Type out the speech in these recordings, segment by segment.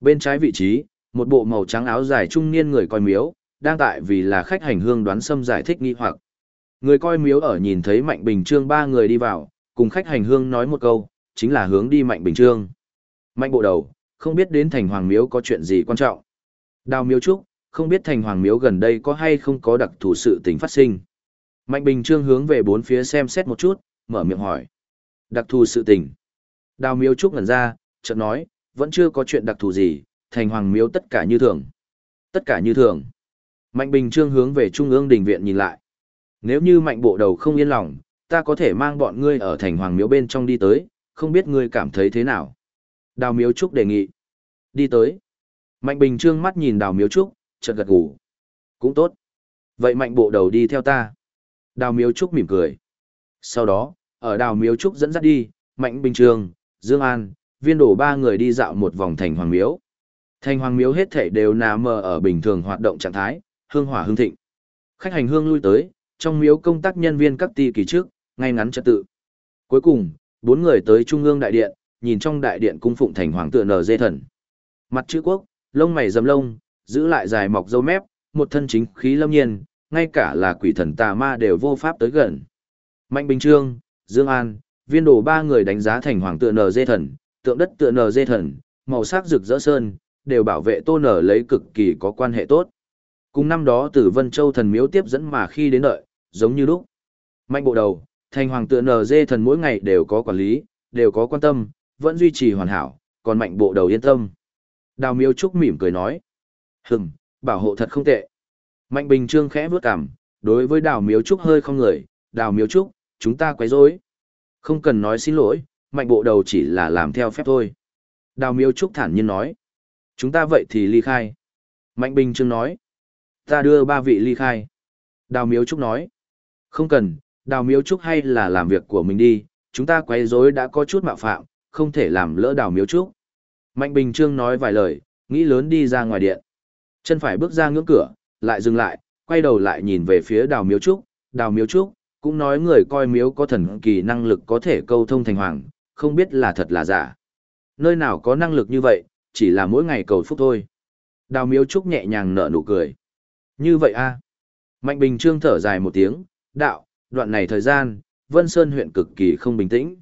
Bên trái vị trí, một bộ màu trắng áo dài trung niên người coi miếu, đang tại vì là khách hành hương đoán xâm giải thích nghi hoặc. Người coi miếu ở nhìn thấy Mạnh Bình Trương ba người đi vào, cùng khách hành hương nói một câu, chính là hướng đi Mạnh Bình Trương. Mạnh bộ đầu, không biết đến thành hoàng miếu có chuyện gì quan trọng. Đào miếu trúc, không biết thành hoàng miếu gần đây có hay không có đặc thù sự tình phát sinh. Mạnh Bình Trương hướng về bốn phía xem xét một chút, mở miệng hỏi. Đặc thù sự tình. Đào miếu trúc ngẩn ra, chợt nói, vẫn chưa có chuyện đặc thù gì, thành hoàng miếu tất cả như thường. Tất cả như thường. Mạnh Bình Trương hướng về Trung ương đình viện nhìn lại. Nếu như mạnh bộ đầu không yên lòng, ta có thể mang bọn ngươi ở thành hoàng miếu bên trong đi tới, không biết ngươi cảm thấy thế nào. Đào miếu trúc đề nghị. Đi tới. Mạnh Bình Trương mắt nhìn đào miếu trúc, chợt gật gù. Cũng tốt. Vậy mạnh bộ đầu đi theo ta. Đào miếu trúc mỉm cười. Sau đó, ở đào miếu trúc dẫn dắt đi, mạnh Bình Trương, Dương An, viên đổ ba người đi dạo một vòng thành hoàng miếu. Thành hoàng miếu hết thảy đều nằm mờ ở bình thường hoạt động trạng thái, hương hỏa hương thịnh. Khách hành hương lui tới, trong miếu công tác nhân viên các ti kỳ trước, ngay ngắn trật tự. Cuối cùng, bốn người tới trung ương đại điện, nhìn trong đại điện cung phụng thành hoàng tựa nở dê thần. Mặt chữ quốc, lông mày dầm lông, giữ lại dài mọc dâu mép, một thân chính khí lâm nhiên, ngay cả là quỷ thần tà ma đều vô pháp tới gần. Mạnh Bình Trương, Dương An, viên đồ ba người đánh giá thành hoàng tựa nở dê thần, tượng đất tựa nở dê thần, màu sắc rực rỡ sơn, đều bảo vệ tô nở lấy cực kỳ có quan hệ tốt. Cùng năm đó tử Vân Châu thần miếu tiếp dẫn mà khi đến đợi, giống như lúc. Mạnh bộ đầu, thành hoàng tựa nở dê thần mỗi ngày đều có quản lý, đều có quan tâm, vẫn duy trì hoàn hảo, còn mạnh bộ đầu yên tâm. Đào miêu trúc mỉm cười nói. Hừm, bảo hộ thật không tệ. Mạnh bình trương khẽ bước cảm, đối với đào miếu trúc hơi không người, đào miếu trúc, chúng ta quấy rối. Không cần nói xin lỗi, mạnh bộ đầu chỉ là làm theo phép thôi. Đào miếu trúc thản nhiên nói. Chúng ta vậy thì ly khai. Mạnh bình trương nói. Ta đưa ba vị ly khai. Đào miếu trúc nói. Không cần, đào miếu trúc hay là làm việc của mình đi, chúng ta quấy rối đã có chút mạo phạm, không thể làm lỡ đào miếu trúc. Mạnh Bình Trương nói vài lời, nghĩ lớn đi ra ngoài điện. Chân phải bước ra ngưỡng cửa, lại dừng lại, quay đầu lại nhìn về phía đào miếu trúc, đào miếu trúc, cũng nói người coi miếu có thần kỳ năng lực có thể câu thông thành hoàng, không biết là thật là giả. Nơi nào có năng lực như vậy, chỉ là mỗi ngày cầu phúc thôi. Đào miếu trúc nhẹ nhàng nở nụ cười. Như vậy a Mạnh Bình Trương thở dài một tiếng, đạo, đoạn này thời gian, Vân Sơn huyện cực kỳ không bình tĩnh.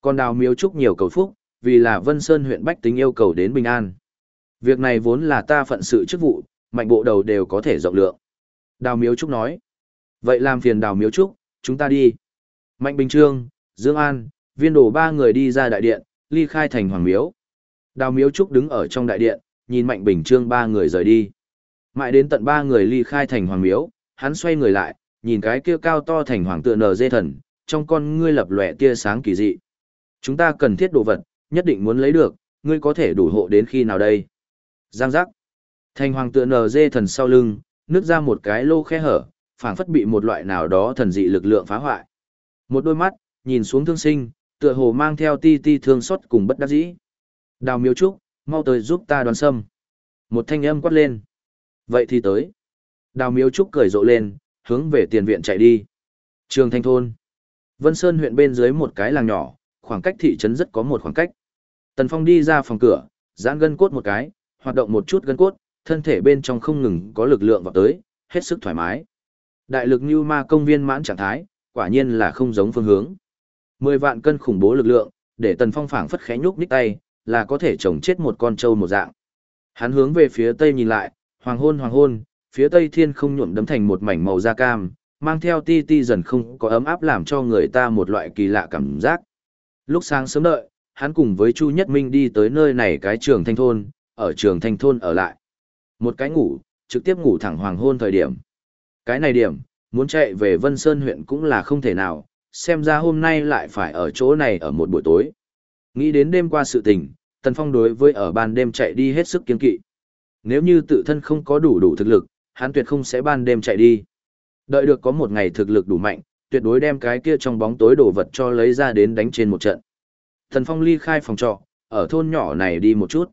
Còn đào miếu trúc nhiều cầu phúc, vì là Vân Sơn huyện Bách tính yêu cầu đến bình an. Việc này vốn là ta phận sự chức vụ, mạnh bộ đầu đều có thể rộng lượng. Đào miếu trúc nói. Vậy làm phiền đào miếu trúc, chúng ta đi. Mạnh Bình Trương, Dương An, viên đồ ba người đi ra đại điện, ly khai thành hoàng miếu. Đào miếu trúc đứng ở trong đại điện, nhìn Mạnh Bình Trương ba người rời đi. Mãi đến tận ba người ly khai thành hoàng miếu, hắn xoay người lại, nhìn cái kia cao to thành hoàng tựa nờ dê thần, trong con ngươi lập lòe tia sáng kỳ dị. Chúng ta cần thiết đồ vật, nhất định muốn lấy được, ngươi có thể đủ hộ đến khi nào đây? Giang giác. Thành hoàng tựa nờ dê thần sau lưng, nứt ra một cái lô khe hở, phảng phất bị một loại nào đó thần dị lực lượng phá hoại. Một đôi mắt, nhìn xuống thương sinh, tựa hồ mang theo ti ti thương xót cùng bất đắc dĩ. Đào miếu trúc, mau tới giúp ta đoán sâm. Một thanh âm quát lên. Vậy thì tới. Đào miếu trúc cười rộ lên, hướng về tiền viện chạy đi. Trường thanh thôn. Vân Sơn huyện bên dưới một cái làng nhỏ, khoảng cách thị trấn rất có một khoảng cách. Tần Phong đi ra phòng cửa, giãn gân cốt một cái, hoạt động một chút gân cốt, thân thể bên trong không ngừng có lực lượng vào tới, hết sức thoải mái. Đại lực như ma công viên mãn trạng thái, quả nhiên là không giống phương hướng. Mười vạn cân khủng bố lực lượng, để Tần Phong phảng phất khẽ nhúc nhích tay, là có thể trồng chết một con trâu một dạng. Hắn hướng về phía tây nhìn lại, hoàng hôn hoàng hôn, phía tây thiên không nhuộm đấm thành một mảnh màu da cam, mang theo ti ti dần không có ấm áp làm cho người ta một loại kỳ lạ cảm giác. Lúc sáng sớm đợi, hắn cùng với Chu Nhất Minh đi tới nơi này cái trường thanh thôn, ở trường thanh thôn ở lại. Một cái ngủ, trực tiếp ngủ thẳng hoàng hôn thời điểm. Cái này điểm, muốn chạy về Vân Sơn huyện cũng là không thể nào, xem ra hôm nay lại phải ở chỗ này ở một buổi tối. Nghĩ đến đêm qua sự tình, Tần Phong đối với ở ban đêm chạy đi hết sức kiên kỵ. Nếu như tự thân không có đủ đủ thực lực, hắn tuyệt không sẽ ban đêm chạy đi. Đợi được có một ngày thực lực đủ mạnh, tuyệt đối đem cái kia trong bóng tối đồ vật cho lấy ra đến đánh trên một trận. tần Phong ly khai phòng trọ, ở thôn nhỏ này đi một chút.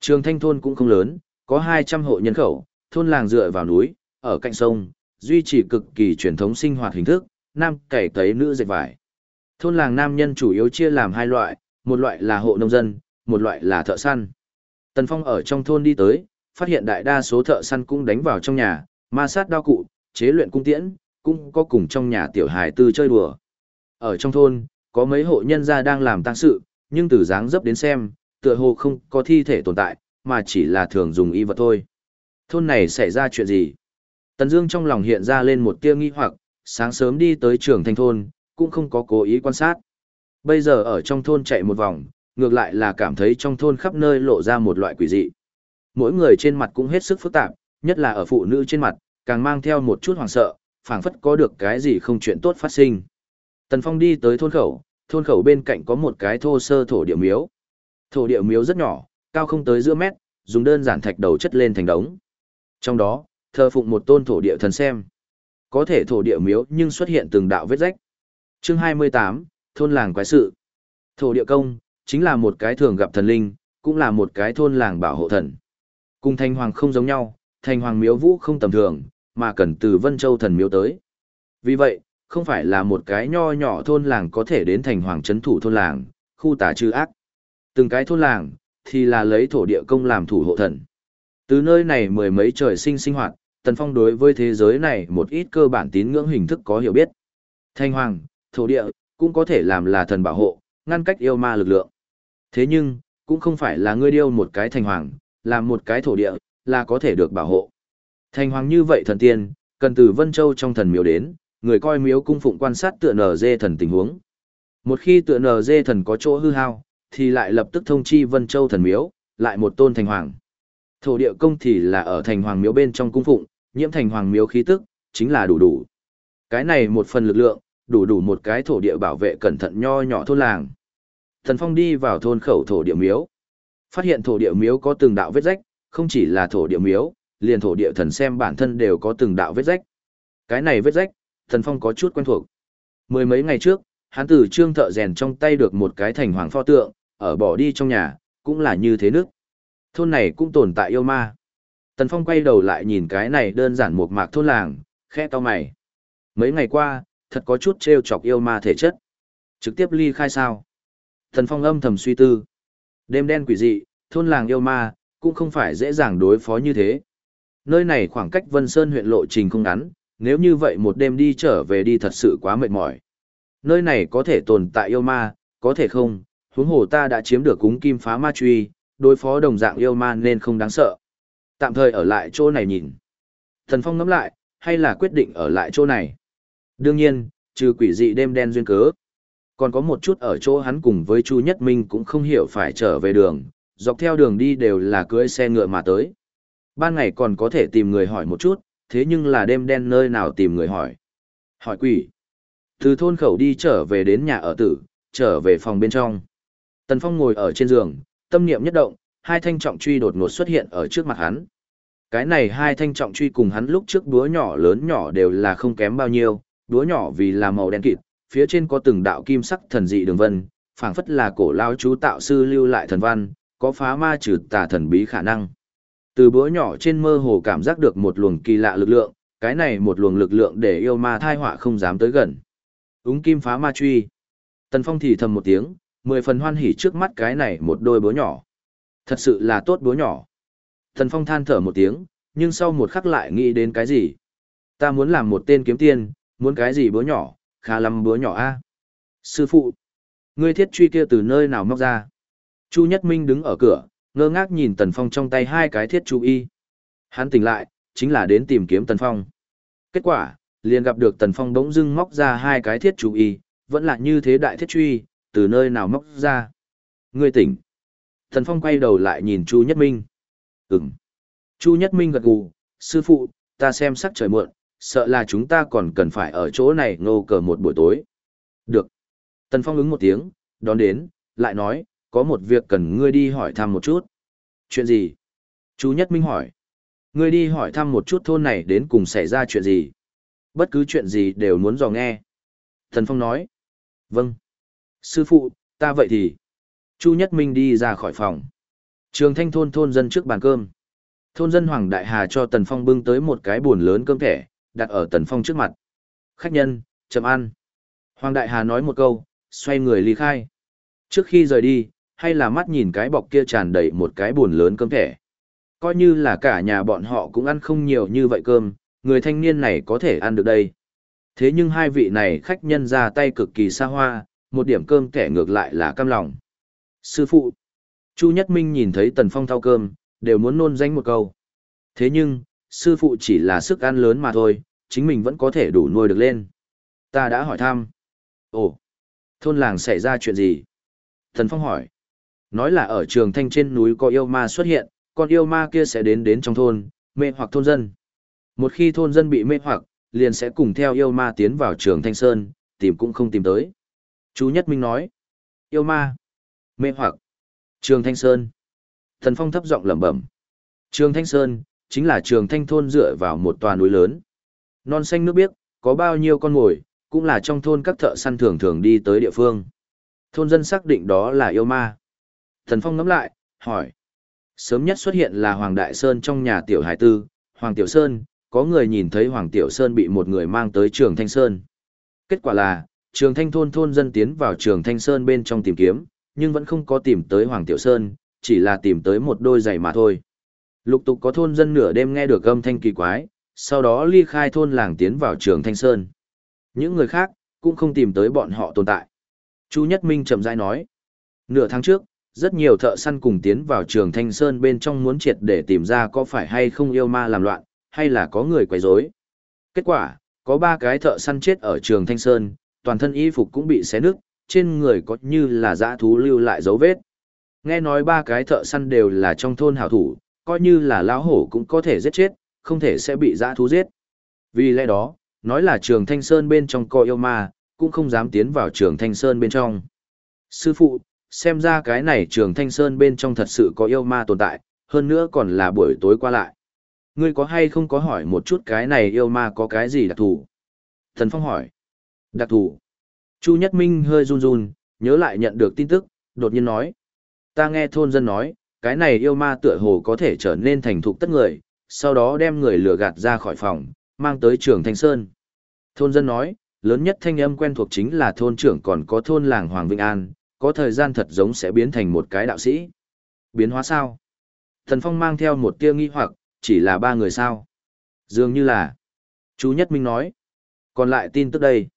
Trường Thanh thôn cũng không lớn, có 200 hộ nhân khẩu, thôn làng dựa vào núi, ở cạnh sông, duy trì cực kỳ truyền thống sinh hoạt hình thức, nam cày cấy nữ dệt vải. Thôn làng nam nhân chủ yếu chia làm hai loại, một loại là hộ nông dân, một loại là thợ săn. Tần Phong ở trong thôn đi tới, phát hiện đại đa số thợ săn cũng đánh vào trong nhà, ma sát đao cụ, chế luyện cung tiễn, cũng có cùng trong nhà tiểu hài tư chơi đùa. Ở trong thôn, có mấy hộ nhân gia đang làm tang sự, nhưng từ dáng dấp đến xem, tựa hồ không có thi thể tồn tại, mà chỉ là thường dùng y vật thôi. Thôn này xảy ra chuyện gì? Tần Dương trong lòng hiện ra lên một tia nghi hoặc, sáng sớm đi tới trường thanh thôn, cũng không có cố ý quan sát. Bây giờ ở trong thôn chạy một vòng, ngược lại là cảm thấy trong thôn khắp nơi lộ ra một loại quỷ dị. Mỗi người trên mặt cũng hết sức phức tạp, nhất là ở phụ nữ trên mặt, càng mang theo một chút hoảng sợ, phảng phất có được cái gì không chuyện tốt phát sinh. Tần Phong đi tới thôn khẩu, thôn khẩu bên cạnh có một cái thô sơ thổ địa miếu. Thổ địa miếu rất nhỏ, cao không tới giữa mét, dùng đơn giản thạch đầu chất lên thành đống. Trong đó, thờ phụng một tôn thổ địa thần xem. Có thể thổ địa miếu nhưng xuất hiện từng đạo vết rách. Chương 28, thôn làng quái sự. Thổ địa công, chính là một cái thường gặp thần linh, cũng là một cái thôn làng bảo hộ thần. Cùng thành hoàng không giống nhau, thành hoàng miếu vũ không tầm thường, mà cần từ Vân Châu thần miếu tới. Vì vậy, không phải là một cái nho nhỏ thôn làng có thể đến thành hoàng trấn thủ thôn làng, khu tả trừ ác. Từng cái thôn làng, thì là lấy thổ địa công làm thủ hộ thần. Từ nơi này mười mấy trời sinh sinh hoạt, Tần Phong đối với thế giới này một ít cơ bản tín ngưỡng hình thức có hiểu biết. Thanh hoàng, thổ địa, cũng có thể làm là thần bảo hộ, ngăn cách yêu ma lực lượng. Thế nhưng, cũng không phải là ngươi điêu một cái thành hoàng, làm một cái thổ địa, là có thể được bảo hộ. Thành hoàng như vậy thần tiên, cần từ Vân Châu trong thần miếu đến, người coi miếu cung phụng quan sát tựa nở dê thần tình huống. Một khi tựa nở dê thần có chỗ hư hao, thì lại lập tức thông chi Vân Châu thần miếu, lại một tôn thành hoàng. Thổ địa công thì là ở thành hoàng miếu bên trong cung phụng, nhiễm thành hoàng miếu khí tức, chính là đủ đủ. Cái này một phần lực lượng, đủ đủ một cái thổ địa bảo vệ cẩn thận nho nhỏ thôn làng. Thần Phong đi vào thôn khẩu thổ địa miếu. Phát hiện thổ địa miếu có từng đạo vết rách, không chỉ là thổ địa miếu, liền thổ địa thần xem bản thân đều có từng đạo vết rách. Cái này vết rách, Thần Phong có chút quen thuộc. Mười mấy ngày trước, hắn từ trương thợ rèn trong tay được một cái thành hoàng pho tượng, ở bỏ đi trong nhà, cũng là như thế nước. Thôn này cũng tồn tại yêu ma. Tần Phong quay đầu lại nhìn cái này đơn giản một mạc thôn làng, khẽ to mày. Mấy ngày qua, thật có chút trêu chọc yêu ma thể chất. Trực tiếp ly khai sao. Tần Phong âm thầm suy tư. Đêm đen quỷ dị, thôn làng yêu ma, cũng không phải dễ dàng đối phó như thế. Nơi này khoảng cách Vân Sơn huyện lộ trình không ngắn, nếu như vậy một đêm đi trở về đi thật sự quá mệt mỏi. Nơi này có thể tồn tại yêu ma, có thể không, huống hồ ta đã chiếm được cúng kim phá ma truy, đối phó đồng dạng yêu ma nên không đáng sợ. Tạm thời ở lại chỗ này nhìn. Thần Phong ngẫm lại, hay là quyết định ở lại chỗ này. Đương nhiên, trừ quỷ dị đêm đen duyên cớ. Còn có một chút ở chỗ hắn cùng với Chu Nhất Minh cũng không hiểu phải trở về đường, dọc theo đường đi đều là cưỡi xe ngựa mà tới. Ban ngày còn có thể tìm người hỏi một chút, thế nhưng là đêm đen nơi nào tìm người hỏi. Hỏi quỷ. Từ thôn khẩu đi trở về đến nhà ở tử, trở về phòng bên trong. Tần Phong ngồi ở trên giường, tâm niệm nhất động, hai thanh trọng truy đột ngột xuất hiện ở trước mặt hắn. Cái này hai thanh trọng truy cùng hắn lúc trước đúa nhỏ lớn nhỏ đều là không kém bao nhiêu, đúa nhỏ vì là màu đen kịt, phía trên có từng đạo kim sắc thần dị đường vân, phảng phất là cổ lao chú tạo sư lưu lại thần văn, có phá ma trừ tà thần bí khả năng. Từ búa nhỏ trên mơ hồ cảm giác được một luồng kỳ lạ lực lượng, cái này một luồng lực lượng để yêu ma thai họa không dám tới gần. Úng kim phá ma truy. Tần Phong thì thầm một tiếng, mười phần hoan hỉ trước mắt cái này một đôi búa nhỏ. Thật sự là tốt búa nhỏ. Thần Phong than thở một tiếng, nhưng sau một khắc lại nghĩ đến cái gì? Ta muốn làm một tên kiếm tiên, muốn cái gì búa nhỏ, khá lắm búa nhỏ a. Sư phụ, ngươi thiết truy kia từ nơi nào móc ra? Chu Nhất Minh đứng ở cửa, ngơ ngác nhìn Tần Phong trong tay hai cái thiết chú y. Hắn tỉnh lại, chính là đến tìm kiếm Tần Phong. Kết quả, liền gặp được Tần Phong bỗng dưng móc ra hai cái thiết chú y, vẫn là như thế đại thiết truy, từ nơi nào móc ra. Ngươi tỉnh. Tần Phong quay đầu lại nhìn Chu Nhất Minh. Ừm. Chu Nhất Minh gật gù, sư phụ, ta xem sắc trời muộn, sợ là chúng ta còn cần phải ở chỗ này ngô cờ một buổi tối. Được. Tần Phong ứng một tiếng, đón đến, lại nói, có một việc cần ngươi đi hỏi thăm một chút. Chuyện gì? Chu Nhất Minh hỏi. Ngươi đi hỏi thăm một chút thôn này đến cùng xảy ra chuyện gì? Bất cứ chuyện gì đều muốn dò nghe. Thần Phong nói. Vâng. Sư phụ, ta vậy thì. Chu Nhất Minh đi ra khỏi phòng. Trường thanh thôn thôn dân trước bàn cơm. Thôn dân Hoàng Đại Hà cho Tần Phong bưng tới một cái buồn lớn cơm thẻ, đặt ở Tần Phong trước mặt. Khách nhân, chậm ăn. Hoàng Đại Hà nói một câu, xoay người ly khai. Trước khi rời đi, hay là mắt nhìn cái bọc kia tràn đầy một cái buồn lớn cơm thẻ. Coi như là cả nhà bọn họ cũng ăn không nhiều như vậy cơm, người thanh niên này có thể ăn được đây. Thế nhưng hai vị này khách nhân ra tay cực kỳ xa hoa, một điểm cơm thẻ ngược lại là cam lòng. Sư phụ, Chu Nhất Minh nhìn thấy Tần Phong thao cơm, đều muốn nôn danh một câu. Thế nhưng, sư phụ chỉ là sức ăn lớn mà thôi, chính mình vẫn có thể đủ nuôi được lên. Ta đã hỏi thăm. Ồ, thôn làng xảy ra chuyện gì? Tần Phong hỏi. Nói là ở trường thanh trên núi có yêu ma xuất hiện, con yêu ma kia sẽ đến đến trong thôn, mê hoặc thôn dân. Một khi thôn dân bị mê hoặc, liền sẽ cùng theo yêu ma tiến vào trường thanh sơn, tìm cũng không tìm tới. Chú Nhất Minh nói. Yêu ma. Mê hoặc. Trường Thanh Sơn. Thần Phong thấp giọng lẩm bẩm. Trường Thanh Sơn, chính là trường Thanh thôn dựa vào một tòa núi lớn. Non xanh nước biếc, có bao nhiêu con mồi cũng là trong thôn các thợ săn thường thường đi tới địa phương. Thôn dân xác định đó là yêu ma. Thần Phong ngẫm lại, hỏi. Sớm nhất xuất hiện là Hoàng Đại Sơn trong nhà Tiểu Hải Tư, Hoàng Tiểu Sơn, có người nhìn thấy Hoàng Tiểu Sơn bị một người mang tới trường Thanh Sơn. Kết quả là, trường Thanh thôn thôn dân tiến vào trường Thanh Sơn bên trong tìm kiếm, nhưng vẫn không có tìm tới Hoàng Tiểu Sơn, chỉ là tìm tới một đôi giày mà thôi. Lục tục có thôn dân nửa đêm nghe được âm thanh kỳ quái, sau đó ly khai thôn làng tiến vào trường Thanh Sơn. Những người khác, cũng không tìm tới bọn họ tồn tại. Chu Nhất Minh chậm rãi nói, nửa tháng trước, rất nhiều thợ săn cùng tiến vào trường Thanh Sơn bên trong muốn triệt để tìm ra có phải hay không yêu ma làm loạn, hay là có người quấy rối. Kết quả, có ba cái thợ săn chết ở trường Thanh Sơn, toàn thân y phục cũng bị xé nứt, trên người có như là dã thú lưu lại dấu vết. Nghe nói ba cái thợ săn đều là trong thôn hảo thủ, coi như là lão hổ cũng có thể giết chết, không thể sẽ bị dã thú giết. Vì lẽ đó, nói là trường Thanh Sơn bên trong có yêu ma, cũng không dám tiến vào trường Thanh Sơn bên trong. Sư phụ, xem ra cái này trường Thanh Sơn bên trong thật sự có yêu ma tồn tại, hơn nữa còn là buổi tối qua lại. Ngươi có hay không có hỏi một chút cái này yêu ma có cái gì đặc thù? Thần Phong hỏi. Đặc thù. Chu Nhất Minh hơi run run, nhớ lại nhận được tin tức, đột nhiên nói. Ta nghe thôn dân nói, cái này yêu ma tựa hồ có thể trở nên thành thục tất người, sau đó đem người lừa gạt ra khỏi phòng, mang tới trường Thanh Sơn. Thôn dân nói, lớn nhất thanh âm quen thuộc chính là thôn trưởng còn có thôn làng Hoàng Vinh An, có thời gian thật giống sẽ biến thành một cái đạo sĩ. Biến hóa sao? Thần Phong mang theo một tia nghi hoặc, chỉ là ba người sao? Dường như là. Chú Nhất Minh nói. Còn lại tin tức đây.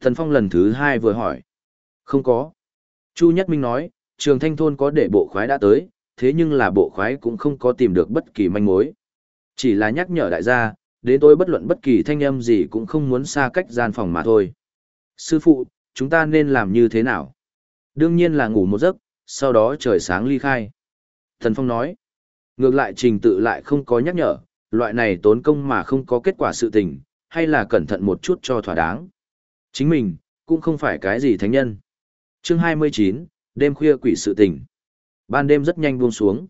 Thần Phong lần thứ hai vừa hỏi. Không có. Chu Nhất Minh nói, trường thanh thôn có để bộ khoái đã tới, thế nhưng là bộ khoái cũng không có tìm được bất kỳ manh mối. Chỉ là nhắc nhở đại gia, đến tôi bất luận bất kỳ thanh âm gì cũng không muốn xa cách gian phòng mà thôi. Sư phụ, chúng ta nên làm như thế nào? Đương nhiên là ngủ một giấc, sau đó trời sáng ly khai. Thần Phong nói, ngược lại trình tự lại không có nhắc nhở, loại này tốn công mà không có kết quả sự tình, hay là cẩn thận một chút cho thỏa đáng. Chính mình, cũng không phải cái gì thánh nhân. chương 29, đêm khuya quỷ sự tình. Ban đêm rất nhanh buông xuống.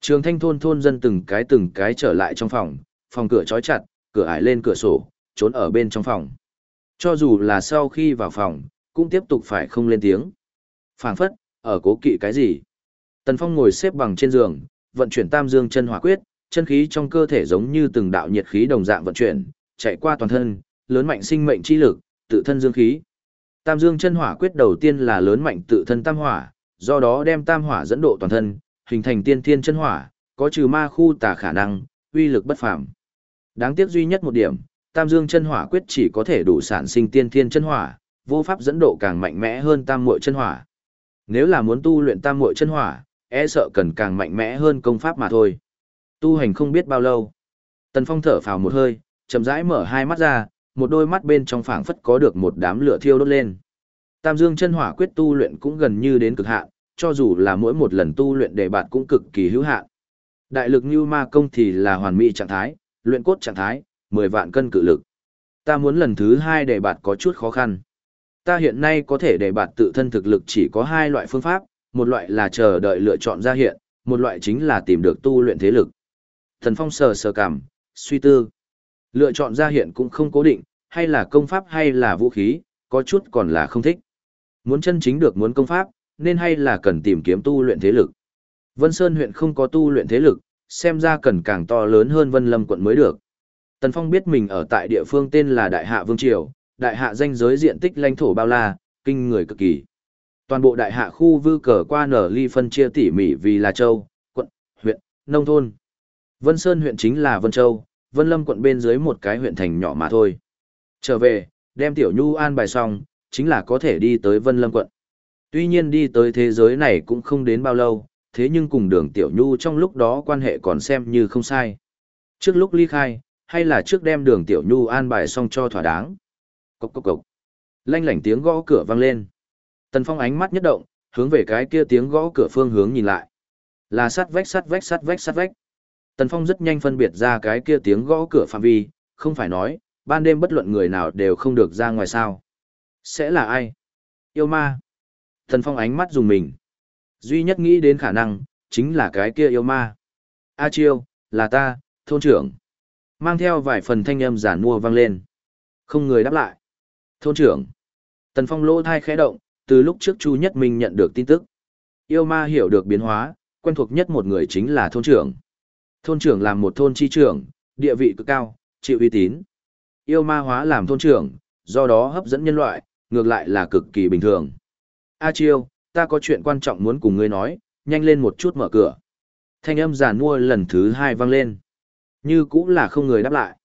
Trường thanh thôn thôn dân từng cái từng cái trở lại trong phòng, phòng cửa trói chặt, cửa ải lên cửa sổ, trốn ở bên trong phòng. Cho dù là sau khi vào phòng, cũng tiếp tục phải không lên tiếng. phảng phất, ở cố kỵ cái gì? Tần Phong ngồi xếp bằng trên giường, vận chuyển tam dương chân hỏa quyết, chân khí trong cơ thể giống như từng đạo nhiệt khí đồng dạng vận chuyển, chạy qua toàn thân, lớn mạnh sinh mệnh chi lực, tự thân dương khí. Tam dương chân hỏa quyết đầu tiên là lớn mạnh tự thân tam hỏa, do đó đem tam hỏa dẫn độ toàn thân, hình thành tiên thiên chân hỏa, có trừ ma khu tà khả năng, uy lực bất phàm. Đáng tiếc duy nhất một điểm, tam dương chân hỏa quyết chỉ có thể đủ sản sinh tiên thiên chân hỏa, vô pháp dẫn độ càng mạnh mẽ hơn tam muội chân hỏa. Nếu là muốn tu luyện tam muội chân hỏa, e sợ cần càng mạnh mẽ hơn công pháp mà thôi. Tu hành không biết bao lâu. Tần Phong thở phào một hơi, chậm rãi mở hai mắt ra, một đôi mắt bên trong phảng phất có được một đám lửa thiêu đốt lên. Tam Dương chân hỏa quyết tu luyện cũng gần như đến cực hạn, cho dù là mỗi một lần tu luyện đệ bạt cũng cực kỳ hữu hạn. Đại lực như ma công thì là hoàn mỹ trạng thái, luyện cốt trạng thái, 10 vạn cân cự lực. Ta muốn lần thứ hai đệ bạt có chút khó khăn. Ta hiện nay có thể đệ bạt tự thân thực lực chỉ có hai loại phương pháp, một loại là chờ đợi lựa chọn ra hiện, một loại chính là tìm được tu luyện thế lực. Thần Phong sờ sờ cảm, suy tư. Lựa chọn ra hiện cũng không cố định, hay là công pháp hay là vũ khí, có chút còn là không thích. Muốn chân chính được muốn công pháp, nên hay là cần tìm kiếm tu luyện thế lực. Vân Sơn huyện không có tu luyện thế lực, xem ra cần càng to lớn hơn Vân Lâm quận mới được. Tần Phong biết mình ở tại địa phương tên là Đại Hạ Vương Triều, Đại Hạ danh giới diện tích lãnh thổ bao la, kinh người cực kỳ. Toàn bộ đại hạ khu vư cờ qua nở ly phân chia tỉ mỉ vì là châu, quận, huyện, nông thôn. Vân Sơn huyện chính là Vân Châu, Vân Lâm quận bên dưới một cái huyện thành nhỏ mà thôi. Trở về, đem Tiểu Nhu an bài xong, chính là có thể đi tới Vân Lâm quận. Tuy nhiên đi tới thế giới này cũng không đến bao lâu, thế nhưng cùng đường Tiểu Nhu trong lúc đó quan hệ còn xem như không sai. Trước lúc ly khai, hay là trước đem đường Tiểu Nhu an bài xong cho thỏa đáng. Cốc cốc cốc. Lanh lảnh tiếng gõ cửa vang lên. Tần Phong ánh mắt nhất động, hướng về cái kia tiếng gõ cửa phương hướng nhìn lại. Là sắt vách sắt vách sắt vách sắt vách. Tần Phong rất nhanh phân biệt ra cái kia tiếng gõ cửa phạm vi, không phải nói, ban đêm bất luận người nào đều không được ra ngoài sao. Sẽ là ai? Yêu ma. Tần Phong ánh mắt dùng mình. Duy nhất nghĩ đến khả năng, chính là cái kia yêu ma. A Chiêu, là ta, thôn trưởng. Mang theo vài phần thanh âm giản mua vang lên. Không người đáp lại. Thôn trưởng. Tần Phong lỗ thai khẽ động, từ lúc trước Chu Nhất Minh nhận được tin tức. Yêu ma hiểu được biến hóa, quen thuộc nhất một người chính là thôn trưởng. Thôn trưởng làm một thôn chi trưởng, địa vị cực cao, chịu uy tín. Yêu ma hóa làm thôn trưởng, do đó hấp dẫn nhân loại, ngược lại là cực kỳ bình thường. A Chiêu, ta có chuyện quan trọng muốn cùng ngươi nói, nhanh lên một chút mở cửa. Thanh âm giàn mua lần thứ hai vang lên. Như cũng là không người đáp lại.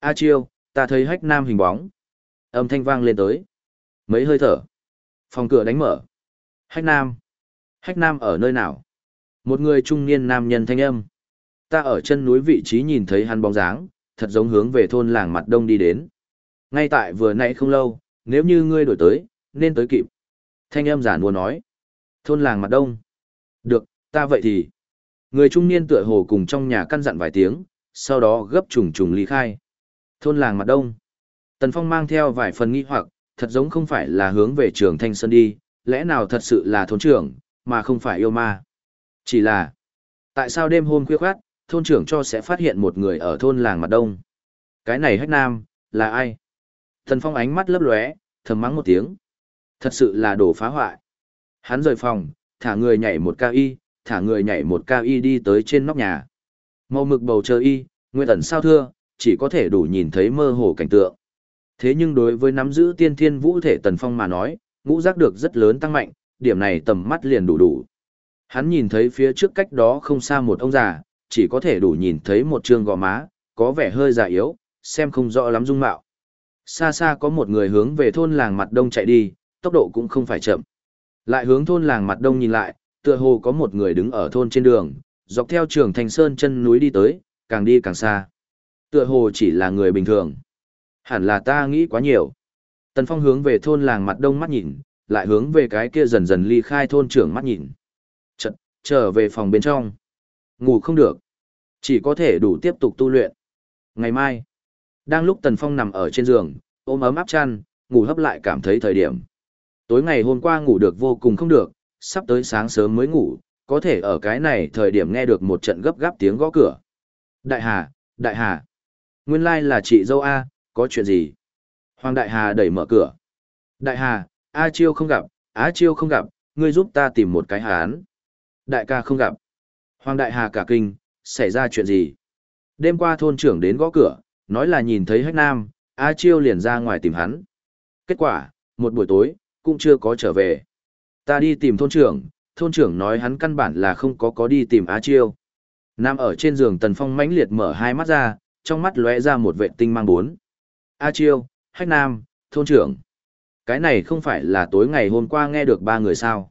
A Chiêu, ta thấy hách nam hình bóng. Âm thanh vang lên tới. Mấy hơi thở. Phòng cửa đánh mở. Hách nam. Hách nam ở nơi nào? Một người trung niên nam nhân thanh âm. Ta ở chân núi vị trí nhìn thấy hắn bóng dáng, thật giống hướng về thôn làng mặt đông đi đến. Ngay tại vừa nãy không lâu, nếu như ngươi đổi tới, nên tới kịp. Thanh âm giản mua nói. Thôn làng mặt đông. Được, ta vậy thì. Người trung niên tựa hồ cùng trong nhà căn dặn vài tiếng, sau đó gấp trùng trùng ly khai. Thôn làng mặt đông. Tần Phong mang theo vài phần nghi hoặc, thật giống không phải là hướng về trường Thanh Sơn đi, lẽ nào thật sự là thôn trưởng, mà không phải yêu ma. Chỉ là, tại sao đêm hôm khuya khoát, thôn trưởng cho sẽ phát hiện một người ở thôn làng mặt đông. Cái này hách nam, là ai? Thần Phong ánh mắt lấp lóe, thầm mắng một tiếng. Thật sự là đồ phá hoại. Hắn rời phòng, thả người nhảy một cao y, thả người nhảy một cao y đi tới trên nóc nhà. Màu mực bầu trời y, nguyên ẩn sao thưa, chỉ có thể đủ nhìn thấy mơ hồ cảnh tượng. Thế nhưng đối với nắm giữ tiên thiên vũ thể Tần Phong mà nói, ngũ giác được rất lớn tăng mạnh, điểm này tầm mắt liền đủ đủ. Hắn nhìn thấy phía trước cách đó không xa một ông già, chỉ có thể đủ nhìn thấy một trương gò má, có vẻ hơi già yếu, xem không rõ lắm dung mạo. Xa xa có một người hướng về thôn làng mặt đông chạy đi, tốc độ cũng không phải chậm. Lại hướng thôn làng mặt đông nhìn lại, tựa hồ có một người đứng ở thôn trên đường, dọc theo trường thành sơn chân núi đi tới, càng đi càng xa. Tựa hồ chỉ là người bình thường. Hẳn là ta nghĩ quá nhiều. Tần Phong hướng về thôn làng mặt đông mắt nhìn, lại hướng về cái kia dần dần ly khai thôn trưởng mắt nhìn. Chật, trở về phòng bên trong. Ngủ không được. Chỉ có thể đủ tiếp tục tu luyện. Ngày mai, đang lúc Tần Phong nằm ở trên giường, ôm ấm áp chăn, ngủ hấp lại cảm thấy thời điểm. Tối ngày hôm qua ngủ được vô cùng không được, sắp tới sáng sớm mới ngủ, có thể ở cái này thời điểm nghe được một trận gấp gáp tiếng gõ cửa. Đại Hà, Đại Hà. Nguyên lai là chị dâu A, có chuyện gì? Hoàng Đại Hà đẩy mở cửa. Đại Hà, A Chiêu không gặp, Á Chiêu không gặp, ngươi giúp ta tìm một cái hán. Đại ca không gặp. Hoàng Đại Hà cả kinh, xảy ra chuyện gì? Đêm qua thôn trưởng đến gõ cửa, nói là nhìn thấy hách nam, A Chiêu liền ra ngoài tìm hắn. Kết quả, một buổi tối, cũng chưa có trở về. Ta đi tìm thôn trưởng, thôn trưởng nói hắn căn bản là không có có đi tìm A Chiêu. Nam ở trên giường Tần Phong mãnh liệt mở hai mắt ra, trong mắt lóe ra một vệ tinh mang bốn. A Chiêu, Hách Nam, thôn trưởng. Cái này không phải là tối ngày hôm qua nghe được ba người sao.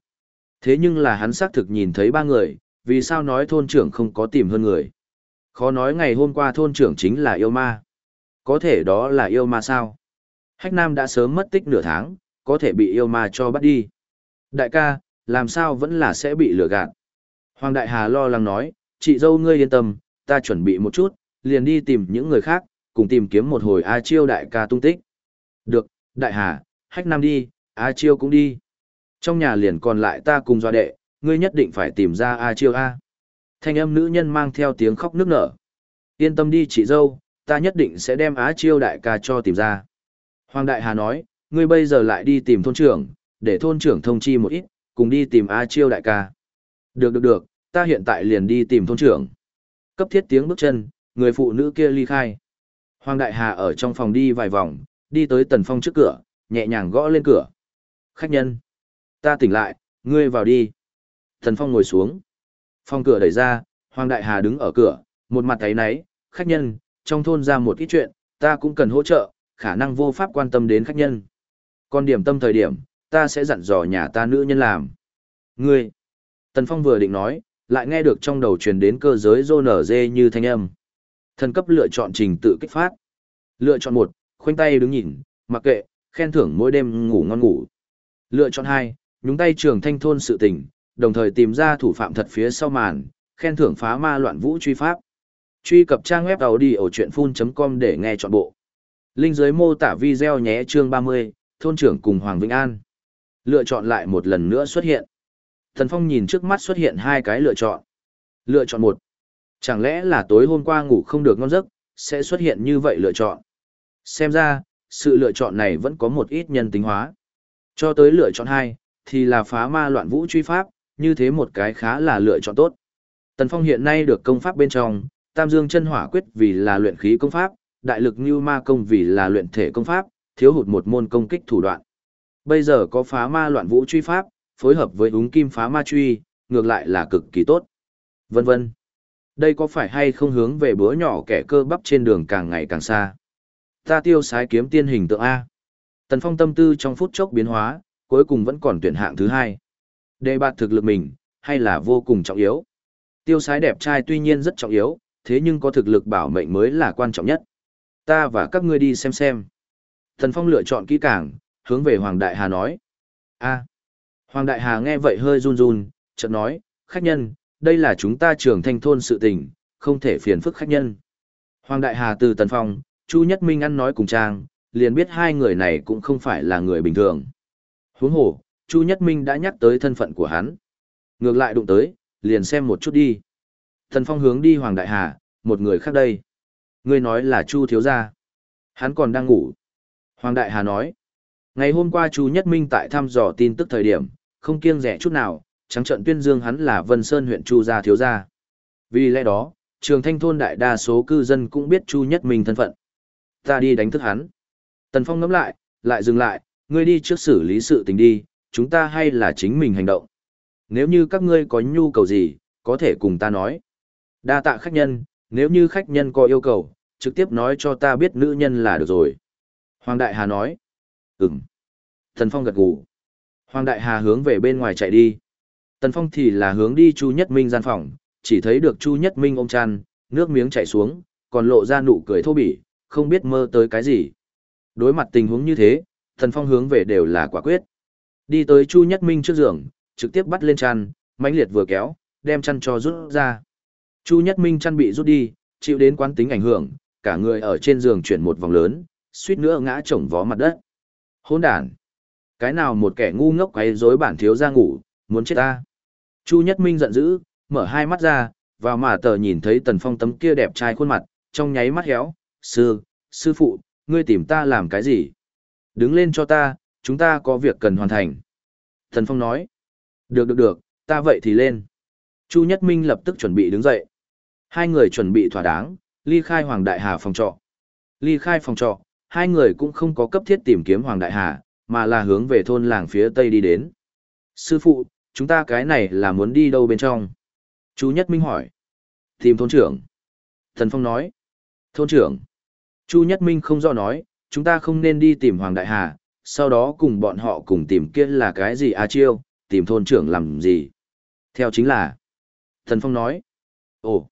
Thế nhưng là hắn xác thực nhìn thấy ba người, vì sao nói thôn trưởng không có tìm hơn người. Khó nói ngày hôm qua thôn trưởng chính là yêu ma. Có thể đó là yêu ma sao? Hách Nam đã sớm mất tích nửa tháng, có thể bị yêu ma cho bắt đi. Đại ca, làm sao vẫn là sẽ bị lừa gạt? Hoàng Đại Hà lo lắng nói, chị dâu ngươi yên tâm, ta chuẩn bị một chút, liền đi tìm những người khác, cùng tìm kiếm một hồi A Chiêu đại ca tung tích. Được, Đại Hà, Hách Nam đi, A Chiêu cũng đi. Trong nhà liền còn lại ta cùng doa đệ, ngươi nhất định phải tìm ra A Chiêu A. Thanh âm nữ nhân mang theo tiếng khóc nức nở. Yên tâm đi chị dâu, ta nhất định sẽ đem Á Chiêu đại ca cho tìm ra. Hoàng Đại Hà nói, ngươi bây giờ lại đi tìm thôn trưởng, để thôn trưởng thông chi một ít, cùng đi tìm A Chiêu đại ca. Được được được, ta hiện tại liền đi tìm thôn trưởng. Cấp thiết tiếng bước chân, người phụ nữ kia ly khai. Hoàng Đại Hà ở trong phòng đi vài vòng, đi tới Tần Phong trước cửa, nhẹ nhàng gõ lên cửa. Khách nhân. Ta tỉnh lại, ngươi vào đi. Thần Phong ngồi xuống. Phong cửa đẩy ra, Hoàng Đại Hà đứng ở cửa, một mặt thấy náy, khách nhân, trong thôn ra một ít chuyện, ta cũng cần hỗ trợ, khả năng vô pháp quan tâm đến khách nhân. Còn điểm tâm thời điểm, ta sẽ dặn dò nhà ta nữ nhân làm. Ngươi, Tần Phong vừa định nói, lại nghe được trong đầu truyền đến cơ giới rô nở dê như thanh âm. Thần cấp lựa chọn trình tự kích phát. Lựa chọn một, khoanh tay đứng nhìn, mặc kệ, khen thưởng mỗi đêm ngủ ngon ngủ. Lựa chọn hai, nhúng tay trường thanh thôn sự tình, đồng thời tìm ra thủ phạm thật phía sau màn, khen thưởng phá ma loạn vũ truy pháp. Truy cập trang web đầu đi ở chuyện full.com để nghe trọn bộ. Linh dưới mô tả video nhé chương 30, thôn trưởng cùng Hoàng Vĩnh An. Lựa chọn lại một lần nữa xuất hiện. Thần Phong nhìn trước mắt xuất hiện hai cái lựa chọn. Lựa chọn một. Chẳng lẽ là tối hôm qua ngủ không được ngon giấc, sẽ xuất hiện như vậy lựa chọn. Xem ra, sự lựa chọn này vẫn có một ít nhân tính hóa. Cho tới lựa chọn hai, thì là phá ma loạn vũ truy pháp, như thế một cái khá là lựa chọn tốt. Tần Phong hiện nay được công pháp bên trong, Tam Dương chân hỏa quyết vì là luyện khí công pháp, đại lực như ma công vì là luyện thể công pháp, thiếu hụt một môn công kích thủ đoạn. Bây giờ có phá ma loạn vũ truy pháp, phối hợp với úng kim phá ma truy, ngược lại là cực kỳ tốt. Vân vân. Đây có phải hay không hướng về bữa nhỏ kẻ cơ bắp trên đường càng ngày càng xa? Ta tiêu sái kiếm tiên hình tượng A. Tần Phong tâm tư trong phút chốc biến hóa, cuối cùng vẫn còn tuyển hạng thứ hai. Đề bạt thực lực mình, hay là vô cùng trọng yếu. Tiêu sái đẹp trai tuy nhiên rất trọng yếu, thế nhưng có thực lực bảo mệnh mới là quan trọng nhất. Ta và các ngươi đi xem xem. Tần Phong lựa chọn kỹ càng, hướng về Hoàng Đại Hà nói. a Hoàng Đại Hà nghe vậy hơi run run, chợt nói, khách nhân, đây là chúng ta trường thanh thôn sự tình, không thể phiền phức khách nhân. Hoàng Đại Hà từ Tần Phong, Chu Nhất Minh ăn nói cùng Trang, liền biết hai người này cũng không phải là người bình thường. Huống hồ, Chu Nhất Minh đã nhắc tới thân phận của hắn. Ngược lại đụng tới, liền xem một chút đi. Thần Phong hướng đi Hoàng Đại Hà, một người khác đây. Ngươi nói là Chu thiếu gia. Hắn còn đang ngủ. Hoàng Đại Hà nói. Ngày hôm qua Chu Nhất Minh tại thăm dò tin tức thời điểm, không kiêng rẻ chút nào, trắng trận tuyên dương hắn là Vân Sơn huyện Chu gia thiếu gia. Vì lẽ đó, trường thanh thôn đại đa số cư dân cũng biết Chu Nhất Minh thân phận. Ta đi đánh thức hắn. Tần Phong ngẫm lại, lại dừng lại, ngươi đi trước xử lý sự tình đi, chúng ta hay là chính mình hành động. Nếu như các ngươi có nhu cầu gì, có thể cùng ta nói. Đa tạ khách nhân, nếu như khách nhân có yêu cầu, trực tiếp nói cho ta biết nữ nhân là được rồi. Hoàng Đại Hà nói. Ừm. Tần Phong gật gù. Hoàng Đại Hà hướng về bên ngoài chạy đi. Tần Phong thì là hướng đi Chu Nhất Minh gian phòng, chỉ thấy được Chu Nhất Minh ôm chăn, nước miếng chảy xuống, còn lộ ra nụ cười thô bỉ, không biết mơ tới cái gì. Đối mặt tình huống như thế, Tần Phong hướng về đều là quả quyết. Đi tới Chu Nhất Minh trước giường, trực tiếp bắt lên chăn, mãnh liệt vừa kéo, đem chăn cho rút ra. Chu Nhất Minh chăn bị rút đi, chịu đến quán tính ảnh hưởng, cả người ở trên giường chuyển một vòng lớn, suýt nữa ngã chồng vó mặt đất. Hỗn đản! Cái nào một kẻ ngu ngốc quấy rối bản thiếu ra ngủ, muốn chết ta. Chu Nhất Minh giận dữ, mở hai mắt ra, vào mà tờ nhìn thấy Tần Phong tấm kia đẹp trai khuôn mặt, trong nháy mắt héo, sư, sư phụ, ngươi tìm ta làm cái gì? Đứng lên cho ta, chúng ta có việc cần hoàn thành. thần Phong nói, được được được, ta vậy thì lên. Chu Nhất Minh lập tức chuẩn bị đứng dậy. Hai người chuẩn bị thỏa đáng, ly khai Hoàng Đại Hà phòng trọ. Ly khai phòng trọ, hai người cũng không có cấp thiết tìm kiếm Hoàng Đại Hà, mà là hướng về thôn làng phía tây đi đến. Sư phụ, chúng ta cái này là muốn đi đâu bên trong? chu Nhất Minh hỏi. Tìm thôn trưởng. Thần Phong nói. Thôn trưởng. Chu Nhất Minh không rõ nói, chúng ta không nên đi tìm Hoàng Đại Hà, sau đó cùng bọn họ cùng tìm kia là cái gì à chiêu, tìm thôn trưởng làm gì. Theo chính là. Thần Phong nói. Ồ.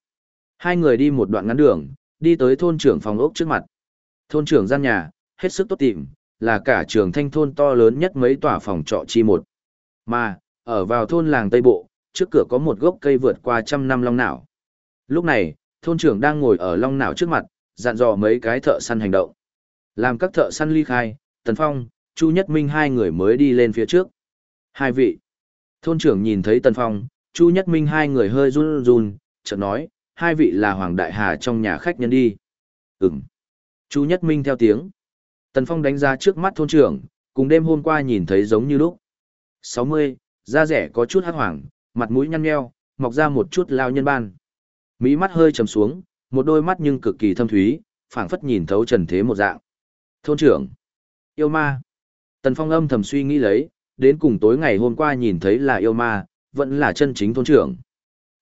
Hai người đi một đoạn ngắn đường, đi tới thôn trưởng phòng ốc trước mặt. Thôn trưởng gian nhà, hết sức tốt tìm, là cả trường thanh thôn to lớn nhất mấy tòa phòng trọ chi một. Mà, ở vào thôn làng Tây Bộ, trước cửa có một gốc cây vượt qua trăm năm long não. Lúc này, thôn trưởng đang ngồi ở long não trước mặt, dặn dò mấy cái thợ săn hành động. Làm các thợ săn ly khai, Tần Phong, Chu Nhất Minh hai người mới đi lên phía trước. Hai vị. Thôn trưởng nhìn thấy Tần Phong, Chu Nhất Minh hai người hơi run run, chợt nói, hai vị là Hoàng Đại Hà trong nhà khách nhân đi. Ừm. Chu Nhất Minh theo tiếng. Tần Phong đánh giá trước mắt thôn trưởng, cùng đêm hôm qua nhìn thấy giống như lúc. 60, da rẻ có chút hắc hoàng, mặt mũi nhăn nheo, mọc ra một chút lao nhân ban. Mí mắt hơi trầm xuống, một đôi mắt nhưng cực kỳ thâm thúy, phảng phất nhìn thấu trần thế một dạng. Thôn trưởng, yêu ma. Tần Phong âm thầm suy nghĩ lấy, đến cùng tối ngày hôm qua nhìn thấy là yêu ma, vẫn là chân chính thôn trưởng.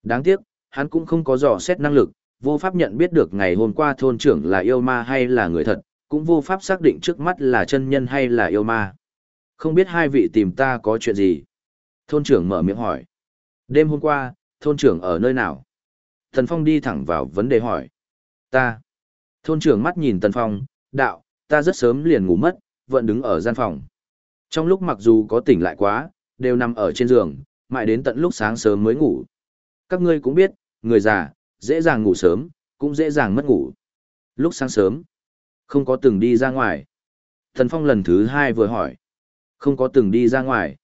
Đáng tiếc, hắn cũng không có dò xét năng lực, vô pháp nhận biết được ngày hôm qua thôn trưởng là yêu ma hay là người thật, cũng vô pháp xác định trước mắt là chân nhân hay là yêu ma. Không biết hai vị tìm ta có chuyện gì? Thôn trưởng mở miệng hỏi. Đêm hôm qua, thôn trưởng ở nơi nào? Tần Phong đi thẳng vào vấn đề hỏi. Ta. Thôn trưởng mắt nhìn Tần Phong, đạo, ta rất sớm liền ngủ mất, vẫn đứng ở gian phòng. Trong lúc mặc dù có tỉnh lại quá, đều nằm ở trên giường, mãi đến tận lúc sáng sớm mới ngủ. Các ngươi cũng biết, người già, dễ dàng ngủ sớm, cũng dễ dàng mất ngủ. Lúc sáng sớm, không có từng đi ra ngoài. Thần Phong lần thứ hai vừa hỏi. Không có từng đi ra ngoài.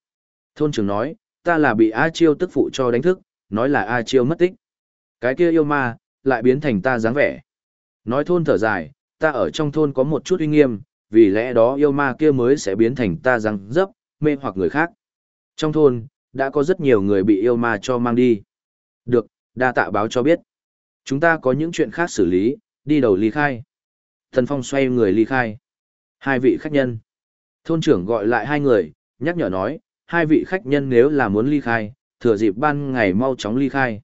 Thôn trưởng nói, ta là bị A Chiêu tức phụ cho đánh thức, nói là A Chiêu mất tích. Cái kia yêu ma, lại biến thành ta dáng vẻ. Nói thôn thở dài, ta ở trong thôn có một chút uy nghiêm, vì lẽ đó yêu ma kia mới sẽ biến thành ta răng dấp, mê hoặc người khác. Trong thôn, đã có rất nhiều người bị yêu ma cho mang đi. Được, đa tạ báo cho biết. Chúng ta có những chuyện khác xử lý, đi đầu ly khai. Thần Phong xoay người ly khai. Hai vị khách nhân. Thôn trưởng gọi lại hai người, nhắc nhở nói, hai vị khách nhân nếu là muốn ly khai, thừa dịp ban ngày mau chóng ly khai.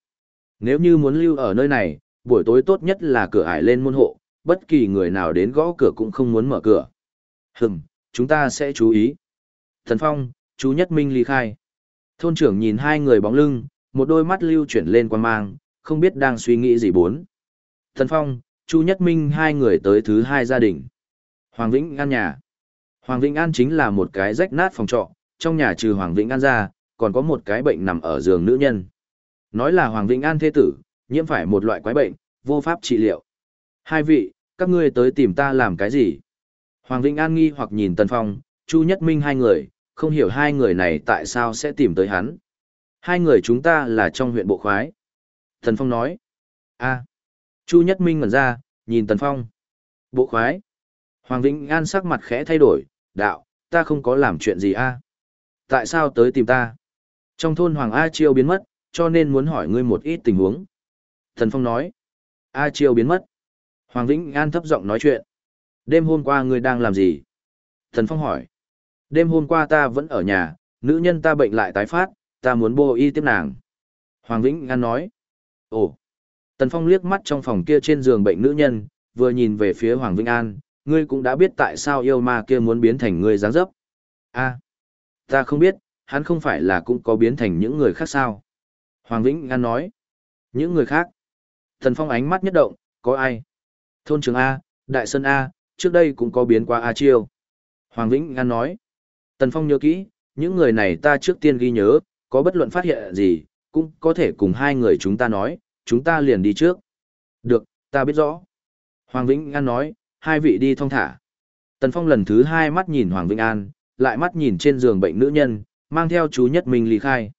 Nếu như muốn lưu ở nơi này, buổi tối tốt nhất là cửa ải lên môn hộ, bất kỳ người nào đến gõ cửa cũng không muốn mở cửa. Hừm, chúng ta sẽ chú ý. Thần Phong, chú Nhất Minh ly khai. Thôn trưởng nhìn hai người bóng lưng, một đôi mắt lưu chuyển lên quan mang, không biết đang suy nghĩ gì bốn. Thần Phong, Chu Nhất Minh hai người tới thứ hai gia đình. Hoàng Vĩnh An nhà. Hoàng Vĩnh An chính là một cái rách nát phòng trọ, trong nhà trừ Hoàng Vĩnh An ra, còn có một cái bệnh nằm ở giường nữ nhân. Nói là Hoàng Vĩnh An thế tử, nhiễm phải một loại quái bệnh, vô pháp trị liệu. Hai vị, các ngươi tới tìm ta làm cái gì? Hoàng Vĩnh An nghi hoặc nhìn Tần Phong, Chu Nhất Minh hai người, không hiểu hai người này tại sao sẽ tìm tới hắn. Hai người chúng ta là trong huyện Bộ Khoái. Tần Phong nói. a Chu Nhất Minh ngẩn ra, nhìn Tần Phong. Bộ Khoái. Hoàng Vĩnh An sắc mặt khẽ thay đổi, đạo, ta không có làm chuyện gì a Tại sao tới tìm ta? Trong thôn Hoàng A Chiêu biến mất, cho nên muốn hỏi ngươi một ít tình huống. Tần Phong nói. A Chiêu biến mất. Hoàng Vĩnh An thấp giọng nói chuyện. Đêm hôm qua ngươi đang làm gì? Thần Phong hỏi. Đêm hôm qua ta vẫn ở nhà, nữ nhân ta bệnh lại tái phát, ta muốn bô y tiếp nàng. Hoàng Vĩnh An nói. Ồ. Tần Phong liếc mắt trong phòng kia trên giường bệnh nữ nhân, vừa nhìn về phía Hoàng Vĩnh An, ngươi cũng đã biết tại sao yêu ma kia muốn biến thành ngươi dáng dấp. A, ta không biết, hắn không phải là cũng có biến thành những người khác sao? Hoàng Vĩnh An nói. Những người khác. Tần Phong ánh mắt nhất động, có ai? Thôn trường A, Đại Sơn A, trước đây cũng có biến qua A Chiêu. Hoàng Vĩnh An nói. Tần Phong nhớ kỹ, những người này ta trước tiên ghi nhớ, có bất luận phát hiện gì, cũng có thể cùng hai người chúng ta nói, chúng ta liền đi trước. Được, ta biết rõ. Hoàng Vĩnh An nói, hai vị đi thong thả. Tần Phong lần thứ hai mắt nhìn Hoàng Vĩnh An, lại mắt nhìn trên giường bệnh nữ nhân, mang theo chú nhất mình lý khai.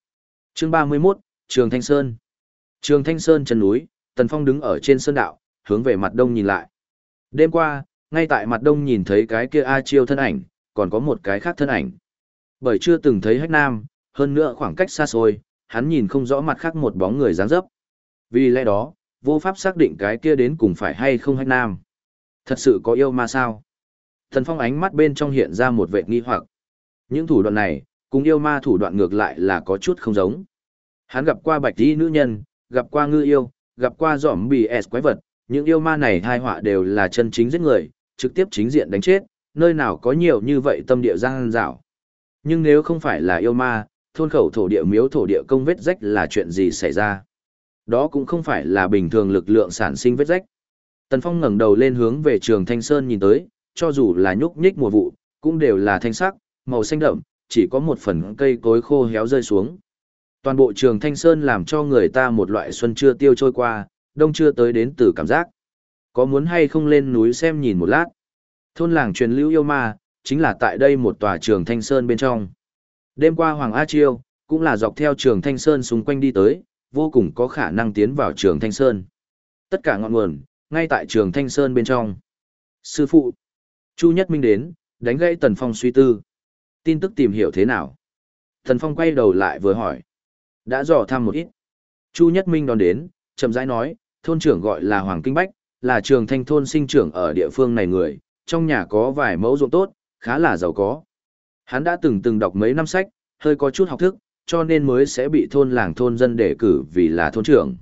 Chương 31, Trường Thanh Sơn. Trường Thanh Sơn chân núi, Tần Phong đứng ở trên sơn đạo, hướng về mặt đông nhìn lại. Đêm qua, ngay tại mặt đông nhìn thấy cái kia A Chiêu thân ảnh, còn có một cái khác thân ảnh. Bởi chưa từng thấy Hách Nam, hơn nữa khoảng cách xa xôi, hắn nhìn không rõ mặt khác một bóng người dáng dấp. Vì lẽ đó, vô pháp xác định cái kia đến cùng phải hay không Hách Nam. Thật sự có yêu ma sao? Thần Phong ánh mắt bên trong hiện ra một vệ nghi hoặc. Những thủ đoạn này, cùng yêu ma thủ đoạn ngược lại là có chút không giống. Hắn gặp qua bạch y nữ nhân, gặp qua ngư yêu, gặp qua giỏm bì S quái vật, những yêu ma này thai họa đều là chân chính giết người, trực tiếp chính diện đánh chết, nơi nào có nhiều như vậy tâm địa giang dảo. Nhưng nếu không phải là yêu ma, thôn khẩu thổ địa miếu thổ địa công vết rách là chuyện gì xảy ra? Đó cũng không phải là bình thường lực lượng sản sinh vết rách. Tần Phong ngẩng đầu lên hướng về trường Thanh Sơn nhìn tới, cho dù là nhúc nhích mùa vụ, cũng đều là thanh sắc, màu xanh đậm, chỉ có một phần cây cối khô héo rơi xuống. Toàn bộ trường Thanh Sơn làm cho người ta một loại xuân chưa tiêu trôi qua, đông chưa tới đến từ cảm giác. Có muốn hay không lên núi xem nhìn một lát? Thôn làng truyền lưu yêu ma, chính là tại đây một tòa trường Thanh Sơn bên trong. Đêm qua Hoàng A Chiêu, cũng là dọc theo trường Thanh Sơn xung quanh đi tới, vô cùng có khả năng tiến vào trường Thanh Sơn. Tất cả ngọn nguồn, ngay tại trường Thanh Sơn bên trong. Sư phụ, Chu Nhất Minh đến, đánh gãy Tần Phong suy tư. Tin tức tìm hiểu thế nào? Tần Phong quay đầu lại vừa hỏi. Đã dò thăm một ít. Chu Nhất Minh đón đến, chậm rãi nói, thôn trưởng gọi là Hoàng Kinh Bách, là trường thanh thôn sinh trưởng ở địa phương này người, trong nhà có vài mẫu ruộng tốt, khá là giàu có. Hắn đã từng từng đọc mấy năm sách, hơi có chút học thức, cho nên mới sẽ bị thôn làng thôn dân đề cử vì là thôn trưởng.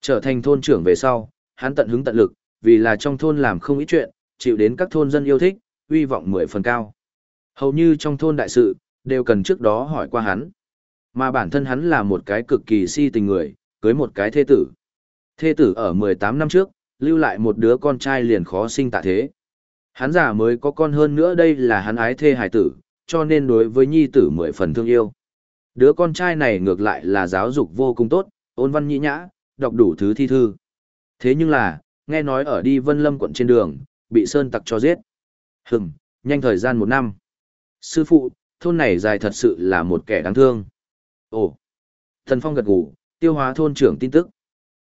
Trở thành thôn trưởng về sau, hắn tận hứng tận lực, vì là trong thôn làm không ít chuyện, chịu đến các thôn dân yêu thích, uy vọng mười phần cao. Hầu như trong thôn đại sự, đều cần trước đó hỏi qua hắn. Mà bản thân hắn là một cái cực kỳ si tình người, cưới một cái thê tử. Thê tử ở 18 năm trước, lưu lại một đứa con trai liền khó sinh tạ thế. Hắn giả mới có con hơn nữa đây là hắn ái thê hải tử, cho nên đối với nhi tử mười phần thương yêu. Đứa con trai này ngược lại là giáo dục vô cùng tốt, ôn văn nhĩ nhã, đọc đủ thứ thi thư. Thế nhưng là, nghe nói ở đi Vân Lâm quận trên đường, bị Sơn tặc cho giết. Hừm, nhanh thời gian một năm. Sư phụ, thôn này dài thật sự là một kẻ đáng thương. Ồ, thần phong gật gù, tiêu hóa thôn trưởng tin tức.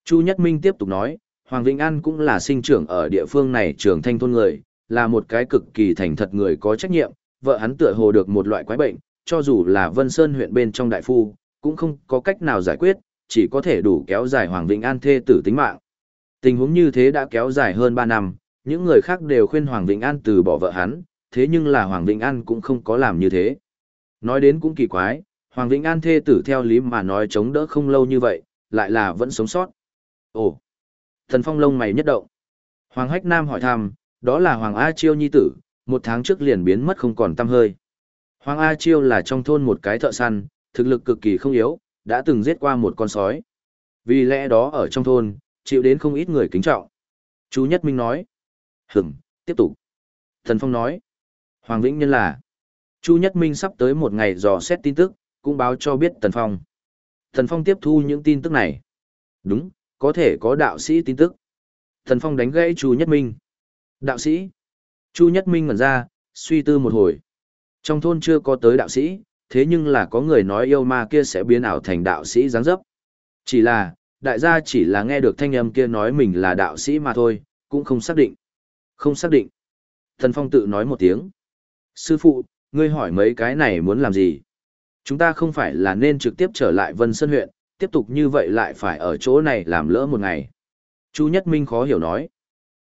Chu Nhất Minh tiếp tục nói, Hoàng Vĩnh An cũng là sinh trưởng ở địa phương này trưởng thanh thôn người, là một cái cực kỳ thành thật người có trách nhiệm, vợ hắn tựa hồ được một loại quái bệnh, cho dù là Vân Sơn huyện bên trong đại phu, cũng không có cách nào giải quyết, chỉ có thể đủ kéo dài Hoàng Vĩnh An thê tử tính mạng. Tình huống như thế đã kéo dài hơn 3 năm, những người khác đều khuyên Hoàng Vĩnh An từ bỏ vợ hắn, thế nhưng là Hoàng Vĩnh An cũng không có làm như thế. Nói đến cũng kỳ quái, Hoàng Vĩnh An thê tử theo lý mà nói chống đỡ không lâu như vậy, lại là vẫn sống sót. Ồ! Thần Phong lông mày nhất động. Hoàng Hách Nam hỏi thăm, đó là Hoàng A Chiêu nhi tử, một tháng trước liền biến mất không còn tăm hơi. Hoàng A Chiêu là trong thôn một cái thợ săn, thực lực cực kỳ không yếu, đã từng giết qua một con sói. Vì lẽ đó ở trong thôn, chịu đến không ít người kính trọng. Chú Nhất Minh nói. Hửm, tiếp tục. Thần Phong nói. Hoàng Vĩnh Nhân là. Chu Nhất Minh sắp tới một ngày dò xét tin tức, cũng báo cho biết Tần Phong. Thần Phong tiếp thu những tin tức này. Đúng, có thể có đạo sĩ tin tức. Thần Phong đánh gãy Chu Nhất Minh. Đạo sĩ. Chu Nhất Minh ngẩn ra, suy tư một hồi. Trong thôn chưa có tới đạo sĩ, thế nhưng là có người nói yêu ma kia sẽ biến ảo thành đạo sĩ dáng dấp. Chỉ là, đại gia chỉ là nghe được thanh âm kia nói mình là đạo sĩ mà thôi, cũng không xác định. Không xác định. Thần Phong tự nói một tiếng. Sư phụ, ngươi hỏi mấy cái này muốn làm gì? Chúng ta không phải là nên trực tiếp trở lại Vân Sơn huyện, tiếp tục như vậy lại phải ở chỗ này làm lỡ một ngày. Chu Nhất Minh khó hiểu nói.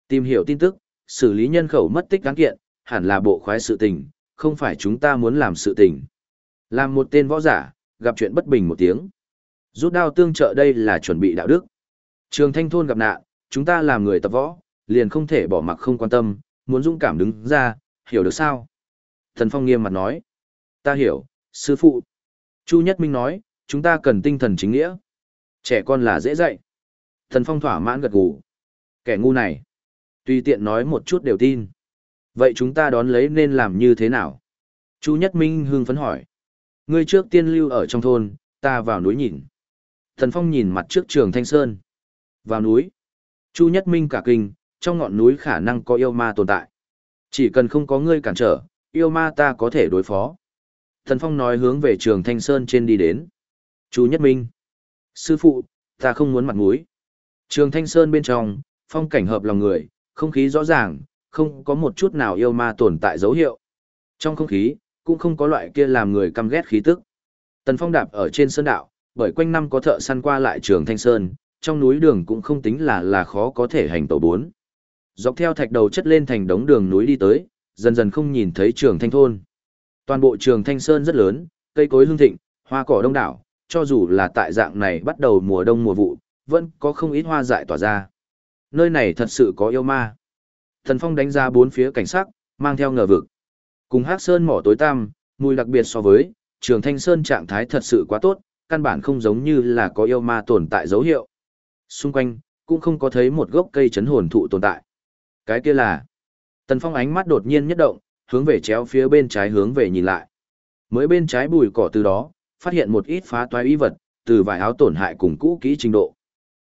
Tìm hiểu tin tức, xử lý nhân khẩu mất tích cán kiện, hẳn là bộ khoái sự tình, không phải chúng ta muốn làm sự tình. Làm một tên võ giả, gặp chuyện bất bình một tiếng. Rút đao tương trợ đây là chuẩn bị đạo đức. Trường thanh thôn gặp nạn, chúng ta làm người tập võ, liền không thể bỏ mặc không quan tâm, muốn dũng cảm đứng ra, hiểu được sao? Thần Phong nghiêm mặt nói. Ta hiểu, sư phụ. Chu Nhất Minh nói, chúng ta cần tinh thần chính nghĩa. Trẻ con là dễ dạy. Thần Phong thỏa mãn gật gù. Kẻ ngu này. Tùy tiện nói một chút đều tin. Vậy chúng ta đón lấy nên làm như thế nào? Chu Nhất Minh hưng phấn hỏi. Ngươi trước tiên lưu ở trong thôn, ta vào núi nhìn. Thần Phong nhìn mặt trước trường Thanh Sơn. Vào núi. Chu Nhất Minh cả kinh, trong ngọn núi khả năng có yêu ma tồn tại. Chỉ cần không có ngươi cản trở, yêu ma ta có thể đối phó. Thần Phong nói hướng về trường Thanh Sơn trên đi đến. Chu Nhất Minh. Sư phụ, ta không muốn mặt mũi. Trường Thanh Sơn bên trong, phong cảnh hợp lòng người, không khí rõ ràng, không có một chút nào yêu ma tồn tại dấu hiệu. Trong không khí, cũng không có loại kia làm người căm ghét khí tức. Tần Phong đạp ở trên sơn đạo, bởi quanh năm có thợ săn qua lại trường Thanh Sơn, trong núi đường cũng không tính là là khó có thể hành tổ bốn. Dọc theo thạch đầu chất lên thành đống đường núi đi tới, dần dần không nhìn thấy trường Thanh Thôn. Toàn bộ trường Thanh Sơn rất lớn, cây cối hương thịnh, hoa cỏ đông đảo, cho dù là tại dạng này bắt đầu mùa đông mùa vụ, vẫn có không ít hoa dại tỏa ra. Nơi này thật sự có yêu ma. Thần Phong đánh ra bốn phía cảnh sắc, mang theo ngờ vực. Cùng Hắc Sơn mỏ tối tăm, mùi đặc biệt so với, Trường Thanh Sơn trạng thái thật sự quá tốt, căn bản không giống như là có yêu ma tồn tại dấu hiệu. Xung quanh, cũng không có thấy một gốc cây chấn hồn thụ tồn tại. Cái kia là... Tần Phong ánh mắt đột nhiên nhất động, hướng về chéo phía bên trái hướng về nhìn lại. Mới bên trái bụi cỏ từ đó, phát hiện một ít phá toái y vật, từ vài áo tổn hại cùng cũ kỹ trình độ.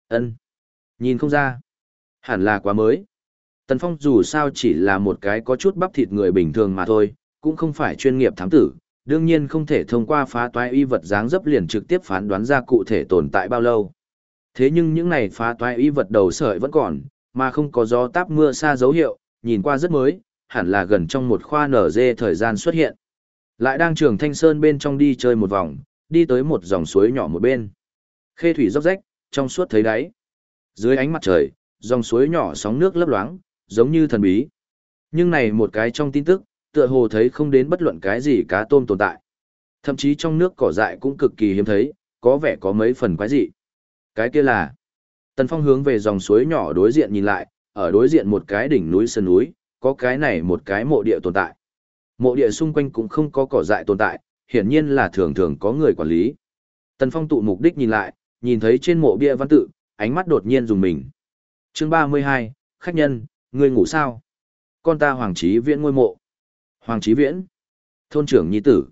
Ân, Nhìn không ra. Hẳn là quá mới. Tần Phong dù sao chỉ là một cái có chút bắp thịt người bình thường mà thôi, cũng không phải chuyên nghiệp thám tử, đương nhiên không thể thông qua phá toái y vật dáng dấp liền trực tiếp phán đoán ra cụ thể tồn tại bao lâu. Thế nhưng những này phá toái y vật đầu sợi vẫn còn, mà không có gió táp mưa xa dấu hiệu, nhìn qua rất mới, hẳn là gần trong một khoa nở dê thời gian xuất hiện. Lại đang trường Thanh Sơn bên trong đi chơi một vòng, đi tới một dòng suối nhỏ một bên. Khê thủy róc rách, trong suốt thấy đáy. Dưới ánh mặt trời, dòng suối nhỏ sóng nước lấp loáng, giống như thần bí. Nhưng này một cái trong tin tức, tựa hồ thấy không đến bất luận cái gì cá tôm tồn tại. Thậm chí trong nước cỏ dại cũng cực kỳ hiếm thấy, có vẻ có mấy phần quái dị. Cái kia là... Tần Phong hướng về dòng suối nhỏ đối diện nhìn lại, ở đối diện một cái đỉnh núi sơn núi, có cái này một cái mộ địa tồn tại. Mộ địa xung quanh cũng không có cỏ dại tồn tại, hiển nhiên là thường thường có người quản lý. Tần Phong tụ mục đích nhìn lại, nhìn thấy trên mộ bia văn tự, ánh mắt đột nhiên dùng mình. Chương 32, khách nhân, ngươi ngủ sao? Con ta Hoàng Chí Viễn ngôi mộ. Hoàng Chí Viễn, thôn trưởng nhi tử.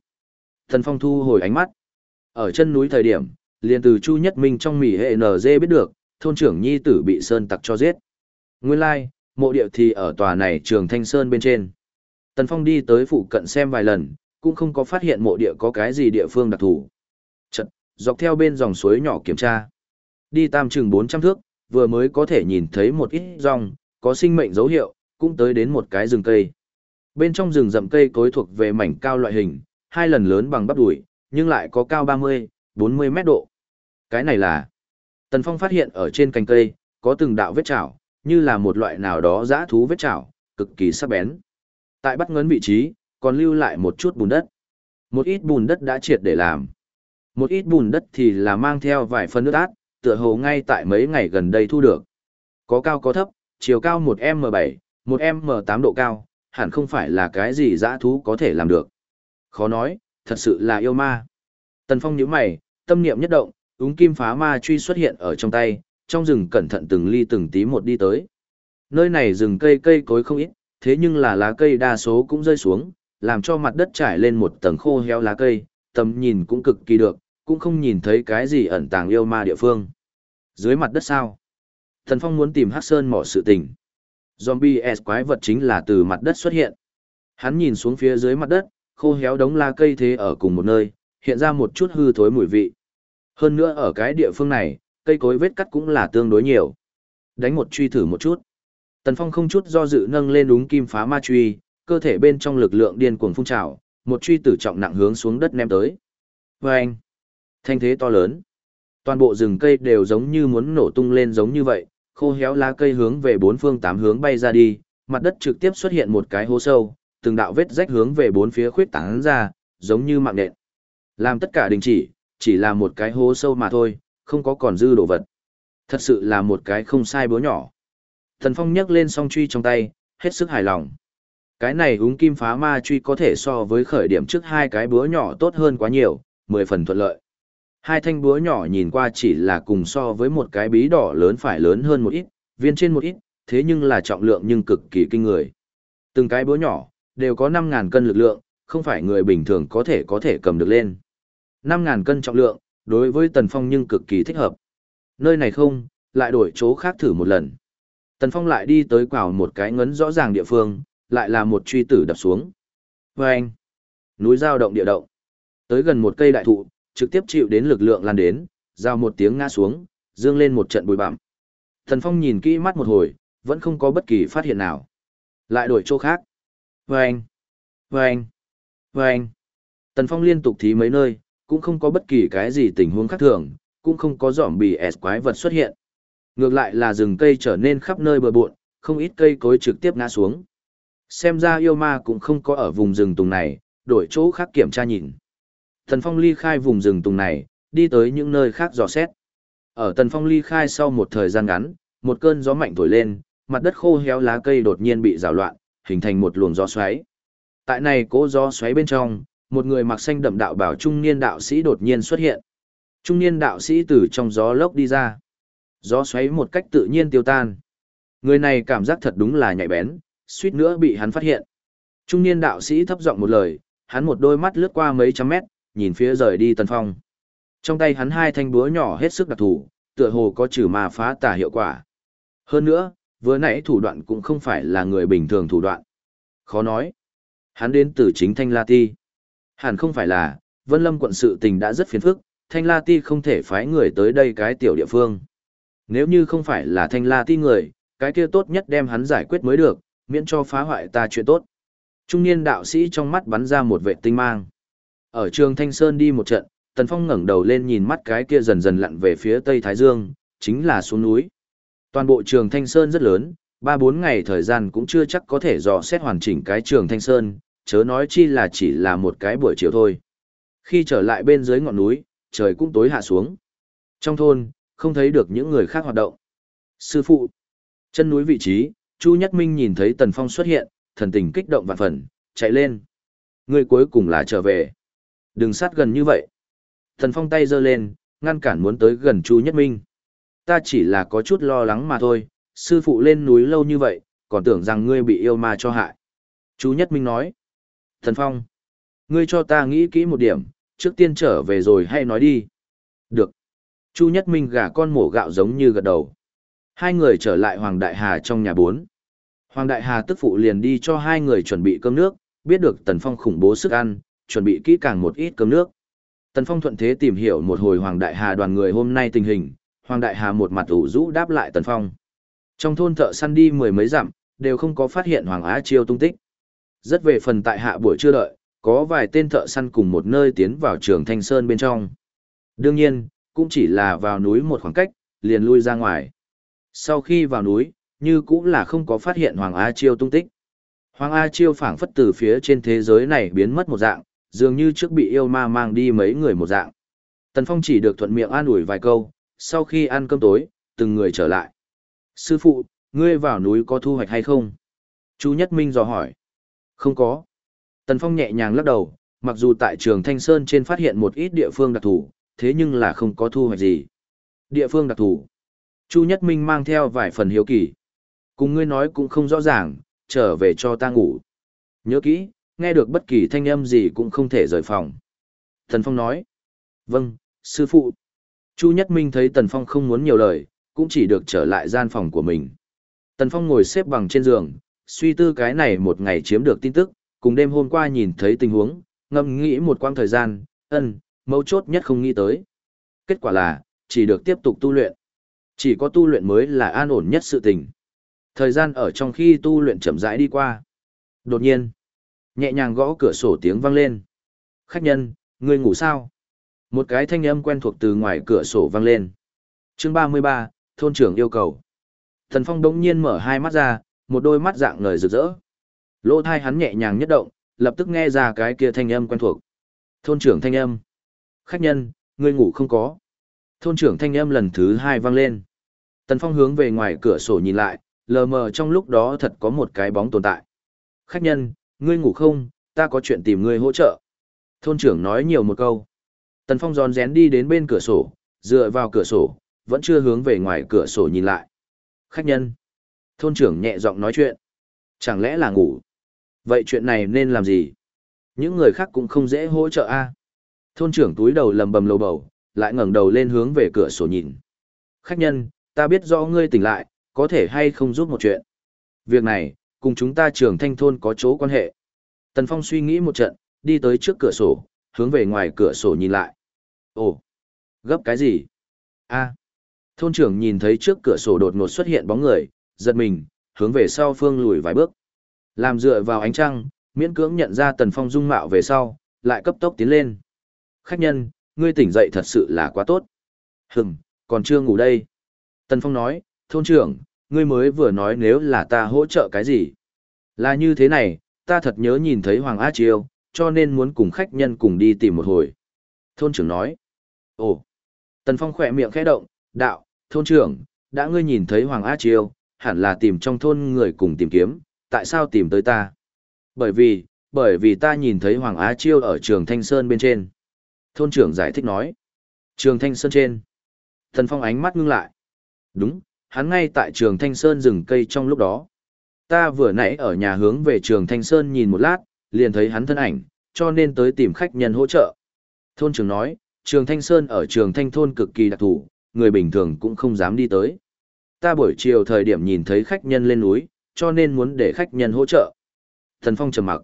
Tần Phong thu hồi ánh mắt. Ở chân núi thời điểm, liền từ Chu Nhất Minh trong mỉ hệ NG biết được, thôn trưởng nhi tử bị sơn tặc cho giết. Nguyên lai, like, mộ địa thì ở tòa này trường Thanh Sơn bên trên. Tần Phong đi tới phụ cận xem vài lần, cũng không có phát hiện mộ địa có cái gì địa phương đặc thù. Chật, dọc theo bên dòng suối nhỏ kiểm tra. Đi tam chừng 400 thước, vừa mới có thể nhìn thấy một ít dòng, có sinh mệnh dấu hiệu, cũng tới đến một cái rừng cây. Bên trong rừng rậm cây cối thuộc về mảnh cao loại hình, hai lần lớn bằng bắp đùi, nhưng lại có cao 30, 40 mét độ. Cái này là Tần Phong phát hiện ở trên cành cây, có từng đạo vết chảo, như là một loại nào đó dã thú vết chảo, cực kỳ sắc bén. Tại bắt ngấn vị trí, còn lưu lại một chút bùn đất. Một ít bùn đất đã triệt để làm. Một ít bùn đất thì là mang theo vài phân nước át, tựa hồ ngay tại mấy ngày gần đây thu được. Có cao có thấp, chiều cao 1M7, 1M8 độ cao, hẳn không phải là cái gì dã thú có thể làm được. Khó nói, thật sự là yêu ma. Tần Phong nhíu mày, tâm niệm nhất động, úng kim phá ma truy xuất hiện ở trong tay, trong rừng cẩn thận từng ly từng tí một đi tới. Nơi này rừng cây cây cối không ít, thế nhưng là lá cây đa số cũng rơi xuống, làm cho mặt đất trải lên một tầng khô héo lá cây, tầm nhìn cũng cực kỳ được, cũng không nhìn thấy cái gì ẩn tàng yêu ma địa phương. Dưới mặt đất sao? Thần Phong muốn tìm Hắc Sơn mỏ sự tình. Zombie S quái vật chính là từ mặt đất xuất hiện. Hắn nhìn xuống phía dưới mặt đất, khô héo đống lá cây thế ở cùng một nơi, hiện ra một chút hư thối mùi vị. Hơn nữa ở cái địa phương này, cây cối vết cắt cũng là tương đối nhiều. Đánh một truy thử một chút. Tần Phong không chút do dự nâng lên đúng kim phá ma truy, cơ thể bên trong lực lượng điên cuồng phun trào, một truy tử trọng nặng hướng xuống đất ném tới. Vâng! thanh thế to lớn. Toàn bộ rừng cây đều giống như muốn nổ tung lên giống như vậy, khô héo lá cây hướng về bốn phương tám hướng bay ra đi, mặt đất trực tiếp xuất hiện một cái hố sâu, từng đạo vết rách hướng về bốn phía khuyết tán ra, giống như mạng nện. Làm tất cả đình chỉ, chỉ là một cái hố sâu mà thôi, không có còn dư đồ vật. Thật sự là một cái không sai búa nhỏ. Thần Phong nhấc lên song truy trong tay, hết sức hài lòng. Cái này húng kim phá ma truy có thể so với khởi điểm trước hai cái búa nhỏ tốt hơn quá nhiều, mười phần thuận lợi. Hai thanh búa nhỏ nhìn qua chỉ là cùng so với một cái bí đỏ lớn phải lớn hơn một ít, viên trên một ít, thế nhưng là trọng lượng nhưng cực kỳ kinh người. Từng cái búa nhỏ, đều có 5.000 cân lực lượng, không phải người bình thường có thể có thể cầm được lên. 5.000 cân trọng lượng, đối với Tần Phong nhưng cực kỳ thích hợp. Nơi này không, lại đổi chỗ khác thử một lần. Tần Phong lại đi tới quào một cái ngấn rõ ràng địa phương, lại là một truy tử đập xuống. Và anh, núi giao động địa động. Tới gần một cây đại thụ, trực tiếp chịu đến lực lượng lan đến, giao một tiếng ngã xuống, dương lên một trận bụi bặm. Tần Phong nhìn kỹ mắt một hồi, vẫn không có bất kỳ phát hiện nào. Lại đổi chỗ khác. Và anh, và anh, và anh. Tần Phong liên tục thí mấy nơi, cũng không có bất kỳ cái gì tình huống khác thường, cũng không có giỏm bì S quái vật xuất hiện. Ngược lại là rừng cây trở nên khắp nơi bờ bộn, không ít cây cối trực tiếp ngã xuống. Xem ra yêu ma cũng không có ở vùng rừng tùng này, đổi chỗ khác kiểm tra nhìn. Tần Phong ly khai vùng rừng tùng này, đi tới những nơi khác dò xét. Ở Tần Phong ly khai sau một thời gian ngắn, một cơn gió mạnh thổi lên, mặt đất khô héo lá cây đột nhiên bị rào loạn, hình thành một luồng gió xoáy. Tại này cố gió xoáy bên trong, một người mặc xanh đậm đạo bảo trung niên đạo sĩ đột nhiên xuất hiện. Trung niên đạo sĩ từ trong gió lốc đi ra. Gió xoáy một cách tự nhiên tiêu tan. Người này cảm giác thật đúng là nhạy bén, suýt nữa bị hắn phát hiện. Trung niên đạo sĩ thấp giọng một lời, hắn một đôi mắt lướt qua mấy trăm mét, nhìn phía rời đi tần phong. Trong tay hắn hai thanh búa nhỏ hết sức đặc thù, tựa hồ có trừ ma phá tả hiệu quả. Hơn nữa, vừa nãy thủ đoạn cũng không phải là người bình thường thủ đoạn. Khó nói. Hắn đến từ chính Thanh La Ti. Hẳn không phải là, Vân Lâm quận sự tình đã rất phiền phức, Thanh La Ti không thể phái người tới đây cái tiểu địa phương. Nếu như không phải là Thanh La Ti người, cái kia tốt nhất đem hắn giải quyết mới được, miễn cho phá hoại ta chuyện tốt. Trung niên đạo sĩ trong mắt bắn ra một vệ tinh mang. Ở trường Thanh Sơn đi một trận, Tần Phong ngẩng đầu lên nhìn mắt cái kia dần dần lặn về phía Tây Thái Dương, chính là xuống núi. Toàn bộ trường Thanh Sơn rất lớn, ba bốn ngày thời gian cũng chưa chắc có thể dò xét hoàn chỉnh cái trường Thanh Sơn, chớ nói chi là chỉ là một cái buổi chiều thôi. Khi trở lại bên dưới ngọn núi, trời cũng tối hạ xuống. Trong thôn, không thấy được những người khác hoạt động. Sư phụ, chân núi vị trí, Chu Nhất Minh nhìn thấy Tần Phong xuất hiện, thần tình kích động vạn phần, chạy lên. Người cuối cùng là trở về. Đừng sát gần như vậy. Tần Phong tay giơ lên, ngăn cản muốn tới gần Chu Nhất Minh. Ta chỉ là có chút lo lắng mà thôi, sư phụ lên núi lâu như vậy, còn tưởng rằng ngươi bị yêu ma cho hại. Chu Nhất Minh nói. Thần Phong, ngươi cho ta nghĩ kỹ một điểm, trước tiên trở về rồi hay nói đi. Được. Chu Nhất Minh gà con mổ gạo giống như gật đầu. Hai người trở lại Hoàng Đại Hà trong nhà bốn. Hoàng Đại Hà tức phụ liền đi cho hai người chuẩn bị cơm nước, biết được Tần Phong khủng bố sức ăn, chuẩn bị kỹ càng một ít cơm nước. Tần Phong thuận thế tìm hiểu một hồi Hoàng Đại Hà đoàn người hôm nay tình hình, Hoàng Đại Hà một mặt ủ rũ đáp lại Tần Phong. Trong thôn thợ săn đi mười mấy dặm, đều không có phát hiện Hoàng Á Chiêu tung tích. Rất về phần tại hạ buổi chưa đợi, có vài tên thợ săn cùng một nơi tiến vào trường Thanh Sơn bên trong. Đương nhiên, cũng chỉ là vào núi một khoảng cách, liền lui ra ngoài. Sau khi vào núi, như cũng là không có phát hiện Hoàng A Chiêu tung tích. Hoàng A Chiêu phảng phất từ phía trên thế giới này biến mất một dạng, dường như trước bị yêu ma mang đi mấy người một dạng. Tần Phong chỉ được thuận miệng an ủi vài câu, sau khi ăn cơm tối, từng người trở lại. Sư phụ, ngươi vào núi có thu hoạch hay không? Chú Nhất Minh dò hỏi. Không có. Tần Phong nhẹ nhàng lắc đầu, mặc dù tại trường Thanh Sơn trên phát hiện một ít địa phương đặc thù, thế nhưng là không có thu hoạch gì. Địa phương đặc thù. Chu Nhất Minh mang theo vài phần hiếu kỳ. Cùng ngươi nói cũng không rõ ràng, trở về cho ta ngủ. Nhớ kỹ, nghe được bất kỳ thanh âm gì cũng không thể rời phòng. Tần Phong nói. Vâng, sư phụ. Chu Nhất Minh thấy Tần Phong không muốn nhiều lời, cũng chỉ được trở lại gian phòng của mình. Tần Phong ngồi xếp bằng trên giường, suy tư cái này một ngày chiếm được tin tức, cùng đêm hôm qua nhìn thấy tình huống, ngâm nghĩ một quãng thời gian, ân, mấu chốt nhất không nghĩ tới. Kết quả là, chỉ được tiếp tục tu luyện. Chỉ có tu luyện mới là an ổn nhất sự tình. Thời gian ở trong khi tu luyện chậm rãi đi qua. Đột nhiên, nhẹ nhàng gõ cửa sổ tiếng vang lên. Khách nhân, ngươi ngủ sao? Một cái thanh âm quen thuộc từ ngoài cửa sổ vang lên. Chương 33, thôn trưởng yêu cầu. Thần Phong đống nhiên mở hai mắt ra, một đôi mắt dạng ngời rực rỡ. Lỗ thai hắn nhẹ nhàng nhất động, lập tức nghe ra cái kia thanh âm quen thuộc. Thôn trưởng thanh âm. Khách nhân, ngươi ngủ không có. Thôn trưởng thanh âm lần thứ hai vang lên. Tần Phong hướng về ngoài cửa sổ nhìn lại, lờ mờ trong lúc đó thật có một cái bóng tồn tại. Khách nhân, ngươi ngủ không, ta có chuyện tìm ngươi hỗ trợ. Thôn trưởng nói nhiều một câu. Tần Phong giòn rén đi đến bên cửa sổ, dựa vào cửa sổ, vẫn chưa hướng về ngoài cửa sổ nhìn lại. Khách nhân. Thôn trưởng nhẹ giọng nói chuyện. Chẳng lẽ là ngủ? Vậy chuyện này nên làm gì? Những người khác cũng không dễ hỗ trợ a. Thôn trưởng túi đầu lầm bầm lầu bầu, lại ngẩng đầu lên hướng về cửa sổ nhìn. Khách nhân, ta biết rõ ngươi tỉnh lại, có thể hay không giúp một chuyện. Việc này, cùng chúng ta trưởng thanh thôn có chỗ quan hệ. Tần Phong suy nghĩ một trận, đi tới trước cửa sổ, hướng về ngoài cửa sổ nhìn lại. Ồ, gấp cái gì? a Thôn trưởng nhìn thấy trước cửa sổ đột ngột xuất hiện bóng người, giật mình, hướng về sau phương lùi vài bước. Làm dựa vào ánh trăng, miễn cưỡng nhận ra Tần Phong dung mạo về sau, lại cấp tốc tiến lên. Khách nhân, ngươi tỉnh dậy thật sự là quá tốt. Hừm, còn chưa ngủ đây. Tần Phong nói, thôn trưởng, ngươi mới vừa nói nếu là ta hỗ trợ cái gì. Là như thế này, ta thật nhớ nhìn thấy Hoàng Á Chiêu, cho nên muốn cùng khách nhân cùng đi tìm một hồi. Thôn trưởng nói, ồ. Tần Phong khỏe miệng khẽ động, đạo, thôn trưởng, đã ngươi nhìn thấy Hoàng Á Chiêu, hẳn là tìm trong thôn người cùng tìm kiếm, tại sao tìm tới ta? Bởi vì, bởi vì ta nhìn thấy Hoàng Á Chiêu ở trường Thanh Sơn bên trên. Thôn trưởng giải thích nói. Trường Thanh Sơn trên. Thần Phong ánh mắt ngưng lại. Đúng, hắn ngay tại trường Thanh Sơn rừng cây trong lúc đó. Ta vừa nãy ở nhà hướng về trường Thanh Sơn nhìn một lát, liền thấy hắn thân ảnh, cho nên tới tìm khách nhân hỗ trợ. Thôn trưởng nói, trường Thanh Sơn ở trường Thanh Thôn cực kỳ đặc thù, người bình thường cũng không dám đi tới. Ta buổi chiều thời điểm nhìn thấy khách nhân lên núi, cho nên muốn để khách nhân hỗ trợ. Thần Phong trầm mặc.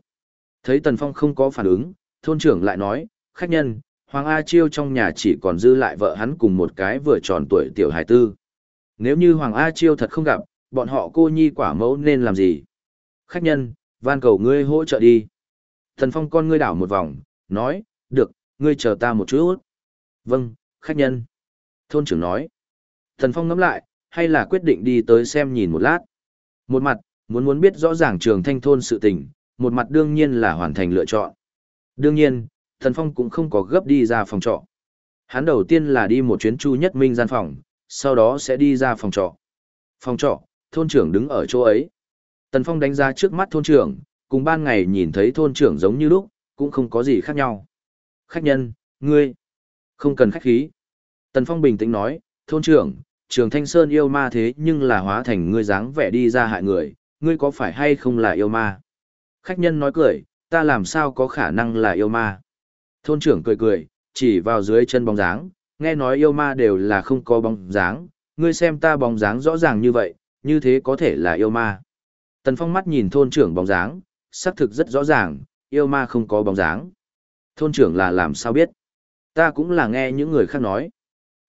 Thấy Tần Phong không có phản ứng, thôn trưởng lại nói, khách nhân, Hoàng A Chiêu trong nhà chỉ còn dư lại vợ hắn cùng một cái vừa tròn tuổi tiểu hài tư. Nếu như Hoàng A Chiêu thật không gặp, bọn họ cô nhi quả mẫu nên làm gì? Khách nhân, van cầu ngươi hỗ trợ đi. Thần Phong con ngươi đảo một vòng, nói, được, ngươi chờ ta một chút. Vâng, khách nhân. Thôn trưởng nói. Thần Phong ngẫm lại, hay là quyết định đi tới xem nhìn một lát. Một mặt, muốn muốn biết rõ ràng trường thanh thôn sự tình, một mặt đương nhiên là hoàn thành lựa chọn. Đương nhiên, Thần Phong cũng không có gấp đi ra phòng trọ. Hắn đầu tiên là đi một chuyến Chu Nhất Minh gian phòng, sau đó sẽ đi ra phòng trọ. Phòng trọ, thôn trưởng đứng ở chỗ ấy. Tần Phong đánh ra trước mắt thôn trưởng, cùng ban ngày nhìn thấy thôn trưởng giống như lúc, cũng không có gì khác nhau. Khách nhân, ngươi, không cần khách khí. Tần Phong bình tĩnh nói, thôn trưởng, trường Thanh Sơn yêu ma thế nhưng là hóa thành ngươi dáng vẻ đi ra hại người, ngươi có phải hay không là yêu ma? Khách nhân nói cười, ta làm sao có khả năng là yêu ma? Thôn trưởng cười cười, chỉ vào dưới chân bóng dáng, nghe nói yêu ma đều là không có bóng dáng, ngươi xem ta bóng dáng rõ ràng như vậy, như thế có thể là yêu ma. Tần Phong mắt nhìn thôn trưởng bóng dáng, xác thực rất rõ ràng, yêu ma không có bóng dáng. Thôn trưởng là làm sao biết? Ta cũng là nghe những người khác nói.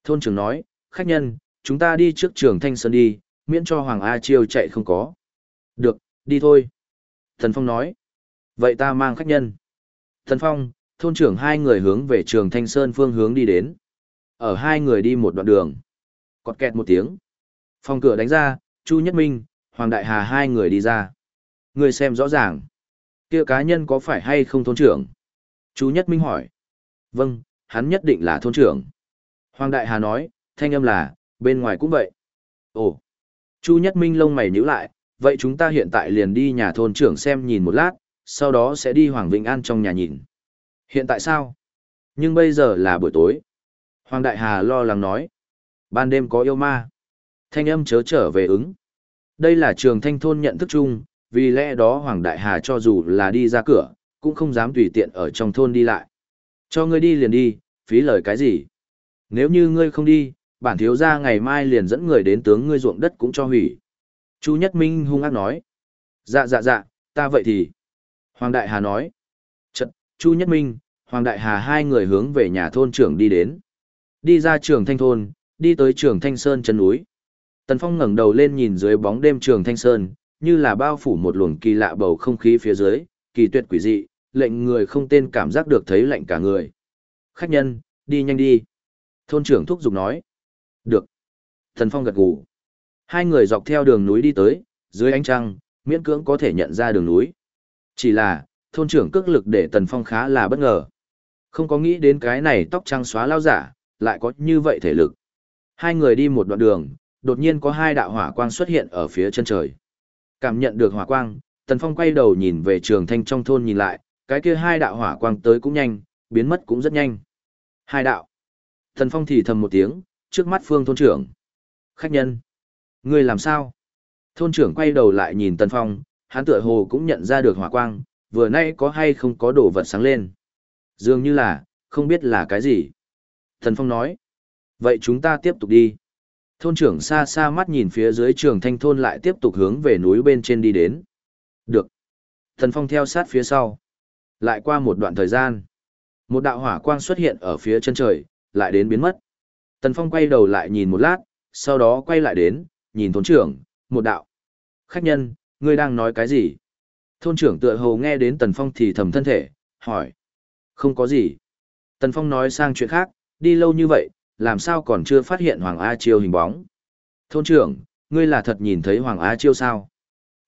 Thôn trưởng nói, khách nhân, chúng ta đi trước trường Thanh Sơn đi, miễn cho Hoàng A Chiêu chạy không có. Được, đi thôi. Thần Phong nói. Vậy ta mang khách nhân. Thần Phong, thôn trưởng hai người hướng về trường Thanh Sơn phương hướng đi đến. Ở hai người đi một đoạn đường. Cọt kẹt một tiếng. Phòng cửa đánh ra, Chu Nhất Minh, Hoàng Đại Hà hai người đi ra. Người xem rõ ràng. kia cá nhân có phải hay không thôn trưởng? Chu Nhất Minh hỏi. Vâng, hắn nhất định là thôn trưởng. Hoàng Đại Hà nói, thanh âm là, bên ngoài cũng vậy. Ồ. Chu Nhất Minh lông mày nhíu lại, vậy chúng ta hiện tại liền đi nhà thôn trưởng xem nhìn một lát, sau đó sẽ đi Hoàng Vĩnh An trong nhà nhìn. Hiện tại sao? Nhưng bây giờ là buổi tối. Hoàng Đại Hà lo lắng nói. Ban đêm có yêu ma. Thanh âm chớ trở về ứng. Đây là trường thanh thôn nhận thức chung, vì lẽ đó Hoàng Đại Hà cho dù là đi ra cửa, cũng không dám tùy tiện ở trong thôn đi lại. Cho ngươi đi liền đi, phí lời cái gì? Nếu như ngươi không đi, bản thiếu gia ngày mai liền dẫn người đến tướng ngươi ruộng đất cũng cho hủy. Chu Nhất Minh hung ác nói. Dạ dạ dạ, ta vậy thì. Hoàng Đại Hà nói. Chu Nhất Minh, Hoàng Đại Hà hai người hướng về nhà thôn trưởng đi đến. Đi ra trường Thanh Thôn, đi tới trường Thanh Sơn chân núi. Tần Phong ngẩng đầu lên nhìn dưới bóng đêm trường Thanh Sơn, như là bao phủ một luồng kỳ lạ bầu không khí phía dưới, kỳ tuyệt quỷ dị, lệnh người không tên cảm giác được thấy lạnh cả người. Khách nhân, đi nhanh đi. Thôn trưởng thúc giục nói. Được. Tần Phong gật gù. Hai người dọc theo đường núi đi tới, dưới ánh trăng, miễn cưỡng có thể nhận ra đường núi. Chỉ là, thôn trưởng cước lực để Tần Phong khá là bất ngờ. Không có nghĩ đến cái này tóc trăng xóa lao giả, lại có như vậy thể lực. Hai người đi một đoạn đường, đột nhiên có hai đạo hỏa quang xuất hiện ở phía chân trời. Cảm nhận được hỏa quang, Tần Phong quay đầu nhìn về trường thanh trong thôn nhìn lại, cái kia hai đạo hỏa quang tới cũng nhanh, biến mất cũng rất nhanh. Hai đạo. Tần Phong thì thầm một tiếng, trước mắt phương thôn trưởng. Khách nhân. Ngươi làm sao? Thôn trưởng quay đầu lại nhìn Tần Phong, hắn tựa hồ cũng nhận ra được hỏa quang, vừa nay có hay không có đồ vật sáng lên. Dường như là, không biết là cái gì. Thần Phong nói. Vậy chúng ta tiếp tục đi. Thôn trưởng xa xa mắt nhìn phía dưới trường thanh thôn lại tiếp tục hướng về núi bên trên đi đến. Được. Thần Phong theo sát phía sau. Lại qua một đoạn thời gian. Một đạo hỏa quang xuất hiện ở phía chân trời, lại đến biến mất. Tần Phong quay đầu lại nhìn một lát, sau đó quay lại đến, nhìn thôn trưởng, một đạo. Khách nhân, ngươi đang nói cái gì? Thôn trưởng tựa hồ nghe đến Tần Phong thì thầm thân thể, hỏi. Không có gì. Tần Phong nói sang chuyện khác, đi lâu như vậy, làm sao còn chưa phát hiện Hoàng A Chiêu hình bóng. Thôn trưởng, ngươi là thật nhìn thấy Hoàng A Chiêu sao?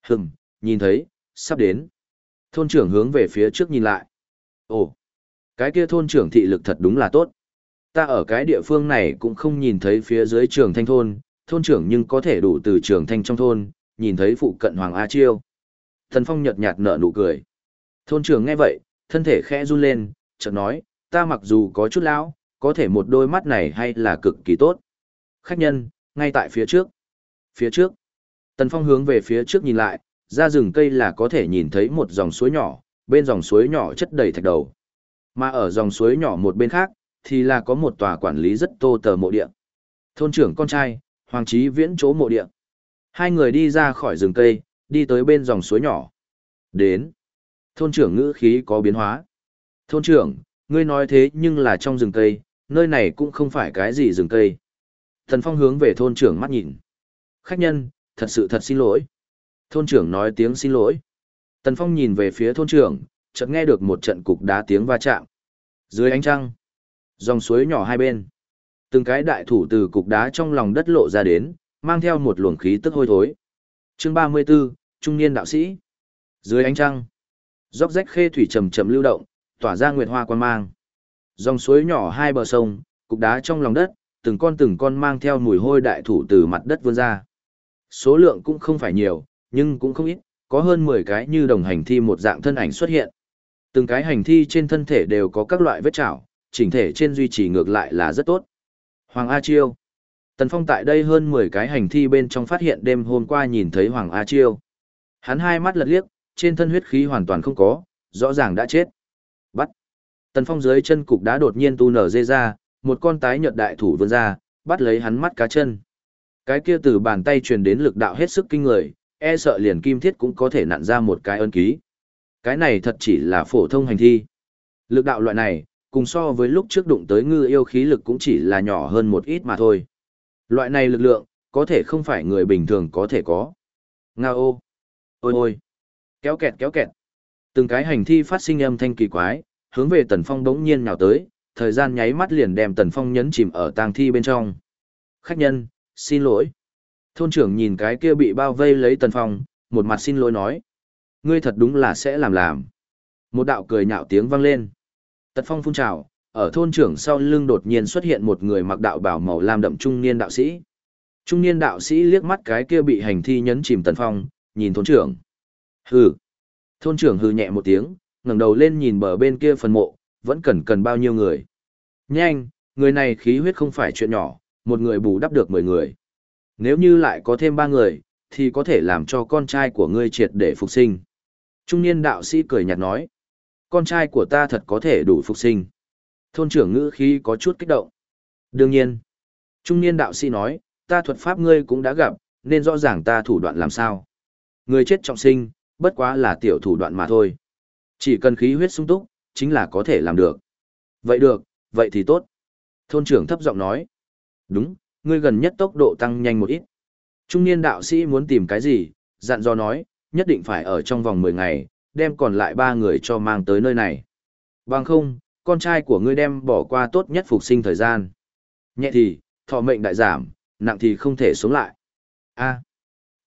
Hừm, nhìn thấy, sắp đến. Thôn trưởng hướng về phía trước nhìn lại. Ồ, cái kia thôn trưởng thị lực thật đúng là tốt. Ta ở cái địa phương này cũng không nhìn thấy phía dưới trường thanh thôn, thôn trưởng nhưng có thể đủ từ trường thanh trong thôn, nhìn thấy phụ cận Hoàng A Chiêu. Thần Phong nhợt nhạt nở nụ cười. Thôn trưởng nghe vậy, thân thể khẽ run lên, chợt nói, ta mặc dù có chút lão, có thể một đôi mắt này hay là cực kỳ tốt. Khách nhân, ngay tại phía trước. Phía trước. Tần Phong hướng về phía trước nhìn lại, ra rừng cây là có thể nhìn thấy một dòng suối nhỏ, bên dòng suối nhỏ chất đầy thạch đầu. Mà ở dòng suối nhỏ một bên khác, thì là có một tòa quản lý rất tô tờ mộ địa. Thôn trưởng con trai, Hoàng Chí Viễn chỗ mộ địa. Hai người đi ra khỏi rừng cây, đi tới bên dòng suối nhỏ. Đến. Thôn trưởng ngữ khí có biến hóa. Thôn trưởng, ngươi nói thế nhưng là trong rừng cây, nơi này cũng không phải cái gì rừng cây. Thần Phong hướng về thôn trưởng mắt nhìn. Khách nhân, thật sự thật xin lỗi. Thôn trưởng nói tiếng xin lỗi. Tần Phong nhìn về phía thôn trưởng, chợt nghe được một trận cục đá tiếng va chạm. Dưới ánh trăng, dòng suối nhỏ hai bên. Từng cái đại thủ từ cục đá trong lòng đất lộ ra đến, mang theo một luồng khí tức hôi thối. Chương 34, Trung niên đạo sĩ. Dưới ánh trăng, róc rách khê thủy trầm trầm lưu động, tỏa ra nguyệt hoa quan mang. Dòng suối nhỏ hai bờ sông, cục đá trong lòng đất, từng con từng con mang theo mùi hôi đại thủ từ mặt đất vươn ra. Số lượng cũng không phải nhiều, nhưng cũng không ít, có hơn 10 cái như đồng hành thi một dạng thân ảnh xuất hiện. Từng cái hành thi trên thân thể đều có các loại vết chảo, chỉnh thể trên duy trì ngược lại là rất tốt. Hoàng A Chiêu Tần Phong tại đây hơn 10 cái hành thi bên trong phát hiện đêm hôm qua nhìn thấy Hoàng A Chiêu. Hắn hai mắt lật liếc, trên thân huyết khí hoàn toàn không có, rõ ràng đã chết. Bắt. Tần Phong dưới chân cục đá đột nhiên tu nở dê ra, một con tái nhợt đại thủ vươn ra, bắt lấy hắn mắt cá chân. Cái kia từ bàn tay truyền đến lực đạo hết sức kinh người, e sợ liền kim thiết cũng có thể nặn ra một cái ân ký. Cái này thật chỉ là phổ thông hành thi. Lực đạo loại này, cùng so với lúc trước đụng tới ngư yêu khí lực cũng chỉ là nhỏ hơn một ít mà thôi. Loại này lực lượng, có thể không phải người bình thường có thể có. Nga ô! Ôi ôi! Kéo kẹt kéo kẹt! Từng cái hành thi phát sinh âm thanh kỳ quái, hướng về Tần Phong đống nhiên nhào tới, thời gian nháy mắt liền đem Tần Phong nhấn chìm ở tang thi bên trong. Khách nhân, xin lỗi. Thôn trưởng nhìn cái kia bị bao vây lấy Tần Phong, một mặt xin lỗi nói. Ngươi thật đúng là sẽ làm làm. Một đạo cười nhạo tiếng vang lên. tần Phong phun trào, ở thôn trưởng sau lưng đột nhiên xuất hiện một người mặc đạo bảo màu lam đậm trung niên đạo sĩ. Trung niên đạo sĩ liếc mắt cái kia bị hành thi nhấn chìm Tần Phong, nhìn thôn trưởng. Hừ. Thôn trưởng hừ nhẹ một tiếng, ngẩng đầu lên nhìn bờ bên kia phần mộ, vẫn cần cần bao nhiêu người. Nhanh, người này khí huyết không phải chuyện nhỏ, một người bù đắp được mười người. Nếu như lại có thêm ba người, thì có thể làm cho con trai của ngươi triệt để phục sinh. Trung niên đạo sĩ cười nhạt nói, con trai của ta thật có thể đủ phục sinh. Thôn trưởng ngữ khí có chút kích động. Đương nhiên, trung niên đạo sĩ nói, ta thuật pháp ngươi cũng đã gặp, nên rõ ràng ta thủ đoạn làm sao. Người chết trọng sinh, bất quá là tiểu thủ đoạn mà thôi. Chỉ cần khí huyết sung túc, chính là có thể làm được. Vậy được, vậy thì tốt. Thôn trưởng thấp giọng nói. Đúng, ngươi gần nhất tốc độ tăng nhanh một ít. Trung niên đạo sĩ muốn tìm cái gì, dặn dò nói, nhất định phải ở trong vòng 10 ngày, đem còn lại ba người cho mang tới nơi này. Bằng không, con trai của ngươi đem bỏ qua tốt nhất phục sinh thời gian. Nhẹ thì, thọ mệnh đại giảm, nặng thì không thể sống lại. a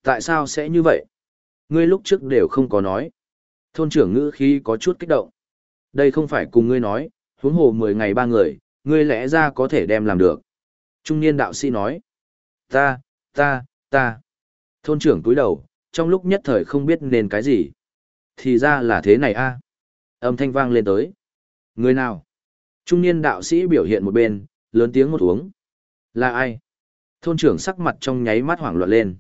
tại sao sẽ như vậy? Ngươi lúc trước đều không có nói. Thôn trưởng ngữ khí có chút kích động. Đây không phải cùng ngươi nói, huống hồ 10 ngày ba người, ngươi lẽ ra có thể đem làm được. Trung niên đạo sĩ nói. Ta, ta, ta. Thôn trưởng túi đầu, trong lúc nhất thời không biết nên cái gì. Thì ra là thế này a. Âm thanh vang lên tới. Người nào? Trung niên đạo sĩ biểu hiện một bên, lớn tiếng một uống. Là ai? Thôn trưởng sắc mặt trong nháy mắt hoảng loạn lên.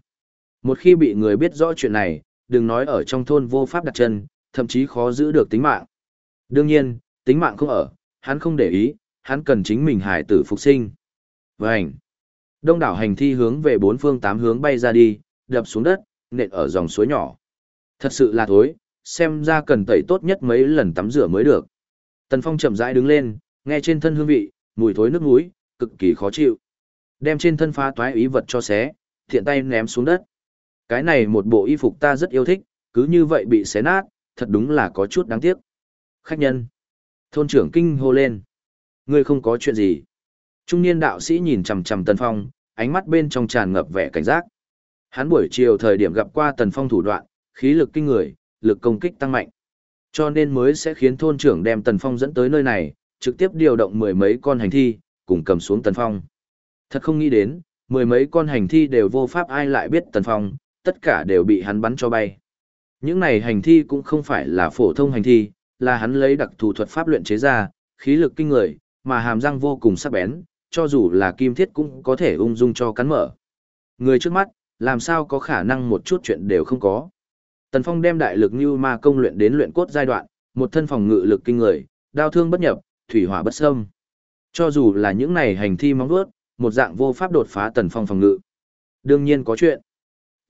Một khi bị người biết rõ chuyện này, đừng nói ở trong thôn vô pháp đặt chân, thậm chí khó giữ được tính mạng. Đương nhiên, tính mạng không ở, hắn không để ý, hắn cần chính mình hải tử phục sinh. Vành. Đông đảo hành thi hướng về bốn phương tám hướng bay ra đi, đập xuống đất, nện ở dòng suối nhỏ. Thật sự là thối, xem ra cần tẩy tốt nhất mấy lần tắm rửa mới được. Tần Phong chậm rãi đứng lên, nghe trên thân hương vị, mùi thối nước mũi, cực kỳ khó chịu. Đem trên thân phá toái ý vật cho xé, thiện tay ném xuống đất. Cái này một bộ y phục ta rất yêu thích, cứ như vậy bị xé nát, thật đúng là có chút đáng tiếc. Khách nhân. Thôn trưởng kinh hô lên. Ngươi không có chuyện gì. Trung niên đạo sĩ nhìn chằm chằm Tần Phong, ánh mắt bên trong tràn ngập vẻ cảnh giác. Hắn buổi chiều thời điểm gặp qua Tần Phong thủ đoạn, khí lực kinh người, lực công kích tăng mạnh. Cho nên mới sẽ khiến thôn trưởng đem Tần Phong dẫn tới nơi này, trực tiếp điều động mười mấy con hành thi, cùng cầm xuống Tần Phong. Thật không nghĩ đến, mười mấy con hành thi đều vô pháp ai lại biết Tần Phong, tất cả đều bị hắn bắn cho bay. Những này hành thi cũng không phải là phổ thông hành thi, là hắn lấy đặc thù thuật pháp luyện chế ra, khí lực kinh người, mà hàm răng vô cùng sắc bén, cho dù là kim thiết cũng có thể ung dung cho cắn mở. Người trước mắt, làm sao có khả năng một chút chuyện đều không có. Tần Phong đem đại lực như ma công luyện đến luyện cốt giai đoạn, một thân phòng ngự lực kinh người, đao thương bất nhập, thủy hỏa bất xâm. Cho dù là những này hành thi móng vuốt, một dạng vô pháp đột phá Tần Phong phòng ngự. Đương nhiên có chuyện.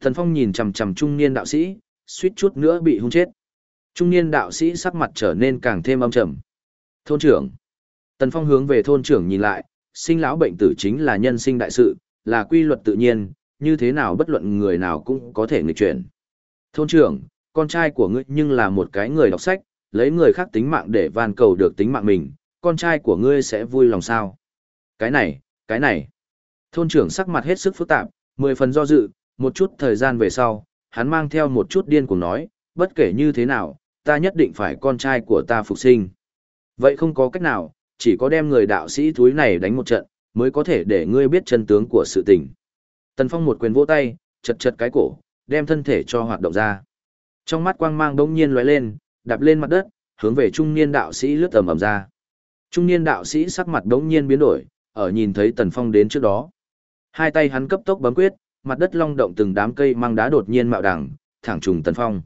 Tần Phong nhìn chằm chằm trung niên đạo sĩ, suýt chút nữa bị hung chết. Trung niên đạo sĩ sắc mặt trở nên càng thêm âm trầm. Thôn trưởng. Tần Phong hướng về thôn trưởng nhìn lại, sinh lão bệnh tử chính là nhân sinh đại sự, là quy luật tự nhiên, như thế nào bất luận người nào cũng có thể nghịch chuyển. Thôn trưởng, con trai của ngươi nhưng là một cái người đọc sách, lấy người khác tính mạng để van cầu được tính mạng mình, con trai của ngươi sẽ vui lòng sao? Cái này, cái này. Thôn trưởng sắc mặt hết sức phức tạp, mười phần do dự, một chút thời gian về sau, hắn mang theo một chút điên cuồng nói, bất kể như thế nào, ta nhất định phải con trai của ta phục sinh. Vậy không có cách nào, chỉ có đem người đạo sĩ thúi này đánh một trận, mới có thể để ngươi biết chân tướng của sự tình. Tần Phong một quyền vỗ tay, chật chật cái cổ, đem thân thể cho hoạt động ra. Trong mắt quang mang đống nhiên lóe lên, đạp lên mặt đất, hướng về trung niên đạo sĩ lướt tầm ầm ra. Trung niên đạo sĩ sắc mặt đống nhiên biến đổi, ở nhìn thấy Tần Phong đến trước đó. Hai tay hắn cấp tốc bấm quyết, mặt đất long động từng đám cây mang đá đột nhiên mạo đẳng, thẳng trùng Tần Phong.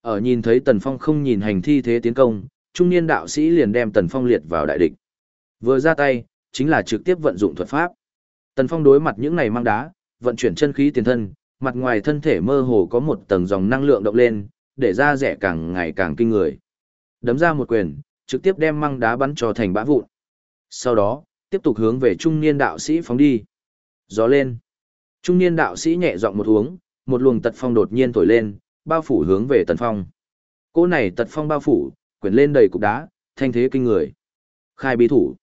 Ở nhìn thấy Tần Phong không nhìn hành thi thế tiến công, trung niên đạo sĩ liền đem Tần Phong liệt vào đại địch. Vừa ra tay, chính là trực tiếp vận dụng thuật pháp. Tần Phong đối mặt những này mang đá, vận chuyển chân khí tiền thân, mặt ngoài thân thể mơ hồ có một tầng dòng năng lượng động lên, để ra rẻ càng ngày càng kinh người. Đấm ra một quyền, trực tiếp đem măng đá bắn cho thành bã vụn. Sau đó, tiếp tục hướng về trung niên đạo sĩ phóng đi. Gió lên. Trung niên đạo sĩ nhẹ giọng một uống, một luồng tật phong đột nhiên thổi lên, bao phủ hướng về tần phong. Cỗ này tật phong bao phủ, quyển lên đầy cục đá, thanh thế kinh người. Khai bí thủ.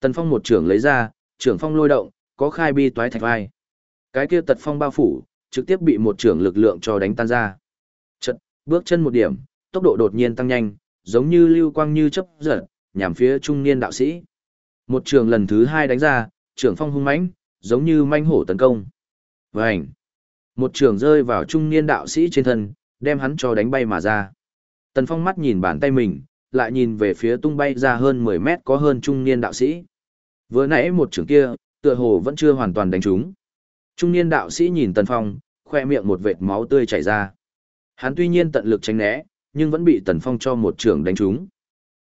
Tần phong một trưởng lấy ra, trưởng phong lôi động, có khai bi toái thạch vai. Cái kia tật phong bao phủ, trực tiếp bị một trưởng lực lượng cho đánh tan ra. Chật, bước chân một điểm, tốc độ đột nhiên tăng nhanh, giống như lưu quang như chấp giật, nhằm phía trung niên đạo sĩ. Một trường lần thứ hai đánh ra, trưởng phong hung mãnh, giống như manh hổ tấn công. Vành! Một trường rơi vào trung niên đạo sĩ trên thân, đem hắn cho đánh bay mà ra. Tần phong mắt nhìn bàn tay mình, lại nhìn về phía tung bay ra hơn 10 mét có hơn trung niên đạo sĩ. Vừa nãy một trường kia, tựa hồ vẫn chưa hoàn toàn đánh trúng. Trung niên đạo sĩ nhìn Tần Phong, khoe miệng một vệt máu tươi chảy ra. Hắn tuy nhiên tận lực tránh né, nhưng vẫn bị Tần Phong cho một trường đánh trúng.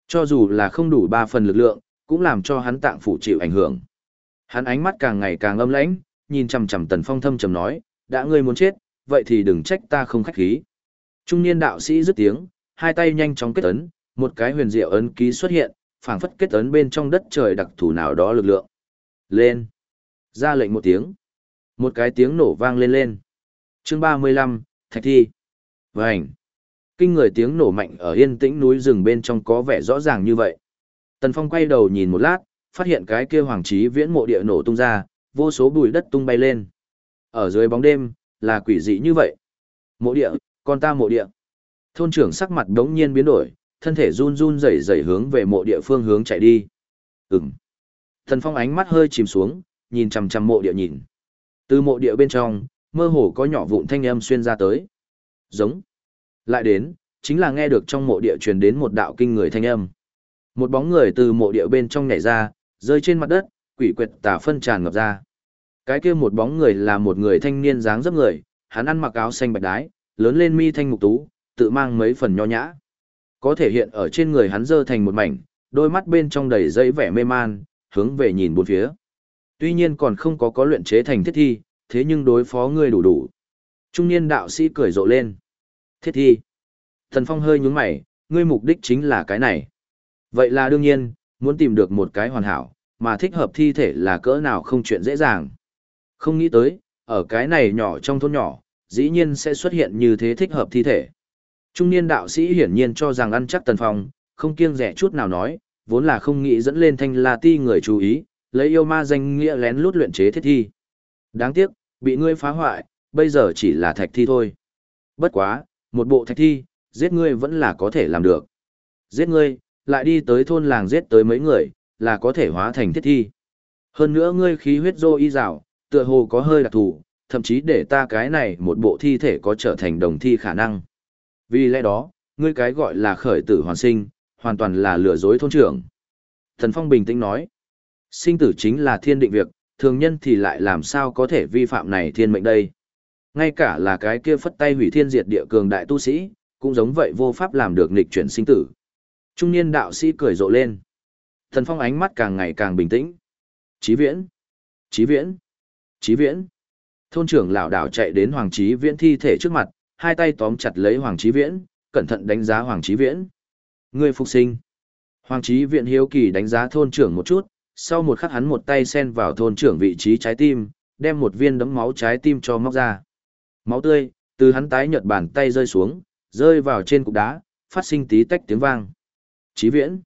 Cho dù là không đủ ba phần lực lượng, cũng làm cho hắn tạng phủ chịu ảnh hưởng. Hắn ánh mắt càng ngày càng âm lãnh, nhìn chằm chằm Tần Phong thâm trầm nói, đã ngươi muốn chết, vậy thì đừng trách ta không khách khí. Trung niên đạo sĩ dứt tiếng, hai tay nhanh chóng kết ấn, một cái huyền diệu ấn ký xuất hiện, phảng phất kết ấn bên trong đất trời đặc thù nào đó lực lượng. Lên. Ra lệnh một tiếng. Một cái tiếng nổ vang lên lên. chương 35, Thạch Thi. Vành. Kinh người tiếng nổ mạnh ở yên tĩnh núi rừng bên trong có vẻ rõ ràng như vậy. Tần Phong quay đầu nhìn một lát, phát hiện cái kia hoàng trí viễn mộ địa nổ tung ra, vô số bụi đất tung bay lên. Ở dưới bóng đêm, là quỷ dị như vậy. Mộ địa, con ta mộ địa. Thôn trưởng sắc mặt đống nhiên biến đổi, thân thể run run rẩy rẩy hướng về mộ địa phương hướng chạy đi. Ừm. Thần Phong ánh mắt hơi chìm xuống, nhìn chằm chằm mộ địa nhìn. Từ mộ địa bên trong, mơ hồ có nhỏ vụn thanh âm xuyên ra tới. Giống. Lại đến, chính là nghe được trong mộ địa truyền đến một đạo kinh người thanh âm. Một bóng người từ mộ địa bên trong nhảy ra, rơi trên mặt đất, quỷ quyệt tà phân tràn ngập ra. Cái kia một bóng người là một người thanh niên dáng dấp người, hắn ăn mặc áo xanh bạch đái, lớn lên mi thanh mục tú, tự mang mấy phần nho nhã. Có thể hiện ở trên người hắn dơ thành một mảnh, đôi mắt bên trong đầy dây vẻ mê man, hướng về nhìn bốn phía. Tuy nhiên còn không có có luyện chế thành thiết thi, thế nhưng đối phó ngươi đủ đủ. Trung niên đạo sĩ cười rộ lên. Thiết thi. Thần Phong hơi nhúng mày, ngươi mục đích chính là cái này. Vậy là đương nhiên, muốn tìm được một cái hoàn hảo, mà thích hợp thi thể là cỡ nào không chuyện dễ dàng. Không nghĩ tới, ở cái này nhỏ trong thôn nhỏ, dĩ nhiên sẽ xuất hiện như thế thích hợp thi thể. Trung niên đạo sĩ hiển nhiên cho rằng ăn chắc Tần Phong, không kiêng rẻ chút nào nói, vốn là không nghĩ dẫn lên thanh la ti người chú ý, lấy yêu ma danh nghĩa lén lút luyện chế thiết thi. Đáng tiếc, bị ngươi phá hoại, bây giờ chỉ là thạch thi thôi. Bất quá, một bộ thạch thi, giết ngươi vẫn là có thể làm được. Giết ngươi, lại đi tới thôn làng giết tới mấy người, là có thể hóa thành thiết thi. Hơn nữa ngươi khí huyết dô y rào, tựa hồ có hơi đặc thù, thậm chí để ta cái này một bộ thi thể có trở thành đồng thi khả năng. Vì lẽ đó, ngươi cái gọi là khởi tử hoàn sinh, hoàn toàn là lừa dối thôn trưởng. Thần Phong bình tĩnh nói, sinh tử chính là thiên định việc, thường nhân thì lại làm sao có thể vi phạm này thiên mệnh đây. Ngay cả là cái kia phất tay hủy thiên diệt địa cường đại tu sĩ, cũng giống vậy vô pháp làm được nghịch chuyển sinh tử. Trung niên đạo sĩ cười rộ lên. Thần Phong ánh mắt càng ngày càng bình tĩnh. Chí viễn! Chí viễn! Chí viễn! Thôn trưởng lão đảo chạy đến Hoàng Chí Viễn thi thể trước mặt, hai tay tóm chặt lấy Hoàng Chí Viễn, cẩn thận đánh giá Hoàng Chí Viễn. Người phục sinh. Hoàng Chí Viễn hiếu kỳ đánh giá thôn trưởng một chút, sau một khắc hắn một tay sen vào thôn trưởng vị trí trái tim, đem một viên đấm máu trái tim cho móc ra. Máu tươi, từ hắn tái nhợt bàn tay rơi xuống, rơi vào trên cục đá, phát sinh tí tách tiếng vang. Chí viễn.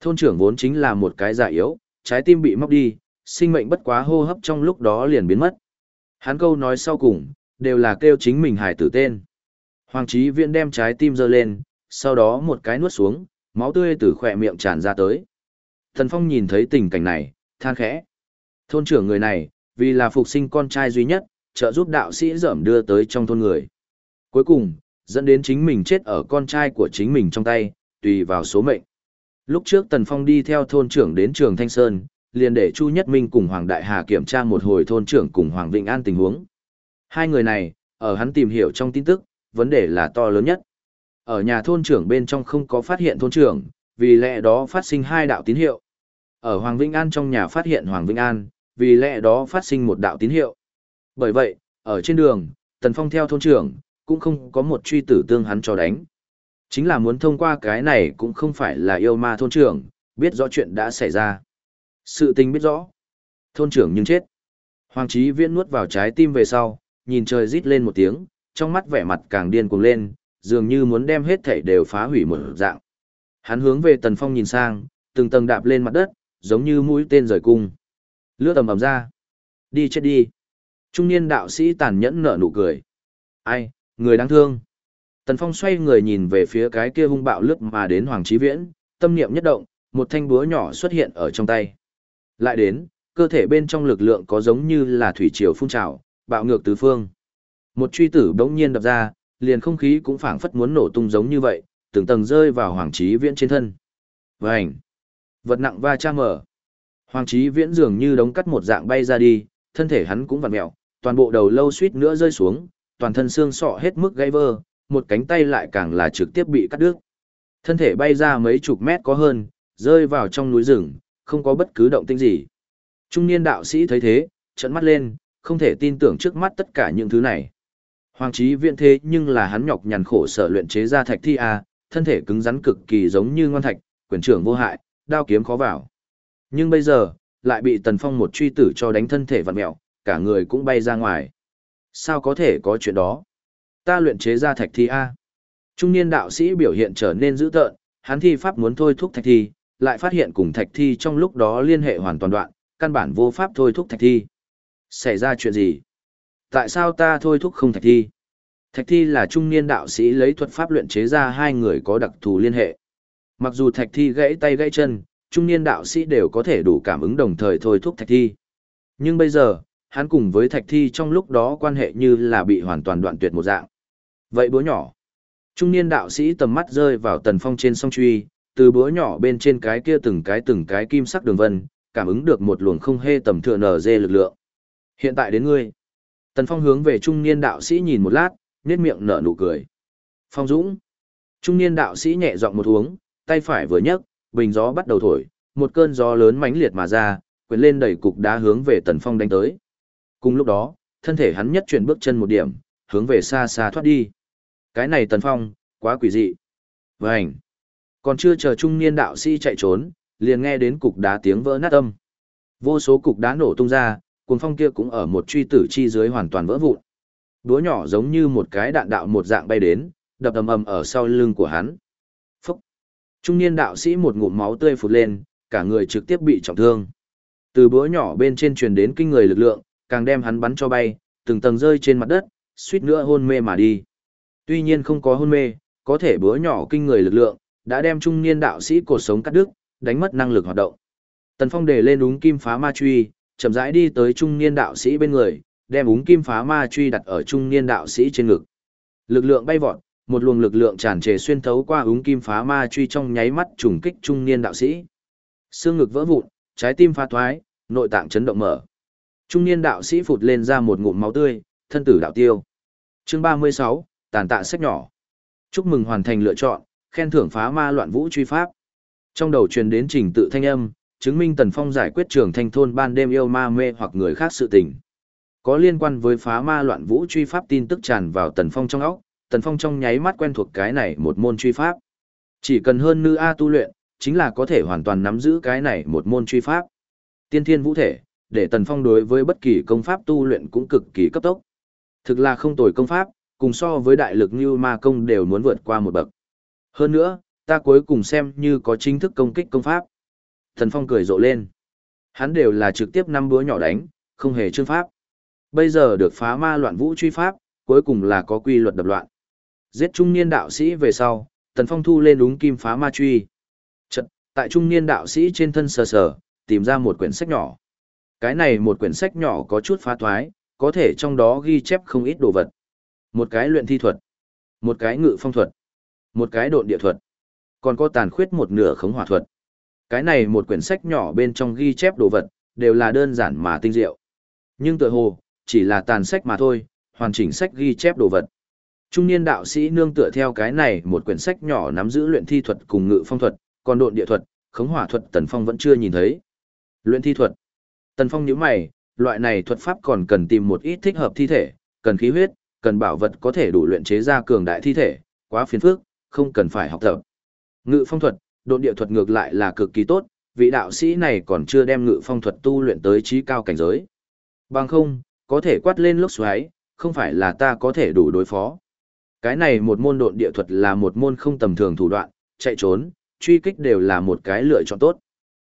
Thôn trưởng vốn chính là một cái giả yếu, trái tim bị móc đi, sinh mệnh bất quá hô hấp trong lúc đó liền biến mất. Hắn câu nói sau cùng, đều là kêu chính mình hải tử tên. Hoàng Chí Viễn đem trái tim giơ lên, sau đó một cái nuốt xuống, máu tươi từ khỏe miệng tràn ra tới. Thần Phong nhìn thấy tình cảnh này, than khẽ. Thôn trưởng người này, vì là phục sinh con trai duy nhất, trợ giúp đạo sĩ dởm đưa tới trong thôn người. Cuối cùng, dẫn đến chính mình chết ở con trai của chính mình trong tay, tùy vào số mệnh. Lúc trước Tần Phong đi theo thôn trưởng đến trường Thanh Sơn, liền để Chu Nhất Minh cùng Hoàng Đại Hà kiểm tra một hồi thôn trưởng cùng Hoàng Vịnh An tình huống. Hai người này, ở hắn tìm hiểu trong tin tức, vấn đề là to lớn nhất. Ở nhà thôn trưởng bên trong không có phát hiện thôn trưởng, vì lẽ đó phát sinh hai đạo tín hiệu. Ở Hoàng Vĩnh An trong nhà phát hiện Hoàng Vĩnh An, vì lẽ đó phát sinh một đạo tín hiệu. Bởi vậy, ở trên đường, Tần Phong theo thôn trưởng, cũng không có một truy tử tương hắn cho đánh. Chính là muốn thông qua cái này cũng không phải là yêu ma thôn trưởng, biết rõ chuyện đã xảy ra. Sự tình biết rõ. Thôn trưởng nhưng chết. Hoàng Chí Viễn nuốt vào trái tim về sau, nhìn trời rít lên một tiếng, trong mắt vẻ mặt càng điên cuồng lên, dường như muốn đem hết thảy đều phá hủy một dạng. Hắn hướng về Tần Phong nhìn sang, từng tầng đạp lên mặt đất, giống như mũi tên rời cung. Lướt tầm ầm ra. Đi chết đi. Trung niên đạo sĩ tàn nhẫn nở nụ cười. Ai, người đáng thương. Tần Phong xoay người nhìn về phía cái kia hung bạo lướt mà đến Hoàng Chí Viễn, tâm niệm nhất động, một thanh búa nhỏ xuất hiện ở trong tay. Lại đến, cơ thể bên trong lực lượng có giống như là thủy triều phun trào, bạo ngược tứ phương. Một truy tử bỗng nhiên đập ra, liền không khí cũng phảng phất muốn nổ tung giống như vậy, từng tầng rơi vào Hoàng Chí Viễn trên thân. Vành! Vật nặng va chạm mở. Hoàng Chí Viễn dường như đống cắt một dạng bay ra đi, thân thể hắn cũng vặn mèo, toàn bộ đầu lâu suýt nữa rơi xuống, toàn thân xương sọ hết mức gãy vỡ một cánh tay lại càng là trực tiếp bị cắt đứt. Thân thể bay ra mấy chục mét có hơn, rơi vào trong núi rừng, không có bất cứ động tĩnh gì. Trung niên đạo sĩ thấy thế, trợn mắt lên, không thể tin tưởng trước mắt tất cả những thứ này. Hoàng trí viện thế nhưng là hắn nhọc nhằn khổ sở luyện chế ra thạch thi a, thân thể cứng rắn cực kỳ giống như ngoan thạch, quyền trưởng vô hại, đao kiếm khó vào. Nhưng bây giờ, lại bị Tần Phong một truy tử cho đánh thân thể vặn mẹo, cả người cũng bay ra ngoài. Sao có thể có chuyện đó? Ta luyện chế ra thạch thi A. Trung niên đạo sĩ biểu hiện trở nên dữ tợn, hắn thi pháp muốn thôi thúc thạch thi, lại phát hiện cùng thạch thi trong lúc đó liên hệ hoàn toàn đoạn, căn bản vô pháp thôi thúc thạch thi. Xảy ra chuyện gì? Tại sao ta thôi thúc không thạch thi? Thạch thi là trung niên đạo sĩ lấy thuật pháp luyện chế ra hai người có đặc thù liên hệ. Mặc dù thạch thi gãy tay gãy chân, trung niên đạo sĩ đều có thể đủ cảm ứng đồng thời thôi thúc thạch thi. Nhưng bây giờ, hắn cùng với thạch thi trong lúc đó quan hệ như là bị hoàn toàn đoạn tuyệt một dạng. Vậy búa nhỏ. Trung niên đạo sĩ tầm mắt rơi vào tần phong trên song truy, từ búa nhỏ bên trên cái kia từng cái từng cái kim sắc đường vân, cảm ứng được một luồng không hê tầm thừa nở dê lực lượng. Hiện tại đến ngươi. Tần phong hướng về trung niên đạo sĩ nhìn một lát, nét miệng nở nụ cười. Phong dũng. Trung niên đạo sĩ nhẹ giọng một uống, tay phải vừa nhấc, bình gió bắt đầu thổi, một cơn gió lớn mãnh liệt mà ra, quyền lên đẩy cục đá hướng về tần phong đánh tới. Cùng lúc đó, thân thể hắn nhất chuyển bước chân một điểm, hướng về xa xa thoát đi. Cái này tần phong, quá quỷ dị. Vânh! Còn chưa chờ trung niên đạo sĩ chạy trốn, liền nghe đến cục đá tiếng vỡ nát âm. Vô số cục đá nổ tung ra, cuồng phong kia cũng ở một truy tử chi dưới hoàn toàn vỡ vụn. Đúa nhỏ giống như một cái đạn đạo một dạng bay đến, đập ầm ầm ở sau lưng của hắn. Phúc! Trung niên đạo sĩ một ngụm máu tươi phụt lên, cả người trực tiếp bị trọng thương. Từ búa nhỏ bên trên truyền đến kinh người lực lượng, càng đem hắn bắn cho bay, từng tầng rơi trên mặt đất, suýt nữa hôn mê mà đi. Tuy nhiên không có hôn mê, có thể búa nhỏ kinh người lực lượng, đã đem trung niên đạo sĩ cột sống cắt đứt, đánh mất năng lực hoạt động. Tần Phong để lên úng kim phá ma truy, chậm rãi đi tới trung niên đạo sĩ bên người, đem úng kim phá ma truy đặt ở trung niên đạo sĩ trên ngực. Lực lượng bay vọt, một luồng lực lượng tràn trề xuyên thấu qua úng kim phá ma truy trong nháy mắt trùng kích trung niên đạo sĩ. Xương ngực vỡ vụn, trái tim phá thoái, nội tạng chấn động mở. Trung niên đạo sĩ phụt lên ra một ngụm máu tươi, thân tử đạo tiêu. Chương 36, tàn tạ sách nhỏ. Chúc mừng hoàn thành lựa chọn, khen thưởng phá ma loạn vũ truy pháp. Trong đầu truyền đến trình tự thanh âm, chứng minh Tần Phong giải quyết trường thanh thôn ban đêm yêu ma mê hoặc người khác sự tình. Có liên quan với phá ma loạn vũ truy pháp tin tức tràn vào Tần Phong trong óc, Tần Phong trong nháy mắt quen thuộc cái này một môn truy pháp. Chỉ cần hơn nữ A tu luyện, chính là có thể hoàn toàn nắm giữ cái này một môn truy pháp. Tiên thiên vũ thể, để Tần Phong đối với bất kỳ công pháp tu luyện cũng cực kỳ cấp tốc. Thực là không tồi công pháp, cùng so với đại lực như ma công đều muốn vượt qua một bậc. Hơn nữa, ta cuối cùng xem như có chính thức công kích công pháp. Thần Phong cười rộ lên. Hắn đều là trực tiếp năm búa nhỏ đánh, không hề chương pháp. Bây giờ được phá ma loạn vũ truy pháp, cuối cùng là có quy luật đập loạn. Giết trung niên đạo sĩ về sau, Tần Phong thu lên đúng kim phá ma truy, tại trung niên đạo sĩ trên thân sờ sờ, tìm ra một quyển sách nhỏ. Cái này một quyển sách nhỏ có chút phá thoái, có thể trong đó ghi chép không ít đồ vật. Một cái luyện thi thuật, một cái ngự phong thuật, một cái độn địa thuật, còn có tàn khuyết một nửa khống hỏa thuật. Cái này một quyển sách nhỏ bên trong ghi chép đồ vật, đều là đơn giản mà tinh diệu. Nhưng tự hồ, chỉ là tàn sách mà thôi, hoàn chỉnh sách ghi chép đồ vật. Trung niên đạo sĩ nương tựa theo cái này một quyển sách nhỏ nắm giữ luyện thi thuật cùng ngự phong thuật, còn độn địa thuật, khống hỏa thuật Tần Phong vẫn chưa nhìn thấy. Luyện thi thuật. Tần Phong nhíu mày, loại này thuật pháp còn cần tìm một ít thích hợp thi thể, cần khí huyết, cần bảo vật có thể đủ luyện chế ra cường đại thi thể, quá phiền phức, không cần phải học tập. Ngự phong thuật, độn địa thuật ngược lại là cực kỳ tốt, vị đạo sĩ này còn chưa đem ngự phong thuật tu luyện tới trí cao cảnh giới. Bằng không, có thể quát lên lốc xoáy, không phải là ta có thể đủ đối phó. Cái này một môn độn địa thuật là một môn không tầm thường thủ đoạn, chạy trốn, truy kích đều là một cái lựa chọn tốt.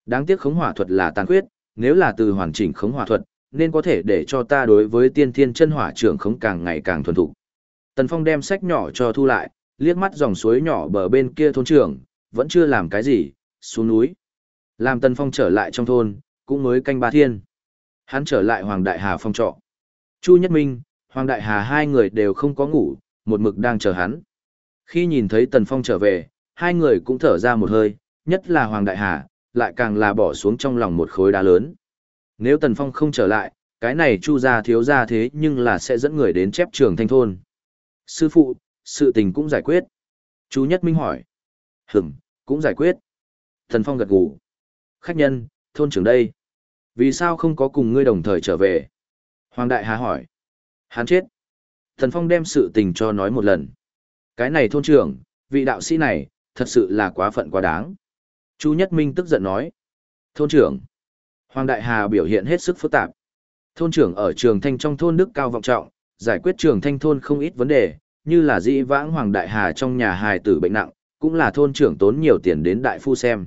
Đáng tiếc khống hỏa thuật là tàn khuyết, nếu là từ hoàn chỉnh khống hỏa thuật, nên có thể để cho ta đối với tiên thiên chân hỏa trưởng khống càng ngày càng thuần thục. Tần Phong đem sách nhỏ cho thu lại, liếc mắt dòng suối nhỏ bờ bên kia thôn trưởng, vẫn chưa làm cái gì, xuống núi. Làm Tần Phong trở lại trong thôn, cũng mới canh ba thiên. Hắn trở lại Hoàng Đại Hà phong trọ. Chu Nhất Minh, Hoàng Đại Hà hai người đều không có ngủ, một mực đang chờ hắn. Khi nhìn thấy Tần Phong trở về, hai người cũng thở ra một hơi, nhất là Hoàng Đại Hà, lại càng là bỏ xuống trong lòng một khối đá lớn. Nếu Tần Phong không trở lại, cái này chu gia thiếu gia thế nhưng là sẽ dẫn người đến chép trường thanh thôn. Sư phụ, sự tình cũng giải quyết. Chú Nhất Minh hỏi. Hửm, cũng giải quyết. Tần Phong gật gù. Khách nhân, thôn trưởng đây. Vì sao không có cùng ngươi đồng thời trở về? Hoàng Đại Hà hỏi. Hắn chết. Tần Phong đem sự tình cho nói một lần. Cái này thôn trưởng, vị đạo sĩ này, thật sự là quá phận quá đáng. Chu Nhất Minh tức giận nói. Thôn trưởng. Hoàng Đại Hà biểu hiện hết sức phức tạp. Thôn trưởng ở trường thanh trong thôn Đức Cao Vọng Trọng, giải quyết trường thanh thôn không ít vấn đề, như là dĩ vãng Hoàng Đại Hà trong nhà hài tử bệnh nặng, cũng là thôn trưởng tốn nhiều tiền đến đại phu xem.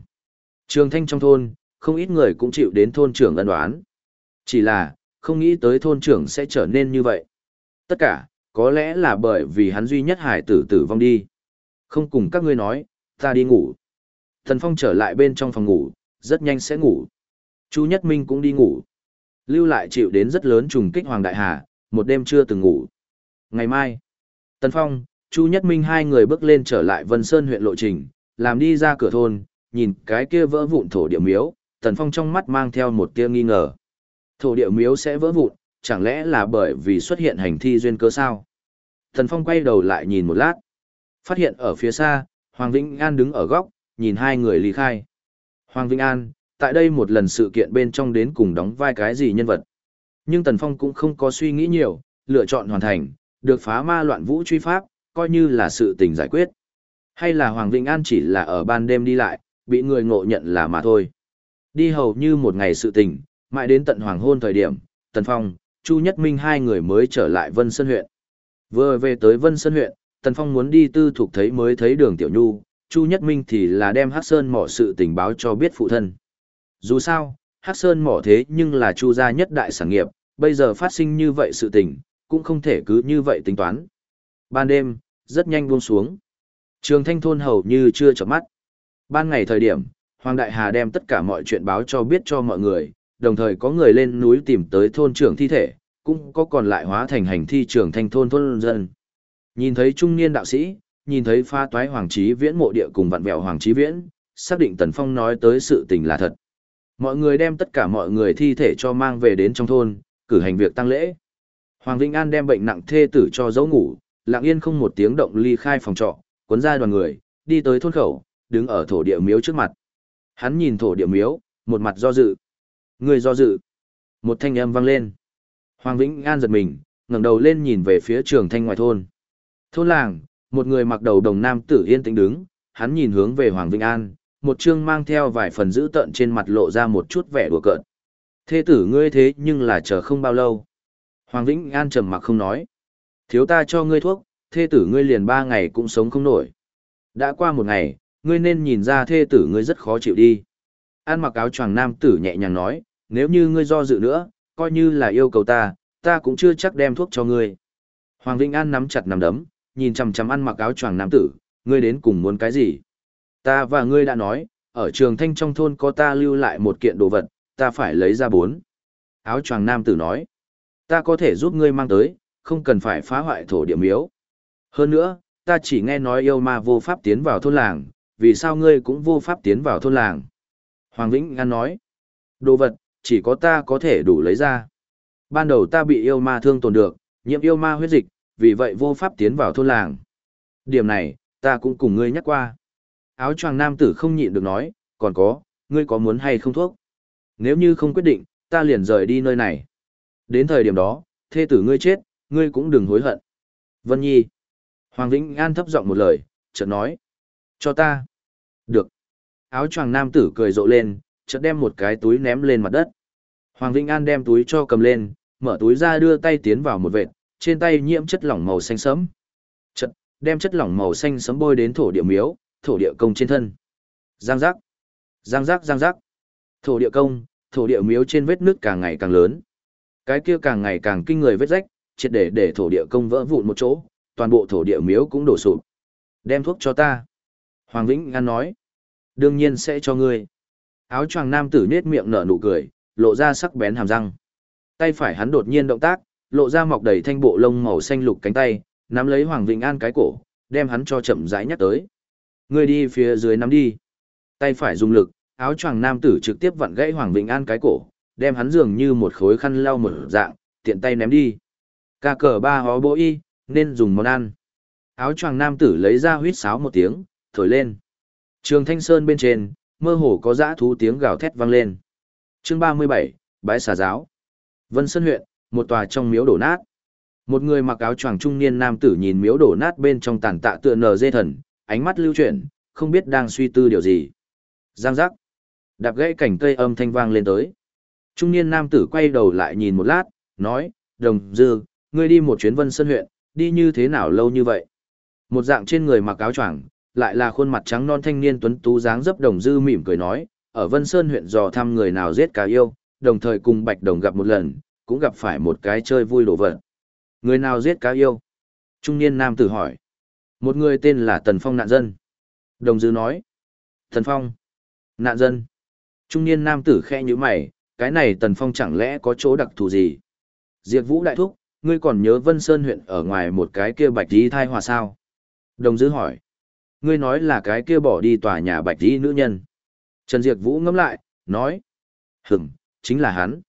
Trường thanh trong thôn, không ít người cũng chịu đến thôn trưởng ân đoán. Chỉ là, không nghĩ tới thôn trưởng sẽ trở nên như vậy. Tất cả, có lẽ là bởi vì hắn duy nhất hải tử tử vong đi. Không cùng các ngươi nói, ta đi ngủ. Thần Phong trở lại bên trong phòng ngủ, rất nhanh sẽ ngủ. Chu Nhất Minh cũng đi ngủ. Lưu lại chịu đến rất lớn trùng kích Hoàng Đại Hà, một đêm chưa từng ngủ. Ngày mai, Tần Phong, Chu Nhất Minh hai người bước lên trở lại Vân Sơn huyện lộ trình, làm đi ra cửa thôn, nhìn cái kia vỡ vụn thổ địa miếu, Tần Phong trong mắt mang theo một tia nghi ngờ. Thổ địa miếu sẽ vỡ vụn, chẳng lẽ là bởi vì xuất hiện hành thi duyên cơ sao? Tần Phong quay đầu lại nhìn một lát. Phát hiện ở phía xa, Hoàng Vĩnh An đứng ở góc, nhìn hai người ly khai. Hoàng Vĩnh An, tại đây một lần sự kiện bên trong đến cùng đóng vai cái gì nhân vật. Nhưng Tần Phong cũng không có suy nghĩ nhiều, lựa chọn hoàn thành, được phá ma loạn vũ truy pháp, coi như là sự tình giải quyết. Hay là Hoàng Vĩnh An chỉ là ở ban đêm đi lại, bị người ngộ nhận là mà thôi. Đi hầu như một ngày sự tình, mãi đến tận hoàng hôn thời điểm, Tần Phong, Chu Nhất Minh hai người mới trở lại Vân Sơn huyện. Vừa về tới Vân Sơn huyện, Tần Phong muốn đi tư thuộc thấy mới thấy đường Tiểu Nhu, Chu Nhất Minh thì là đem Hắc Sơn mỏ sự tình báo cho biết phụ thân. Dù sao, Hắc Sơn mỏ thế nhưng là Chu gia nhất đại sản nghiệp, bây giờ phát sinh như vậy sự tình, cũng không thể cứ như vậy tính toán. Ban đêm, rất nhanh buông xuống. Trường Thanh thôn hầu như chưa chợp mắt. Ban ngày thời điểm, Hoàng Đại Hà đem tất cả mọi chuyện báo cho biết cho mọi người, đồng thời có người lên núi tìm tới thôn trưởng thi thể, cũng có còn lại hóa thành hành thi trưởng thanh thôn thôn dân. Nhìn thấy trung niên đạo sĩ, nhìn thấy pha toái hoàng Chí viễn mộ địa cùng vặn vẹo hoàng Chí viễn, xác định Tần Phong nói tới sự tình là thật. Mọi người đem tất cả mọi người thi thể cho mang về đến trong thôn, cử hành việc tăng lễ. Hoàng Vĩnh An đem bệnh nặng thê tử cho dấu ngủ, lặng yên không một tiếng động ly khai phòng trọ, cuốn ra đoàn người, đi tới thôn khẩu, đứng ở thổ địa miếu trước mặt. Hắn nhìn thổ địa miếu, một mặt do dự. Người do dự. Một thanh âm vang lên. Hoàng Vĩnh An giật mình, ngẩng đầu lên nhìn về phía trường thanh ngoài thôn. Thôn làng, một người mặc đầu đồng nam tử yên tĩnh đứng, hắn nhìn hướng về Hoàng Vĩnh An, một chương mang theo vài phần dữ tợn trên mặt lộ ra một chút vẻ đùa cợt. Thế tử ngươi thế nhưng là chờ không bao lâu. Hoàng Vĩnh An trầm mặc không nói. Thiếu ta cho ngươi thuốc, thê tử ngươi liền ba ngày cũng sống không nổi. Đã qua một ngày, ngươi nên nhìn ra thê tử ngươi rất khó chịu đi. An mặc áo choàng nam tử nhẹ nhàng nói, nếu như ngươi do dự nữa, coi như là yêu cầu ta, ta cũng chưa chắc đem thuốc cho ngươi. Hoàng Vĩnh An nắm chặt nắm đấm, nhìn chằm chằm ăn mặc áo choàng nam tử, ngươi đến cùng muốn cái gì? Ta và ngươi đã nói, ở trường thanh trong thôn có ta lưu lại một kiện đồ vật, ta phải lấy ra bốn. Áo choàng nam tử nói, ta có thể giúp ngươi mang tới, không cần phải phá hoại thổ địa miếu. Hơn nữa, ta chỉ nghe nói yêu ma vô pháp tiến vào thôn làng, vì sao ngươi cũng vô pháp tiến vào thôn làng? Hoàng Vĩnh Ngăn nói, đồ vật, chỉ có ta có thể đủ lấy ra. Ban đầu ta bị yêu ma thương tổn được, nhiễm yêu ma huyết dịch, vì vậy vô pháp tiến vào thôn làng. Điểm này, ta cũng cùng ngươi nhắc qua. Áo choàng nam tử không nhịn được nói, còn có, ngươi có muốn hay không thuốc? Nếu như không quyết định, ta liền rời đi nơi này. Đến thời điểm đó, thê tử ngươi chết, ngươi cũng đừng hối hận. Vân Nhi. Hoàng Vĩnh An thấp giọng một lời, chợt nói. Cho ta. Được. Áo choàng nam tử cười rộ lên, chợt đem một cái túi ném lên mặt đất. Hoàng Vĩnh An đem túi cho cầm lên, mở túi ra đưa tay tiến vào một vệt, trên tay nhiễm chất lỏng màu xanh sẫm. Chợt, đem chất lỏng màu xanh sẫm bôi đến thổ địa miếu, thổ địa công trên thân. Giang giác. Giang giác giang giác. Thổ địa công, thổ địa miếu trên vết nước càng ngày càng lớn. Cái kia càng ngày càng kinh người vết rách, triệt để để thổ địa công vỡ vụn một chỗ, toàn bộ thổ địa miếu cũng đổ sụp. Đem thuốc cho ta. Hoàng Vĩnh An nói. Đương nhiên sẽ cho ngươi. Áo choàng nam tử nết miệng nở nụ cười, lộ ra sắc bén hàm răng. Tay phải hắn đột nhiên động tác, lộ ra mọc đầy thanh bộ lông màu xanh lục cánh tay, nắm lấy Hoàng Vĩnh An cái cổ, đem hắn cho chậm rãi nhắc tới. Ngươi đi phía dưới nắm đi. Tay phải dùng lực, áo choàng nam tử trực tiếp vặn gãy Hoàng Vĩnh An cái cổ, đem hắn dường như một khối khăn lau một dạng, tiện tay ném đi. Ca cờ ba hó bố y, nên dùng món ăn. Áo choàng nam tử lấy ra huyết sáo một tiếng, thổi lên. Trường Thanh Sơn bên trên, mơ hồ có dã thú tiếng gào thét vang lên. Chương 37, bãi xà giáo. Vân Sơn huyện, một tòa trong miếu đổ nát. Một người mặc áo choàng trung niên nam tử nhìn miếu đổ nát bên trong tàn tạ tựa nờ dê thần, ánh mắt lưu chuyển, không biết đang suy tư điều gì. Giang giác. Đạp gãy cảnh cây âm thanh vang lên tới. Trung niên nam tử quay đầu lại nhìn một lát, nói, đồng dư, ngươi đi một chuyến vân sơn huyện, đi như thế nào lâu như vậy? Một dạng trên người mặc áo choàng, lại là khuôn mặt trắng non thanh niên tuấn tú dáng dấp đồng dư mỉm cười nói, ở Vân Sơn huyện dò thăm người nào giết cá yêu, đồng thời cùng Bạch Đồng gặp một lần, cũng gặp phải một cái chơi vui đổ vật. Người nào giết cá yêu? Trung niên nam tử hỏi. Một người tên là Tần Phong nạn dân. Đồng dư nói. Tần Phong. Nạn dân. Trung niên nam tử khe như mày, cái này Tần Phong chẳng lẽ có chỗ đặc thù gì? Diệt Vũ đại thúc, ngươi còn nhớ Vân Sơn huyện ở ngoài một cái kia bạch tí thai hòa sao? Đồng dư hỏi. Ngươi nói là cái kia bỏ đi tòa nhà bạch tí nữ nhân. Trần Diệp Vũ ngẫm lại, nói. Hửm, chính là hắn.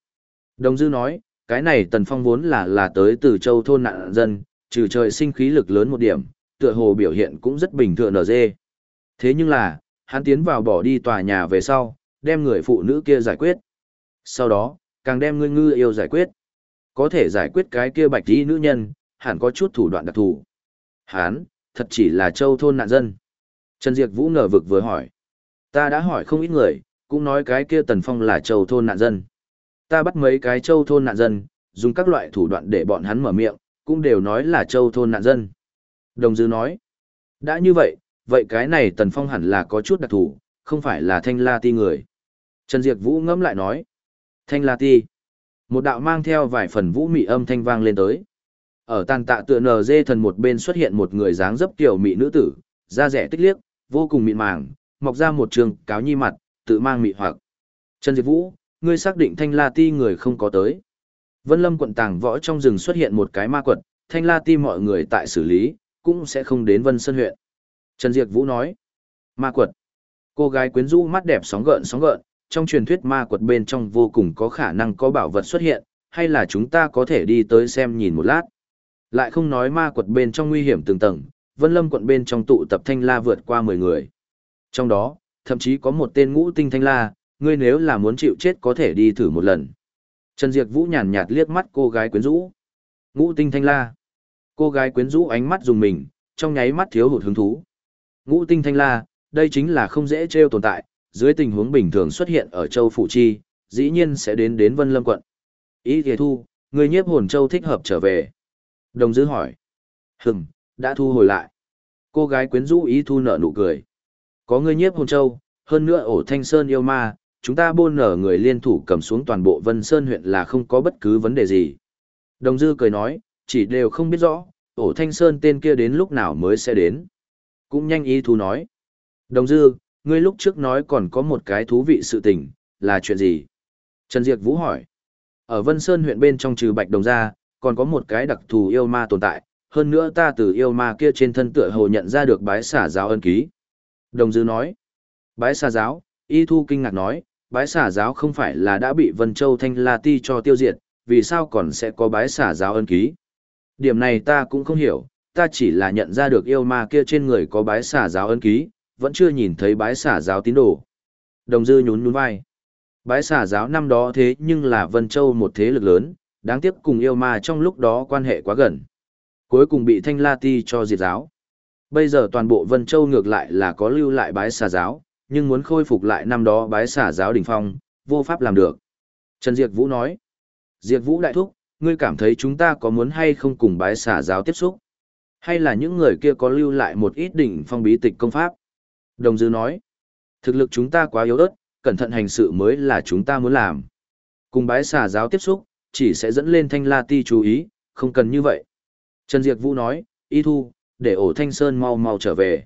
Đồng dư nói, cái này Tần Phong vốn là là tới từ châu thôn nạn dân, trừ trời sinh khí lực lớn một điểm, tựa hồ biểu hiện cũng rất bình thường ở dê. Thế nhưng là, hắn tiến vào bỏ đi tòa nhà về sau, đem người phụ nữ kia giải quyết. Sau đó, càng đem ngươi ngư yêu giải quyết. Có thể giải quyết cái kia bạch tí nữ nhân, hẳn có chút thủ đoạn đặc thù. Hắn thật chỉ là châu thôn nạn dân. Trần Diệp Vũ ngờ vực vừa hỏi. Ta đã hỏi không ít người, cũng nói cái kia Tần Phong là châu thôn nạn dân. Ta bắt mấy cái châu thôn nạn dân, dùng các loại thủ đoạn để bọn hắn mở miệng, cũng đều nói là châu thôn nạn dân. Đồng Dư nói, đã như vậy, vậy cái này Tần Phong hẳn là có chút đặc thù, không phải là thanh la ti người. Trần Diệp Vũ ngẫm lại nói, thanh la ti. Một đạo mang theo vài phần vũ mị âm thanh vang lên tới. Ở tàn tạ tựa nờ dê thần một bên xuất hiện một người dáng dấp tiểu mị nữ tử, da rẻ tích liếc, vô cùng mịn màng, mọc ra một trường cáo nhi mặt, tự mang mị hoặc. Trần Diệp Vũ, ngươi xác định Thanh La Ti người không có tới. Vân Lâm quận tàng võ trong rừng xuất hiện một cái ma quật, Thanh La Ti mọi người tại xử lý, cũng sẽ không đến Vân Sơn huyện. Trần Diệp Vũ nói, ma quật. Cô gái quyến rũ mắt đẹp sóng gợn sóng gợn, trong truyền thuyết ma quật bên trong vô cùng có khả năng có bảo vật xuất hiện, hay là chúng ta có thể đi tới xem nhìn một lát. Lại không nói ma quật bên trong nguy hiểm từng tầng, Vân Lâm quận bên trong tụ tập thanh la vượt qua 10 người. Trong đó, thậm chí có một tên ngũ tinh thanh la, ngươi nếu là muốn chịu chết có thể đi thử một lần. Trần Diệp Vũ nhàn nhạt liếc mắt cô gái quyến rũ. Ngũ tinh thanh la. Cô gái quyến rũ ánh mắt dùng mình, trong nháy mắt thiếu hụt hứng thú. Ngũ tinh thanh la, đây chính là không dễ treo tồn tại, dưới tình huống bình thường xuất hiện ở châu Phủ Chi, dĩ nhiên sẽ đến đến Vân Lâm quận. Ý thề thu, người nhiếp hồn châu thích hợp trở về. Đồng dư hỏi. Hừm, đã thu hồi lại. Cô gái quyến rũ ý thu nở nụ cười. Có người nhiếp hồn châu, hơn nữa ổ thanh sơn yêu ma, chúng ta bôn nở người liên thủ cầm xuống toàn bộ Vân Sơn huyện là không có bất cứ vấn đề gì. Đồng dư cười nói, chỉ đều không biết rõ, ổ thanh sơn tên kia đến lúc nào mới sẽ đến. Cũng nhanh ý thu nói. Đồng dư, ngươi lúc trước nói còn có một cái thú vị sự tình, là chuyện gì? Trần Diệp Vũ hỏi. Ở Vân Sơn huyện bên trong trừ Bạch Đồng ra, còn có một cái đặc thù yêu ma tồn tại, hơn nữa ta từ yêu ma kia trên thân tựa hồ nhận ra được bái xả giáo ân ký. Đồng Dư nói. Bái xả giáo, Y Thu kinh ngạc nói, bái xả giáo không phải là đã bị Vân Châu Thanh La Ti cho tiêu diệt, vì sao còn sẽ có bái xả giáo ân ký? Điểm này ta cũng không hiểu, ta chỉ là nhận ra được yêu ma kia trên người có bái xả giáo ân ký, vẫn chưa nhìn thấy bái xả giáo tín đồ. Đồng dư nhún nhún vai. Bái xả giáo năm đó thế nhưng là Vân Châu một thế lực lớn, đáng tiếc cùng yêu ma trong lúc đó quan hệ quá gần. Cuối cùng bị Thanh La Ti cho diệt giáo. Bây giờ toàn bộ Vân Châu ngược lại là có lưu lại bái xả giáo, nhưng muốn khôi phục lại năm đó bái xả giáo đỉnh phong, vô pháp làm được. Trần Diệp Vũ nói. Diệp Vũ đại thúc, ngươi cảm thấy chúng ta có muốn hay không cùng bái xả giáo tiếp xúc? Hay là những người kia có lưu lại một ít đỉnh phong bí tịch công pháp? Đồng Dư nói, thực lực chúng ta quá yếu ớt, cẩn thận hành sự mới là chúng ta muốn làm. Cùng bái xà giáo tiếp xúc, chỉ sẽ dẫn lên thanh la ti chú ý, không cần như vậy. Trần Diệp Vũ nói, y thu, để ổ thanh sơn mau mau trở về.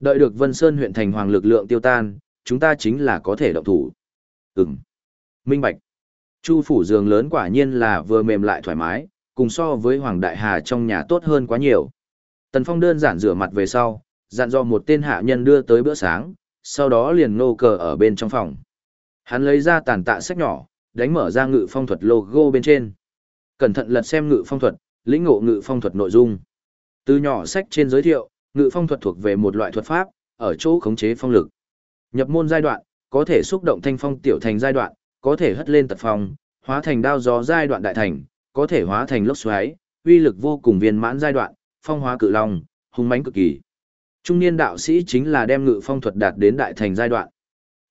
Đợi được Vân Sơn huyện thành hoàng lực lượng tiêu tan, chúng ta chính là có thể động thủ. Ừm. Minh Bạch. Chu phủ giường lớn quả nhiên là vừa mềm lại thoải mái, cùng so với Hoàng Đại Hà trong nhà tốt hơn quá nhiều. Tần Phong đơn giản rửa mặt về sau, dặn dò một tên hạ nhân đưa tới bữa sáng, sau đó liền nô cờ ở bên trong phòng. Hắn lấy ra tàn tạ sách nhỏ, đánh mở ra ngự phong thuật logo bên trên. Cẩn thận lật xem ngự phong thuật, lĩnh ngộ ngự phong thuật nội dung. Từ nhỏ sách trên giới thiệu, ngự phong thuật thuộc về một loại thuật pháp, ở chỗ khống chế phong lực. Nhập môn giai đoạn, có thể xúc động thanh phong tiểu thành giai đoạn, có thể hất lên tật phong, hóa thành đao gió giai đoạn đại thành, có thể hóa thành lốc xoáy, uy lực vô cùng viên mãn giai đoạn, phong hóa cự long, hung mãnh cực kỳ. Trung niên đạo sĩ chính là đem ngự phong thuật đạt đến đại thành giai đoạn.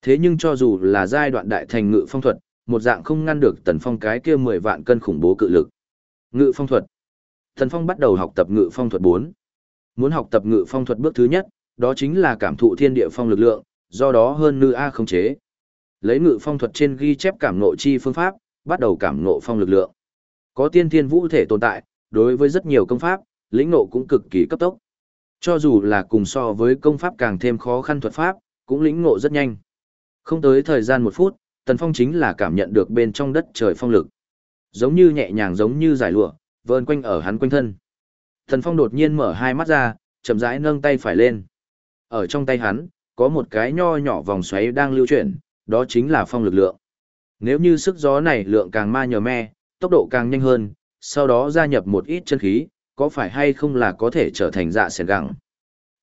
Thế nhưng cho dù là giai đoạn đại thành ngự phong thuật, một dạng không ngăn được tần phong cái kia 10 vạn cân khủng bố cự lực. Ngự phong thuật. Tần phong bắt đầu học tập ngự phong thuật 4. Muốn học tập ngự phong thuật bước thứ nhất, đó chính là cảm thụ thiên địa phong lực lượng, do đó hơn nư A không chế. Lấy ngự phong thuật trên ghi chép cảm ngộ chi phương pháp, bắt đầu cảm ngộ phong lực lượng. Có tiên thiên vũ thể tồn tại, đối với rất nhiều công pháp, lĩnh ngộ cũng cực kỳ cấp tốc. Cho dù là cùng so với công pháp càng thêm khó khăn thuật pháp, cũng lĩnh ngộ rất nhanh. Không tới thời gian một phút, Tần Phong chính là cảm nhận được bên trong đất trời phong lực. Giống như nhẹ nhàng giống như giải lụa, vờn quanh ở hắn quanh thân. Tần Phong đột nhiên mở hai mắt ra, chậm rãi nâng tay phải lên. Ở trong tay hắn, có một cái nho nhỏ vòng xoáy đang lưu chuyển, đó chính là phong lực lượng. Nếu như sức gió này lượng càng ma nhờ me, tốc độ càng nhanh hơn, sau đó gia nhập một ít chân khí, có phải hay không là có thể trở thành dạ sẻn gẳng.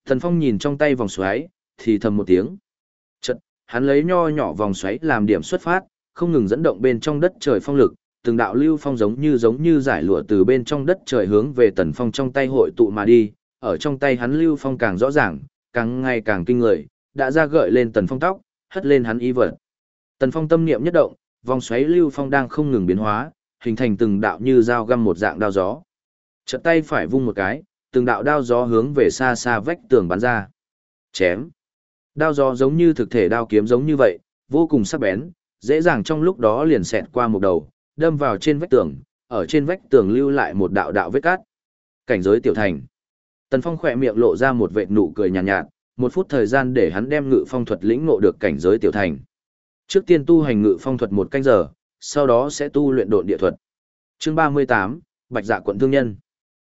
Thần Phong nhìn trong tay vòng xoáy, thì thầm một tiếng. Chật, hắn lấy nho nhỏ vòng xoáy làm điểm xuất phát, không ngừng dẫn động bên trong đất trời phong lực, từng đạo lưu phong giống như giống như giải lụa từ bên trong đất trời hướng về Tần Phong trong tay hội tụ mà đi, ở trong tay hắn lưu phong càng rõ ràng, càng ngày càng kinh người, đã ra gợi lên Tần Phong tóc, hất lên hắn y vật. Tần Phong tâm niệm nhất động, vòng xoáy lưu phong đang không ngừng biến hóa, hình thành từng đạo như dao găm một dạng đao gió. Chợt tay phải vung một cái, từng đạo đao gió hướng về xa xa vách tường bắn ra. Chém. Đao gió giống như thực thể đao kiếm giống như vậy, vô cùng sắc bén, dễ dàng trong lúc đó liền xẹt qua một đầu, đâm vào trên vách tường, ở trên vách tường lưu lại một đạo đạo vết cát. Cảnh giới tiểu thành. Tần Phong khỏe miệng lộ ra một vệt nụ cười nhàn nhạt, nhạt, một phút thời gian để hắn đem ngự phong thuật lĩnh ngộ được cảnh giới tiểu thành. Trước tiên tu hành ngự phong thuật một canh giờ, sau đó sẽ tu luyện độn địa thuật. Chương 38, Bạch Dạ quận thương nhân.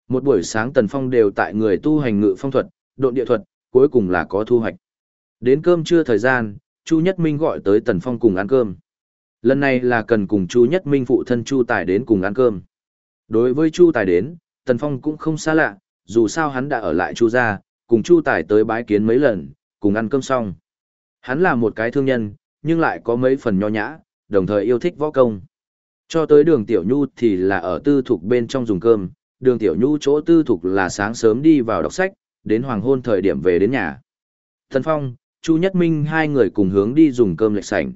Một buổi sáng Tần Phong đều tại người tu hành ngự phong thuật, độn địa thuật, cuối cùng là có thu hoạch. Đến cơm trưa thời gian, Chu Nhất Minh gọi tới Tần Phong cùng ăn cơm. Lần này là cần cùng Chu Nhất Minh phụ thân Chu Tài đến cùng ăn cơm. Đối với Chu Tài đến, Tần Phong cũng không xa lạ, dù sao hắn đã ở lại Chu gia, cùng Chu Tài tới bái kiến mấy lần, cùng ăn cơm xong. Hắn là một cái thương nhân, nhưng lại có mấy phần nho nhã, đồng thời yêu thích võ công. Cho tới đường Tiểu Nhu thì là ở tư thục bên trong dùng cơm, đường Tiểu Nhu chỗ tư thục là sáng sớm đi vào đọc sách, đến hoàng hôn thời điểm về đến nhà. Thần Phong, Chu Nhất Minh hai người cùng hướng đi dùng cơm lệch sảnh.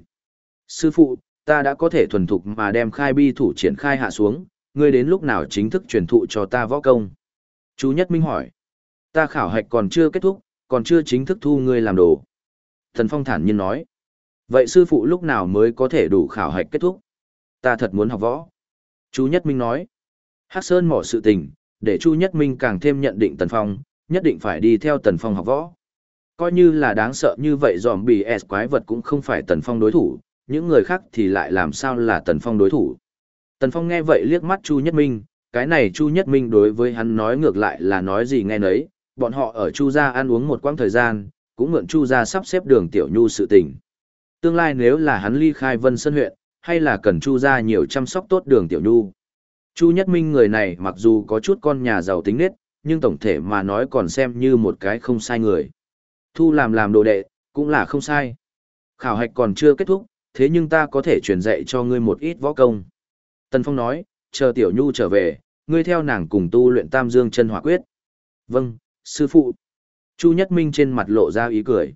Sư phụ, ta đã có thể thuần thục mà đem khai bi thủ triển khai hạ xuống, ngươi đến lúc nào chính thức truyền thụ cho ta võ công? Chu Nhất Minh hỏi. Ta khảo hạch còn chưa kết thúc, còn chưa chính thức thu ngươi làm đồ. Thần Phong thản nhiên nói. Vậy sư phụ lúc nào mới có thể đủ khảo hạch kết thúc? Ta thật muốn học võ. Chu Nhất Minh nói. Hắc Sơn mỏ sự tình, để Chu Nhất Minh càng thêm nhận định Tần Phong, nhất định phải đi theo Tần Phong học võ. Coi như là đáng sợ như vậy dòm bì S quái vật cũng không phải Tần Phong đối thủ, những người khác thì lại làm sao là Tần Phong đối thủ. Tần Phong nghe vậy liếc mắt Chu Nhất Minh, cái này Chu Nhất Minh đối với hắn nói ngược lại là nói gì nghe nấy, bọn họ ở Chu gia ăn uống một quãng thời gian, cũng mượn Chu gia sắp xếp đường tiểu nhu sự tình. Tương lai nếu là hắn ly khai Vân Sơn huyện, hay là cần Chu gia nhiều chăm sóc tốt đường tiểu nhu. Chu Nhất Minh người này mặc dù có chút con nhà giàu tính nết, nhưng tổng thể mà nói còn xem như một cái không sai người. Thu làm làm đồ đệ, cũng là không sai. Khảo hạch còn chưa kết thúc, thế nhưng ta có thể truyền dạy cho ngươi một ít võ công. Tần Phong nói, chờ Tiểu Nhu trở về, ngươi theo nàng cùng tu luyện Tam Dương chân hỏa quyết. Vâng, sư phụ. Chu Nhất Minh trên mặt lộ ra ý cười.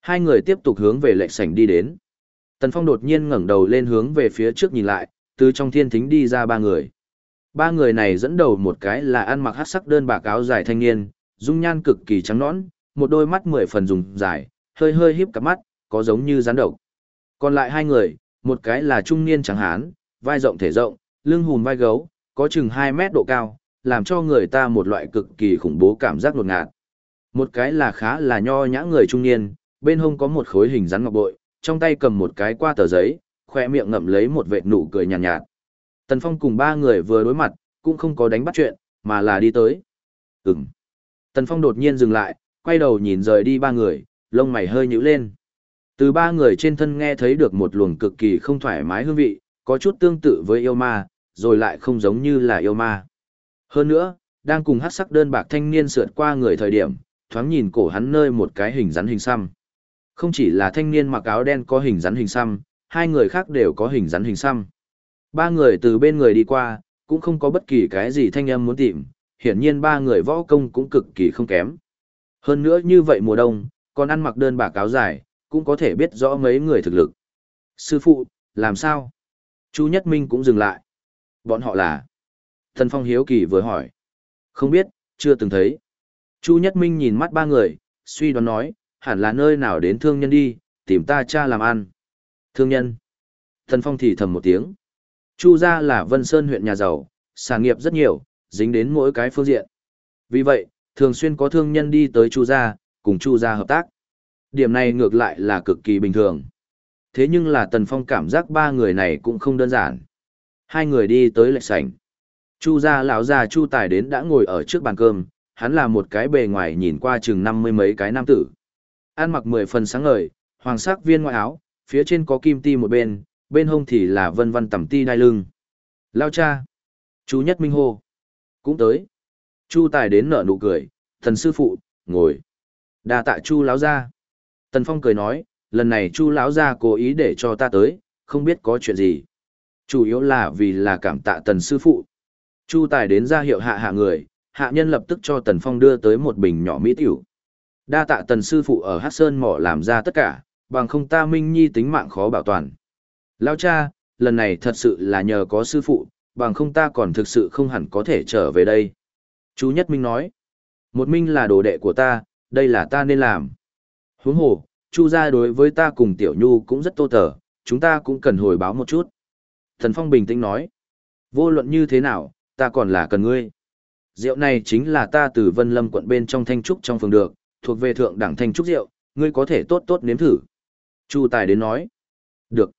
Hai người tiếp tục hướng về lệch sảnh đi đến. Tần Phong đột nhiên ngẩng đầu lên hướng về phía trước nhìn lại, từ trong thiên thính đi ra ba người. Ba người này dẫn đầu một cái là ăn mặc hắc sắc đơn bạc áo dài thanh niên, dung nhan cực kỳ trắng nõn, một đôi mắt mười phần dùng dài, hơi hơi híp cặp mắt, có giống như rắn độc. Còn lại hai người, một cái là trung niên trắng hán, vai rộng thể rộng, lưng hùn vai gấu, có chừng hai mét độ cao, làm cho người ta một loại cực kỳ khủng bố cảm giác ngột ngạt. Một cái là khá là nho nhã người trung niên, bên hông có một khối hình rắn ngọc bội, trong tay cầm một cái qua tờ giấy, khoe miệng ngậm lấy một vệt nụ cười nhàn nhạt, nhạt. Tần Phong cùng ba người vừa đối mặt, cũng không có đánh bắt chuyện, mà là đi tới. Ừm. Tần Phong đột nhiên dừng lại, quay đầu nhìn rời đi ba người, lông mày hơi nhíu lên. Từ ba người trên thân nghe thấy được một luồng cực kỳ không thoải mái hương vị, có chút tương tự với yêu ma, rồi lại không giống như là yêu ma. Hơn nữa, đang cùng hát sắc đơn bạc thanh niên sượt qua người thời điểm, thoáng nhìn cổ hắn nơi một cái hình rắn hình xăm. Không chỉ là thanh niên mặc áo đen có hình rắn hình xăm, hai người khác đều có hình rắn hình xăm. Ba người từ bên người đi qua, cũng không có bất kỳ cái gì thanh âm muốn tìm, hiển nhiên ba người võ công cũng cực kỳ không kém. Hơn nữa như vậy mùa đông, còn ăn mặc đơn bạc áo dài, cũng có thể biết rõ mấy người thực lực. Sư phụ, làm sao? Chu Nhất Minh cũng dừng lại. Bọn họ là? Thần Phong hiếu kỳ vừa hỏi. Không biết, chưa từng thấy. Chu Nhất Minh nhìn mắt ba người, suy đoán nói, hẳn là nơi nào đến thương nhân đi, tìm ta cha làm ăn. Thương nhân. Thần Phong thì thầm một tiếng. Chu gia là Vân Sơn huyện nhà giàu, sản nghiệp rất nhiều, dính đến mỗi cái phương diện. Vì vậy, thường xuyên có thương nhân đi tới Chu gia, cùng Chu gia hợp tác. Điểm này ngược lại là cực kỳ bình thường. Thế nhưng là Tần Phong cảm giác ba người này cũng không đơn giản. Hai người đi tới lệch sảnh. Chu gia lão già Chu Tài đến đã ngồi ở trước bàn cơm, hắn là một cái bề ngoài nhìn qua chừng năm mươi mấy cái nam tử. Ăn mặc mười phần sáng ngời, hoàng sắc viên ngoại áo, phía trên có kim ti một bên, bên hông thì là vân vân tẩm ti đai lưng. Lao cha. Chú Nhất Minh hô. Cũng tới. Chu Tài đến nở nụ cười, thần sư phụ, ngồi. đa tạ Chu lão gia. Tần Phong cười nói, lần này Chu lão gia cố ý để cho ta tới, không biết có chuyện gì. Chủ yếu là vì là cảm tạ Tần sư phụ. Chu Tài đến ra hiệu hạ hạ người, hạ nhân lập tức cho Tần Phong đưa tới một bình nhỏ mỹ tiểu. Đa tạ Tần sư phụ ở Hát Sơn mỏ làm ra tất cả, bằng không ta Minh Nhi tính mạng khó bảo toàn. Lão cha, lần này thật sự là nhờ có sư phụ, bằng không ta còn thực sự không hẳn có thể trở về đây. Chú Nhất Minh nói, một Minh là đồ đệ của ta, đây là ta nên làm. Huống hồ, Chu gia đối với ta cùng Tiểu Nhu cũng rất tô tở, chúng ta cũng cần hồi báo một chút. Thần Phong bình tĩnh nói, vô luận như thế nào, ta còn là cần ngươi. Rượu này chính là ta từ Vân Lâm quận bên trong Thanh Trúc trong phường được, thuộc về thượng đẳng Thanh Trúc rượu, ngươi có thể tốt tốt nếm thử. Chu Tài đến nói, được.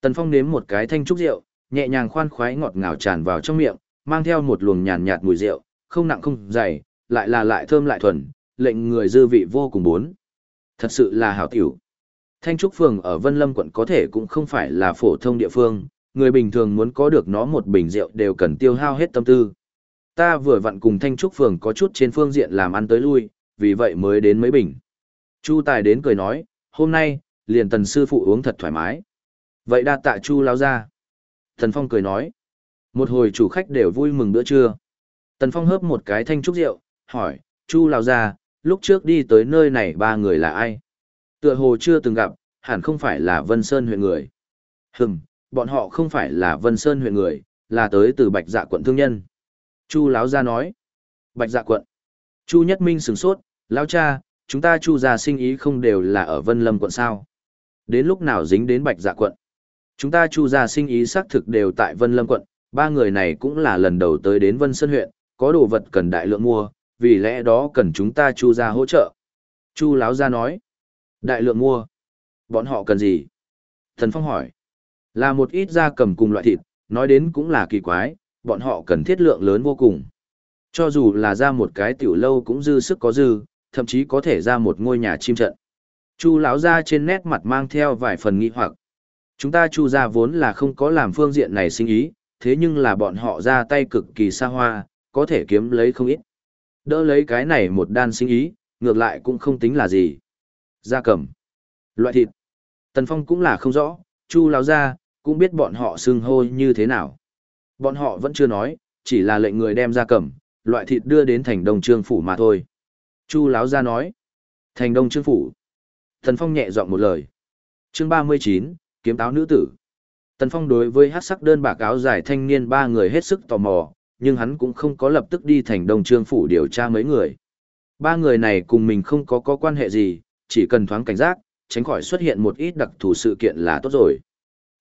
Tần Phong nếm một cái Thanh Trúc rượu, nhẹ nhàng khoan khoái ngọt ngào tràn vào trong miệng, mang theo một luồng nhàn nhạt mùi rượu, không nặng không dày, lại là lại thơm lại thuần, lệnh người dư vị vô cùng bốn. Thật sự là hảo tiểu. Thanh Trúc Phường ở Vân Lâm quận có thể cũng không phải là phổ thông địa phương, người bình thường muốn có được nó một bình rượu đều cần tiêu hao hết tâm tư. Ta vừa vặn cùng Thanh Trúc Phường có chút trên phương diện làm ăn tới lui, vì vậy mới đến mấy bình. Chu Tài đến cười nói, hôm nay, liền tần sư phụ uống thật thoải mái. Vậy đa tạ Chu lao ra. Tần Phong cười nói, một hồi chủ khách đều vui mừng bữa trưa. Tần Phong hớp một cái thanh trúc rượu, hỏi, Chu lao ra, lúc trước đi tới nơi này ba người là ai? Tựa hồ chưa từng gặp, hẳn không phải là Vân Sơn huyện người. Hừm, bọn họ không phải là Vân Sơn huyện người, là tới từ Bạch Dạ quận thương nhân. Chu Láo Gia nói. Bạch Dạ quận. Chu Nhất Minh sửng sốt, Lão cha, chúng ta Chu gia sinh ý không đều là ở Vân Lâm quận sao? Đến lúc nào dính đến Bạch Dạ quận? Chúng ta Chu gia sinh ý xác thực đều tại Vân Lâm quận, ba người này cũng là lần đầu tới đến Vân Sơn huyện, có đồ vật cần đại lượng mua, vì lẽ đó cần chúng ta Chu gia hỗ trợ. Chu Láo ra nói. Đại lượng mua. Bọn họ cần gì? Thần Phong hỏi. Là một ít da cầm cùng loại thịt, nói đến cũng là kỳ quái, bọn họ cần thiết lượng lớn vô cùng. Cho dù là ra một cái tiểu lâu cũng dư sức có dư, thậm chí có thể ra một ngôi nhà chim trận. Chu lão ra trên nét mặt mang theo vài phần nghi hoặc. Chúng ta chu ra vốn là không có làm phương diện này sinh ý, thế nhưng là bọn họ ra tay cực kỳ xa hoa, có thể kiếm lấy không ít. Đỡ lấy cái này một đan sinh ý, ngược lại cũng không tính là gì. Gia cầm, loại thịt. Tần Phong cũng là không rõ, Chu Láo ra, cũng biết bọn họ xưng hô như thế nào. Bọn họ vẫn chưa nói, chỉ là lệnh người đem ra cầm, loại thịt đưa đến thành đông trương phủ mà thôi. Chu Láo ra nói, thành đông trương phủ. Thần Phong nhẹ giọng một lời. Chương 39, kiếm táo nữ tử. Tần Phong đối với hát sắc đơn bạc áo dài thanh niên ba người hết sức tò mò, nhưng hắn cũng không có lập tức đi thành đông trương phủ điều tra mấy người. Ba người này cùng mình không có có quan hệ gì, chỉ cần thoáng cảnh giác, tránh khỏi xuất hiện một ít đặc thù sự kiện là tốt rồi.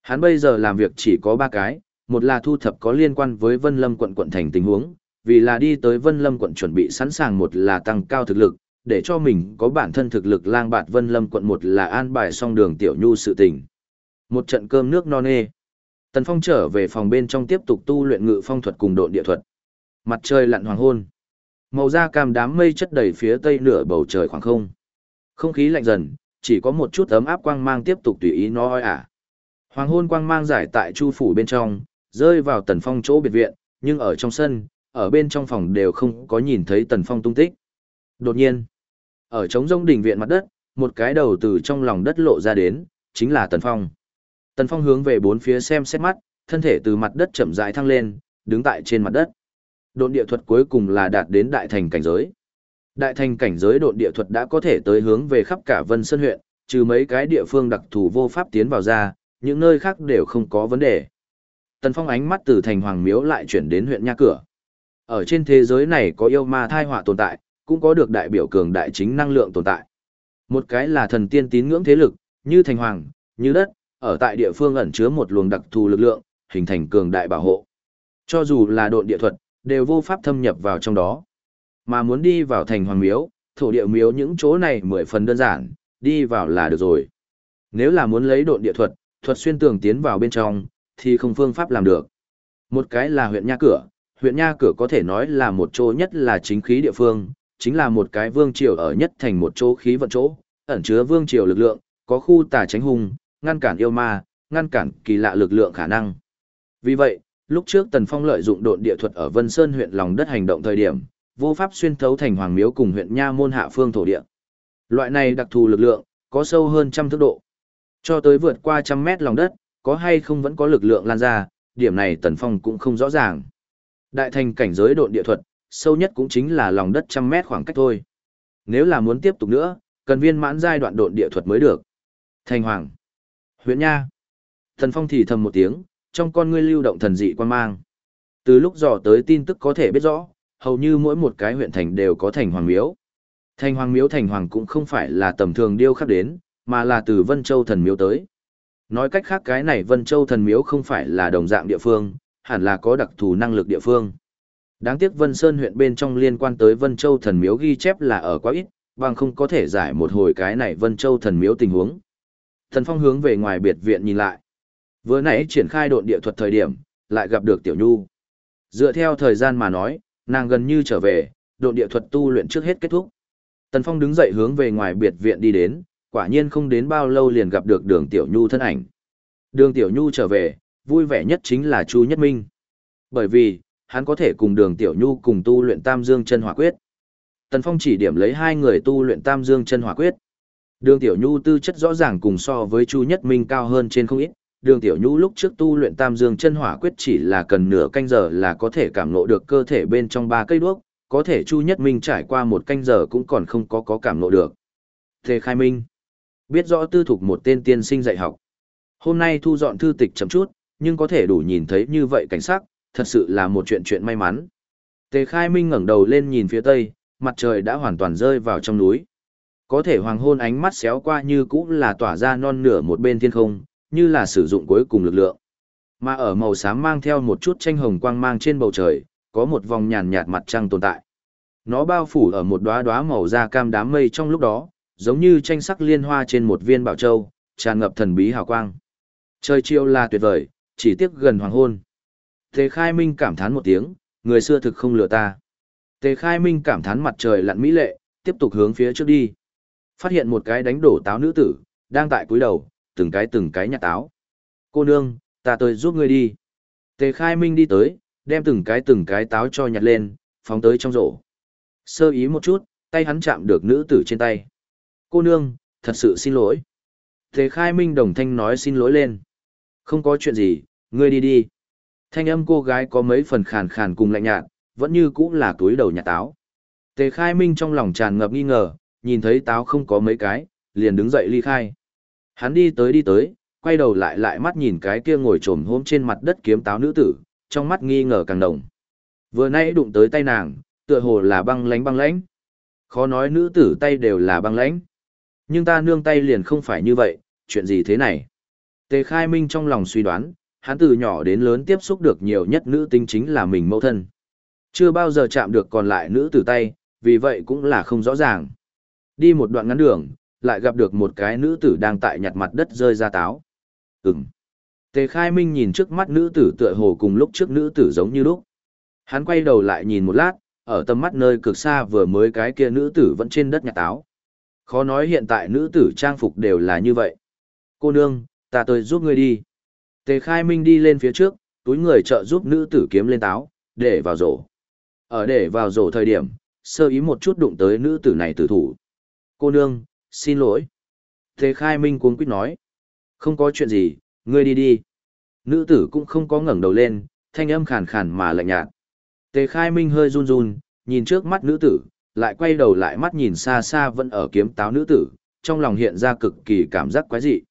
Hắn bây giờ làm việc chỉ có ba cái, một là thu thập có liên quan với Vân Lâm quận quận thành tình huống, vì là đi tới Vân Lâm quận chuẩn bị sẵn sàng một là tăng cao thực lực, để cho mình có bản thân thực lực lang bạt Vân Lâm quận một là an bài song đường tiểu nhu sự tình. Một trận cơm nước non nê. Tần Phong trở về phòng bên trong tiếp tục tu luyện ngự phong thuật cùng độn địa thuật. Mặt trời lặn hoàng hôn. Màu da cam đám mây chất đầy phía tây nửa bầu trời khoảng không. Không khí lạnh dần, chỉ có một chút ấm áp quang mang tiếp tục tùy ý nó oi ả. Hoàng hôn quang mang giải tại chu phủ bên trong, rơi vào tần phong chỗ biệt viện, nhưng ở trong sân, ở bên trong phòng đều không có nhìn thấy tần phong tung tích. Đột nhiên, ở trống rông đỉnh viện mặt đất, một cái đầu từ trong lòng đất lộ ra đến, chính là tần phong. Tần phong hướng về bốn phía xem xét mắt, thân thể từ mặt đất chậm rãi thăng lên, đứng tại trên mặt đất. Độn địa thuật cuối cùng là đạt đến đại thành cảnh giới. Đại thành cảnh giới độn địa thuật đã có thể tới hướng về khắp cả Vân Sơn huyện, trừ mấy cái địa phương đặc thù vô pháp tiến vào ra, những nơi khác đều không có vấn đề. Tần Phong ánh mắt từ thành Hoàng Miếu lại chuyển đến huyện Nha Cửa. Ở trên thế giới này có yêu ma thai họa tồn tại, cũng có được đại biểu cường đại chính năng lượng tồn tại. Một cái là thần tiên tín ngưỡng thế lực, như thành hoàng, như đất, ở tại địa phương ẩn chứa một luồng đặc thù lực lượng, hình thành cường đại bảo hộ. Cho dù là độn địa thuật, đều vô pháp thâm nhập vào trong đó. Mà muốn đi vào thành hoàng miếu, thổ địa miếu những chỗ này mười phần đơn giản, đi vào là được rồi. Nếu là muốn lấy độn địa thuật, thuật xuyên tường tiến vào bên trong, thì không phương pháp làm được. Một cái là huyện Nha Cửa, huyện Nha Cửa có thể nói là một chỗ nhất là chính khí địa phương, chính là một cái vương triều ở nhất thành một chỗ khí vận chỗ, ẩn chứa vương triều lực lượng, có khu tà tránh hung, ngăn cản yêu ma, ngăn cản kỳ lạ lực lượng khả năng. Vì vậy, lúc trước Tần Phong lợi dụng độn địa thuật ở Vân Sơn huyện lòng đất hành động thời điểm, vô pháp xuyên thấu thành Hoàng Miếu cùng huyện Nha môn hạ phương thổ địa. Loại này đặc thù lực lượng, có sâu hơn trăm thước độ. Cho tới vượt qua trăm mét lòng đất, có hay không vẫn có lực lượng lan ra, điểm này Tần Phong cũng không rõ ràng. Đại thành cảnh giới độn địa thuật, sâu nhất cũng chính là lòng đất trăm mét khoảng cách thôi. Nếu là muốn tiếp tục nữa, cần viên mãn giai đoạn độn địa thuật mới được. Thành Hoàng. Huyện Nha. Tần Phong thì thầm một tiếng, trong con ngươi lưu động thần dị quan mang. Từ lúc dò tới tin tức có thể biết rõ, hầu như mỗi một cái huyện thành đều có thành hoàng miếu. Thành hoàng miếu thành hoàng cũng không phải là tầm thường điêu khắc đến, mà là từ Vân Châu thần miếu tới. Nói cách khác cái này Vân Châu thần miếu không phải là đồng dạng địa phương, hẳn là có đặc thù năng lực địa phương. Đáng tiếc Vân Sơn huyện bên trong liên quan tới Vân Châu thần miếu ghi chép là ở quá ít, bằng không có thể giải một hồi cái này Vân Châu thần miếu tình huống. Thần Phong hướng về ngoài biệt viện nhìn lại. Vừa nãy triển khai độn địa thuật thời điểm, lại gặp được Tiểu Nhu. Dựa theo thời gian mà nói, nàng gần như trở về, độn địa thuật tu luyện trước hết kết thúc. Tần Phong đứng dậy hướng về ngoài biệt viện đi đến, quả nhiên không đến bao lâu liền gặp được đường Tiểu Nhu thân ảnh. Đường Tiểu Nhu trở về, vui vẻ nhất chính là Chu Nhất Minh. Bởi vì, hắn có thể cùng đường Tiểu Nhu cùng tu luyện Tam Dương chân hỏa quyết. Tần Phong chỉ điểm lấy hai người tu luyện Tam Dương chân hỏa quyết. Đường Tiểu Nhu tư chất rõ ràng cùng so với Chu Nhất Minh cao hơn trên không ít, đường tiểu nhũ lúc trước tu luyện tam dương chân hỏa quyết chỉ là cần nửa canh giờ là có thể cảm ngộ được cơ thể bên trong ba cây đuốc, có thể Chu Nhất Minh trải qua một canh giờ cũng còn không có có cảm ngộ được. Thề Khai Minh biết rõ tư thục một tên tiên sinh dạy học. Hôm nay thu dọn thư tịch chậm chút, nhưng có thể đủ nhìn thấy như vậy cảnh sắc, thật sự là một chuyện chuyện may mắn. Tề Khai Minh ngẩng đầu lên nhìn phía tây, mặt trời đã hoàn toàn rơi vào trong núi. Có thể hoàng hôn ánh mắt xéo qua như cũng là tỏa ra non nửa một bên thiên không, như là sử dụng cuối cùng lực lượng. Mà ở màu xám mang theo một chút tranh hồng quang mang trên bầu trời, có một vòng nhàn nhạt mặt trăng tồn tại. Nó bao phủ ở một đóa đóa màu da cam đám mây trong lúc đó, giống như tranh sắc liên hoa trên một viên bảo châu, tràn ngập thần bí hào quang. Trời chiều là tuyệt vời, chỉ tiếc gần hoàng hôn. Tề Khai Minh cảm thán một tiếng, người xưa thực không lừa ta. Tề Khai Minh cảm thán mặt trời lặn mỹ lệ, tiếp tục hướng phía trước đi. Phát hiện một cái đánh đổ táo nữ tử, đang tại cúi đầu, từng cái từng cái nhặt táo. Cô nương, ta tới giúp ngươi đi. Tề Khai Minh đi tới, đem từng cái từng cái táo cho nhặt lên, phóng tới trong rổ. Sơ ý một chút, tay hắn chạm được nữ tử trên tay. Cô nương, thật sự xin lỗi. Tề Khai Minh đồng thanh nói xin lỗi lên. Không có chuyện gì, ngươi đi đi. Thanh âm cô gái có mấy phần khàn khàn cùng lạnh nhạt, vẫn như cũng là túi đầu nhặt táo. Tề Khai Minh trong lòng tràn ngập nghi ngờ, nhìn thấy táo không có mấy cái, liền đứng dậy ly khai. Hắn đi tới đi tới, quay đầu lại lại mắt nhìn cái kia ngồi trồm hôm trên mặt đất kiếm táo nữ tử, trong mắt nghi ngờ càng đồng. Vừa nãy đụng tới tay nàng, tựa hồ là băng lánh băng lãnh. Khó nói nữ tử tay đều là băng lãnh. Nhưng ta nương tay liền không phải như vậy, chuyện gì thế này? Tề Khai Minh trong lòng suy đoán, hắn từ nhỏ đến lớn tiếp xúc được nhiều nhất nữ tinh chính là mình mẫu thân. Chưa bao giờ chạm được còn lại nữ tử tay, vì vậy cũng là không rõ ràng. Đi một đoạn ngắn đường, lại gặp được một cái nữ tử đang tại nhặt mặt đất rơi ra táo. Ừm. Tề Khai Minh nhìn trước mắt nữ tử tựa hồ cùng lúc trước nữ tử giống như lúc. Hắn quay đầu lại nhìn một lát, ở tầm mắt nơi cực xa vừa mới cái kia nữ tử vẫn trên đất nhặt táo. Khó nói hiện tại nữ tử trang phục đều là như vậy. Cô nương, ta tới giúp ngươi đi. Tề Khai Minh đi lên phía trước, túi người trợ giúp nữ tử kiếm lên táo, để vào rổ. Ở để vào rổ thời điểm, sơ ý một chút đụng tới nữ tử này tử thủ. Cô nương, xin lỗi. Tề Khai Minh cuống quýt nói. Không có chuyện gì, ngươi đi đi. Nữ tử cũng không có ngẩng đầu lên, thanh âm khàn khàn mà lạnh nhạt. Tề Khai Minh hơi run run, nhìn trước mắt nữ tử, lại quay đầu lại mắt nhìn xa xa vẫn ở kiếm táo nữ tử, trong lòng hiện ra cực kỳ cảm giác quái dị.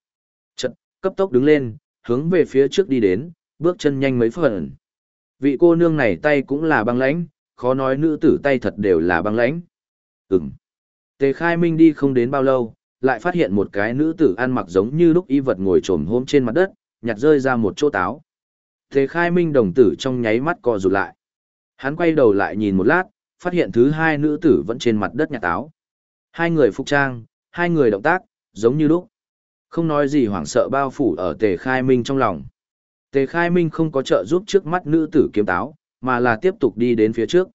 Chật, cấp tốc đứng lên, hướng về phía trước đi đến, bước chân nhanh mấy phần. Vị cô nương này tay cũng là băng lãnh, khó nói nữ tử tay thật đều là băng lãnh. Ừm. Tề Khai Minh đi không đến bao lâu, lại phát hiện một cái nữ tử ăn mặc giống như lúc y vật ngồi trồm hôm trên mặt đất, nhặt rơi ra một chỗ táo. Tề Khai Minh đồng tử trong nháy mắt co rụt lại. Hắn quay đầu lại nhìn một lát, phát hiện thứ hai nữ tử vẫn trên mặt đất nhặt táo. Hai người phục trang, hai người động tác, giống như lúc. Không nói gì hoảng sợ bao phủ ở Tề Khai Minh trong lòng. Tề Khai Minh không có trợ giúp trước mắt nữ tử kiếm táo, mà là tiếp tục đi đến phía trước.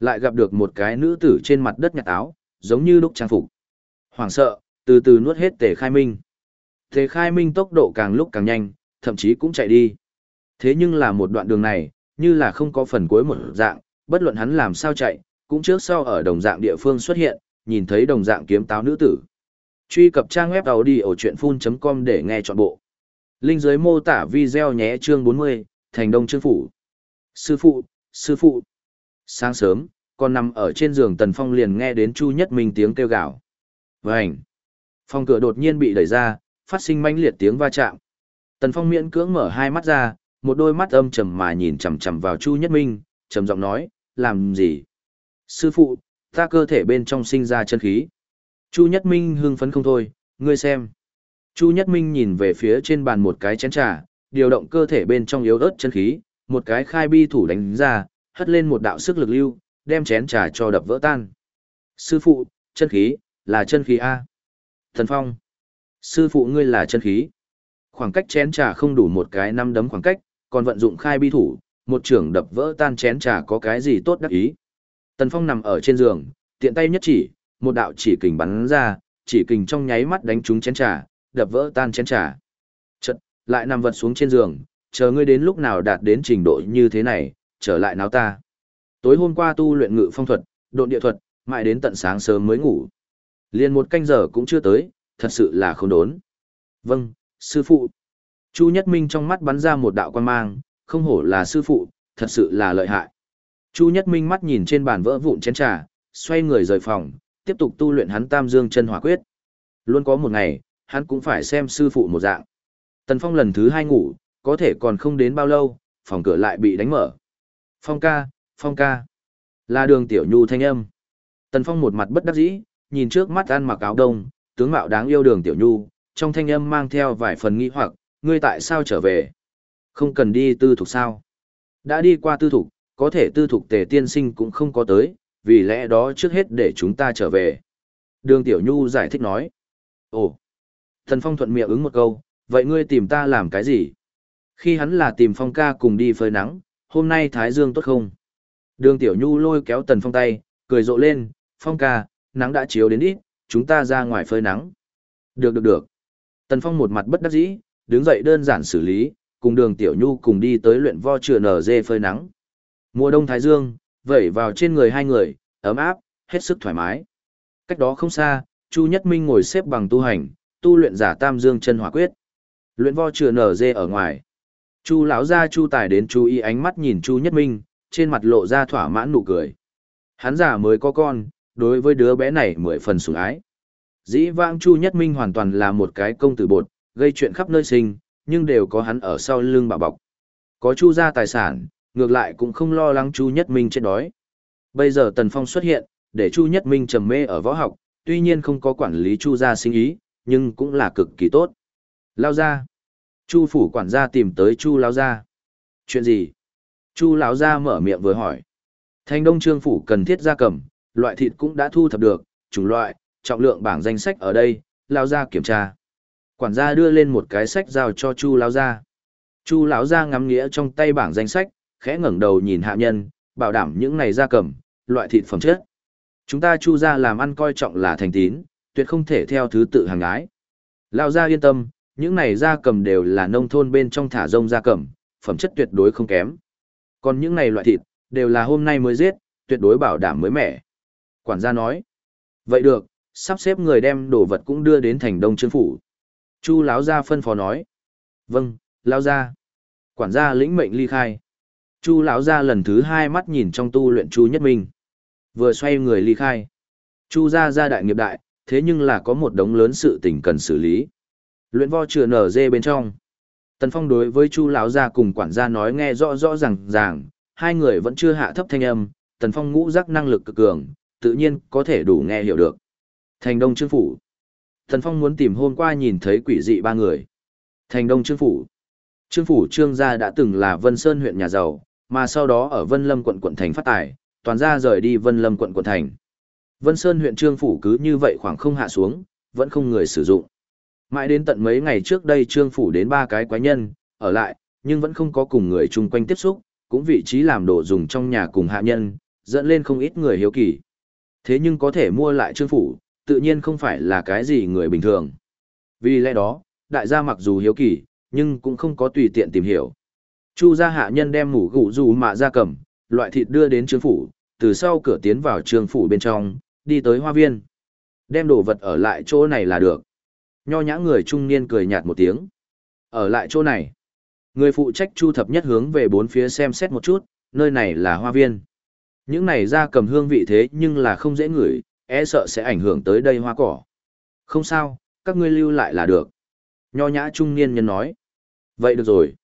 Lại gặp được một cái nữ tử trên mặt đất nhặt táo, giống như lúc trang phục. Hoảng sợ, từ từ nuốt hết Tề Khai Minh. Tề Khai Minh tốc độ càng lúc càng nhanh, thậm chí cũng chạy đi. Thế nhưng là một đoạn đường này, như là không có phần cuối một dạng, bất luận hắn làm sao chạy, cũng trước sau ở đồng dạng địa phương xuất hiện, nhìn thấy đồng dạng kiếm táo nữ tử. Truy cập trang web đầu đi ở chuyện full.com để nghe trọn bộ. Linh dưới mô tả video nhé chương 40, thành đông chương phủ. Sư phụ, sư phụ. Sáng sớm, còn nằm ở trên giường Tần Phong liền nghe đến Chu Nhất Minh tiếng kêu gào. Vành. Phòng cửa đột nhiên bị đẩy ra, phát sinh mãnh liệt tiếng va chạm. Tần Phong miễn cưỡng mở hai mắt ra, một đôi mắt âm trầm mà nhìn chằm chằm vào Chu Nhất Minh, trầm giọng nói, làm gì? Sư phụ, ta cơ thể bên trong sinh ra chân khí. Chu Nhất Minh hưng phấn không thôi, ngươi xem. Chu Nhất Minh nhìn về phía trên bàn một cái chén trà, điều động cơ thể bên trong yếu ớt chân khí, một cái khai bi thủ đánh ra, hất lên một đạo sức lực lưu, đem chén trà cho đập vỡ tan. Sư phụ, chân khí, là chân khí A. Thần Phong. Sư phụ ngươi là chân khí. Khoảng cách chén trà không đủ một cái năm đấm khoảng cách, còn vận dụng khai bi thủ, một trưởng đập vỡ tan chén trà có cái gì tốt đắc ý. Tần Phong nằm ở trên giường, tiện tay nhất chỉ, một đạo chỉ kình bắn ra, chỉ kình trong nháy mắt đánh trúng chén trà, đập vỡ tan chén trà. Chật, lại nằm vật xuống trên giường, chờ ngươi đến lúc nào đạt đến trình độ như thế này, trở lại náo ta. Tối hôm qua tu luyện ngự phong thuật, độn địa thuật, mãi đến tận sáng sớm mới ngủ. Liền một canh giờ cũng chưa tới, thật sự là không đốn. Vâng, sư phụ. Chu Nhất Minh trong mắt bắn ra một đạo quan mang, không hổ là sư phụ, thật sự là lợi hại. Chu Nhất Minh mắt nhìn trên bàn vỡ vụn chén trà, xoay người rời phòng, tiếp tục tu luyện hắn Tam Dương chân hỏa quyết. Luôn có một ngày, hắn cũng phải xem sư phụ một dạng. Tần Phong lần thứ hai ngủ, có thể còn không đến bao lâu, phòng cửa lại bị đánh mở. Phong ca, Phong ca. Là đường tiểu nhu thanh âm. Tần Phong một mặt bất đắc dĩ, nhìn trước mắt ăn mặc áo đông, tướng mạo đáng yêu đường tiểu nhu, trong thanh âm mang theo vài phần nghi hoặc, ngươi tại sao trở về? Không cần đi tư thục sao? Đã đi qua tư thục, có thể tư thục tề tiên sinh cũng không có tới, vì lẽ đó trước hết để chúng ta trở về. Đường Tiểu Nhu giải thích nói. Ồ. Thần Phong thuận miệng ứng một câu, vậy ngươi tìm ta làm cái gì? Khi hắn là tìm Phong ca cùng đi phơi nắng, hôm nay Thái Dương tốt không? Đường Tiểu Nhu lôi kéo Tần Phong tay, cười rộ lên, Phong ca, nắng đã chiếu đến ít, chúng ta ra ngoài phơi nắng. Được được được. Tần Phong một mặt bất đắc dĩ, đứng dậy đơn giản xử lý, cùng đường Tiểu Nhu cùng đi tới luyện vo chữa nở dê phơi nắng. Mùa đông Thái Dương, vẩy vào trên người hai người, ấm áp, hết sức thoải mái. Cách đó không xa, Chu Nhất Minh ngồi xếp bằng tu hành, tu luyện giả Tam Dương chân hỏa quyết. Luyện vo chữa nở dê ở ngoài. Chu lão gia Chu Tài đến chú ý ánh mắt nhìn Chu Nhất Minh, trên mặt lộ ra thỏa mãn nụ cười. Hắn già mới có con, đối với đứa bé này mười phần sủng ái. Dĩ vãng Chu Nhất Minh hoàn toàn là một cái công tử bột, gây chuyện khắp nơi sinh, nhưng đều có hắn ở sau lưng bảo bọc. Có Chu gia tài sản, ngược lại cũng không lo lắng Chu Nhất Minh chết đói. Bây giờ Tần Phong xuất hiện, để Chu Nhất Minh trầm mê ở võ học, tuy nhiên không có quản lý Chu gia sinh ý, nhưng cũng là cực kỳ tốt. Lao ra. Chu phủ quản gia tìm tới Chu lao gia. Chuyện gì? Chu lão gia mở miệng vừa hỏi. Thành Đông Trương phủ cần thiết gia cầm, loại thịt cũng đã thu thập được, chủng loại, trọng lượng bảng danh sách ở đây, lão gia kiểm tra. Quản gia đưa lên một cái sách giao cho Chu lão gia. Chu lão gia ngắm nghĩa trong tay bảng danh sách, khẽ ngẩng đầu nhìn hạ nhân, bảo đảm những này gia cầm, loại thịt phẩm chất. Chúng ta Chu gia làm ăn coi trọng là thành tín, tuyệt không thể theo thứ tự hàng ái. Lão gia yên tâm, những này gia cầm đều là nông thôn bên trong thả rông gia cầm, phẩm chất tuyệt đối không kém. Còn những này loại thịt, đều là hôm nay mới giết, tuyệt đối bảo đảm mới mẻ. Quản gia nói, vậy được, sắp xếp người đem đồ vật cũng đưa đến thành đông trương phủ. Chu lão gia phân phó nói, vâng, lão gia. Quản gia lĩnh mệnh ly khai. Chu lão gia lần thứ hai mắt nhìn trong tu luyện Chu Nhất Minh. Vừa xoay người ly khai. Chu gia gia đại nghiệp đại, thế nhưng là có một đống lớn sự tình cần xử lý. Luyện vo chừa nở dê bên trong. Tần Phong đối với Chu lão gia cùng quản gia nói nghe rõ rõ ràng ràng, hai người vẫn chưa hạ thấp thanh âm, Tần Phong ngũ giác năng lực cực cường, tự nhiên có thể đủ nghe hiểu được. Thành Đông Trương phủ. Tần Phong muốn tìm hôm qua nhìn thấy quỷ dị ba người. Thành Đông Trương phủ. Trương phủ Trương gia đã từng là Vân Sơn huyện nhà giàu, mà sau đó ở Vân Lâm quận quận thành phát tài, toàn gia rời đi Vân Lâm quận quận thành. Vân Sơn huyện Trương phủ cứ như vậy khoảng không hạ xuống, vẫn không người sử dụng. Mãi đến tận mấy ngày trước đây Trương Phủ đến ba cái quái nhân, ở lại, nhưng vẫn không có cùng người chung quanh tiếp xúc, cũng vị trí làm đồ dùng trong nhà cùng hạ nhân, dẫn lên không ít người hiếu kỳ. Thế nhưng có thể mua lại Trương Phủ, tự nhiên không phải là cái gì người bình thường. Vì lẽ đó, đại gia mặc dù hiếu kỳ, nhưng cũng không có tùy tiện tìm hiểu. Chu gia hạ nhân đem mủ gụ dù mạ ra cầm, loại thịt đưa đến Trương Phủ, từ sau cửa tiến vào Trương Phủ bên trong, đi tới hoa viên. Đem đồ vật ở lại chỗ này là được. Nho nhã người trung niên cười nhạt một tiếng. Ở lại chỗ này. Người phụ trách chu thập nhất hướng về bốn phía xem xét một chút, nơi này là hoa viên. Những này ra cầm hương vị thế nhưng là không dễ ngửi, e sợ sẽ ảnh hưởng tới đây hoa cỏ. Không sao, các ngươi lưu lại là được. Nho nhã trung niên nhân nói. Vậy được rồi.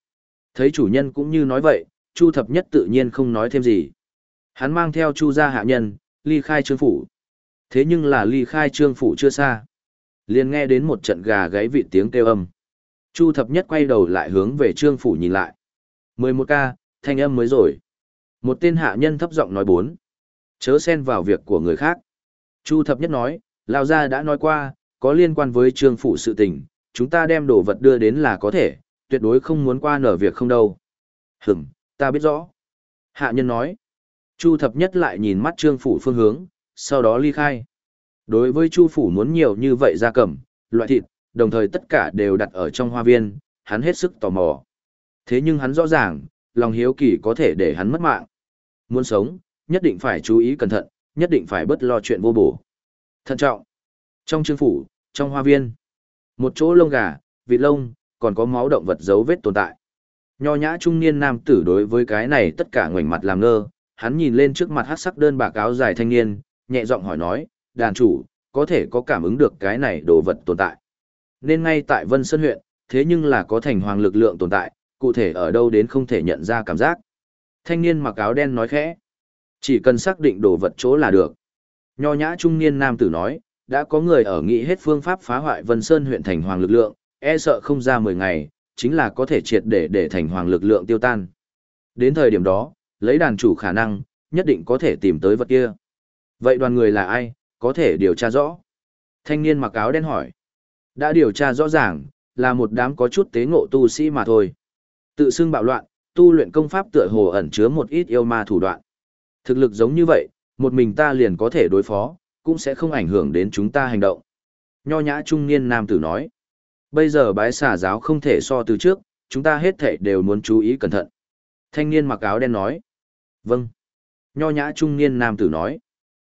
Thấy chủ nhân cũng như nói vậy, chu thập nhất tự nhiên không nói thêm gì. Hắn mang theo chu gia hạ nhân, ly khai trương phủ. Thế nhưng là ly khai trương phủ chưa xa liền nghe đến một trận gà gáy vị tiếng kêu âm. Chu thập nhất quay đầu lại hướng về trương phủ nhìn lại. 11 ca, thanh âm mới rồi. Một tên hạ nhân thấp giọng nói bốn. Chớ xen vào việc của người khác. Chu thập nhất nói, Lão gia đã nói qua, có liên quan với trương phủ sự tình, chúng ta đem đồ vật đưa đến là có thể, tuyệt đối không muốn qua nở việc không đâu. Hửm, ta biết rõ. Hạ nhân nói. Chu thập nhất lại nhìn mắt trương phủ phương hướng, sau đó ly khai. Đối với Chu phủ muốn nhiều như vậy gia cầm, loại thịt, đồng thời tất cả đều đặt ở trong hoa viên, hắn hết sức tò mò. Thế nhưng hắn rõ ràng, lòng hiếu kỳ có thể để hắn mất mạng. Muốn sống, nhất định phải chú ý cẩn thận, nhất định phải bất lo chuyện vô bổ. Thận trọng. Trong chương phủ, trong hoa viên, một chỗ lông gà, vịt lông, còn có máu động vật dấu vết tồn tại. Nho nhã trung niên nam tử đối với cái này tất cả ngoảnh mặt làm ngơ, hắn nhìn lên trước mặt hát sắc đơn bạc áo dài thanh niên, nhẹ giọng hỏi nói, đàn chủ, có thể có cảm ứng được cái này đồ vật tồn tại. Nên ngay tại Vân Sơn huyện, thế nhưng là có thành hoàng lực lượng tồn tại, cụ thể ở đâu đến không thể nhận ra cảm giác. Thanh niên mặc áo đen nói khẽ, chỉ cần xác định đồ vật chỗ là được. Nho nhã trung niên nam tử nói, đã có người ở nghĩ hết phương pháp phá hoại Vân Sơn huyện thành hoàng lực lượng, e sợ không ra 10 ngày, chính là có thể triệt để để thành hoàng lực lượng tiêu tan. Đến thời điểm đó, lấy đàn chủ khả năng, nhất định có thể tìm tới vật kia. Vậy đoàn người là ai, có thể điều tra rõ. Thanh niên mặc áo đen hỏi. Đã điều tra rõ ràng, là một đám có chút tế ngộ tu sĩ mà thôi. Tự xưng bạo loạn, tu luyện công pháp tựa hồ ẩn chứa một ít yêu ma thủ đoạn. Thực lực giống như vậy, một mình ta liền có thể đối phó, cũng sẽ không ảnh hưởng đến chúng ta hành động. Nho nhã trung niên nam tử nói. Bây giờ bái xà giáo không thể so từ trước, chúng ta hết thể đều muốn chú ý cẩn thận. Thanh niên mặc áo đen nói. Vâng. Nho nhã trung niên nam tử nói.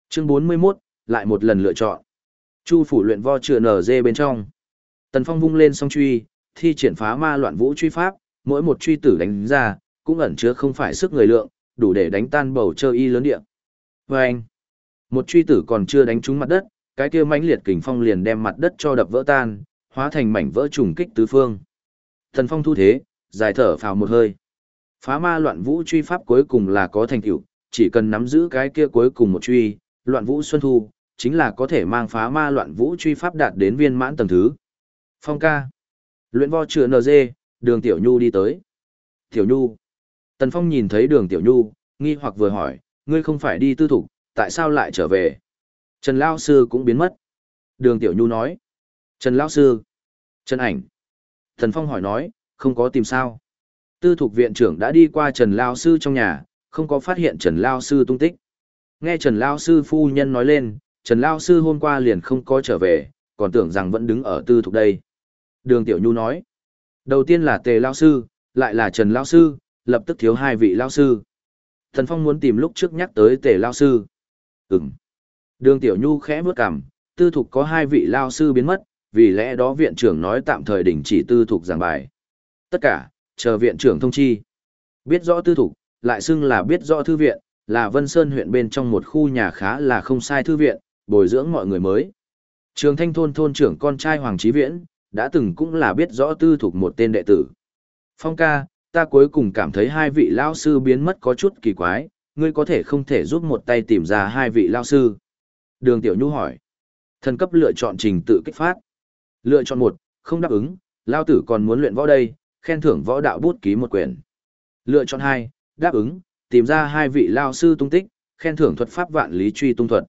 Chương 41, lại một lần lựa chọn. Chu phủ luyện vo chừa nở dê bên trong. Tần Phong vung lên song truy, thi triển phá ma loạn vũ truy pháp, mỗi một truy tử đánh ra, cũng ẩn chứa không phải sức người lượng, đủ để đánh tan bầu trời y lớn địa. Và anh, một truy tử còn chưa đánh trúng mặt đất, cái kia mãnh liệt kình phong liền đem mặt đất cho đập vỡ tan, hóa thành mảnh vỡ trùng kích tứ phương. Tần Phong thu thế, dài thở phào một hơi. Phá ma loạn vũ truy pháp cuối cùng là có thành tựu, chỉ cần nắm giữ cái kia cuối cùng một truy, loạn vũ xuân thu, chính là có thể mang phá ma loạn vũ truy pháp đạt đến viên mãn tầng thứ. Phong ca. Luyện vo chữa NG, đường Tiểu Nhu đi tới. Tiểu Nhu. Tần Phong nhìn thấy đường Tiểu Nhu, nghi hoặc vừa hỏi, ngươi không phải đi tư thục, tại sao lại trở về? Trần Lao Sư cũng biến mất. Đường Tiểu Nhu nói. Trần Lao Sư. Trần Ảnh. Tần Phong hỏi nói, không có tìm sao. Tư thục viện trưởng đã đi qua Trần Lao Sư trong nhà, không có phát hiện Trần Lao Sư tung tích. Nghe Trần Lao Sư phu nhân nói lên, Trần Lao Sư hôm qua liền không có trở về, còn tưởng rằng vẫn đứng ở tư thục đây. Đường Tiểu Nhu nói, đầu tiên là Tề Lao Sư, lại là Trần Lao Sư, lập tức thiếu hai vị Lao Sư. Thần Phong muốn tìm lúc trước nhắc tới Tề Lao Sư. Ừm. Đường Tiểu Nhu khẽ bước cằm, tư thục có hai vị Lao Sư biến mất, vì lẽ đó viện trưởng nói tạm thời đình chỉ tư thục giảng bài. Tất cả, chờ viện trưởng thông chi. Biết rõ tư thục, lại xưng là biết rõ thư viện, là Vân Sơn huyện bên trong một khu nhà khá là không sai thư viện, bồi dưỡng mọi người mới. Trường Thanh thôn thôn trưởng con trai Hoàng Chí Viễn, đã từng cũng là biết rõ tư thuộc một tên đệ tử. Phong ca, ta cuối cùng cảm thấy hai vị lão sư biến mất có chút kỳ quái, ngươi có thể không thể giúp một tay tìm ra hai vị lão sư. Đường Tiểu Nhu hỏi. Thần cấp lựa chọn trình tự kích phát. Lựa chọn một, không đáp ứng, lão tử còn muốn luyện võ đây, khen thưởng võ đạo bút ký một quyển. Lựa chọn hai, đáp ứng, tìm ra hai vị lão sư tung tích, khen thưởng thuật pháp vạn lý truy tung thuật.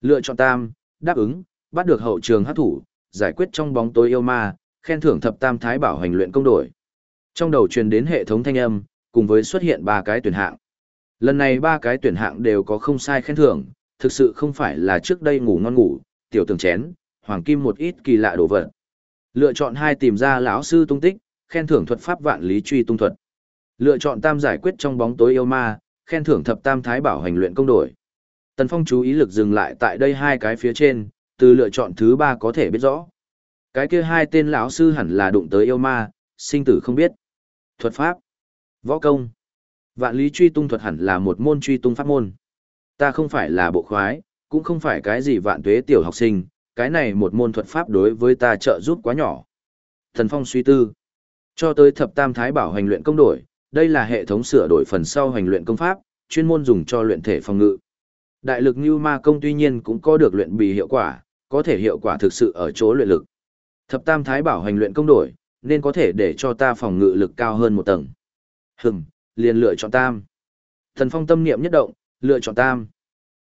Lựa chọn tam, đáp ứng, bắt được hậu trường hát thủ, giải quyết trong bóng tối yêu ma, khen thưởng thập tam thái bảo hành luyện công đổi. Trong đầu truyền đến hệ thống thanh âm, cùng với xuất hiện ba cái tuyển hạng. Lần này ba cái tuyển hạng đều có không sai khen thưởng, thực sự không phải là trước đây ngủ ngon ngủ, tiểu tường chén, hoàng kim một ít kỳ lạ đồ vật. Lựa chọn hai tìm ra lão sư tung tích, khen thưởng thuật pháp vạn lý truy tung thuật. Lựa chọn tam giải quyết trong bóng tối yêu ma, khen thưởng thập tam thái bảo hành luyện công đổi. Tần Phong chú ý lực dừng lại tại đây hai cái phía trên, từ lựa chọn thứ ba có thể biết rõ. Cái kia hai tên lão sư hẳn là đụng tới yêu ma, sinh tử không biết. Thuật pháp, võ công, vạn lý truy tung thuật hẳn là một môn truy tung pháp môn. Ta không phải là bộ khoái, cũng không phải cái gì vạn tuế tiểu học sinh, cái này một môn thuật pháp đối với ta trợ giúp quá nhỏ. Thần Phong suy tư, cho tới thập tam thái bảo hành luyện công đổi, đây là hệ thống sửa đổi phần sau hành luyện công pháp, chuyên môn dùng cho luyện thể phòng ngự. Đại lực như ma công tuy nhiên cũng có được luyện bì hiệu quả, có thể hiệu quả thực sự ở chỗ luyện lực. Thập tam thái bảo hành luyện công đổi, nên có thể để cho ta phòng ngự lực cao hơn một tầng. Hừm, liền lựa chọn tam. Thần phong tâm niệm nhất động, lựa chọn tam.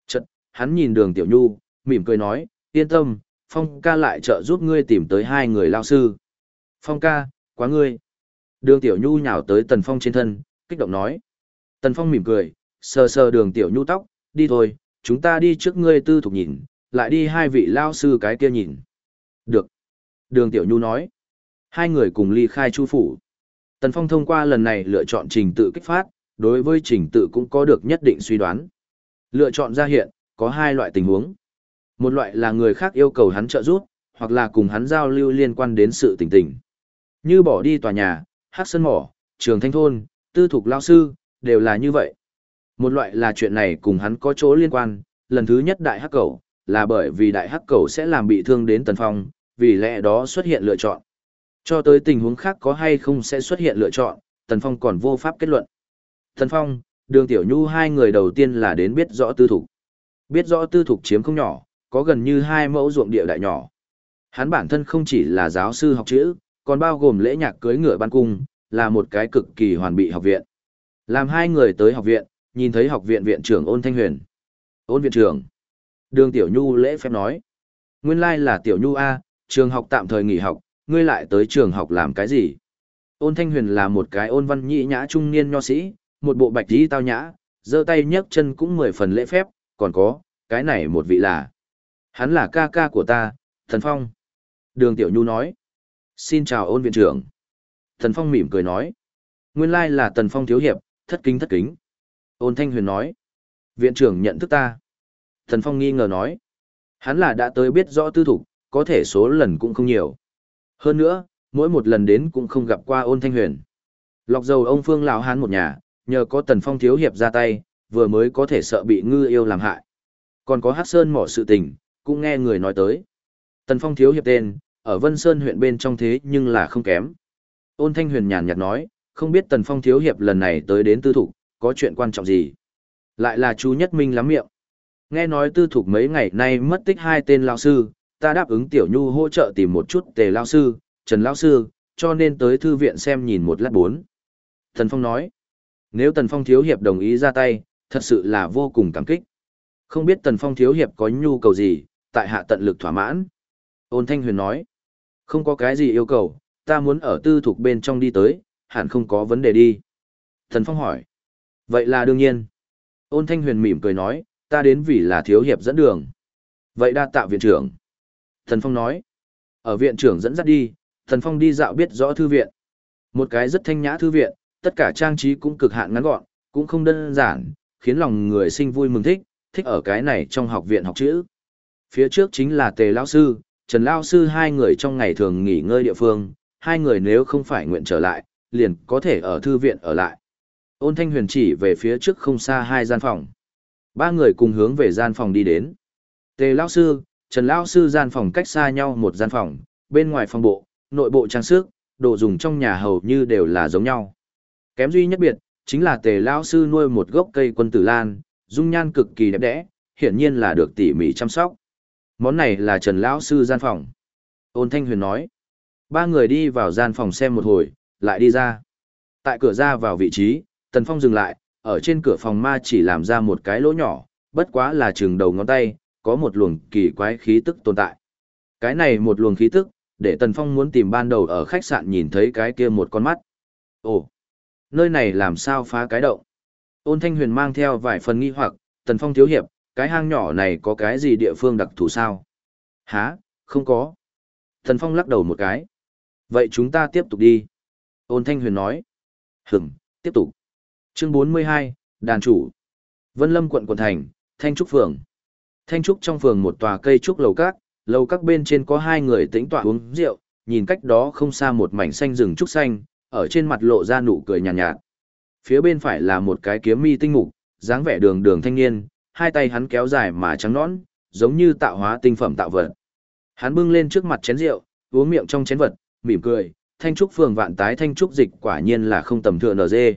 Chật, hắn nhìn đường tiểu nhu, mỉm cười nói, yên tâm, phong ca lại trợ giúp ngươi tìm tới hai người lao sư. Phong ca, quá ngươi. Đường tiểu nhu nhào tới tần phong trên thân, kích động nói. Tần phong mỉm cười, sờ sờ đường tiểu nhu tóc, đi thôi, chúng ta đi trước ngươi tư thục nhìn, lại đi hai vị lao sư cái kia nhìn. Được. Đường Tiểu Nhu nói. Hai người cùng ly khai chu phủ. Tần Phong thông qua lần này lựa chọn trình tự kích phát, đối với trình tự cũng có được nhất định suy đoán. Lựa chọn ra hiện, có hai loại tình huống. Một loại là người khác yêu cầu hắn trợ giúp, hoặc là cùng hắn giao lưu liên quan đến sự tình tình. Như bỏ đi tòa nhà, hát sân mỏ, trường thanh thôn, tư thục lao sư, đều là như vậy. Một loại là chuyện này cùng hắn có chỗ liên quan, lần thứ nhất đại hắc cầu, là bởi vì đại hắc cầu sẽ làm bị thương đến tần phong, vì lẽ đó xuất hiện lựa chọn. Cho tới tình huống khác có hay không sẽ xuất hiện lựa chọn, tần phong còn vô pháp kết luận. Tần phong, đường tiểu nhu hai người đầu tiên là đến biết rõ tư thục. Biết rõ tư thục chiếm không nhỏ, có gần như hai mẫu ruộng địa đại nhỏ. Hắn bản thân không chỉ là giáo sư học chữ, còn bao gồm lễ nhạc cưới ngựa ban cung, là một cái cực kỳ hoàn bị học viện. Làm hai người tới học viện, nhìn thấy học viện viện trưởng ôn thanh huyền. Ôn viện trưởng. Đường Tiểu Nhu lễ phép nói. Nguyên lai là Tiểu Nhu A, trường học tạm thời nghỉ học, ngươi lại tới trường học làm cái gì? Ôn Thanh Huyền là một cái ôn văn nhị nhã trung niên nho sĩ, một bộ bạch dí tao nhã, giơ tay nhấc chân cũng mười phần lễ phép, còn có, cái này một vị là. Hắn là ca ca của ta, Thần Phong. Đường Tiểu Nhu nói. Xin chào ôn viện trưởng. Thần Phong mỉm cười nói. Nguyên lai là Tần Phong thiếu hiệp, thất kính thất kính. Ôn Thanh Huyền nói. Viện trưởng nhận thức ta. Thần Phong nghi ngờ nói. Hắn là đã tới biết rõ tư thục, có thể số lần cũng không nhiều. Hơn nữa, mỗi một lần đến cũng không gặp qua ôn Thanh Huyền. Lọc dầu ông Phương lão hán một nhà, nhờ có Tần Phong thiếu hiệp ra tay, vừa mới có thể sợ bị ngư yêu làm hại. Còn có Hát Sơn mỏ sự tình, cũng nghe người nói tới. Tần Phong thiếu hiệp tên, ở Vân Sơn huyện bên trong thế nhưng là không kém. Ôn Thanh Huyền nhàn nhạt nói, không biết Tần Phong thiếu hiệp lần này tới đến tư thục, có chuyện quan trọng gì. Lại là chú Nhất Minh lắm miệng. Nghe nói tư thục mấy ngày nay mất tích hai tên lao sư, ta đáp ứng Tiểu Nhu hỗ trợ tìm một chút tề lao sư, Trần lao sư, cho nên tới thư viện xem nhìn một lát bốn. Thần Phong nói, nếu Tần Phong thiếu hiệp đồng ý ra tay, thật sự là vô cùng cảm kích. Không biết Tần Phong thiếu hiệp có nhu cầu gì, tại hạ tận lực thỏa mãn. Ôn Thanh Huyền nói, không có cái gì yêu cầu, ta muốn ở tư thục bên trong đi tới, hẳn không có vấn đề đi. Tần Phong hỏi, vậy là đương nhiên. Ôn Thanh Huyền mỉm cười nói, ta đến vì là thiếu hiệp dẫn đường. Vậy đa tạ viện trưởng. thần Phong nói, ở viện trưởng dẫn dắt đi, thần Phong đi dạo biết rõ thư viện. Một cái rất thanh nhã thư viện, tất cả trang trí cũng cực hạn ngắn gọn, cũng không đơn giản, khiến lòng người sinh vui mừng thích, thích ở cái này trong học viện học chữ. Phía trước chính là Tề Lao Sư, Trần Lao Sư hai người trong ngày thường nghỉ ngơi địa phương, hai người nếu không phải nguyện trở lại, liền có thể ở thư viện ở lại. Ôn Thanh Huyền chỉ về phía trước không xa hai gian phòng. Ba người cùng hướng về gian phòng đi đến. Tề Lao Sư, Trần Lao Sư gian phòng cách xa nhau một gian phòng, bên ngoài phòng bộ, nội bộ trang sức, đồ dùng trong nhà hầu như đều là giống nhau. Kém duy nhất biệt, chính là Tề Lao Sư nuôi một gốc cây quân tử lan, dung nhan cực kỳ đẹp đẽ, hiển nhiên là được tỉ mỉ chăm sóc. Món này là Trần Lão Sư gian phòng. Ôn Thanh Huyền nói. Ba người đi vào gian phòng xem một hồi, lại đi ra. Tại cửa ra vào vị trí, Tần Phong dừng lại, ở trên cửa phòng ma chỉ làm ra một cái lỗ nhỏ, bất quá là chừng đầu ngón tay, có một luồng kỳ quái khí tức tồn tại. Cái này một luồng khí tức, để Tần Phong muốn tìm ban đầu ở khách sạn nhìn thấy cái kia một con mắt. Ồ, nơi này làm sao phá cái động? Ôn Thanh Huyền mang theo vài phần nghi hoặc, Tần Phong thiếu hiệp, cái hang nhỏ này có cái gì địa phương đặc thù sao? Hả, không có. Tần Phong lắc đầu một cái. Vậy chúng ta tiếp tục đi. Ôn Thanh Huyền nói. Hửm, tiếp tục. Chương 42, Đàn chủ. Vân Lâm quận quận thành, Thanh Trúc phường. Thanh Trúc trong phường một tòa cây trúc lầu cát, lầu các bên trên có hai người tĩnh tọa uống rượu, nhìn cách đó không xa một mảnh xanh rừng trúc xanh, ở trên mặt lộ ra nụ cười nhàn nhạt, nhạt phía bên phải là một cái kiếm mi tinh mục, dáng vẻ đường đường thanh niên, hai tay hắn kéo dài mà trắng nõn, giống như tạo hóa tinh phẩm tạo vật. Hắn bưng lên trước mặt chén rượu, uống miệng trong chén vật, mỉm cười, thanh trúc phường vạn tái thanh trúc dịch quả nhiên là không tầm thường ở dê.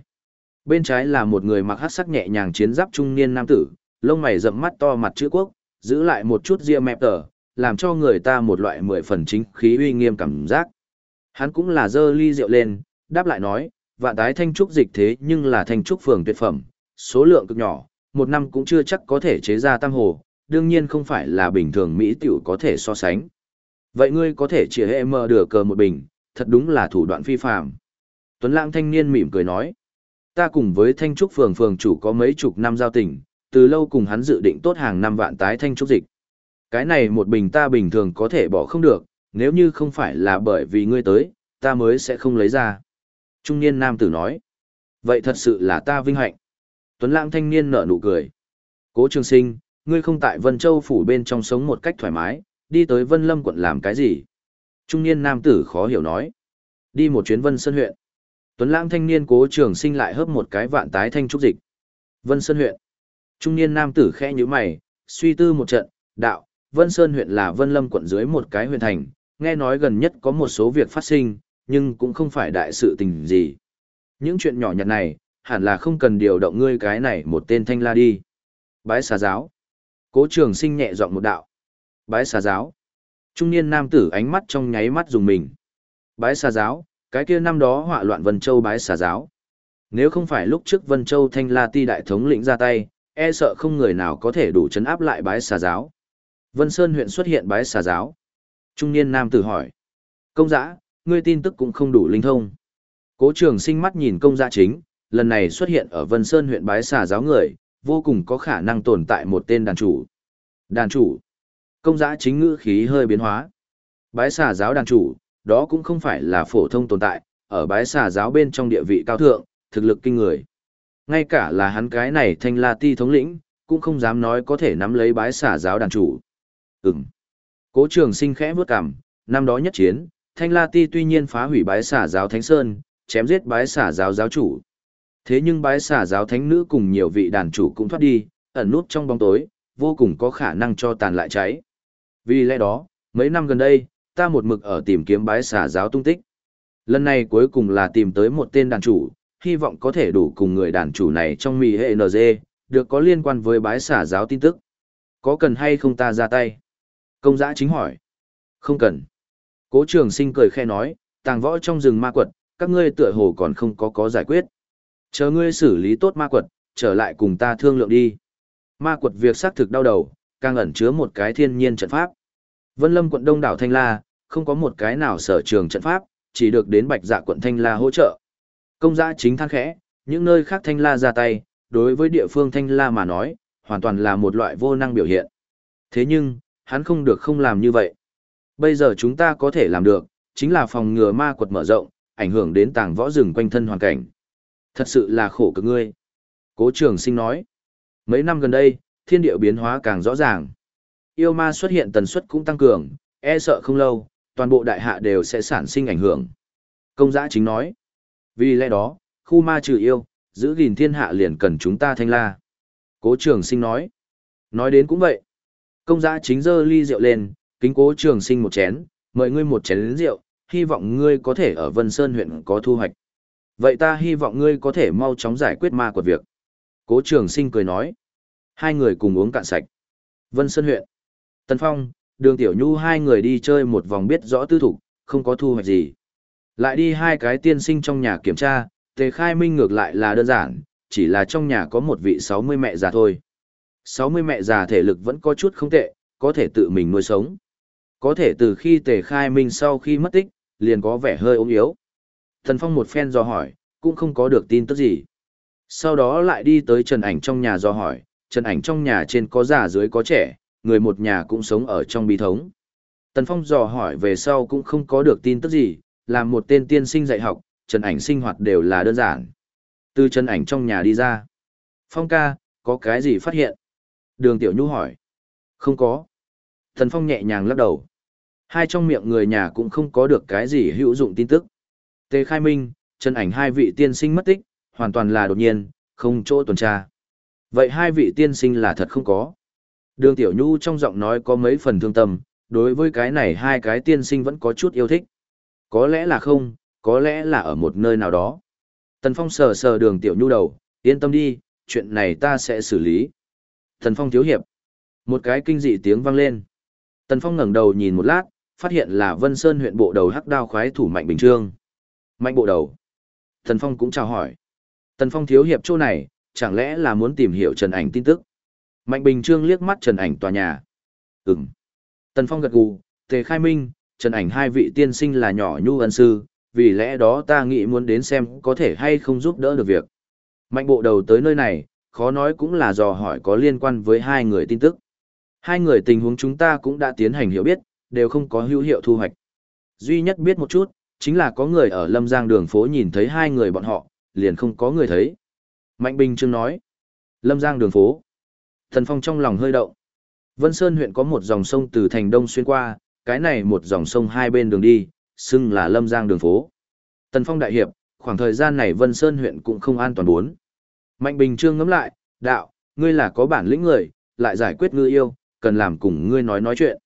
Bên trái là một người mặc hắc sắc nhẹ nhàng chiến giáp trung niên nam tử, lông mày rậm mắt to mặt chữ quốc, giữ lại một chút ria mẹp tờ, làm cho người ta một loại mười phần chính khí uy nghiêm cảm giác. Hắn cũng là dơ ly rượu lên, đáp lại nói, vạn tái thanh trúc dịch thế nhưng là thanh trúc phường tuyệt phẩm, số lượng cực nhỏ, một năm cũng chưa chắc có thể chế ra tam hồ, đương nhiên không phải là bình thường Mỹ tiểu có thể so sánh. Vậy ngươi có thể chỉ hệ mờ đửa cờ một bình, thật đúng là thủ đoạn phi phạm. Tuấn Lãng thanh niên mỉm cười nói, ta cùng với thanh trúc phường phường chủ có mấy chục năm giao tình, từ lâu cùng hắn dự định tốt hàng năm vạn tái thanh trúc dịch. Cái này một bình ta bình thường có thể bỏ không được, nếu như không phải là bởi vì ngươi tới, ta mới sẽ không lấy ra. Trung niên nam tử nói. Vậy thật sự là ta vinh hạnh. Tuấn lãng thanh niên nở nụ cười. Cố trường sinh, ngươi không tại Vân Châu phủ bên trong sống một cách thoải mái, đi tới Vân Lâm quận làm cái gì? Trung niên nam tử khó hiểu nói. Đi một chuyến Vân Sơn huyện. Tuấn lãng thanh niên cố trường sinh lại hớp một cái vạn tái thanh trúc dịch. Vân Sơn huyện. Trung niên nam tử khẽ nhíu mày, suy tư một trận, đạo, Vân Sơn huyện là Vân Lâm quận dưới một cái huyện thành, nghe nói gần nhất có một số việc phát sinh, nhưng cũng không phải đại sự tình gì. Những chuyện nhỏ nhặt này, hẳn là không cần điều động ngươi cái này một tên thanh la đi. Bái xà giáo. Cố trường sinh nhẹ giọng một đạo. Bái xà giáo. Trung niên nam tử ánh mắt trong nháy mắt dùng mình. Bái xà giáo, cái kia năm đó họa loạn Vân Châu bái xà giáo. Nếu không phải lúc trước Vân Châu thanh la ti đại thống lĩnh ra tay, e sợ không người nào có thể đủ chấn áp lại bái xà giáo. Vân Sơn huyện xuất hiện bái xà giáo. Trung niên nam tử hỏi. Công giã, ngươi tin tức cũng không đủ linh thông. Cố trường sinh mắt nhìn công giã chính, lần này xuất hiện ở Vân Sơn huyện bái xà giáo người, vô cùng có khả năng tồn tại một tên đàn chủ. Đàn chủ. Công giã chính ngữ khí hơi biến hóa. Bái xà giáo đàn chủ, đó cũng không phải là phổ thông tồn tại, ở bái xà giáo bên trong địa vị cao thượng, thực lực kinh người. Ngay cả là hắn cái này thanh la ti thống lĩnh, cũng không dám nói có thể nắm lấy bái xà giáo đàn chủ. Ừm. Cố trường sinh khẽ vướt cằm, năm đó nhất chiến, thanh la ti tuy nhiên phá hủy bái xà giáo thánh sơn, chém giết bái xà giáo giáo chủ. Thế nhưng bái xà giáo thánh nữ cùng nhiều vị đàn chủ cũng thoát đi, ẩn nút trong bóng tối, vô cùng có khả năng cho tàn lại cháy. Vì lẽ đó, mấy năm gần đây, ta một mực ở tìm kiếm bái xà giáo tung tích. Lần này cuối cùng là tìm tới một tên đàn chủ, hy vọng có thể đủ cùng người đàn chủ này trong mì hệ NG, được có liên quan với bái xả giáo tin tức. Có cần hay không ta ra tay? Công giã chính hỏi. Không cần. Cố trường sinh cười khe nói, tàng võ trong rừng ma quật, các ngươi tựa hồ còn không có có giải quyết. Chờ ngươi xử lý tốt ma quật, trở lại cùng ta thương lượng đi. Ma quật việc xác thực đau đầu, càng ẩn chứa một cái thiên nhiên trận pháp. Vân Lâm quận Đông đảo Thanh La, không có một cái nào sở trường trận pháp, chỉ được đến Bạch Dạ quận Thanh La hỗ trợ. Công gia chính than khẽ, những nơi khác Thanh La ra tay, đối với địa phương Thanh La mà nói, hoàn toàn là một loại vô năng biểu hiện. Thế nhưng, hắn không được không làm như vậy. Bây giờ chúng ta có thể làm được, chính là phòng ngừa ma quật mở rộng, ảnh hưởng đến tàng võ rừng quanh thân hoàn cảnh. Thật sự là khổ cực ngươi. Cố trường sinh nói. Mấy năm gần đây, thiên địa biến hóa càng rõ ràng. Yêu ma xuất hiện tần suất cũng tăng cường, e sợ không lâu, toàn bộ đại hạ đều sẽ sản sinh ảnh hưởng. Công giã chính nói. Vì lẽ đó, khu ma trừ yêu, giữ gìn thiên hạ liền cần chúng ta thanh la. Cố trường sinh nói. Nói đến cũng vậy. Công giã chính dơ ly rượu lên, kính cố trường sinh một chén, mời ngươi một chén rượu, hy vọng ngươi có thể ở Vân Sơn huyện có thu hoạch. Vậy ta hy vọng ngươi có thể mau chóng giải quyết ma của việc. Cố trường sinh cười nói. Hai người cùng uống cạn sạch. Vân Sơn huyện. Tân Phong, đường Tiểu Nhu hai người đi chơi một vòng biết rõ tư thủ, không có thu hoạch gì. Lại đi hai cái tiên sinh trong nhà kiểm tra, tề khai minh ngược lại là đơn giản, chỉ là trong nhà có một vị 60 mẹ già thôi. 60 mẹ già thể lực vẫn có chút không tệ, có thể tự mình nuôi sống. Có thể từ khi tề khai minh sau khi mất tích, liền có vẻ hơi ốm yếu. Thần Phong một phen do hỏi, cũng không có được tin tức gì. Sau đó lại đi tới Trần Ảnh trong nhà do hỏi, Trần Ảnh trong nhà trên có già dưới có trẻ, người một nhà cũng sống ở trong bí thống. Tần Phong dò hỏi về sau cũng không có được tin tức gì, làm một tên tiên sinh dạy học, Trần Ảnh sinh hoạt đều là đơn giản. Từ Trần Ảnh trong nhà đi ra. Phong ca, có cái gì phát hiện? Đường Tiểu Nhu hỏi. Không có. Tần Phong nhẹ nhàng lắc đầu. Hai trong miệng người nhà cũng không có được cái gì hữu dụng tin tức. Tề Khai Minh, Trần Ảnh hai vị tiên sinh mất tích, hoàn toàn là đột nhiên, không chỗ tuần tra. Vậy hai vị tiên sinh là thật không có. Đường Tiểu Nhu trong giọng nói có mấy phần thương tâm, đối với cái này hai cái tiên sinh vẫn có chút yêu thích. Có lẽ là không, có lẽ là ở một nơi nào đó. Tần Phong sờ sờ đường Tiểu Nhu đầu, yên tâm đi, chuyện này ta sẽ xử lý. Tần Phong thiếu hiệp. Một cái kinh dị tiếng vang lên. Tần Phong ngẩng đầu nhìn một lát, phát hiện là Vân Sơn huyện bộ đầu hắc đao khoái thủ Mạnh Bình Trương. Mạnh bộ đầu. Tần Phong cũng chào hỏi. Tần Phong thiếu hiệp chỗ này, chẳng lẽ là muốn tìm hiểu Trần Ảnh tin tức? Mạnh Bình Trương liếc mắt Trần Ảnh tòa nhà. Ừm. Tần Phong gật gù, Tề Khai Minh, Trần Ảnh hai vị tiên sinh là nhỏ nhu ân sư, vì lẽ đó ta nghĩ muốn đến xem có thể hay không giúp đỡ được việc. Mạnh bộ đầu tới nơi này, khó nói cũng là dò hỏi có liên quan với hai người tin tức. Hai người tình huống chúng ta cũng đã tiến hành hiểu biết, đều không có hữu hiệu thu hoạch. Duy nhất biết một chút, chính là có người ở Lâm Giang đường phố nhìn thấy hai người bọn họ, liền không có người thấy. Mạnh Bình Trương nói, Lâm Giang đường phố. Thần Phong trong lòng hơi động. Vân Sơn huyện có một dòng sông từ thành đông xuyên qua, cái này một dòng sông hai bên đường đi, xưng là Lâm Giang đường phố. Tần Phong đại hiệp, khoảng thời gian này Vân Sơn huyện cũng không an toàn bốn. Mạnh Bình Trương ngẫm lại, đạo, ngươi là có bản lĩnh người, lại giải quyết ngư yêu, cần làm cùng ngươi nói nói chuyện.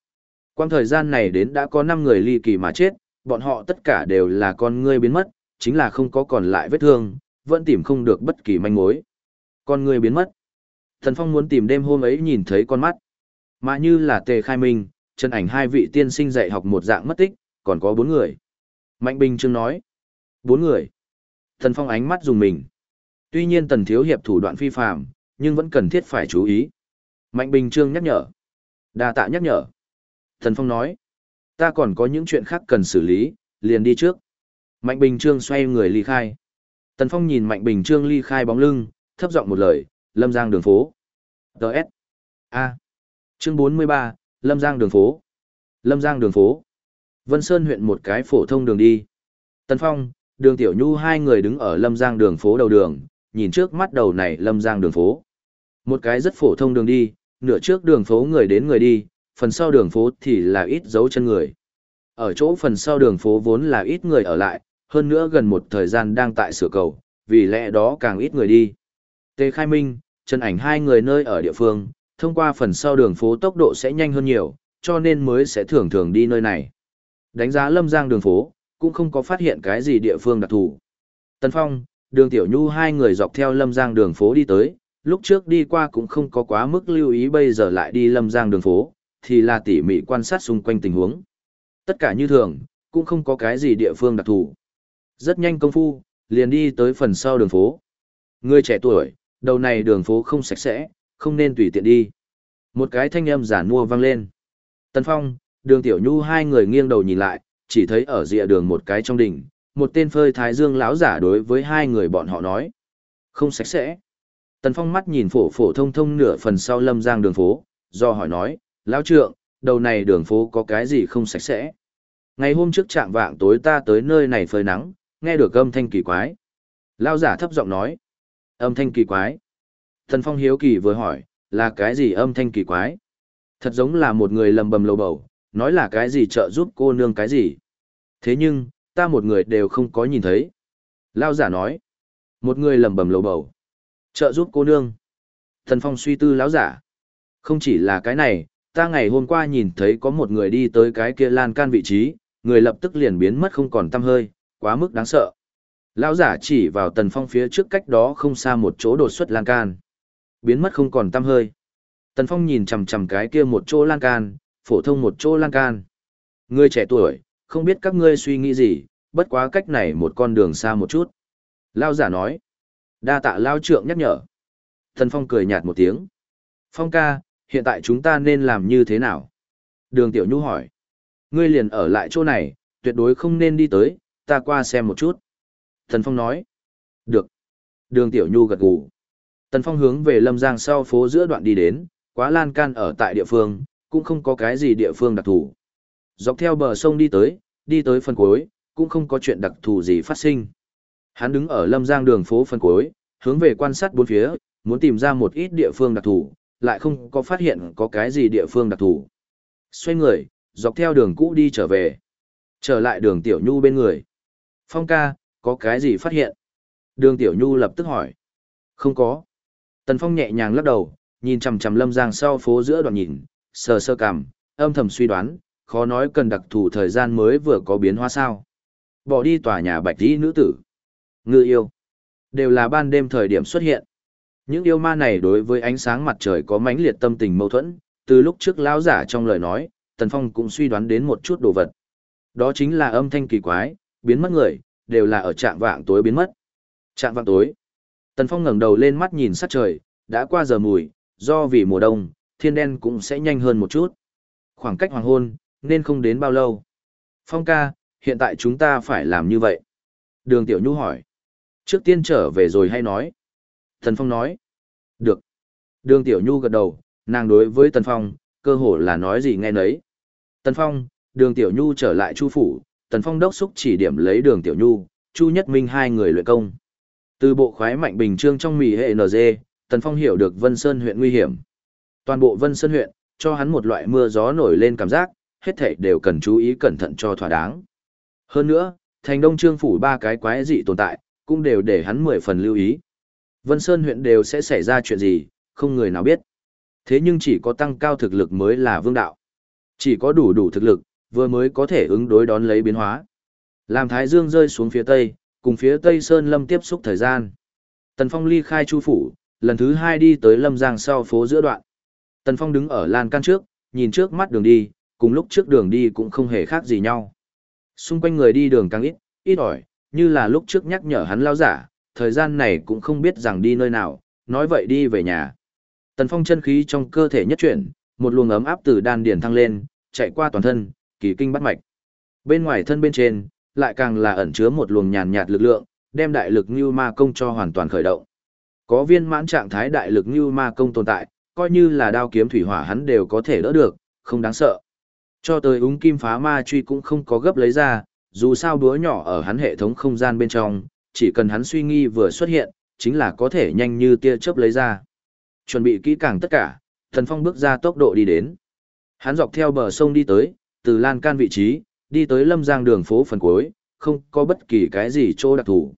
Quang thời gian này đến đã có 5 người ly kỳ mà chết, bọn họ tất cả đều là con ngươi biến mất, chính là không có còn lại vết thương, vẫn tìm không được bất kỳ manh mối. Con ngươi biến mất. Thần Phong muốn tìm đêm hôm ấy nhìn thấy con mắt. Mà như là tề khai minh, chân ảnh hai vị tiên sinh dạy học một dạng mất tích, còn có bốn người. Mạnh Bình Trương nói. Bốn người. Thần Phong ánh mắt dùng mình. Tuy nhiên tần thiếu hiệp thủ đoạn phi phạm, nhưng vẫn cần thiết phải chú ý. Mạnh Bình Trương nhắc nhở. Đa tạ nhắc nhở. Thần Phong nói, ta còn có những chuyện khác cần xử lý, liền đi trước. Mạnh Bình Trương xoay người ly khai. Tần Phong nhìn Mạnh Bình Trương ly khai bóng lưng, thấp giọng một lời, Lâm Giang đường phố. TS A. Chương 43, Lâm Giang đường phố. Lâm Giang đường phố. Vân Sơn huyện một cái phổ thông đường đi. Tân Phong, đường Tiểu Nhu hai người đứng ở Lâm Giang đường phố đầu đường, nhìn trước mắt đầu này Lâm Giang đường phố. Một cái rất phổ thông đường đi, nửa trước đường phố người đến người đi, phần sau đường phố thì là ít dấu chân người. Ở chỗ phần sau đường phố vốn là ít người ở lại, hơn nữa gần một thời gian đang tại sửa cầu, vì lẽ đó càng ít người đi. Tề Khai Minh, Trần Ảnh hai người nơi ở địa phương, thông qua phần sau đường phố tốc độ sẽ nhanh hơn nhiều, cho nên mới sẽ thường thường đi nơi này. Đánh giá Lâm Giang đường phố, cũng không có phát hiện cái gì địa phương đặc thù. Tân Phong, đường Tiểu Nhu hai người dọc theo Lâm Giang đường phố đi tới, lúc trước đi qua cũng không có quá mức lưu ý bây giờ lại đi Lâm Giang đường phố, thì là tỉ mỉ quan sát xung quanh tình huống. Tất cả như thường, cũng không có cái gì địa phương đặc thù. Rất nhanh công phu, liền đi tới phần sau đường phố. Người trẻ tuổi, đầu này đường phố không sạch sẽ, không nên tùy tiện đi. Một cái thanh âm giản mua vang lên. Tần Phong, đường Tiểu Nhu hai người nghiêng đầu nhìn lại, chỉ thấy ở rìa đường một cái trong đỉnh, một tên phơi thái dương lão giả đối với hai người bọn họ nói. Không sạch sẽ. Tần Phong mắt nhìn phổ phổ thông thông nửa phần sau lâm giang đường phố, do hỏi nói, lão trượng, đầu này đường phố có cái gì không sạch sẽ. Ngày hôm trước trạng vạng tối ta tới nơi này phơi nắng, nghe được âm thanh kỳ quái. Lão giả thấp giọng nói, âm thanh kỳ quái. thần Phong hiếu kỳ vừa hỏi, là cái gì âm thanh kỳ quái? Thật giống là một người lầm bầm lầu bầu, nói là cái gì trợ giúp cô nương cái gì. Thế nhưng, ta một người đều không có nhìn thấy. Lao giả nói, một người lầm bầm lầu bầu. Trợ giúp cô nương. Thần Phong suy tư lão giả. Không chỉ là cái này, ta ngày hôm qua nhìn thấy có một người đi tới cái kia lan can vị trí, người lập tức liền biến mất không còn tăm hơi, quá mức đáng sợ. Lão giả chỉ vào Tần Phong phía trước cách đó không xa một chỗ đột xuất lan can. Biến mất không còn tăm hơi. Tần Phong nhìn chằm chằm cái kia một chỗ lan can, phổ thông một chỗ lan can. Ngươi trẻ tuổi, không biết các ngươi suy nghĩ gì, bất quá cách này một con đường xa một chút. Lao giả nói. Đa tạ Lao trượng nhắc nhở. Tần Phong cười nhạt một tiếng. Phong ca, hiện tại chúng ta nên làm như thế nào? Đường Tiểu Nhu hỏi. Ngươi liền ở lại chỗ này, tuyệt đối không nên đi tới, ta qua xem một chút. Thần Phong nói. Được. Đường Tiểu Nhu gật gù. Tần Phong hướng về Lâm Giang sau phố giữa đoạn đi đến, quá lan can ở tại địa phương, cũng không có cái gì địa phương đặc thù. Dọc theo bờ sông đi tới, đi tới phần cuối, cũng không có chuyện đặc thù gì phát sinh. Hắn đứng ở Lâm Giang đường phố phần cuối, hướng về quan sát bốn phía, muốn tìm ra một ít địa phương đặc thù, lại không có phát hiện có cái gì địa phương đặc thù. Xoay người, dọc theo đường cũ đi trở về. Trở lại đường Tiểu Nhu bên người. Phong ca, có cái gì phát hiện? Đường Tiểu Nhu lập tức hỏi. Không có. Tần Phong nhẹ nhàng lắc đầu, nhìn chằm chằm Lâm Giang sau phố giữa đoạn nhìn, sờ sơ cằm, âm thầm suy đoán, khó nói cần đặc thù thời gian mới vừa có biến hóa sao. Bỏ đi tòa nhà bạch tí nữ tử. Ngư yêu. Đều là ban đêm thời điểm xuất hiện. Những yêu ma này đối với ánh sáng mặt trời có mãnh liệt tâm tình mâu thuẫn, từ lúc trước lão giả trong lời nói, Tần Phong cũng suy đoán đến một chút đồ vật. Đó chính là âm thanh kỳ quái, biến mất người, đều là ở trạng vạng tối biến mất. Trạng vạng tối. Tần Phong ngẩng đầu lên mắt nhìn sát trời, đã qua giờ mùi, do vì mùa đông, thiên đen cũng sẽ nhanh hơn một chút. Khoảng cách hoàng hôn, nên không đến bao lâu. Phong ca, hiện tại chúng ta phải làm như vậy. Đường Tiểu Nhu hỏi. Trước tiên trở về rồi hay nói? Tần Phong nói. Được. Đường Tiểu Nhu gật đầu, nàng đối với Tần Phong, cơ hồ là nói gì nghe nấy. Tần Phong, đường Tiểu Nhu trở lại Chu Phủ, Tần Phong đốc xúc chỉ điểm lấy đường Tiểu Nhu, Chu Nhất Minh hai người luyện công. Từ bộ khoái mạnh bình trương trong mì hệ NG, Tần Phong hiểu được Vân Sơn huyện nguy hiểm. Toàn bộ Vân Sơn huyện, cho hắn một loại mưa gió nổi lên cảm giác, hết thảy đều cần chú ý cẩn thận cho thỏa đáng. Hơn nữa, thành đông trương phủ ba cái quái dị tồn tại, cũng đều để hắn mười phần lưu ý. Vân Sơn huyện đều sẽ xảy ra chuyện gì, không người nào biết. Thế nhưng chỉ có tăng cao thực lực mới là vương đạo. Chỉ có đủ đủ thực lực, vừa mới có thể ứng đối đón lấy biến hóa. Làm Thái Dương rơi xuống phía Tây, cùng phía Tây Sơn Lâm tiếp xúc thời gian. Tần Phong ly khai chu phủ, lần thứ hai đi tới Lâm Giang sau phố giữa đoạn. Tần Phong đứng ở lan can trước, nhìn trước mắt đường đi, cùng lúc trước đường đi cũng không hề khác gì nhau. Xung quanh người đi đường càng ít, ít ỏi, như là lúc trước nhắc nhở hắn lao giả, thời gian này cũng không biết rằng đi nơi nào, nói vậy đi về nhà. Tần Phong chân khí trong cơ thể nhất chuyển, một luồng ấm áp từ đan điền thăng lên, chạy qua toàn thân, kỳ kinh bắt mạch. Bên ngoài thân bên trên, lại càng là ẩn chứa một luồng nhàn nhạt lực lượng, đem đại lực như ma công cho hoàn toàn khởi động. Có viên mãn trạng thái đại lực như ma công tồn tại, coi như là đao kiếm thủy hỏa hắn đều có thể đỡ được, không đáng sợ. Cho tới úng kim phá ma truy cũng không có gấp lấy ra, dù sao đúa nhỏ ở hắn hệ thống không gian bên trong, chỉ cần hắn suy nghi vừa xuất hiện, chính là có thể nhanh như tia chớp lấy ra. Chuẩn bị kỹ càng tất cả, Thần Phong bước ra tốc độ đi đến. Hắn dọc theo bờ sông đi tới, từ lan can vị trí, đi tới lâm giang đường phố phần cuối, không có bất kỳ cái gì chỗ đặc thù.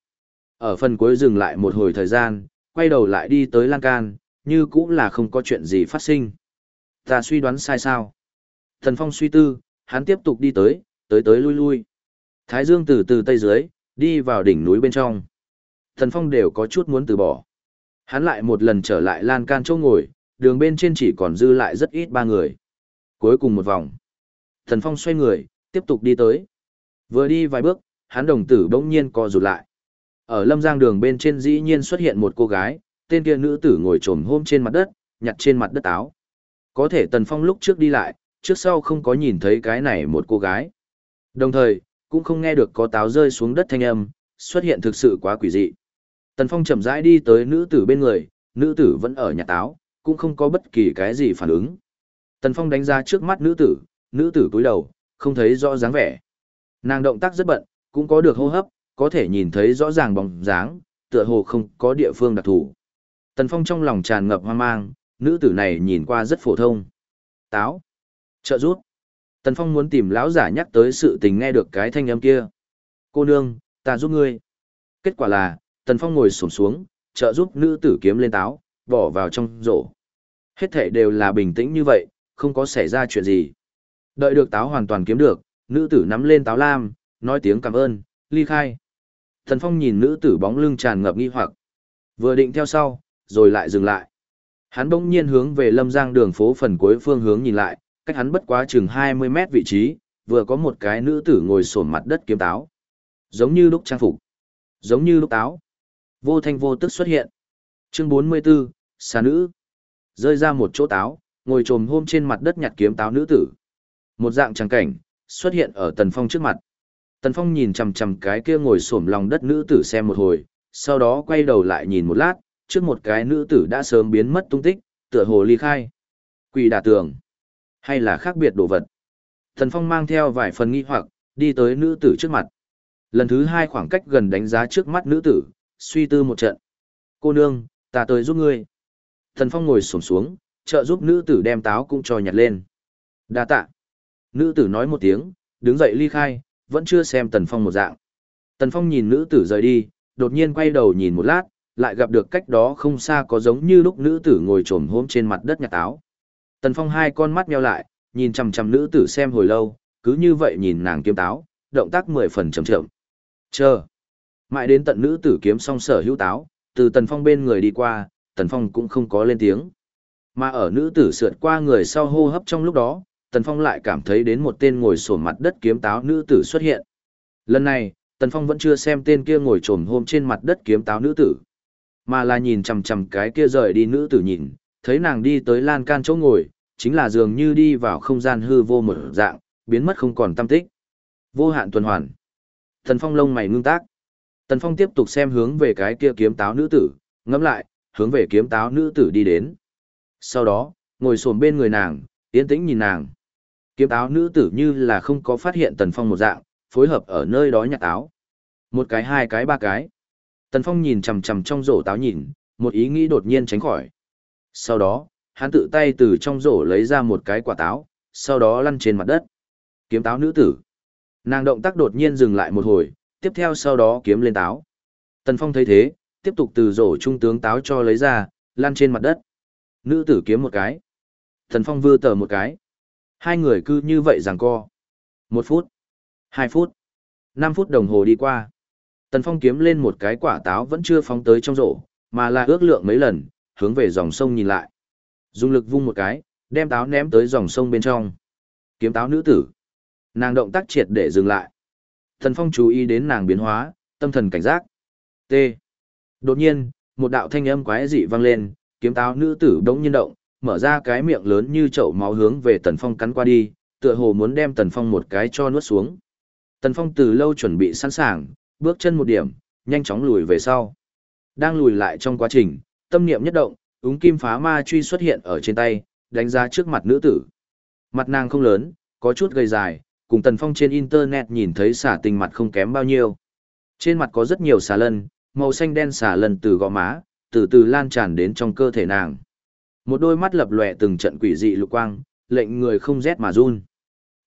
Ở phần cuối dừng lại một hồi thời gian, quay đầu lại đi tới lan can, như cũng là không có chuyện gì phát sinh. Ta suy đoán sai sao? Thần Phong suy tư, hắn tiếp tục đi tới, tới tới lui lui. Thái Dương từ từ tây dưới, đi vào đỉnh núi bên trong. Thần Phong đều có chút muốn từ bỏ. Hắn lại một lần trở lại lan can chỗ ngồi, đường bên trên chỉ còn dư lại rất ít ba người. Cuối cùng một vòng. Thần Phong xoay người, tiếp tục đi tới. Vừa đi vài bước, hắn đồng tử bỗng nhiên co rụt lại. Ở lâm giang đường bên trên dĩ nhiên xuất hiện một cô gái, tên kia nữ tử ngồi trồm hôm trên mặt đất, nhặt trên mặt đất áo. Có thể Tần Phong lúc trước đi lại, trước sau không có nhìn thấy cái này một cô gái. Đồng thời, cũng không nghe được có táo rơi xuống đất thanh âm, xuất hiện thực sự quá quỷ dị. Tần Phong chậm rãi đi tới nữ tử bên người, nữ tử vẫn ở nhà táo, cũng không có bất kỳ cái gì phản ứng. Tần Phong đánh ra trước mắt nữ tử, nữ tử cúi đầu, không thấy rõ dáng vẻ. Nàng động tác rất bận, cũng có được hô hấp, có thể nhìn thấy rõ ràng bóng dáng, tựa hồ không có địa phương đặc thù. Tần Phong trong lòng tràn ngập hoang mang, nữ tử này nhìn qua rất phổ thông. Táo. Trợ rút. Tần Phong muốn tìm lão giả nhắc tới sự tình nghe được cái thanh âm kia. Cô nương, ta giúp ngươi. Kết quả là, Tần Phong ngồi xổm xuống, trợ giúp nữ tử kiếm lên táo, bỏ vào trong rổ. Hết thể đều là bình tĩnh như vậy, không có xảy ra chuyện gì. Đợi được táo hoàn toàn kiếm được, nữ tử nắm lên táo lam, nói tiếng cảm ơn, ly khai. thần Phong nhìn nữ tử bóng lưng tràn ngập nghi hoặc. Vừa định theo sau, rồi lại dừng lại. Hắn bỗng nhiên hướng về Lâm Giang đường phố phần cuối phương hướng nhìn lại, cách hắn bất quá chừng 20 mét vị trí, vừa có một cái nữ tử ngồi xổm mặt đất kiếm táo. Giống như lúc trang phục, giống như lúc táo. Vô thanh vô tức xuất hiện. Chương 44, xà nữ. Rơi ra một chỗ táo, ngồi trồm hôm trên mặt đất nhặt kiếm táo nữ tử. Một dạng tràng cảnh, xuất hiện ở Tần Phong trước mặt. Tần Phong nhìn chằm chằm cái kia ngồi xổm lòng đất nữ tử xem một hồi, sau đó quay đầu lại nhìn một lát, trước một cái nữ tử đã sớm biến mất tung tích, tựa hồ ly khai. Quỷ đả tường, hay là khác biệt đồ vật. Thần Phong mang theo vài phần nghi hoặc, đi tới nữ tử trước mặt. Lần thứ hai khoảng cách gần đánh giá trước mắt nữ tử, suy tư một trận. Cô nương, ta tới giúp ngươi. Thần Phong ngồi xổm xuống, trợ giúp nữ tử đem táo cũng cho nhặt lên. Đa tạ. Nữ tử nói một tiếng, đứng dậy ly khai, vẫn chưa xem Tần Phong một dạng. Tần Phong nhìn nữ tử rời đi, đột nhiên quay đầu nhìn một lát, lại gặp được cách đó không xa có giống như lúc nữ tử ngồi trồm hôm trên mặt đất nhặt táo. Tần Phong hai con mắt nheo lại, nhìn chằm chằm nữ tử xem hồi lâu, cứ như vậy nhìn nàng kiếm táo, động tác mười phần chậm chậm. Chờ. Mãi đến tận nữ tử kiếm xong sở hữu táo, từ Tần Phong bên người đi qua, Tần Phong cũng không có lên tiếng. Mà ở nữ tử sượt qua người sau hô hấp trong lúc đó, Tần Phong lại cảm thấy đến một tên ngồi sổ mặt đất kiếm táo nữ tử xuất hiện. Lần này, Tần Phong vẫn chưa xem tên kia ngồi trồm hôm trên mặt đất kiếm táo nữ tử. Mà là nhìn chằm chằm cái kia rời đi nữ tử nhìn, thấy nàng đi tới lan can chỗ ngồi, chính là dường như đi vào không gian hư vô mở dạng, biến mất không còn tâm tích. Vô hạn tuần hoàn. Tần Phong lông mày ngưng tác. Tần Phong tiếp tục xem hướng về cái kia kiếm táo nữ tử, ngẫm lại, hướng về kiếm táo nữ tử đi đến. Sau đó, ngồi xổm bên người nàng, yên tĩnh nhìn nàng. Kiếm táo nữ tử như là không có phát hiện Tần Phong một dạng, phối hợp ở nơi đó nhặt táo. Một cái hai cái ba cái. Tần Phong nhìn chằm chằm trong rổ táo nhìn, một ý nghĩ đột nhiên tránh khỏi. Sau đó, hắn tự tay từ trong rổ lấy ra một cái quả táo, sau đó lăn trên mặt đất. Kiếm táo nữ tử. Nàng động tác đột nhiên dừng lại một hồi, tiếp theo sau đó kiếm lên táo. Tần Phong thấy thế, tiếp tục từ rổ trung tướng táo cho lấy ra, lăn trên mặt đất. Nữ tử kiếm một cái. Tần Phong vư tờ một cái. Hai người cứ như vậy giằng co. Một phút. Hai phút. Năm phút đồng hồ đi qua. Tần Phong kiếm lên một cái quả táo vẫn chưa phóng tới trong rổ, mà là ước lượng mấy lần, hướng về dòng sông nhìn lại. Dùng lực vung một cái, đem táo ném tới dòng sông bên trong. Kiếm táo nữ tử. Nàng động tác triệt để dừng lại. Tần Phong chú ý đến nàng biến hóa, tâm thần cảnh giác. T. Đột nhiên, một đạo thanh âm quái dị vang lên, kiếm táo nữ tử đống nhiên động, mở ra cái miệng lớn như chậu máu hướng về Tần Phong cắn qua đi, tựa hồ muốn đem Tần Phong một cái cho nuốt xuống. Tần Phong từ lâu chuẩn bị sẵn sàng, bước chân một điểm, nhanh chóng lùi về sau. Đang lùi lại trong quá trình, tâm niệm nhất động, úng kim phá ma truy xuất hiện ở trên tay, đánh ra trước mặt nữ tử. Mặt nàng không lớn, có chút gầy dài, cùng Tần Phong trên internet nhìn thấy xả tình mặt không kém bao nhiêu. Trên mặt có rất nhiều xà lân, màu xanh đen xả lần từ gò má, từ từ lan tràn đến trong cơ thể nàng. Một đôi mắt lập lòe từng trận quỷ dị lục quang, lệnh người không rét mà run.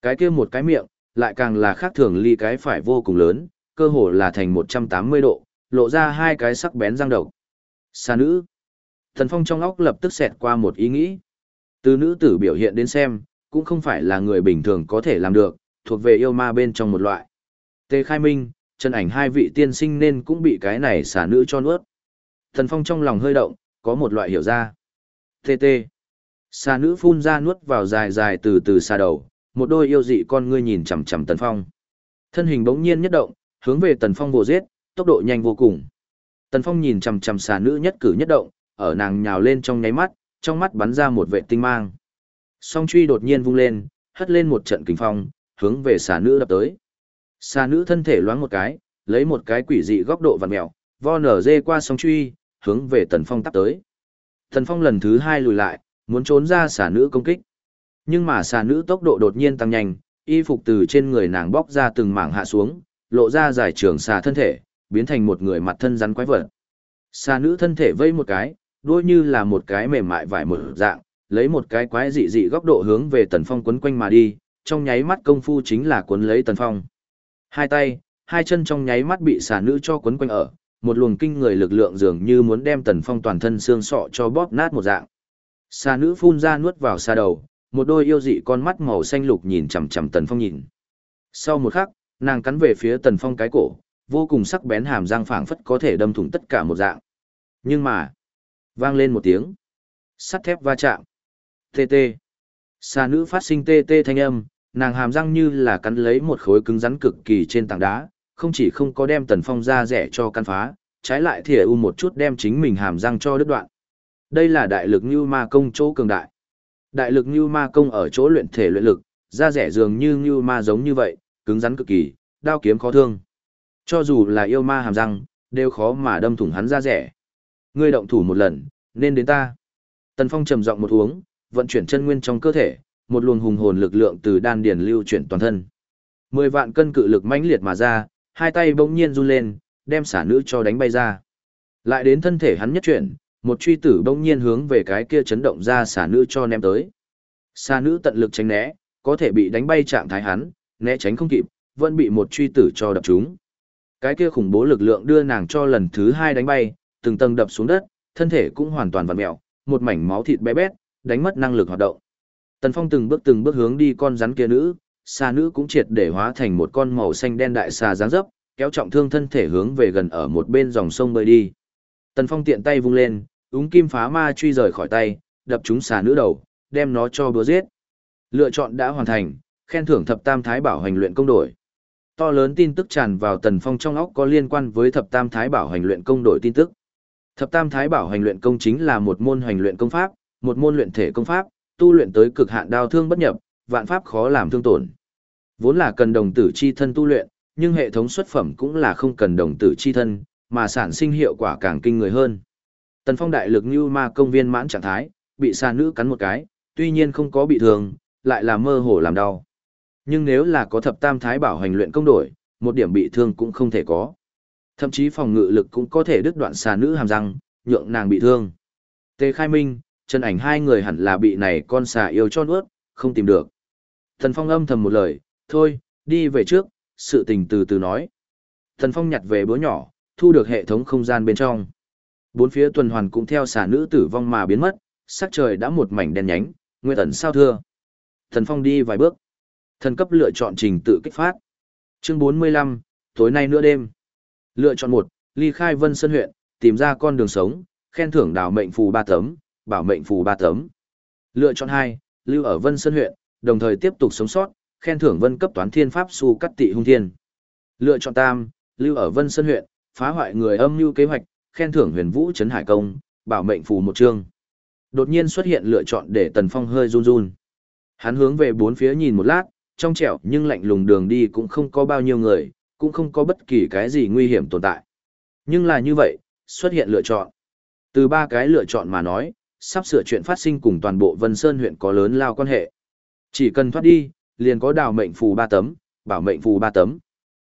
Cái kia một cái miệng, lại càng là khác thường ly cái phải vô cùng lớn, cơ hồ là thành 180 độ, lộ ra hai cái sắc bén răng độc. Xa nữ. Thần Phong trong óc lập tức xẹt qua một ý nghĩ. Từ nữ tử biểu hiện đến xem, cũng không phải là người bình thường có thể làm được, thuộc về yêu ma bên trong một loại. Tề Khai Minh, chân ảnh hai vị tiên sinh nên cũng bị cái này xả nữ cho nuốt. Thần Phong trong lòng hơi động, có một loại hiểu ra. TT. Xà nữ phun ra nuốt vào dài dài từ từ xa đầu, một đôi yêu dị con ngươi nhìn chằm chằm Tần Phong. Thân hình bỗng nhiên nhất động, hướng về Tần Phong vồ giết, tốc độ nhanh vô cùng. Tần Phong nhìn chằm chằm xà nữ nhất cử nhất động, ở nàng nhào lên trong nháy mắt, trong mắt bắn ra một vệ tinh mang. Song truy đột nhiên vung lên, hất lên một trận kinh phong, hướng về xà nữ đập tới. Xà nữ thân thể loáng một cái, lấy một cái quỷ dị góc độ vặn mèo, vo nở dê qua song truy, hướng về Tần Phong tắp tới. Tần Phong lần thứ hai lùi lại, muốn trốn ra xà nữ công kích. Nhưng mà xà nữ tốc độ đột nhiên tăng nhanh, y phục từ trên người nàng bóc ra từng mảng hạ xuống, lộ ra dài trường xà thân thể, biến thành một người mặt thân rắn quái vật. Xà nữ thân thể vây một cái, đuôi như là một cái mềm mại vải một dạng, lấy một cái quái dị dị góc độ hướng về Tần Phong quấn quanh mà đi, trong nháy mắt công phu chính là quấn lấy Tần Phong. Hai tay, hai chân trong nháy mắt bị xà nữ cho quấn quanh ở, một luồng kinh người lực lượng dường như muốn đem Tần Phong toàn thân xương sọ cho bóp nát một dạng. xa nữ phun ra nuốt vào xa đầu, một đôi yêu dị con mắt màu xanh lục nhìn chằm chằm Tần Phong nhìn. Sau một khắc, nàng cắn về phía Tần Phong cái cổ, vô cùng sắc bén hàm răng phảng phất có thể đâm thủng tất cả một dạng. Nhưng mà, vang lên một tiếng, sắt thép va chạm. TT. xa nữ phát sinh tt thanh âm, nàng hàm răng như là cắn lấy một khối cứng rắn cực kỳ trên tảng đá, không chỉ không có đem Tần Phong ra rẻ cho căn phá, trái lại thìa u một chút đem chính mình hàm răng cho đứt đoạn. Đây là đại lực như ma công chỗ cường đại. Đại lực như ma công ở chỗ luyện thể luyện lực, da rẻ dường như như ma giống như vậy, cứng rắn cực kỳ, đao kiếm khó thương. Cho dù là yêu ma hàm răng, đều khó mà đâm thủng hắn da rẻ. Ngươi động thủ một lần, nên đến ta. Tần Phong trầm giọng một uống, vận chuyển chân nguyên trong cơ thể, một luồng hùng hồn lực lượng từ đan điền lưu chuyển toàn thân. Mười vạn cân cự lực mãnh liệt mà ra, hai tay bỗng nhiên run lên, đem xả nữ cho đánh bay ra. Lại đến thân thể hắn nhất chuyển, một truy tử bỗng nhiên hướng về cái kia chấn động ra xả nữ cho ném tới. Xả nữ tận lực tránh né, có thể bị đánh bay trạng thái hắn, né tránh không kịp, vẫn bị một truy tử cho đập trúng. Cái kia khủng bố lực lượng đưa nàng cho lần thứ hai đánh bay, từng tầng đập xuống đất, thân thể cũng hoàn toàn vặn mèo, một mảnh máu thịt bé bét, đánh mất năng lực hoạt động. Tần Phong từng bước từng bước hướng đi con rắn kia nữ, xà nữ cũng triệt để hóa thành một con màu xanh đen đại xà dáng dấp, kéo trọng thương thân thể hướng về gần ở một bên dòng sông bơi đi. Tần Phong tiện tay vung lên, úng kim phá ma truy rời khỏi tay, đập trúng xà nữ đầu, đem nó cho búa giết. Lựa chọn đã hoàn thành, khen thưởng thập tam thái bảo hành luyện công đổi. To lớn tin tức tràn vào Tần Phong trong óc có liên quan với thập tam thái bảo hành luyện công đổi tin tức. Thập tam thái bảo hành luyện công chính là một môn hành luyện công pháp, một môn luyện thể công pháp, tu luyện tới cực hạn đao thương bất nhập, vạn pháp khó làm thương tổn. Vốn là cần đồng tử chi thân tu luyện, nhưng hệ thống xuất phẩm cũng là không cần đồng tử chi thân, mà sản sinh hiệu quả càng kinh người hơn. Tần Phong đại lực như ma công viên mãn trạng thái, bị sa nữ cắn một cái, tuy nhiên không có bị thương, lại là mơ hồ làm đau. Nhưng nếu là có thập tam thái bảo hành luyện công đổi, một điểm bị thương cũng không thể có. Thậm chí phòng ngự lực cũng có thể đứt đoạn xà nữ hàm răng, nhượng nàng bị thương. Tề Khai Minh, chân ảnh hai người hẳn là bị này con xà yêu cho nuốt, không tìm được. Thần Phong âm thầm một lời, thôi, đi về trước, sự tình từ từ nói. Thần Phong nhặt về búa nhỏ, thu được hệ thống không gian bên trong. Bốn phía tuần hoàn cũng theo xà nữ tử vong mà biến mất, sắc trời đã một mảnh đen nhánh, nguyên ẩn sao thưa. Thần Phong đi vài bước. Thần cấp lựa chọn trình tự kích phát. Chương 45, tối nay nửa đêm. Lựa chọn một, ly khai Vân Sơn huyện, tìm ra con đường sống, khen thưởng đào mệnh phù ba tấm, bảo mệnh phù ba tấm. Lựa chọn hai, lưu ở Vân Sơn huyện, đồng thời tiếp tục sống sót, khen thưởng vân cấp toán thiên pháp su cắt tị hung thiên. Lựa chọn tam, lưu ở Vân Sơn huyện, phá hoại người âm mưu kế hoạch, khen thưởng huyền vũ trấn hải công, bảo mệnh phù một chương. Đột nhiên xuất hiện lựa chọn để Tần Phong hơi run run. Hắn hướng về bốn phía nhìn một lát, trong trẻo nhưng lạnh lùng đường đi cũng không có bao nhiêu người, cũng không có bất kỳ cái gì nguy hiểm tồn tại. Nhưng là như vậy, xuất hiện lựa chọn. Từ ba cái lựa chọn mà nói, sắp sửa chuyện phát sinh cùng toàn bộ Vân Sơn huyện có lớn lao quan hệ. Chỉ cần thoát đi, liền có đào mệnh phù ba tấm, bảo mệnh phù ba tấm.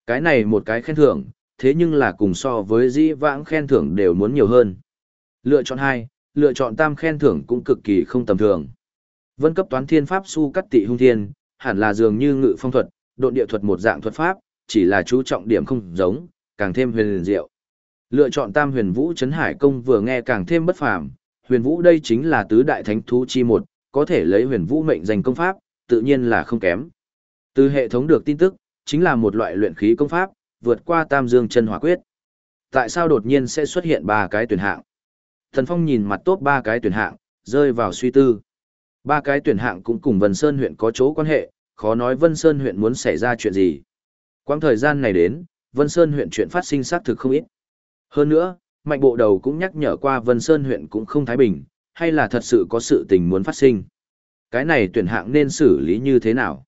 Cái này một cái khen thưởng, thế nhưng là cùng so với dĩ vãng khen thưởng đều muốn nhiều hơn. Lựa chọn hai, lựa chọn tam khen thưởng cũng cực kỳ không tầm thường. Vân cấp toán thiên pháp su cắt tị hung thiên, hẳn là dường như ngự phong thuật, độn địa thuật một dạng thuật pháp, chỉ là chú trọng điểm không giống, càng thêm huyền diệu. Lựa chọn Tam Huyền Vũ Trấn Hải công vừa nghe càng thêm bất phàm, Huyền Vũ đây chính là tứ đại thánh thú chi một, có thể lấy Huyền Vũ mệnh danh công pháp, tự nhiên là không kém. Từ hệ thống được tin tức, chính là một loại luyện khí công pháp, vượt qua Tam Dương chân hỏa quyết. Tại sao đột nhiên sẽ xuất hiện ba cái tuyển hạng? Thần Phong nhìn mặt tốt ba cái tuyển hạng, rơi vào suy tư. Ba cái tuyển hạng cũng cùng Vân Sơn huyện có chỗ quan hệ, khó nói Vân Sơn huyện muốn xảy ra chuyện gì. Quãng thời gian này đến, Vân Sơn huyện chuyện phát sinh xác thực không ít. Hơn nữa, mạnh bộ đầu cũng nhắc nhở qua Vân Sơn huyện cũng không thái bình, hay là thật sự có sự tình muốn phát sinh. Cái này tuyển hạng nên xử lý như thế nào?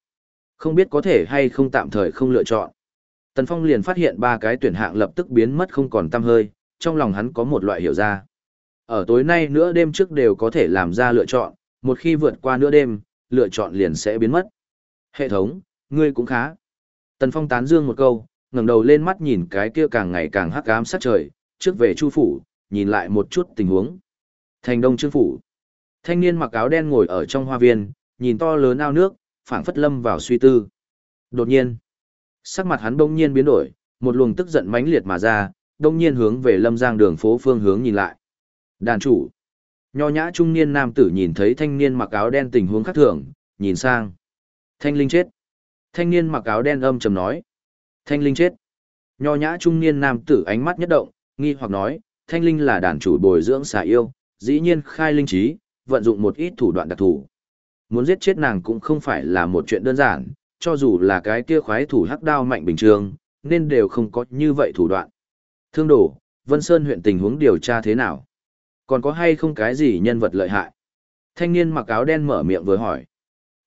Không biết có thể hay không tạm thời không lựa chọn. Tần Phong liền phát hiện ba cái tuyển hạng lập tức biến mất không còn tăm hơi, trong lòng hắn có một loại hiểu ra. Ở tối nay nữa đêm trước đều có thể làm ra lựa chọn, một khi vượt qua nửa đêm, lựa chọn liền sẽ biến mất. Hệ thống, ngươi cũng khá. Tần Phong tán dương một câu, ngẩng đầu lên mắt nhìn cái kia càng ngày càng hắc ám sát trời, trước về Chu phủ, nhìn lại một chút tình huống. Thành Đông Trương phủ. Thanh niên mặc áo đen ngồi ở trong hoa viên, nhìn to lớn ao nước, phảng phất lâm vào suy tư. Đột nhiên, sắc mặt hắn đông nhiên biến đổi, một luồng tức giận mãnh liệt mà ra, đông nhiên hướng về Lâm Giang đường phố phương hướng nhìn lại. Đàn chủ. Nho nhã trung niên nam tử nhìn thấy thanh niên mặc áo đen tình huống khác thường, nhìn sang. Thanh linh chết. Thanh niên mặc áo đen âm trầm nói. Thanh linh chết. Nho nhã trung niên nam tử ánh mắt nhất động, nghi hoặc nói, thanh linh là đàn chủ bồi dưỡng xà yêu, dĩ nhiên khai linh trí, vận dụng một ít thủ đoạn đặc thù. Muốn giết chết nàng cũng không phải là một chuyện đơn giản, cho dù là cái kia khoái thủ hắc đao mạnh bình thường, nên đều không có như vậy thủ đoạn. Thương đổ, Vân Sơn huyện tình huống điều tra thế nào? Còn có hay không cái gì nhân vật lợi hại? Thanh niên mặc áo đen mở miệng vừa hỏi.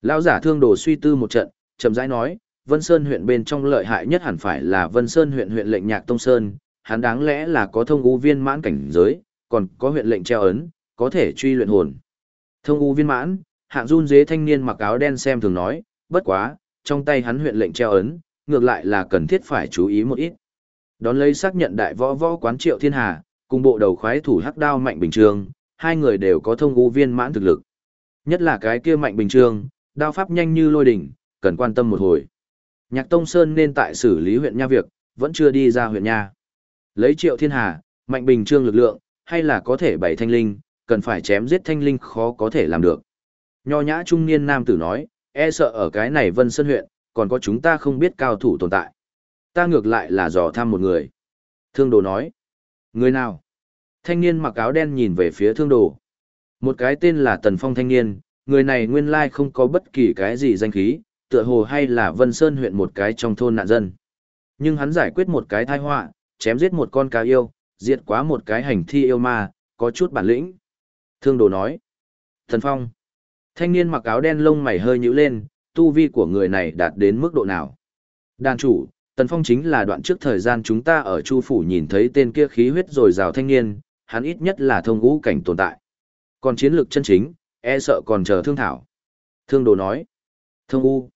Lão giả thương đồ suy tư một trận, chậm rãi nói, Vân Sơn huyện bên trong lợi hại nhất hẳn phải là Vân Sơn huyện huyện lệnh Nhạc Tông Sơn, hắn đáng lẽ là có thông u viên mãn cảnh giới, còn có huyện lệnh treo ấn, có thể truy luyện hồn. Thông u viên mãn, hạng run dế thanh niên mặc áo đen xem thường nói, bất quá, trong tay hắn huyện lệnh treo ấn, ngược lại là cần thiết phải chú ý một ít. Đón lấy xác nhận đại võ võ quán triệu thiên hà, cùng bộ đầu khoái thủ hắc đao mạnh bình trường, hai người đều có thông u viên mãn thực lực. Nhất là cái kia mạnh bình trường, đao pháp nhanh như lôi đỉnh, cần quan tâm một hồi. Nhạc Tông Sơn nên tại xử lý huyện nha việc, vẫn chưa đi ra huyện nha. Lấy triệu thiên hà, mạnh bình trương lực lượng, hay là có thể bảy thanh linh, cần phải chém giết thanh linh khó có thể làm được. Nho nhã trung niên nam tử nói, e sợ ở cái này vân sơn huyện, còn có chúng ta không biết cao thủ tồn tại. Ta ngược lại là dò thăm một người. Thương đồ nói, người nào? Thanh niên mặc áo đen nhìn về phía thương đồ. Một cái tên là Tần Phong thanh niên, người này nguyên lai không có bất kỳ cái gì danh khí, tựa hồ hay là Vân Sơn huyện một cái trong thôn nạn dân. Nhưng hắn giải quyết một cái tai họa, chém giết một con cá yêu, diệt quá một cái hành thi yêu ma, có chút bản lĩnh. Thương đồ nói. Thần Phong. Thanh niên mặc áo đen lông mày hơi nhíu lên, tu vi của người này đạt đến mức độ nào. Đàn chủ, Tần Phong chính là đoạn trước thời gian chúng ta ở Chu Phủ nhìn thấy tên kia khí huyết rồi rào thanh niên, hắn ít nhất là thông ngũ cảnh tồn tại. Còn chiến lược chân chính, e sợ còn chờ thương thảo. Thương đồ nói. Thông u.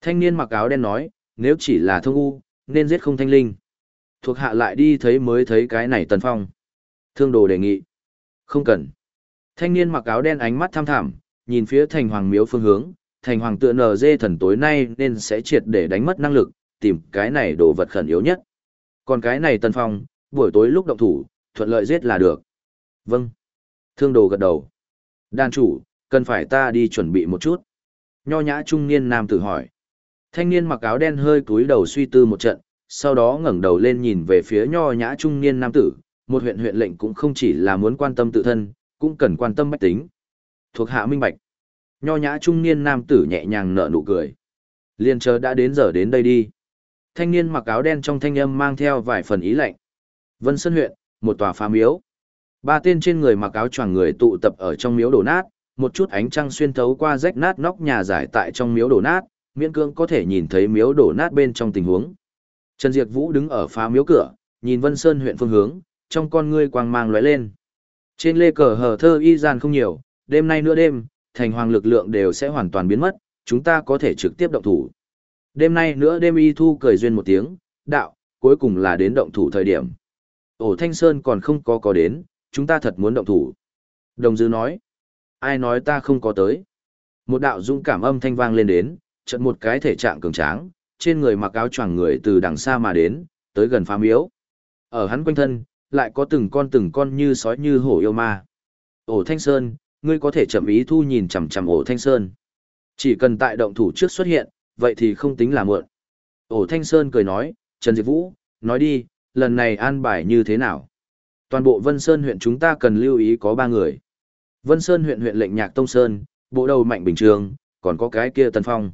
Thanh niên mặc áo đen nói, nếu chỉ là thông u, nên giết không thanh linh. Thuộc hạ lại đi thấy mới thấy cái này tần phong. Thương đồ đề nghị. Không cần. Thanh niên mặc áo đen ánh mắt tham thảm, nhìn phía thành hoàng miếu phương hướng, thành hoàng tựa nở dê thần tối nay nên sẽ triệt để đánh mất năng lực, tìm cái này đồ vật khẩn yếu nhất. Còn cái này tần phong, buổi tối lúc động thủ, thuận lợi giết là được. Vâng. Thương đồ gật đầu. Đàn chủ, cần phải ta đi chuẩn bị một chút. Nho nhã trung niên nam tử hỏi. Thanh niên mặc áo đen hơi cúi đầu suy tư một trận, sau đó ngẩng đầu lên nhìn về phía nho nhã trung niên nam tử, một huyện huyện lệnh cũng không chỉ là muốn quan tâm tự thân, cũng cần quan tâm bách tính. Thuộc hạ minh bạch. Nho nhã trung niên nam tử nhẹ nhàng nở nụ cười. Liên chờ đã đến giờ đến đây đi. Thanh niên mặc áo đen trong thanh âm mang theo vài phần ý lạnh. Vân Sơn huyện, một tòa phá miếu. Ba tên trên người mặc áo choàng người tụ tập ở trong miếu đổ nát, một chút ánh trăng xuyên thấu qua rách nát nóc nhà giải tại trong miếu đổ nát, miễn cương có thể nhìn thấy miếu đổ nát bên trong tình huống. Trần Diệp Vũ đứng ở phá miếu cửa, nhìn Vân Sơn huyện phương hướng, trong con ngươi quang mang lóe lên. Trên lê cờ hờ thơ y gian không nhiều, đêm nay nửa đêm, thành hoàng lực lượng đều sẽ hoàn toàn biến mất, chúng ta có thể trực tiếp động thủ. Đêm nay nữa đêm y thu cười duyên một tiếng, đạo, cuối cùng là đến động thủ thời điểm. Ổ Thanh Sơn còn không có có đến, chúng ta thật muốn động thủ. Đồng dư nói, ai nói ta không có tới. Một đạo dũng cảm âm thanh vang lên đến, trận một cái thể trạng cường tráng, trên người mặc áo choàng người từ đằng xa mà đến, tới gần phá miếu. Ở hắn quanh thân, lại có từng con từng con như sói như hổ yêu ma. Ổ Thanh Sơn, ngươi có thể chậm ý thu nhìn chằm chằm ổ Thanh Sơn. Chỉ cần tại động thủ trước xuất hiện, vậy thì không tính là muộn. Ổ Thanh Sơn cười nói, Trần Diệp Vũ, nói đi, lần này an bài như thế nào? Toàn bộ Vân Sơn huyện chúng ta cần lưu ý có ba người. Vân Sơn huyện huyện lệnh Nhạc Tông Sơn, bộ đầu Mạnh Bình Trường, còn có cái kia Tân Phong.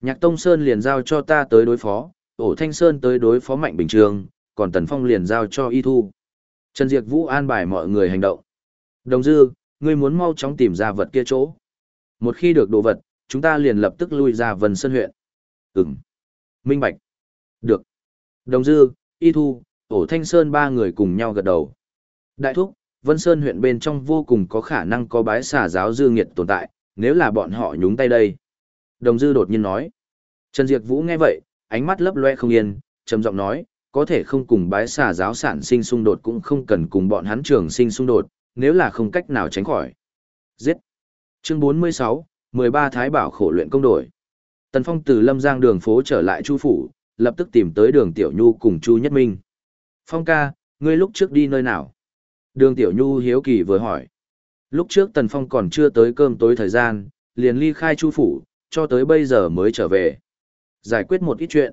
Nhạc Tông Sơn liền giao cho ta tới đối phó, ổ Thanh Sơn tới đối phó Mạnh Bình Trường, còn Tần Phong liền giao cho Y Thu. Trần Diệp Vũ an bài mọi người hành động. Đồng dư, ngươi muốn mau chóng tìm ra vật kia chỗ. Một khi được đồ vật, chúng ta liền lập tức lui ra Vân Sơn huyện. Ừm. Minh Bạch. Được. Đồng dư, Y Thu, ổ Thanh Sơn ba người cùng nhau gật đầu. Đại thúc, Vân Sơn huyện bên trong vô cùng có khả năng có bái xà giáo dư nghiệt tồn tại, nếu là bọn họ nhúng tay đây. Đồng dư đột nhiên nói. Trần Diệp Vũ nghe vậy, ánh mắt lấp loe không yên, trầm giọng nói, có thể không cùng bái xà giáo sản sinh xung đột cũng không cần cùng bọn hắn trường sinh xung đột, nếu là không cách nào tránh khỏi. Giết. Chương 46, 13 Thái Bảo khổ luyện công đổi. Tần Phong từ Lâm Giang đường phố trở lại Chu phủ, lập tức tìm tới Đường Tiểu Nhu cùng Chu Nhất Minh. "Phong ca, ngươi lúc trước đi nơi nào?" Đường Tiểu Nhu hiếu kỳ vừa hỏi. Lúc trước Tần Phong còn chưa tới cơm tối thời gian, liền ly khai Chu phủ, cho tới bây giờ mới trở về. Giải quyết một ít chuyện.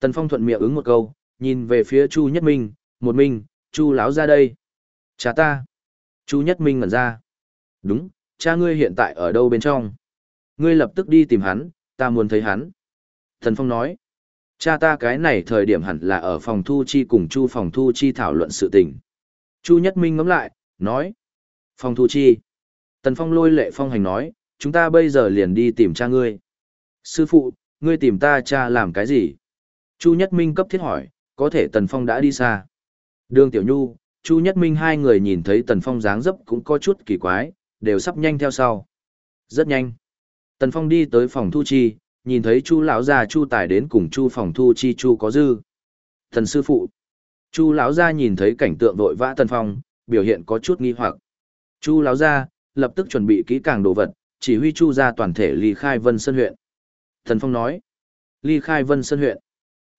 Tần Phong thuận miệng ứng một câu, nhìn về phía Chu Nhất Minh, một minh, Chu láo ra đây. Cha ta. Chu Nhất Minh ngẩn ra. Đúng, cha ngươi hiện tại ở đâu bên trong? Ngươi lập tức đi tìm hắn, ta muốn thấy hắn. Thần Phong nói. Cha ta cái này thời điểm hẳn là ở phòng thu chi cùng Chu phòng thu chi thảo luận sự tình. Chu Nhất Minh ngẫm lại, nói. Phòng thu chi. Tần Phong lôi lệ phong hành nói, chúng ta bây giờ liền đi tìm cha ngươi. Sư phụ, ngươi tìm ta cha làm cái gì? Chu Nhất Minh cấp thiết hỏi, có thể Tần Phong đã đi xa. Đường Tiểu Nhu, Chu Nhất Minh hai người nhìn thấy Tần Phong dáng dấp cũng có chút kỳ quái, đều sắp nhanh theo sau. Rất nhanh. Tần Phong đi tới phòng thu chi, nhìn thấy Chu lão gia Chu Tài đến cùng Chu phòng thu chi Chu có dư. Thần sư phụ. Chu lão gia nhìn thấy cảnh tượng vội vã Tần Phong, biểu hiện có chút nghi hoặc. Chu lão gia lập tức chuẩn bị kỹ càng đồ vật, chỉ huy Chu gia toàn thể ly khai Vân Sơn huyện. Tần Phong nói: "Ly khai Vân Sơn huyện."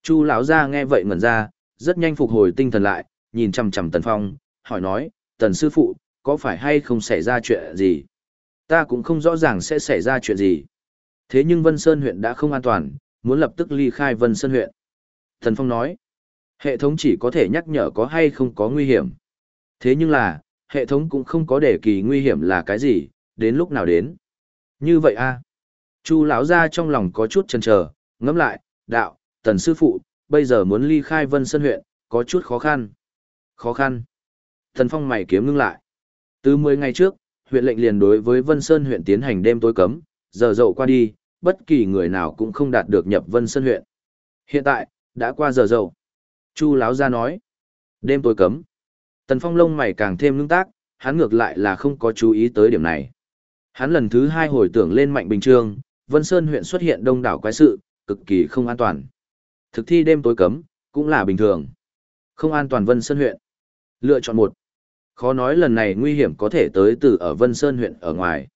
Chu lão gia nghe vậy ngẩn ra, rất nhanh phục hồi tinh thần lại, nhìn chằm chằm Tần Phong, hỏi nói: "Tần sư phụ, có phải hay không xảy ra chuyện gì?" Ta cũng không rõ ràng sẽ xảy ra chuyện gì. Thế nhưng Vân Sơn huyện đã không an toàn, muốn lập tức ly khai Vân Sơn huyện. Thần Phong nói, hệ thống chỉ có thể nhắc nhở có hay không có nguy hiểm. Thế nhưng là, hệ thống cũng không có để kỳ nguy hiểm là cái gì, đến lúc nào đến. Như vậy a Chu lão ra trong lòng có chút chần chờ, ngẫm lại, đạo, tần sư phụ, bây giờ muốn ly khai Vân Sơn huyện, có chút khó khăn. Khó khăn. Thần Phong mày kiếm ngưng lại. Từ 10 ngày trước, huyện lệnh liền đối với Vân Sơn huyện tiến hành đêm tối cấm, giờ dậu qua đi, bất kỳ người nào cũng không đạt được nhập Vân Sơn huyện. Hiện tại, đã qua giờ dậu. Chu Láo ra nói, đêm tối cấm. Tần Phong lông mày càng thêm ngưng tác, hắn ngược lại là không có chú ý tới điểm này. Hắn lần thứ hai hồi tưởng lên Mạnh Bình Trương, Vân Sơn huyện xuất hiện đông đảo quái sự, cực kỳ không an toàn. Thực thi đêm tối cấm, cũng là bình thường. Không an toàn Vân Sơn huyện. Lựa chọn một. Khó nói lần này nguy hiểm có thể tới từ ở Vân Sơn huyện ở ngoài.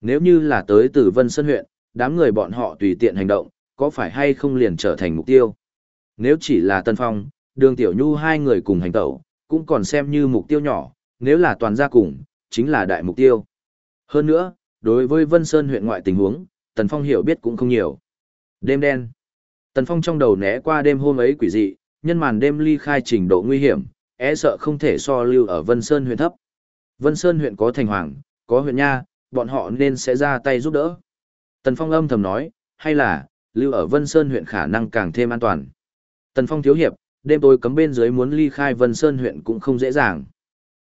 Nếu như là tới từ Vân Sơn huyện, đám người bọn họ tùy tiện hành động, có phải hay không liền trở thành mục tiêu? Nếu chỉ là Tân Phong, Đường Tiểu Nhu hai người cùng hành tẩu, cũng còn xem như mục tiêu nhỏ, nếu là toàn gia cùng, chính là đại mục tiêu. Hơn nữa, đối với Vân Sơn huyện ngoại tình huống, Tần Phong hiểu biết cũng không nhiều. Đêm đen. Tần Phong trong đầu né qua đêm hôm ấy quỷ dị, nhân màn đêm ly khai trình độ nguy hiểm, e sợ không thể so lưu ở Vân Sơn huyện thấp. Vân Sơn huyện có thành hoàng, có huyện nha, bọn họ nên sẽ ra tay giúp đỡ. Tần Phong âm thầm nói, hay là, lưu ở Vân Sơn huyện khả năng càng thêm an toàn. Tần Phong thiếu hiệp, đêm tối cấm bên dưới muốn ly khai Vân Sơn huyện cũng không dễ dàng.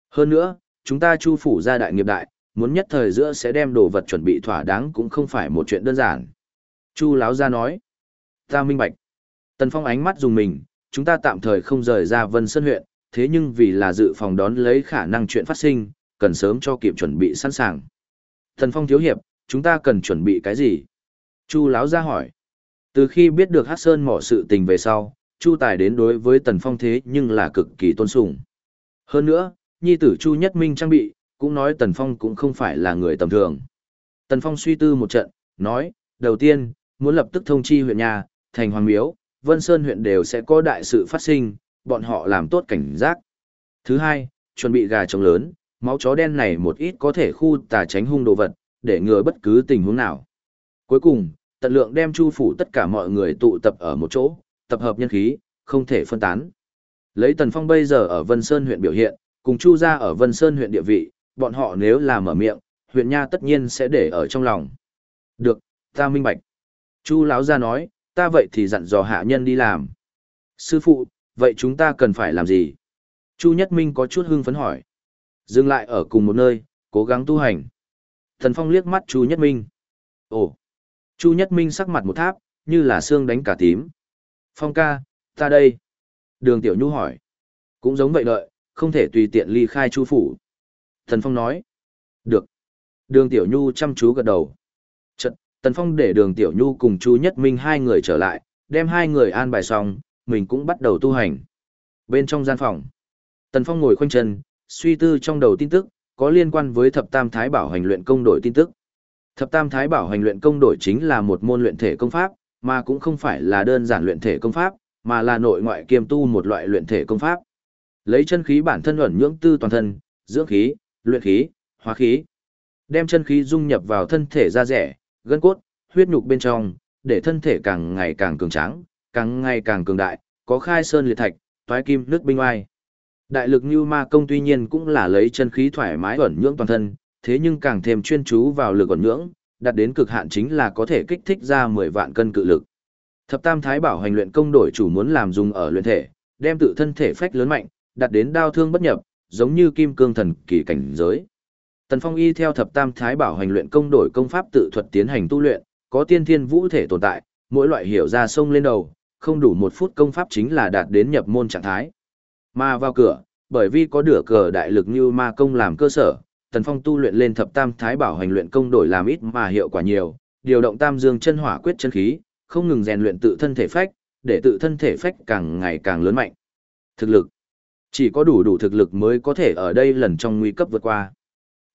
Hơn nữa, chúng ta chu phủ ra đại nghiệp đại, muốn nhất thời giữa sẽ đem đồ vật chuẩn bị thỏa đáng cũng không phải một chuyện đơn giản. Chu Láo ra nói, ta minh bạch. Tần Phong ánh mắt dùng mình, chúng ta tạm thời không rời ra Vân Sơn huyện, thế nhưng vì là dự phòng đón lấy khả năng chuyện phát sinh, cần sớm cho kịp chuẩn bị sẵn sàng. Tần Phong thiếu hiệp, chúng ta cần chuẩn bị cái gì? Chu Láo ra hỏi. Từ khi biết được Hát Sơn mỏ sự tình về sau, Chu Tài đến đối với Tần Phong thế nhưng là cực kỳ tôn sùng. Hơn nữa, nhi tử Chu Nhất Minh trang bị, cũng nói Tần Phong cũng không phải là người tầm thường. Tần Phong suy tư một trận, nói, đầu tiên, muốn lập tức thông chi huyện nhà, thành Hoàng Miếu, Vân Sơn huyện đều sẽ có đại sự phát sinh, bọn họ làm tốt cảnh giác. Thứ hai, chuẩn bị gà trống lớn, máu chó đen này một ít có thể khu tà tránh hung đồ vật, để ngừa bất cứ tình huống nào. Cuối cùng, tận lượng đem chu phủ tất cả mọi người tụ tập ở một chỗ, tập hợp nhân khí, không thể phân tán. Lấy Tần Phong bây giờ ở Vân Sơn huyện biểu hiện, cùng Chu gia ở Vân Sơn huyện địa vị, bọn họ nếu là mở miệng, huyện nha tất nhiên sẽ để ở trong lòng. Được, ta minh bạch. Chu lão gia nói, ta vậy thì dặn dò hạ nhân đi làm. Sư phụ, vậy chúng ta cần phải làm gì? Chu Nhất Minh có chút hưng phấn hỏi. Dừng lại ở cùng một nơi, cố gắng tu hành. Thần Phong liếc mắt Chu Nhất Minh. Ồ! Chu Nhất Minh sắc mặt một tháp, như là xương đánh cả tím. Phong ca, ta đây. Đường Tiểu Nhu hỏi. Cũng giống vậy đợi, không thể tùy tiện ly khai Chu phủ. Thần Phong nói. Được. Đường Tiểu Nhu chăm chú gật đầu. Tần Phong để đường Tiểu Nhu cùng Chu Nhất Minh hai người trở lại, đem hai người an bài xong, mình cũng bắt đầu tu hành. Bên trong gian phòng, Tần Phong ngồi khoanh chân, suy tư trong đầu tin tức, có liên quan với thập tam thái bảo hành luyện công đổi tin tức. Thập tam thái bảo hành luyện công đổi chính là một môn luyện thể công pháp, mà cũng không phải là đơn giản luyện thể công pháp, mà là nội ngoại kiêm tu một loại luyện thể công pháp. Lấy chân khí bản thân ẩn nhưỡng tư toàn thân, dưỡng khí, luyện khí, hóa khí. Đem chân khí dung nhập vào thân thể ra rẻ, gân cốt, huyết nhục bên trong, để thân thể càng ngày càng cường tráng, càng ngày càng cường đại, có khai sơn liệt thạch, toái kim nước binh oai. Đại lực như ma công tuy nhiên cũng là lấy chân khí thoải mái ẩn nhưỡng toàn thân, thế nhưng càng thêm chuyên chú vào lực ẩn nhưỡng, đạt đến cực hạn chính là có thể kích thích ra 10 vạn cân cự lực. Thập Tam Thái Bảo hành luyện công đổi chủ muốn làm dùng ở luyện thể, đem tự thân thể phách lớn mạnh, đạt đến đao thương bất nhập, giống như kim cương thần kỳ cảnh giới. Tần Phong y theo thập tam thái bảo hành luyện công đổi công pháp tự thuật tiến hành tu luyện, có tiên thiên vũ thể tồn tại, mỗi loại hiểu ra sông lên đầu, không đủ một phút công pháp chính là đạt đến nhập môn trạng thái. Mà vào cửa, bởi vì có đửa cờ đại lực như ma công làm cơ sở, Tần Phong tu luyện lên thập tam thái bảo hành luyện công đổi làm ít mà hiệu quả nhiều, điều động tam dương chân hỏa quyết chân khí, không ngừng rèn luyện tự thân thể phách, để tự thân thể phách càng ngày càng lớn mạnh. Thực lực chỉ có đủ đủ thực lực mới có thể ở đây lần trong nguy cấp vượt qua.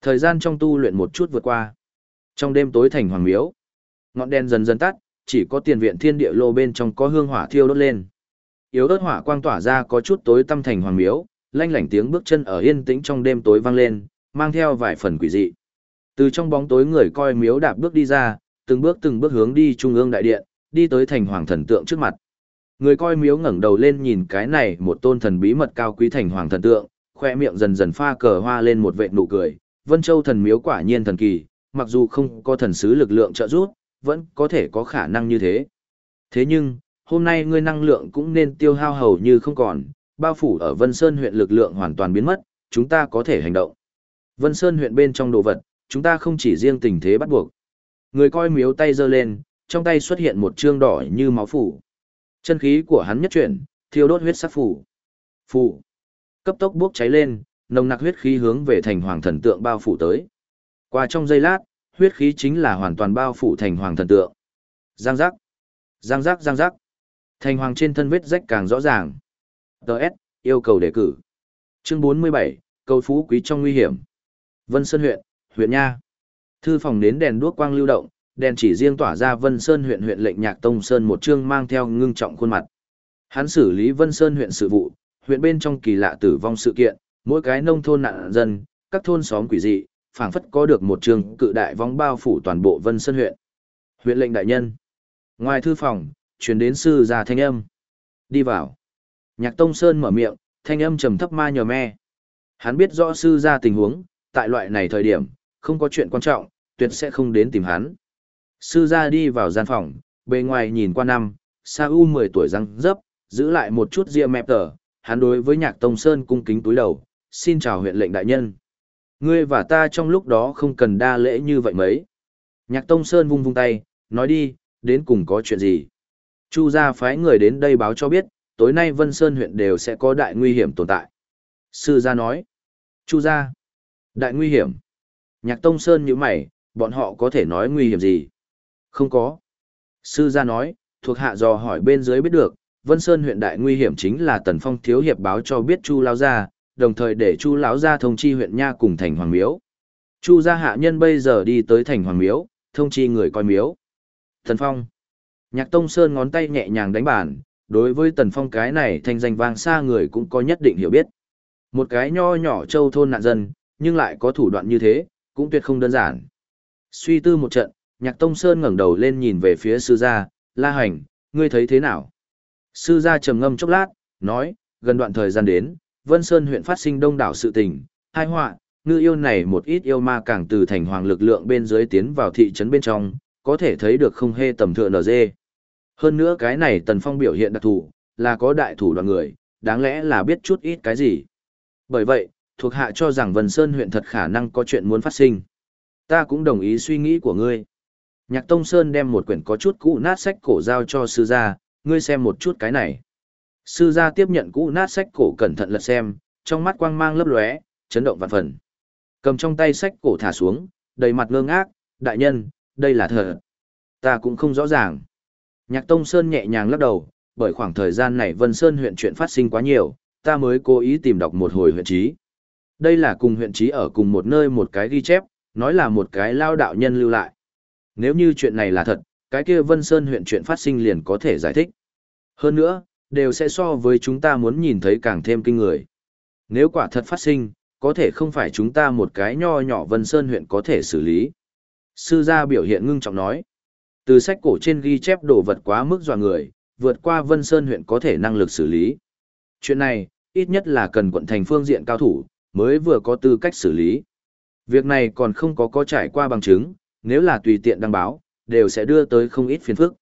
Thời gian trong tu luyện một chút vượt qua. Trong đêm tối thành hoàng miếu, ngọn đèn dần dần tắt, chỉ có tiền viện thiên địa lô bên trong có hương hỏa thiêu đốt lên. Yếu ớt hỏa quang tỏa ra có chút tối tăm thành hoàng miếu, lanh lảnh tiếng bước chân ở yên tĩnh trong đêm tối vang lên, mang theo vài phần quỷ dị. Từ trong bóng tối người coi miếu đạp bước đi ra, từng bước từng bước hướng đi trung ương đại điện, đi tới thành hoàng thần tượng trước mặt. Người coi miếu ngẩng đầu lên nhìn cái này một tôn thần bí mật cao quý thành hoàng thần tượng, khoe miệng dần dần pha cờ hoa lên một vệt nụ cười, Vân Châu thần miếu quả nhiên thần kỳ, mặc dù không có thần sứ lực lượng trợ giúp, vẫn có thể có khả năng như thế. Thế nhưng, hôm nay ngươi năng lượng cũng nên tiêu hao hầu như không còn, bao phủ ở Vân Sơn huyện lực lượng hoàn toàn biến mất, chúng ta có thể hành động. Vân Sơn huyện bên trong đồ vật, chúng ta không chỉ riêng tình thế bắt buộc. Người coi miếu tay giơ lên, trong tay xuất hiện một trương đỏ như máu phủ. Chân khí của hắn nhất chuyển, thiêu đốt huyết sắc phủ. Phủ. Cấp tốc bốc cháy lên, nồng nặc huyết khí hướng về thành hoàng thần tượng bao phủ tới. Qua trong giây lát, huyết khí chính là hoàn toàn bao phủ thành hoàng thần tượng. Giang giác, giang giác giang giác. Thành hoàng trên thân vết rách càng rõ ràng. Đợt, yêu cầu đề cử. Chương 47, cầu phú quý trong nguy hiểm. Vân Sơn huyện, huyện Nha. Thư phòng đến đèn đuốc quang lưu động, đèn chỉ riêng tỏa ra Vân Sơn huyện huyện lệnh Nhạc Tông Sơn một chương mang theo ngưng trọng khuôn mặt. Hắn xử lý Vân Sơn huyện sự vụ, huyện bên trong kỳ lạ tử vong sự kiện, mỗi cái nông thôn nạn dân, các thôn xóm quỷ dị, phảng phất có được một trường cự đại vong bao phủ toàn bộ Vân Sơn huyện. Huyện lệnh đại nhân. Ngoài thư phòng, truyền đến sư già thanh âm. Đi vào. Nhạc Tông Sơn mở miệng, thanh âm trầm thấp ma nhờ me. Hắn biết rõ sư gia tình huống, tại loại này thời điểm, không có chuyện quan trọng, tuyệt sẽ không đến tìm hắn. Sư gia đi vào gian phòng, bề ngoài nhìn qua năm, Sa U 10 tuổi răng dấp, giữ lại một chút ria mẹp tờ, hắn đối với nhạc Tông Sơn cung kính túi đầu, xin chào huyện lệnh đại nhân. Ngươi và ta trong lúc đó không cần đa lễ như vậy mấy. Nhạc Tông Sơn vung vung tay, nói đi, đến cùng có chuyện gì. Chu gia phái người đến đây báo cho biết, tối nay Vân Sơn huyện đều sẽ có đại nguy hiểm tồn tại. Sư gia nói, Chu gia, đại nguy hiểm. Nhạc Tông Sơn như mày, bọn họ có thể nói nguy hiểm gì? Không có. Sư gia nói, thuộc hạ dò hỏi bên dưới biết được, Vân Sơn huyện đại nguy hiểm chính là Tần Phong thiếu hiệp báo cho biết Chu lao gia, đồng thời để Chu lão gia thông chi huyện nha cùng thành hoàng miếu. Chu gia hạ nhân bây giờ đi tới thành hoàng miếu, thông chi người coi miếu. Tần Phong. Nhạc Tông Sơn ngón tay nhẹ nhàng đánh bàn, đối với Tần Phong cái này thành danh vang xa người cũng có nhất định hiểu biết. Một cái nho nhỏ châu thôn nạn dân, nhưng lại có thủ đoạn như thế, cũng tuyệt không đơn giản. Suy tư một trận, Nhạc Tông Sơn ngẩng đầu lên nhìn về phía sư gia, La Hành, ngươi thấy thế nào? Sư gia trầm ngâm chốc lát, nói, gần đoạn thời gian đến, Vân Sơn huyện phát sinh đông đảo sự tình, hai họa, ngư yêu này một ít yêu ma càng từ thành hoàng lực lượng bên dưới tiến vào thị trấn bên trong, có thể thấy được không hề tầm thượng NG. Hơn nữa cái này Tần Phong biểu hiện đặc thù, là có đại thủ đoàn người, đáng lẽ là biết chút ít cái gì. Bởi vậy, thuộc hạ cho rằng Vân Sơn huyện thật khả năng có chuyện muốn phát sinh. Ta cũng đồng ý suy nghĩ của ngươi. Nhạc Tông Sơn đem một quyển có chút cũ nát sách cổ giao cho sư gia, ngươi xem một chút cái này. Sư gia tiếp nhận cũ nát sách cổ cẩn thận lật xem, trong mắt quang mang lấp lóe, chấn động vạn phần. Cầm trong tay sách cổ thả xuống, đầy mặt ngơ ngác, đại nhân, đây là thật. Ta cũng không rõ ràng. Nhạc Tông Sơn nhẹ nhàng lắc đầu, bởi khoảng thời gian này Vân Sơn huyện chuyện phát sinh quá nhiều, ta mới cố ý tìm đọc một hồi huyện trí. Đây là cùng huyện trí ở cùng một nơi một cái ghi chép, nói là một cái lao đạo nhân lưu lại. Nếu như chuyện này là thật, cái kia Vân Sơn huyện chuyện phát sinh liền có thể giải thích. Hơn nữa, đều sẽ so với chúng ta muốn nhìn thấy càng thêm kinh người. Nếu quả thật phát sinh, có thể không phải chúng ta một cái nho nhỏ Vân Sơn huyện có thể xử lý. Sư gia biểu hiện ngưng trọng nói. Từ sách cổ trên ghi chép đồ vật quá mức dọa người, vượt qua Vân Sơn huyện có thể năng lực xử lý. Chuyện này, ít nhất là cần quận thành phương diện cao thủ, mới vừa có tư cách xử lý. Việc này còn không có có trải qua bằng chứng, nếu là tùy tiện đăng báo, đều sẽ đưa tới không ít phiền phức.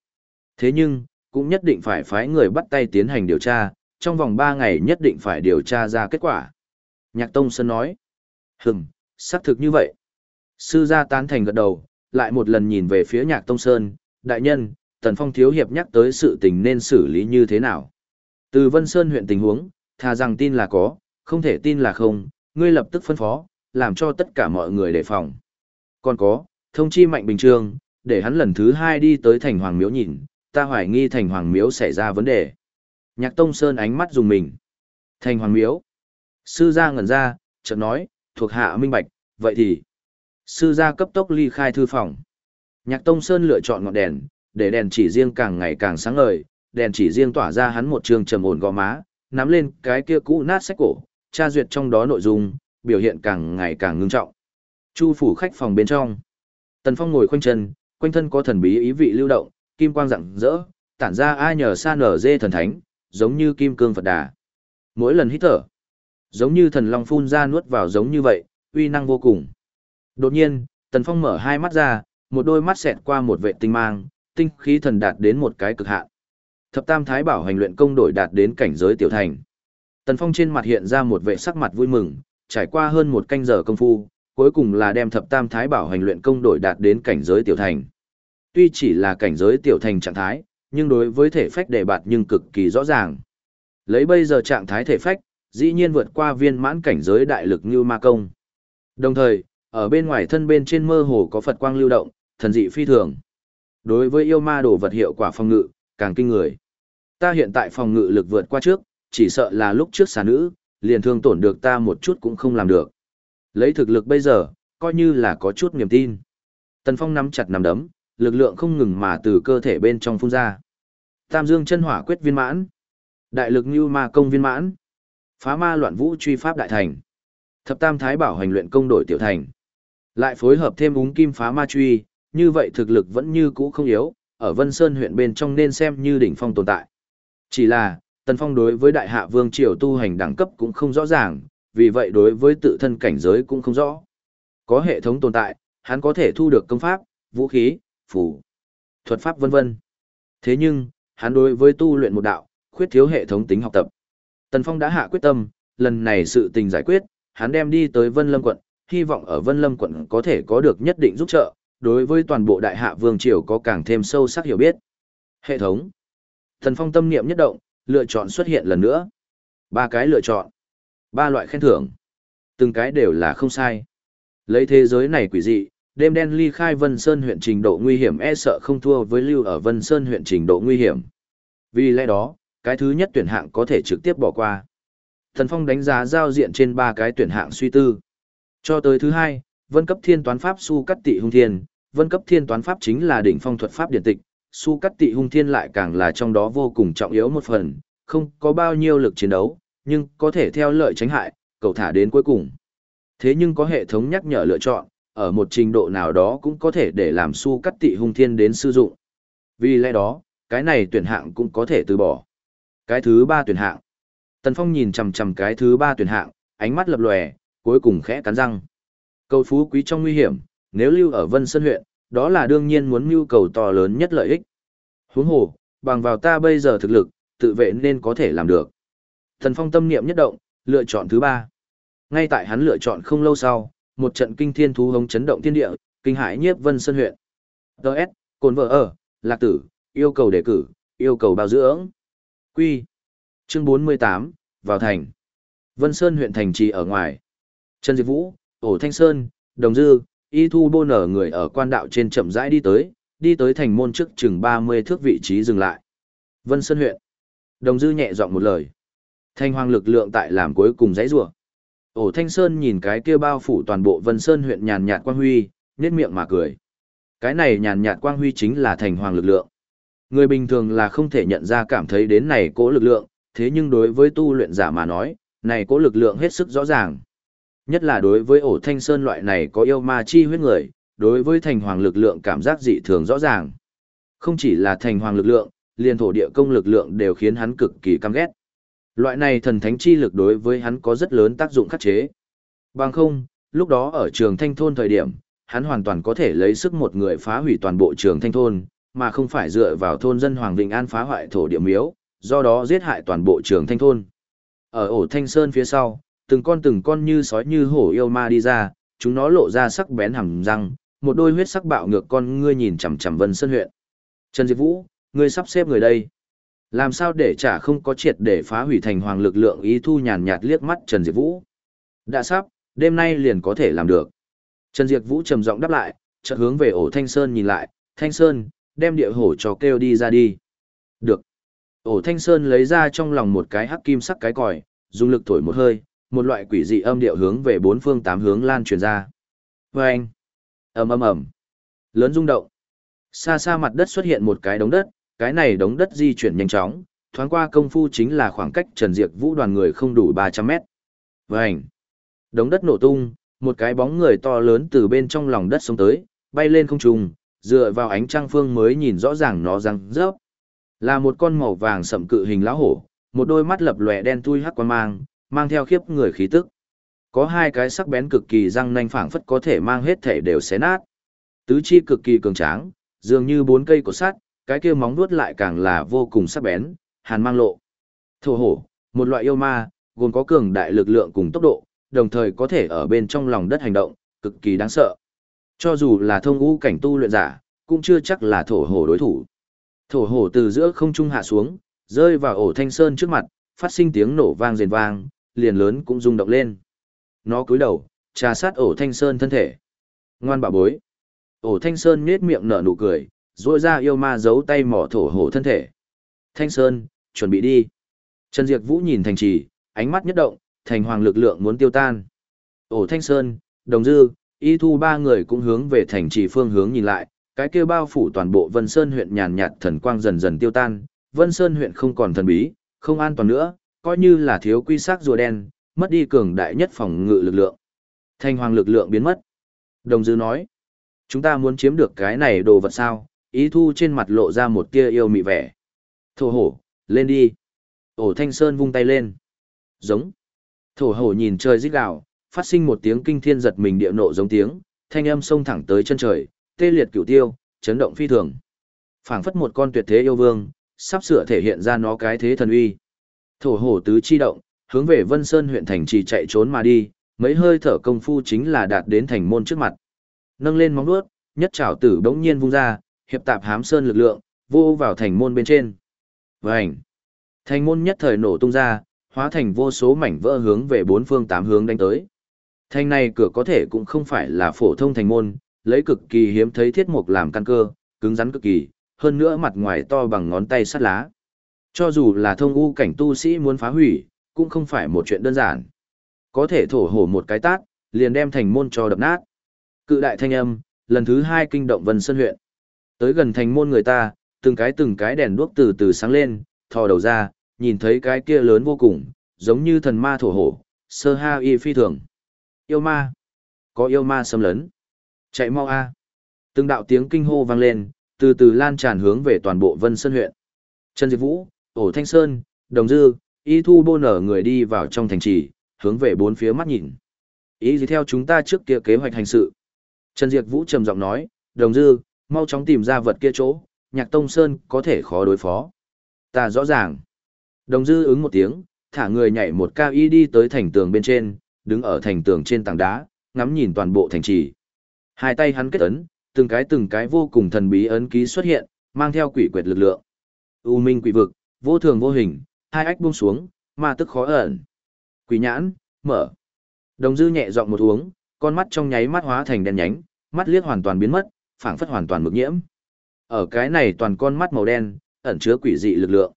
Thế nhưng, cũng nhất định phải phái người bắt tay tiến hành điều tra, trong vòng 3 ngày nhất định phải điều tra ra kết quả. Nhạc Tông Sơn nói, hừm, xác thực như vậy. Sư gia tán thành gật đầu, lại một lần nhìn về phía Nhạc Tông Sơn, đại nhân, Tần Phong thiếu hiệp nhắc tới sự tình nên xử lý như thế nào. Từ Vân Sơn huyện tình huống, thà rằng tin là có, không thể tin là không, ngươi lập tức phân phó, làm cho tất cả mọi người đề phòng. Còn có, thông chi mạnh bình trương, để hắn lần thứ hai đi tới thành hoàng miếu nhìn, ta hoài nghi thành hoàng miếu xảy ra vấn đề. Nhạc Tông Sơn ánh mắt dùng mình. Thành hoàng miếu. Sư gia ngẩn ra, chợt nói, thuộc hạ minh bạch, vậy thì. Sư gia cấp tốc ly khai thư phòng. Nhạc Tông Sơn lựa chọn ngọn đèn, để đèn chỉ riêng càng ngày càng sáng ngời, đèn chỉ riêng tỏa ra hắn một trường trầm ổn gò má, nắm lên cái kia cũ nát sách cổ, tra duyệt trong đó nội dung, biểu hiện càng ngày càng ngưng trọng. Chu phủ khách phòng bên trong. Tần Phong ngồi khoanh chân, quanh thân có thần bí ý vị lưu động, kim quang rạng rỡ, tản ra ai nhờ sa nở dê thần thánh, giống như kim cương Phật đà. Mỗi lần hít thở, giống như thần long phun ra nuốt vào giống như vậy, uy năng vô cùng. Đột nhiên, Tần Phong mở hai mắt ra, một đôi mắt xẹt qua một vệ tinh mang, tinh khí thần đạt đến một cái cực hạn. Thập Tam Thái Bảo hành luyện công đổi đạt đến cảnh giới tiểu thành. Tần Phong trên mặt hiện ra một vệ sắc mặt vui mừng, trải qua hơn một canh giờ công phu, cuối cùng là đem thập tam thái bảo hành luyện công đổi đạt đến cảnh giới tiểu thành. Tuy chỉ là cảnh giới tiểu thành trạng thái, nhưng đối với thể phách đề bạt nhưng cực kỳ rõ ràng. Lấy bây giờ trạng thái thể phách, dĩ nhiên vượt qua viên mãn cảnh giới đại lực như ma công. Đồng thời, ở bên ngoài thân bên trên mơ hồ có Phật quang lưu động, thần dị phi thường. Đối với yêu ma đồ vật hiệu quả phòng ngự, càng kinh người. Ta hiện tại phòng ngự lực vượt qua trước, chỉ sợ là lúc trước xà nữ, liền thương tổn được ta một chút cũng không làm được. Lấy thực lực bây giờ, coi như là có chút niềm tin. Tần Phong nắm chặt nắm đấm, lực lượng không ngừng mà từ cơ thể bên trong phun ra. Tam Dương chân hỏa quyết viên mãn, đại lực như ma công viên mãn, phá ma loạn vũ truy pháp đại thành, thập tam thái bảo hành luyện công đổi tiểu thành. Lại phối hợp thêm úng kim phá ma truy, như vậy thực lực vẫn như cũ không yếu, ở Vân Sơn huyện bên trong nên xem như đỉnh phong tồn tại. Chỉ là, Tần Phong đối với đại hạ vương triều tu hành đẳng cấp cũng không rõ ràng, vì vậy đối với tự thân cảnh giới cũng không rõ. Có hệ thống tồn tại, hắn có thể thu được công pháp, vũ khí, phù, thuật pháp vân vân. Thế nhưng, hắn đối với tu luyện một đạo, khuyết thiếu hệ thống tính học tập. Tần Phong đã hạ quyết tâm, lần này sự tình giải quyết, hắn đem đi tới Vân Lâm quận, hy vọng ở Vân Lâm quận có thể có được nhất định giúp trợ, đối với toàn bộ đại hạ vương triều có càng thêm sâu sắc hiểu biết. Hệ thống. Tần Phong tâm niệm nhất động, lựa chọn xuất hiện lần nữa. Ba cái lựa chọn. Ba loại khen thưởng. Từng cái đều là không sai. Lấy thế giới này quỷ dị, đêm đen ly khai Vân Sơn huyện trình độ nguy hiểm e sợ không thua với lưu ở Vân Sơn huyện trình độ nguy hiểm. Vì lẽ đó, cái thứ nhất tuyển hạng có thể trực tiếp bỏ qua. Thần Phong đánh giá giao diện trên ba cái tuyển hạng suy tư. Cho tới thứ hai, vân cấp thiên toán pháp su cắt tị hung thiên, vân cấp thiên toán pháp chính là đỉnh phong thuật pháp điện tịch, su cắt tị hung thiên lại càng là trong đó vô cùng trọng yếu một phần, không có bao nhiêu lực chiến đấu, nhưng có thể theo lợi tránh hại, cầu thả đến cuối cùng. Thế nhưng có hệ thống nhắc nhở lựa chọn, ở một trình độ nào đó cũng có thể để làm su cắt tị hung thiên đến sử dụng. Vì lẽ đó, cái này tuyển hạng cũng có thể từ bỏ. Cái thứ ba tuyển hạng. Tần Phong nhìn chằm chằm cái thứ ba tuyển hạng, ánh mắt lập lòe, cuối cùng khẽ cắn răng. Cầu phú quý trong nguy hiểm, nếu lưu ở Vân Sơn huyện, đó là đương nhiên muốn mưu cầu to lớn nhất lợi ích. Huống hồ, bằng vào ta bây giờ thực lực, tự vệ nên có thể làm được. Thần Phong tâm niệm nhất động, lựa chọn thứ ba. Ngay tại hắn lựa chọn không lâu sau, một trận kinh thiên thú hống chấn động thiên địa, kinh hãi nhiếp Vân Sơn huyện. DS, cồn vợ ở, lạc tử, yêu cầu đề cử, yêu cầu bao dưỡng. Quy. Chương 48, vào thành. Vân Sơn huyện thành trì ở ngoài. Trần Diệp Vũ, Ổ Thanh Sơn, Đồng Dư, Y Thu Bô nở người ở quan đạo trên chậm rãi đi tới, đi tới thành môn trước chừng 30 thước vị trí dừng lại. Vân Sơn huyện. Đồng Dư nhẹ giọng một lời. Thanh hoang lực lượng tại làm cuối cùng dãy rủa. Ổ Thanh Sơn nhìn cái kia bao phủ toàn bộ Vân Sơn huyện nhàn nhạt quang huy, nhếch miệng mà cười. Cái này nhàn nhạt quang huy chính là thành hoàng lực lượng. Người bình thường là không thể nhận ra cảm thấy đến này Cỗ lực lượng, thế nhưng đối với tu luyện giả mà nói, này Cỗ lực lượng hết sức rõ ràng. Nhất là đối với ổ thanh sơn loại này có yêu ma chi huyết người, đối với thành hoàng lực lượng cảm giác dị thường rõ ràng. Không chỉ là thành hoàng lực lượng, liền thổ địa công lực lượng đều khiến hắn cực kỳ căm ghét. Loại này thần thánh chi lực đối với hắn có rất lớn tác dụng khắc chế. Bằng không, lúc đó ở trường thanh thôn thời điểm, hắn hoàn toàn có thể lấy sức một người phá hủy toàn bộ trường thanh thôn, mà không phải dựa vào thôn dân Hoàng Vịnh An phá hoại thổ địa miếu, do đó giết hại toàn bộ trường thanh thôn. Ở ổ thanh sơn phía sau, từng con từng con như sói như hổ yêu ma đi ra, chúng nó lộ ra sắc bén hàm răng, một đôi huyết sắc bạo ngược con ngươi nhìn chằm chằm Vân Sơn huyện. Trần Diệp Vũ, ngươi sắp xếp người đây. Làm sao để trả không có triệt để phá hủy thành hoàng lực lượng ý thu nhàn nhạt liếc mắt Trần Diệp Vũ. Đã sắp, đêm nay liền có thể làm được. Trần Diệp Vũ trầm giọng đáp lại, chợt hướng về ổ Thanh Sơn nhìn lại, Thanh Sơn, đem địa hổ cho kêu đi ra đi. Được. Ổ Thanh Sơn lấy ra trong lòng một cái hắc kim sắc cái còi, dùng lực thổi một hơi, một loại quỷ dị âm điệu hướng về bốn phương tám hướng lan truyền ra. Và anh, ầm ầm ầm, lớn rung động. Xa xa mặt đất xuất hiện một cái đống đất, cái này đống đất di chuyển nhanh chóng, thoáng qua công phu chính là khoảng cách Trần Diệp Vũ đoàn người không đủ 300 mét. Và anh, đống đất nổ tung, một cái bóng người to lớn từ bên trong lòng đất xuống tới, bay lên không trung, dựa vào ánh trăng phương mới nhìn rõ ràng nó răng rớp. Là một con màu vàng sậm cự hình lão hổ, một đôi mắt lập lòe đen thui hắc quan mang, mang theo khiếp người khí tức. Có hai cái sắc bén cực kỳ răng nanh phảng phất có thể mang hết thể đều xé nát. Tứ chi cực kỳ cường tráng, dường như bốn cây cột sắt, cái kia móng vuốt lại càng là vô cùng sắc bén, hàn mang lộ. Thổ hổ, một loại yêu ma, gồm có cường đại lực lượng cùng tốc độ, đồng thời có thể ở bên trong lòng đất hành động, cực kỳ đáng sợ. Cho dù là thông ngũ cảnh tu luyện giả, cũng chưa chắc là thổ hổ đối thủ. Thổ hổ từ giữa không trung hạ xuống, rơi vào ổ thanh sơn trước mặt, phát sinh tiếng nổ vang rền vang, liền lớn cũng rung động lên. Nó cúi đầu, trà sát ổ thanh sơn thân thể. Ngoan bà bối. Ổ thanh sơn nhết miệng nở nụ cười, rôi ra yêu ma giấu tay mỏ thổ hổ thân thể. Thanh sơn, chuẩn bị đi. Trần Diệp Vũ nhìn thành trì, ánh mắt nhất động, thành hoàng lực lượng muốn tiêu tan. Ổ thanh sơn, đồng dư, y thu ba người cũng hướng về thành trì phương hướng nhìn lại, cái kia bao phủ toàn bộ Vân Sơn huyện nhàn nhạt thần quang dần dần tiêu tan, Vân Sơn huyện không còn thần bí, không an toàn nữa, coi như là thiếu quy sắc rùa đen, mất đi cường đại nhất phòng ngự lực lượng. Thanh hoàng lực lượng biến mất. Đồng dư nói, chúng ta muốn chiếm được cái này đồ vật sao, ý thu trên mặt lộ ra một tia yêu mị vẻ. Thổ hổ, lên đi. Ổ thanh sơn vung tay lên. Giống. Thổ hổ nhìn trời rít gào, phát sinh một tiếng kinh thiên giật mình địa nộ giống tiếng, thanh âm xông thẳng tới chân trời, tê liệt cửu tiêu, chấn động phi thường. phảng phất một con tuyệt thế yêu vương, sắp sửa thể hiện ra nó cái thế thần uy. Thổ hổ tứ chi động, hướng về Vân Sơn huyện thành trì chạy trốn mà đi, mấy hơi thở công phu chính là đạt đến thành môn trước mặt. Nâng lên móng vuốt, nhất trảo tử bỗng nhiên vung ra, hiệp tạp hám sơn lực lượng, vô vào thành môn bên trên. Vành! Thành môn nhất thời nổ tung ra, hóa thành vô số mảnh vỡ hướng về bốn phương tám hướng đánh tới. Thành này cửa có thể cũng không phải là phổ thông thành môn, lấy cực kỳ hiếm thấy thiết mục làm căn cơ, cứng rắn cực kỳ, hơn nữa mặt ngoài to bằng ngón tay sắt lá. Cho dù là thông u cảnh tu sĩ muốn phá hủy, cũng không phải một chuyện đơn giản. Có thể thổ hổ một cái tát, liền đem thành môn cho đập nát. Cự đại thanh âm, lần thứ hai kinh động Vân Sơn huyện. Tới gần thành môn người ta, từng cái từng cái đèn đuốc từ từ sáng lên, thò đầu ra, nhìn thấy cái kia lớn vô cùng, giống như thần ma thổ hổ, sơ ha y phi thường. Yêu ma. Có yêu ma xâm lấn. Chạy mau a. Từng đạo tiếng kinh hô vang lên, từ từ lan tràn hướng về toàn bộ Vân Sơn huyện. Trần Diệp Vũ, Ổ Thanh Sơn, Đồng Dư, Y Thu Bô nở người đi vào trong thành trì, hướng về bốn phía mắt nhìn. Ý gì theo chúng ta trước kia kế hoạch hành sự. Trần Diệp Vũ trầm giọng nói, Đồng Dư, mau chóng tìm ra vật kia chỗ, Nhạc Tông Sơn có thể khó đối phó. Ta rõ ràng. Đồng Dư ứng một tiếng, thả người nhảy một cao y đi tới thành tường bên trên, đứng ở thành tường trên tảng đá, ngắm nhìn toàn bộ thành trì. Hai tay hắn kết ấn, từng cái từng cái vô cùng thần bí ấn ký xuất hiện, mang theo quỷ quyệt lực lượng. U minh quỷ vực, vô thường vô hình, hai ách buông xuống, ma tức khó ẩn. Quỷ nhãn, mở. Đồng dư nhẹ giọng một uống, con mắt trong nháy mắt hóa thành đen nhánh, mắt liếc hoàn toàn biến mất, phảng phất hoàn toàn mực nhiễm. Ở cái này toàn con mắt màu đen, ẩn chứa quỷ dị lực lượng.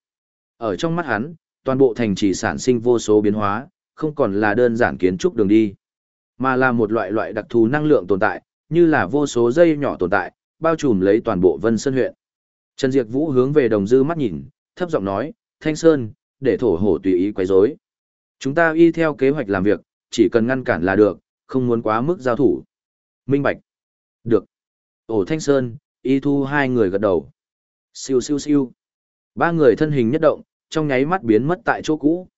Ở trong mắt hắn, toàn bộ thành trì sản sinh vô số biến hóa, không còn là đơn giản kiến trúc đường đi, mà là một loại loại đặc thù năng lượng tồn tại, như là vô số dây nhỏ tồn tại, bao trùm lấy toàn bộ Vân Sơn huyện. Trần Diệp Vũ hướng về Đồng Dư mắt nhìn, thấp giọng nói, Thanh Sơn, để thổ hổ tùy ý quấy rối. Chúng ta y theo kế hoạch làm việc, chỉ cần ngăn cản là được, không muốn quá mức giao thủ. Minh Bạch. Được. Ổ Thanh Sơn, y thu hai người gật đầu. Siêu siêu siêu. Ba người thân hình nhất động, trong nháy mắt biến mất tại chỗ cũ.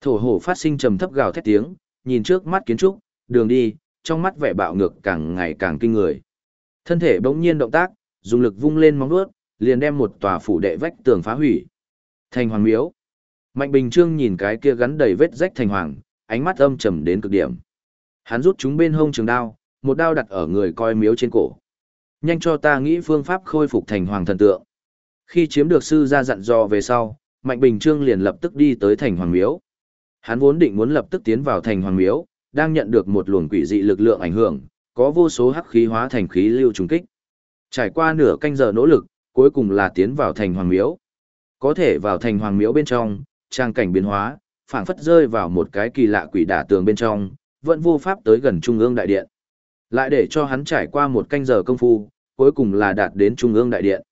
Thổ hổ phát sinh trầm thấp gào thét tiếng, nhìn trước mắt kiến trúc, đường đi, trong mắt vẻ bạo ngược càng ngày càng kinh người. Thân thể bỗng nhiên động tác, dùng lực vung lên móng vuốt, liền đem một tòa phủ đệ vách tường phá hủy. Thành hoàng miếu. Mạnh Bình Trương nhìn cái kia gắn đầy vết rách thành hoàng, ánh mắt âm trầm đến cực điểm. Hắn rút chúng bên hông trường đao, một đao đặt ở người coi miếu trên cổ. Nhanh cho ta nghĩ phương pháp khôi phục thành hoàng thần tượng. Khi chiếm được sư ra dặn dò về sau, Mạnh Bình Trương liền lập tức đi tới thành hoàng miếu. Hắn vốn định muốn lập tức tiến vào thành hoàng miếu, đang nhận được một luồng quỷ dị lực lượng ảnh hưởng, có vô số hắc khí hóa thành khí lưu trùng kích. Trải qua nửa canh giờ nỗ lực, cuối cùng là tiến vào thành hoàng miếu. Có thể vào thành hoàng miếu bên trong, trang cảnh biến hóa, phảng phất rơi vào một cái kỳ lạ quỷ đả tường bên trong, vẫn vô pháp tới gần trung ương đại điện. Lại để cho hắn trải qua một canh giờ công phu, cuối cùng là đạt đến trung ương đại điện.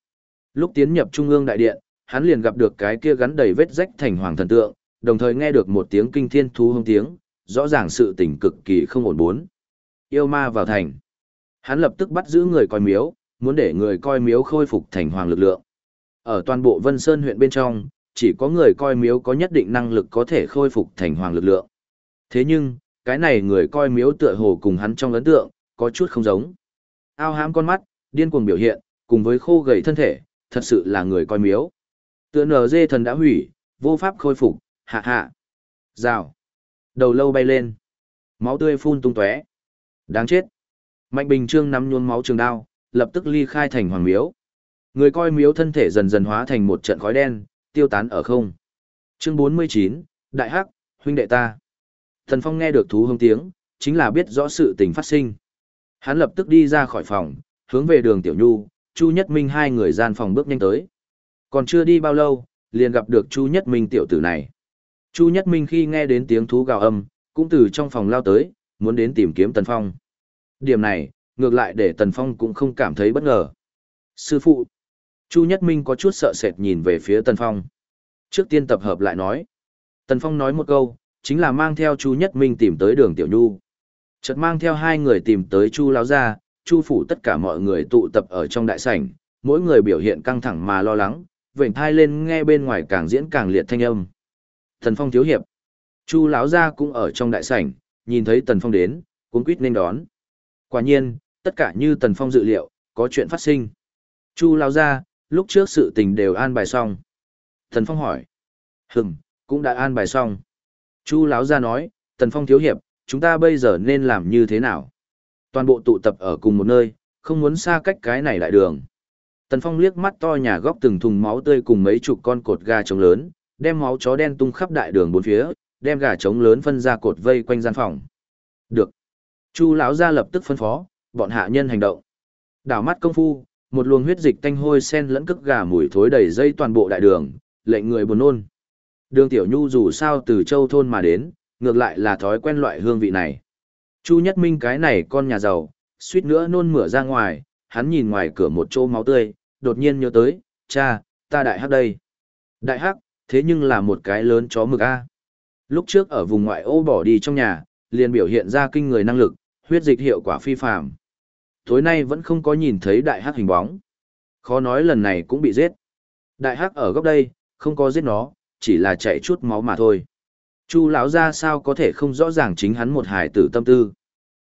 Lúc tiến nhập trung ương đại điện, hắn liền gặp được cái kia gắn đầy vết rách thành hoàng thần tượng, đồng thời nghe được một tiếng kinh thiên thú hông tiếng, rõ ràng sự tình cực kỳ không ổn bốn. Yêu ma vào thành. Hắn lập tức bắt giữ người coi miếu, muốn để người coi miếu khôi phục thành hoàng lực lượng. Ở toàn bộ Vân Sơn huyện bên trong, chỉ có người coi miếu có nhất định năng lực có thể khôi phục thành hoàng lực lượng. Thế nhưng, cái này người coi miếu tựa hồ cùng hắn trong ấn tượng, có chút không giống. Ao hám con mắt, điên cuồng biểu hiện, cùng với khô gầy thân thể, thật sự là người coi miếu. Tựa nở dê thần đã hủy, vô pháp khôi phục, hạ hạ. Rào. Đầu lâu bay lên. Máu tươi phun tung tóe. Đáng chết. Mạnh Bình Trương nắm nhuôn máu trường đao, lập tức ly khai thành hoàng miếu. Người coi miếu thân thể dần dần hóa thành một trận khói đen, tiêu tán ở không. Chương 49, Đại Hắc, huynh đệ ta. Thần Phong nghe được thú hông tiếng, chính là biết rõ sự tình phát sinh. Hắn lập tức đi ra khỏi phòng, hướng về đường Tiểu Nhu, Chu Nhất Minh hai người gian phòng bước nhanh tới. Còn chưa đi bao lâu, liền gặp được Chu Nhất Minh tiểu tử này. Chu Nhất Minh khi nghe đến tiếng thú gào âm, cũng từ trong phòng lao tới, muốn đến tìm kiếm Tần Phong. Điểm này, ngược lại để Tần Phong cũng không cảm thấy bất ngờ. Sư phụ, Chu Nhất Minh có chút sợ sệt nhìn về phía Tần Phong. Trước tiên tập hợp lại nói. Tần Phong nói một câu, chính là mang theo Chu Nhất Minh tìm tới đường Tiểu Nhu. Chợt mang theo hai người tìm tới Chu láo Gia, Chu Phủ tất cả mọi người tụ tập ở trong đại sảnh, mỗi người biểu hiện căng thẳng mà lo lắng, vểnh thai lên nghe bên ngoài càng diễn càng liệt thanh âm. Tần Phong thiếu hiệp. Chu lão gia cũng ở trong đại sảnh, nhìn thấy Tần Phong đến, cuống quýt nên đón. Quả nhiên, tất cả như Tần Phong dự liệu, có chuyện phát sinh. Chu lão gia, lúc trước sự tình đều an bài xong. Tần Phong hỏi. Hừm, cũng đã an bài xong. Chu lão gia nói, Tần Phong thiếu hiệp, chúng ta bây giờ nên làm như thế nào? Toàn bộ tụ tập ở cùng một nơi, không muốn xa cách cái này đại đường. Tần Phong liếc mắt to nhà góc từng thùng máu tươi cùng mấy chục con cột gà trống lớn, đem máu chó đen tung khắp đại đường bốn phía, đem gà trống lớn phân ra cột vây quanh gian phòng. Được. Chu lão gia lập tức phân phó, bọn hạ nhân hành động. Đảo mắt công phu, một luồng huyết dịch tanh hôi sen lẫn cức gà mùi thối đầy dây toàn bộ đại đường, lệnh người buồn nôn. Đường Tiểu Nhu dù sao từ châu thôn mà đến, ngược lại là thói quen loại hương vị này. Chu Nhất Minh cái này con nhà giàu, suýt nữa nôn mửa ra ngoài, hắn nhìn ngoài cửa một chỗ máu tươi, đột nhiên nhớ tới, cha, ta đại hắc đây. Đại hắc, thế nhưng là một cái lớn chó mực A. Lúc trước ở vùng ngoại ô bỏ đi trong nhà, liền biểu hiện ra kinh người năng lực, huyết dịch hiệu quả phi phàm. Tối nay vẫn không có nhìn thấy đại hắc hình bóng. Khó nói lần này cũng bị giết. Đại hắc ở góc đây, không có giết nó, chỉ là chạy chút máu mà thôi. Chu lão ra sao có thể không rõ ràng chính hắn một hài tử tâm tư.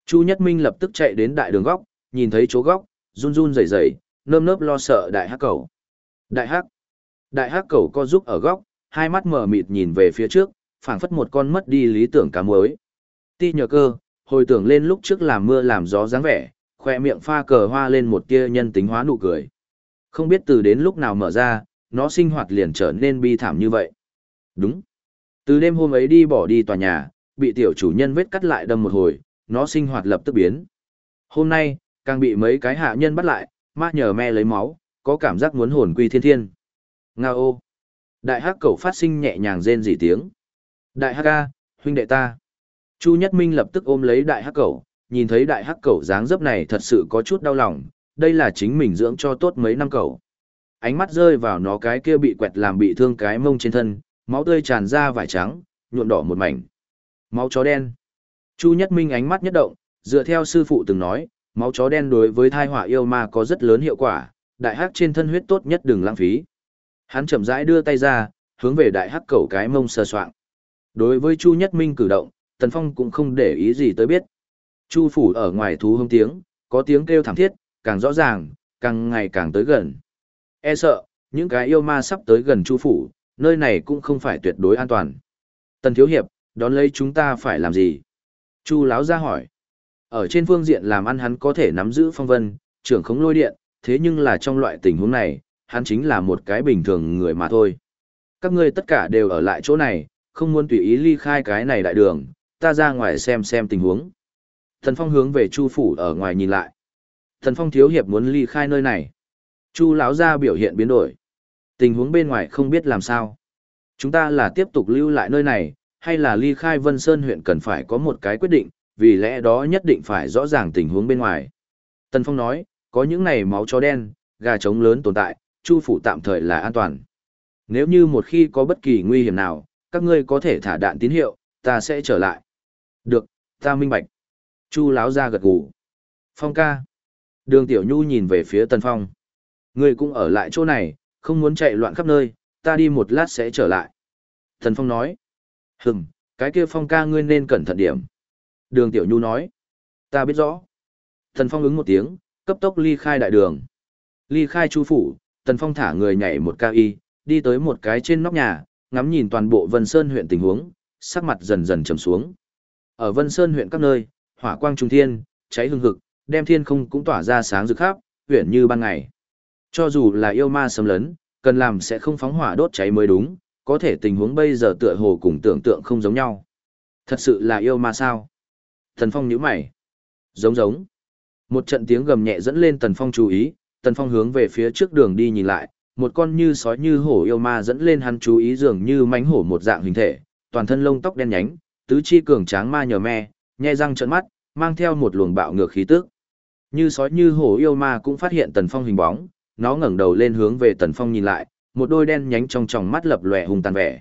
Chu Nhất Minh lập tức chạy đến đại đường góc, nhìn thấy chỗ góc, run run rẩy rẩy, nơm nớp lo sợ đại hắc cầu. Đại hắc. Đại hắc cầu co giúp ở góc, hai mắt mờ mịt nhìn về phía trước, phảng phất một con mất đi lý tưởng cá muối. Ti nhờ cơ, hồi tưởng lên lúc trước làm mưa làm gió dáng vẻ, khoe miệng pha cờ hoa lên một tia nhân tính hóa nụ cười. Không biết từ đến lúc nào mở ra, nó sinh hoạt liền trở nên bi thảm như vậy. Đúng. Từ đêm hôm ấy đi bỏ đi tòa nhà, bị tiểu chủ nhân vết cắt lại đâm một hồi, nó sinh hoạt lập tức biến. Hôm nay, càng bị mấy cái hạ nhân bắt lại, ma nhờ me lấy máu, có cảm giác muốn hồn quy thiên thiên. Nga ô! Đại hắc cẩu phát sinh nhẹ nhàng rên rỉ tiếng. Đại hắc ca, huynh đệ ta. Chu Nhất Minh lập tức ôm lấy đại hắc cẩu, nhìn thấy đại hắc cẩu dáng dấp này thật sự có chút đau lòng, đây là chính mình dưỡng cho tốt mấy năm cẩu. Ánh mắt rơi vào nó cái kia bị quẹt làm bị thương cái mông trên thân, máu tươi tràn ra vải trắng, nhuộm đỏ một mảnh. Máu chó đen. Chu Nhất Minh ánh mắt nhất động, dựa theo sư phụ từng nói, máu chó đen đối với thai họa yêu ma có rất lớn hiệu quả, đại hắc trên thân huyết tốt nhất đừng lãng phí. Hắn chậm rãi đưa tay ra, hướng về đại hắc cầu cái mông sờ soạng. Đối với Chu Nhất Minh cử động, Tần Phong cũng không để ý gì tới biết. Chu phủ ở ngoài thú hông tiếng, có tiếng kêu thảm thiết, càng rõ ràng, càng ngày càng tới gần. E sợ, những cái yêu ma sắp tới gần Chu phủ, nơi này cũng không phải tuyệt đối an toàn. Tần Thiếu Hiệp, đón lấy chúng ta phải làm gì? Chu Láo ra hỏi. Ở trên phương diện làm ăn hắn có thể nắm giữ phong vân, trưởng khống lôi điện, thế nhưng là trong loại tình huống này, hắn chính là một cái bình thường người mà thôi. Các ngươi tất cả đều ở lại chỗ này, không muốn tùy ý ly khai cái này đại đường, ta ra ngoài xem xem tình huống. Thần Phong hướng về Chu phủ ở ngoài nhìn lại. Thần Phong thiếu hiệp muốn ly khai nơi này. Chu lão gia biểu hiện biến đổi. Tình huống bên ngoài không biết làm sao. Chúng ta là tiếp tục lưu lại nơi này, hay là ly khai Vân Sơn huyện cần phải có một cái quyết định, vì lẽ đó nhất định phải rõ ràng tình huống bên ngoài. Tần Phong nói, có những này máu chó đen, gà trống lớn tồn tại, Chu phủ tạm thời là an toàn. Nếu như một khi có bất kỳ nguy hiểm nào, các ngươi có thể thả đạn tín hiệu, ta sẽ trở lại. Được, ta minh bạch. Chu láo ra gật gù. Phong ca. Đường Tiểu Nhu nhìn về phía Tần Phong. Ngươi cũng ở lại chỗ này, không muốn chạy loạn khắp nơi, ta đi một lát sẽ trở lại. Thần Phong nói. Hừm, cái kia Phong ca ngươi nên cẩn thận điểm. Đường Tiểu Nhu nói. Ta biết rõ. Thần Phong ứng một tiếng, cấp tốc ly khai đại đường. Ly khai chu phủ, Tần Phong thả người nhảy một cao y, đi tới một cái trên nóc nhà, ngắm nhìn toàn bộ Vân Sơn huyện tình huống, sắc mặt dần dần trầm xuống. Ở Vân Sơn huyện các nơi, hỏa quang trung thiên, cháy hương hực, đem thiên không cũng tỏa ra sáng rực khắp, huyện như ban ngày. Cho dù là yêu ma xâm lấn, cần làm sẽ không phóng hỏa đốt cháy mới đúng, có thể tình huống bây giờ tựa hồ cùng tưởng tượng không giống nhau. Thật sự là yêu ma sao? Thần Phong nhíu mày. Giống giống. Một trận tiếng gầm nhẹ dẫn lên Tần Phong chú ý, Tần Phong hướng về phía trước đường đi nhìn lại, một con như sói như hổ yêu ma dẫn lên hắn chú ý dường như mánh hổ một dạng hình thể, toàn thân lông tóc đen nhánh, tứ chi cường tráng ma nhờ me, nhe răng trợn mắt, mang theo một luồng bạo ngược khí tức. Như sói như hổ yêu ma cũng phát hiện Tần Phong hình bóng, nó ngẩng đầu lên hướng về Tần Phong nhìn lại, một đôi đen nhánh trong tròng mắt lập lòe hung tàn vẻ.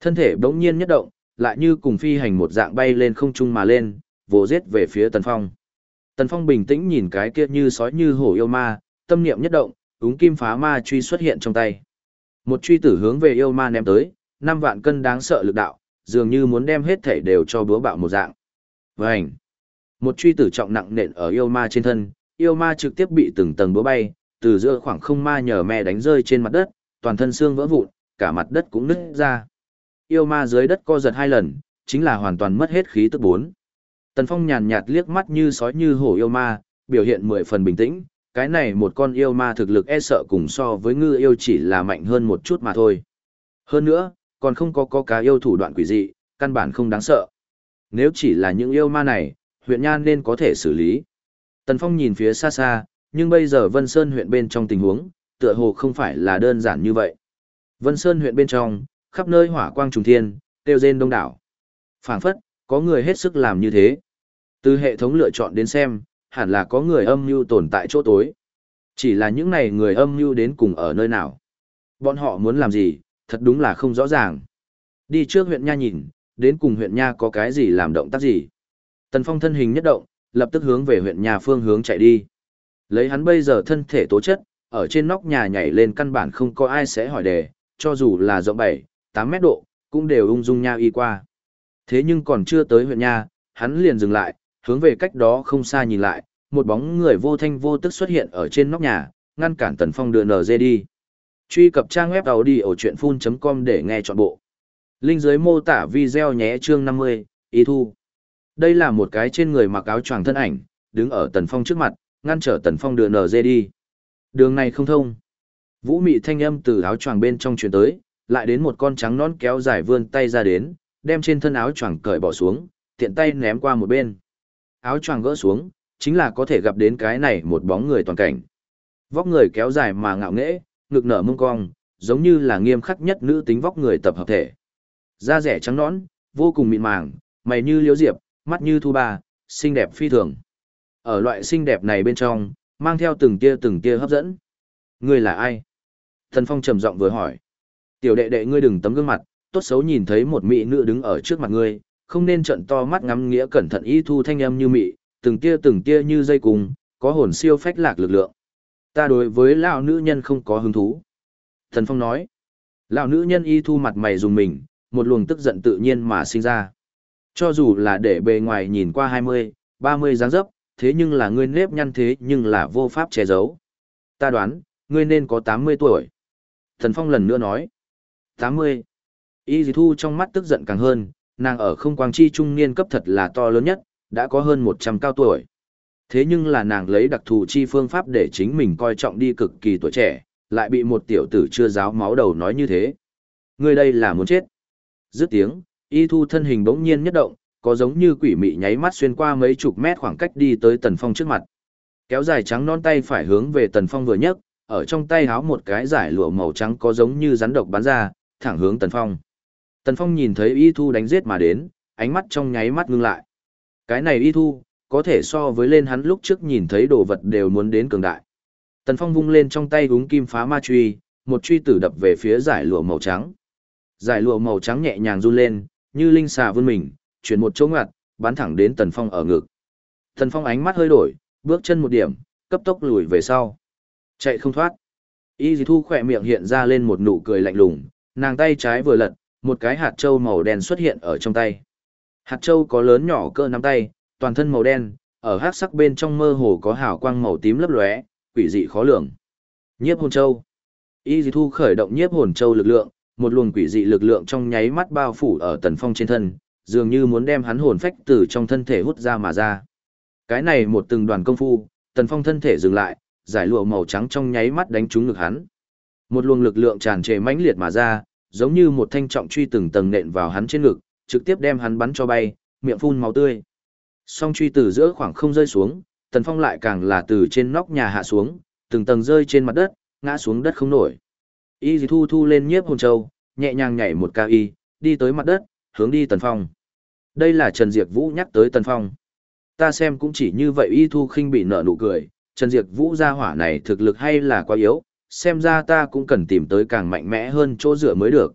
Thân thể bỗng nhiên nhất động, lại như cùng phi hành một dạng bay lên không trung mà lên, vồ giết về phía Tần Phong. Tần Phong bình tĩnh nhìn cái kia như sói như hổ yêu ma, tâm niệm nhất động, úng kim phá ma truy xuất hiện trong tay. Một truy tử hướng về yêu ma ném tới, năm vạn cân đáng sợ lực đạo, dường như muốn đem hết thể đều cho búa bạo một dạng. Vành! Một truy tử trọng nặng nện ở yêu ma trên thân, yêu ma trực tiếp bị từng tầng búa bay, từ giữa khoảng không ma nhờ mẹ đánh rơi trên mặt đất, toàn thân xương vỡ vụn, cả mặt đất cũng nứt ra. Yêu ma dưới đất co giật hai lần, chính là hoàn toàn mất hết khí tức bốn. Tần Phong nhàn nhạt liếc mắt như sói như hổ yêu ma, biểu hiện mười phần bình tĩnh, cái này một con yêu ma thực lực e sợ cùng so với ngư yêu chỉ là mạnh hơn một chút mà thôi. Hơn nữa, còn không có có cá yêu thủ đoạn quỷ dị, căn bản không đáng sợ. Nếu chỉ là những yêu ma này, huyện Nha nên có thể xử lý. Tần Phong nhìn phía xa xa, nhưng bây giờ Vân Sơn huyện bên trong tình huống, tựa hồ không phải là đơn giản như vậy. Vân Sơn huyện bên trong, khắp nơi hỏa quang trùng thiên, tiêu rên đông đảo. phảng phất, có người hết sức làm như thế. Từ hệ thống lựa chọn đến xem, hẳn là có người âm mưu tồn tại chỗ tối. Chỉ là những này người âm mưu đến cùng ở nơi nào. Bọn họ muốn làm gì, thật đúng là không rõ ràng. Đi trước huyện Nha nhìn, đến cùng huyện Nha có cái gì làm động tác gì. Tần Phong thân hình nhất động, lập tức hướng về huyện Nha phương hướng chạy đi. Lấy hắn bây giờ thân thể tố chất, ở trên nóc nhà nhảy lên căn bản không có ai sẽ hỏi đề, cho dù là rộng 7, 8 mét độ, cũng đều ung dung nha y qua. Thế nhưng còn chưa tới huyện Nha, hắn liền dừng lại, hướng về cách đó không xa nhìn lại, một bóng người vô thanh vô tức xuất hiện ở trên nóc nhà, ngăn cản Tần Phong đưa NG đi. Truy cập trang web đầu đi ở chuyện full.com để nghe trọn bộ. Linh dưới mô tả video nhé chương 50, ý thu. Đây là một cái trên người mặc áo choàng thân ảnh, đứng ở Tần Phong trước mặt, ngăn trở Tần Phong đưa nz đi. Đường này không thông. Vũ mị thanh âm từ áo choàng bên trong truyền tới, lại đến một con trắng nón kéo dài vươn tay ra đến, đem trên thân áo choàng cởi bỏ xuống, tiện tay ném qua một bên. Áo choàng gỡ xuống, chính là có thể gặp đến cái này một bóng người toàn cảnh. Vóc người kéo dài mà ngạo nghễ, ngực nở mông cong, giống như là nghiêm khắc nhất nữ tính vóc người tập hợp thể. Da rẻ trắng nõn, vô cùng mịn màng, mày như liễu diệp, mắt như thu ba, xinh đẹp phi thường. Ở loại xinh đẹp này bên trong, mang theo từng tia từng tia hấp dẫn. Ngươi là ai? Thần Phong trầm giọng vừa hỏi. Tiểu đệ đệ ngươi đừng tấm gương mặt, tốt xấu nhìn thấy một mỹ nữ đứng ở trước mặt ngươi, không nên trận to mắt ngắm nghĩa cẩn thận y thu thanh âm như mị, từng tia từng tia như dây cùng, có hồn siêu phách lạc lực lượng. Ta đối với lão nữ nhân không có hứng thú. Thần Phong nói. Lão nữ nhân y thu mặt mày dùng mình, một luồng tức giận tự nhiên mà sinh ra. Cho dù là để bề ngoài nhìn qua 20, 30 dáng dấp, thế nhưng là ngươi nếp nhăn thế nhưng là vô pháp che giấu. Ta đoán, ngươi nên có 80 tuổi. Thần Phong lần nữa nói. 80. Y dì thu trong mắt tức giận càng hơn, nàng ở không quang chi trung niên cấp thật là to lớn nhất, đã có hơn 100 cao tuổi. Thế nhưng là nàng lấy đặc thù chi phương pháp để chính mình coi trọng đi cực kỳ tuổi trẻ, lại bị một tiểu tử chưa giáo máu đầu nói như thế. Ngươi đây là muốn chết. Dứt tiếng, y thu thân hình bỗng nhiên nhất động, có giống như quỷ mị nháy mắt xuyên qua mấy chục mét khoảng cách đi tới tần phong trước mặt. Kéo dài trắng non tay phải hướng về tần phong vừa nhấc, ở trong tay háo một cái giải lụa màu trắng có giống như rắn độc bắn ra, thẳng hướng tần phong. Tần phong nhìn thấy y thu đánh giết mà đến, ánh mắt trong nháy mắt ngưng lại. Cái này y thu, có thể so với lên hắn lúc trước nhìn thấy đồ vật đều muốn đến cường đại. Tần Phong vung lên trong tay húng kim phá ma truy, một truy tử đập về phía giải lụa màu trắng. Giải lụa màu trắng nhẹ nhàng run lên, như linh xà vươn mình, chuyển một chỗ ngoặt, bắn thẳng đến Tần Phong ở ngực. Tần Phong ánh mắt hơi đổi, bước chân một điểm, cấp tốc lùi về sau. Chạy không thoát. Y dì thu khỏe miệng hiện ra lên một nụ cười lạnh lùng, nàng tay trái vừa lật, một cái hạt trâu màu đen xuất hiện ở trong tay. Hạt châu có lớn nhỏ cỡ nắm tay, toàn thân màu đen, ở hắc sắc bên trong mơ hồ có hào quang màu tím lấp lóe, quỷ dị khó lường. Nhiếp hồn châu. Y Dì Thu khởi động nhiếp hồn châu lực lượng, một luồng quỷ dị lực lượng trong nháy mắt bao phủ ở Tần Phong trên thân, dường như muốn đem hắn hồn phách từ trong thân thể hút ra mà ra. Cái này một từng đoàn công phu, Tần Phong thân thể dừng lại, giải lụa màu trắng trong nháy mắt đánh trúng ngực hắn. Một luồng lực lượng tràn trề mãnh liệt mà ra, giống như một thanh trọng truy từng tầng nện vào hắn trên ngực, trực tiếp đem hắn bắn cho bay, miệng phun máu tươi. Song truy từ giữa khoảng không rơi xuống, Tần Phong lại càng là từ trên nóc nhà hạ xuống, từng tầng rơi trên mặt đất, ngã xuống đất không nổi. Y thu thu lên nhiếp hồn châu, nhẹ nhàng nhảy một ca y, đi tới mặt đất, hướng đi Tần Phong. Đây là Trần Diệp Vũ nhắc tới Tần Phong. Ta xem cũng chỉ như vậy y thu khinh bị nở nụ cười, Trần Diệp Vũ gia hỏa này thực lực hay là quá yếu, xem ra ta cũng cần tìm tới càng mạnh mẽ hơn chỗ dựa mới được.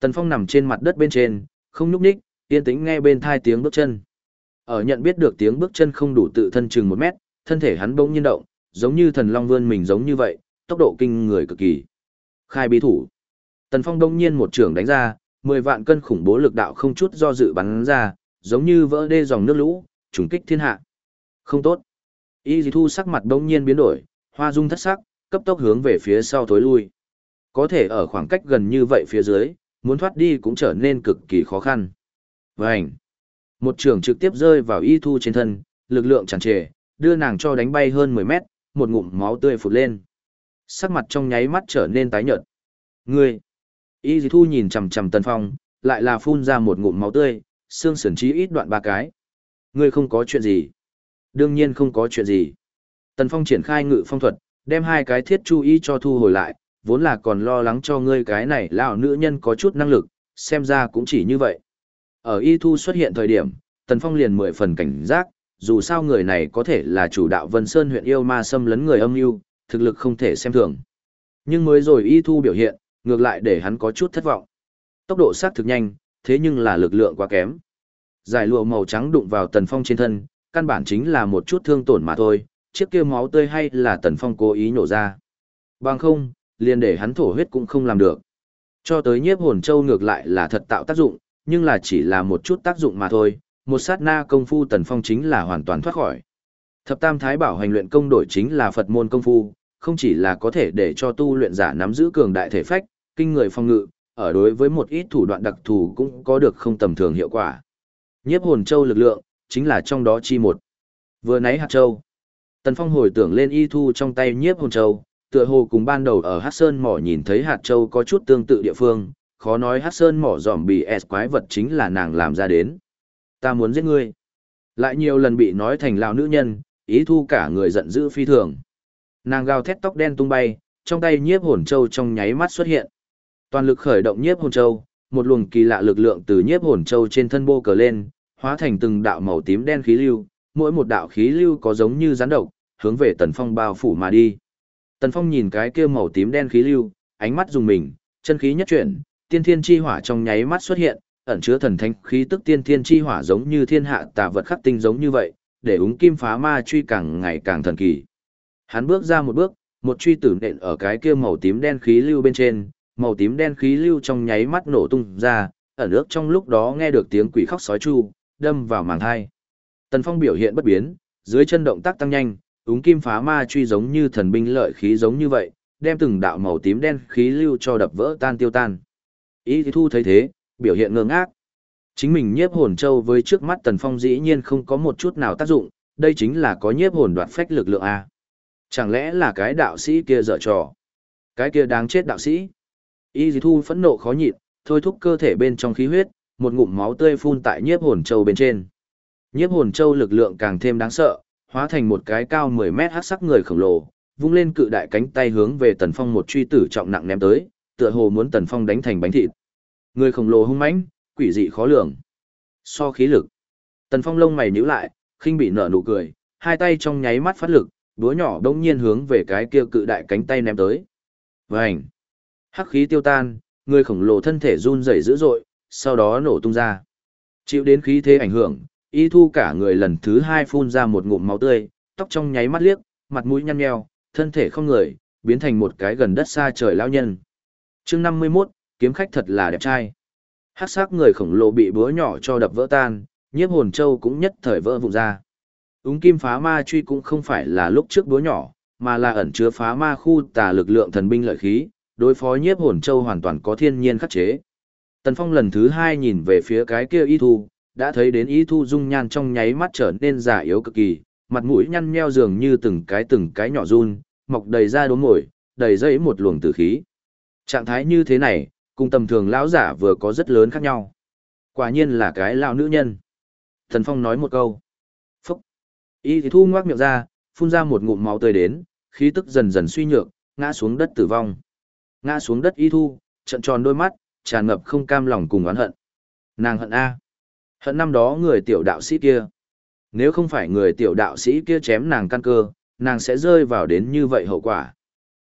Tần Phong nằm trên mặt đất bên trên, không nhúc nhích, yên tĩnh nghe bên thai tiếng bước chân. Ở nhận biết được tiếng bước chân không đủ tự thân chừng một mét, thân thể hắn bỗng nhiên động, giống như thần long vươn mình giống như vậy, tốc độ kinh người cực kỳ. Khai bí thủ. Tần Phong đông nhiên một trường đánh ra, 10 vạn cân khủng bố lực đạo không chút do dự bắn ra, giống như vỡ đê dòng nước lũ, trùng kích thiên hạ. Không tốt. Y Dì Thu sắc mặt đông nhiên biến đổi, hoa dung thất sắc, cấp tốc hướng về phía sau thối lui. Có thể ở khoảng cách gần như vậy phía dưới, muốn thoát đi cũng trở nên cực kỳ khó khăn. Vành! Một trường trực tiếp rơi vào y thu trên thân, lực lượng tràn trề, đưa nàng cho đánh bay hơn 10 mét, một ngụm máu tươi phụt lên. Sắc mặt trong nháy mắt trở nên tái nhợt. Ngươi! Y thu nhìn chằm chằm Tần Phong, lại là phun ra một ngụm máu tươi, xương sườn chí ít đoạn ba cái. Ngươi không có chuyện gì. Đương nhiên không có chuyện gì. Tần Phong triển khai ngự phong thuật, đem hai cái thiết chu y cho thu hồi lại, vốn là còn lo lắng cho ngươi cái này lão nữ nhân có chút năng lực, xem ra cũng chỉ như vậy. Ở y thu xuất hiện thời điểm, Tần Phong liền mười phần cảnh giác, dù sao người này có thể là chủ đạo Vân Sơn huyện yêu ma xâm lấn người âm mưu, thực lực không thể xem thường. Nhưng mới rồi y thu biểu hiện, ngược lại để hắn có chút thất vọng. Tốc độ sát thực nhanh, thế nhưng là lực lượng quá kém. Giải lụa màu trắng đụng vào Tần Phong trên thân, căn bản chính là một chút thương tổn mà thôi, chiếc kia máu tươi hay là Tần Phong cố ý nổ ra. Bằng không, liền để hắn thổ huyết cũng không làm được. Cho tới nhiếp hồn châu ngược lại là thật tạo tác dụng, nhưng là chỉ là một chút tác dụng mà thôi, một sát na công phu Tần Phong chính là hoàn toàn thoát khỏi. Thập Tam Thái Bảo hành luyện công đổi chính là Phật môn công phu, không chỉ là có thể để cho tu luyện giả nắm giữ cường đại thể phách, kinh người phong ngự, ở đối với một ít thủ đoạn đặc thù cũng có được không tầm thường hiệu quả. Nhiếp hồn châu lực lượng, chính là trong đó chi một. Vừa nãy hạt châu. Tần Phong hồi tưởng lên y thu trong tay nhiếp hồn châu, tựa hồ cùng ban đầu ở Hát Sơn mỏ nhìn thấy hạt châu có chút tương tự địa phương, khó nói Hát Sơn mỏ dòm bị S quái vật chính là nàng làm ra đến. Ta muốn giết ngươi. Lại nhiều lần bị nói thành lao nữ nhân, ý thu cả người giận dữ phi thường. Nàng gào thét tóc đen tung bay, trong tay nhiếp hồn châu trong nháy mắt xuất hiện. Toàn lực khởi động nhiếp hồn châu, một luồng kỳ lạ lực lượng từ nhiếp hồn châu trên thân bô cờ lên, hóa thành từng đạo màu tím đen khí lưu, mỗi một đạo khí lưu có giống như rắn độc, hướng về Tần Phong bao phủ mà đi. Tần Phong nhìn cái kia màu tím đen khí lưu, ánh mắt dùng mình, chân khí nhất chuyển, tiên thiên chi hỏa trong nháy mắt xuất hiện, ẩn chứa thần thánh khí tức tiên thiên chi hỏa giống như thiên hạ tà vật khắc tinh giống như vậy, để úng kim phá ma truy càng ngày càng thần kỳ. Hắn bước ra một bước, một truy tử nện ở cái kia màu tím đen khí lưu bên trên, màu tím đen khí lưu trong nháy mắt nổ tung ra, ở nước trong lúc đó nghe được tiếng quỷ khóc sói chu, đâm vào màng hai. Tần Phong biểu hiện bất biến, dưới chân động tác tăng nhanh, úng kim phá ma truy giống như thần binh lợi khí giống như vậy, đem từng đạo màu tím đen khí lưu cho đập vỡ tan tiêu tan. Ý thu thấy thế, biểu hiện ngơ ngác. Chính mình nhiếp hồn châu với trước mắt Tần Phong dĩ nhiên không có một chút nào tác dụng, đây chính là có nhiếp hồn đoạt phách lực lượng A. Chẳng lẽ là cái đạo sĩ kia dở trò? Cái kia đáng chết đạo sĩ. Y thu phẫn nộ khó nhịn, thôi thúc cơ thể bên trong khí huyết, một ngụm máu tươi phun tại nhiếp hồn châu bên trên. Nhiếp hồn châu lực lượng càng thêm đáng sợ, hóa thành một cái cao 10 mét hắc sắc người khổng lồ, vung lên cự đại cánh tay hướng về Tần Phong một truy tử trọng nặng ném tới, tựa hồ muốn Tần Phong đánh thành bánh thịt. Người khổng lồ hung mãnh, quỷ dị khó lường. So khí lực. Tần Phong lông mày nhíu lại, khinh bị nở nụ cười, hai tay trong nháy mắt phát lực, đũa nhỏ đông nhiên hướng về cái kia cự đại cánh tay ném tới. Vành. Hắc khí tiêu tan, người khổng lồ thân thể run rẩy dữ dội, sau đó nổ tung ra. Chịu đến khí thế ảnh hưởng, y thu cả người lần thứ hai phun ra một ngụm máu tươi, tóc trong nháy mắt liếc, mặt mũi nhăn nheo, thân thể không người, biến thành một cái gần đất xa trời lão nhân. chương 51, kiếm khách thật là đẹp trai. Hát sắc người khổng lồ bị búa nhỏ cho đập vỡ tan, nhiếp hồn châu cũng nhất thời vỡ vụn ra. Úng kim phá ma truy cũng không phải là lúc trước búa nhỏ, mà là ẩn chứa phá ma khu tà lực lượng thần binh lợi khí, đối phó nhiếp hồn châu hoàn toàn có thiên nhiên khắc chế. Tần Phong lần thứ hai nhìn về phía cái kia y thu, đã thấy đến y thu dung nhan trong nháy mắt trở nên già yếu cực kỳ, mặt mũi nhăn nheo dường như từng cái từng cái nhỏ run, mọc đầy da đốm ngồi, đầy dây một luồng tử khí. Trạng thái như thế này, cùng tầm thường lão giả vừa có rất lớn khác nhau. Quả nhiên là cái lão nữ nhân. Tần Phong nói một câu. Phúc. Y thì thu ngoác miệng ra, phun ra một ngụm máu tươi đến, khí tức dần dần suy nhược, ngã xuống đất tử vong. Ngã xuống đất y thu, trận tròn đôi mắt, tràn ngập không cam lòng cùng oán hận. Nàng hận A. Hận năm đó người tiểu đạo sĩ kia. Nếu không phải người tiểu đạo sĩ kia chém nàng căn cơ, nàng sẽ rơi vào đến như vậy hậu quả.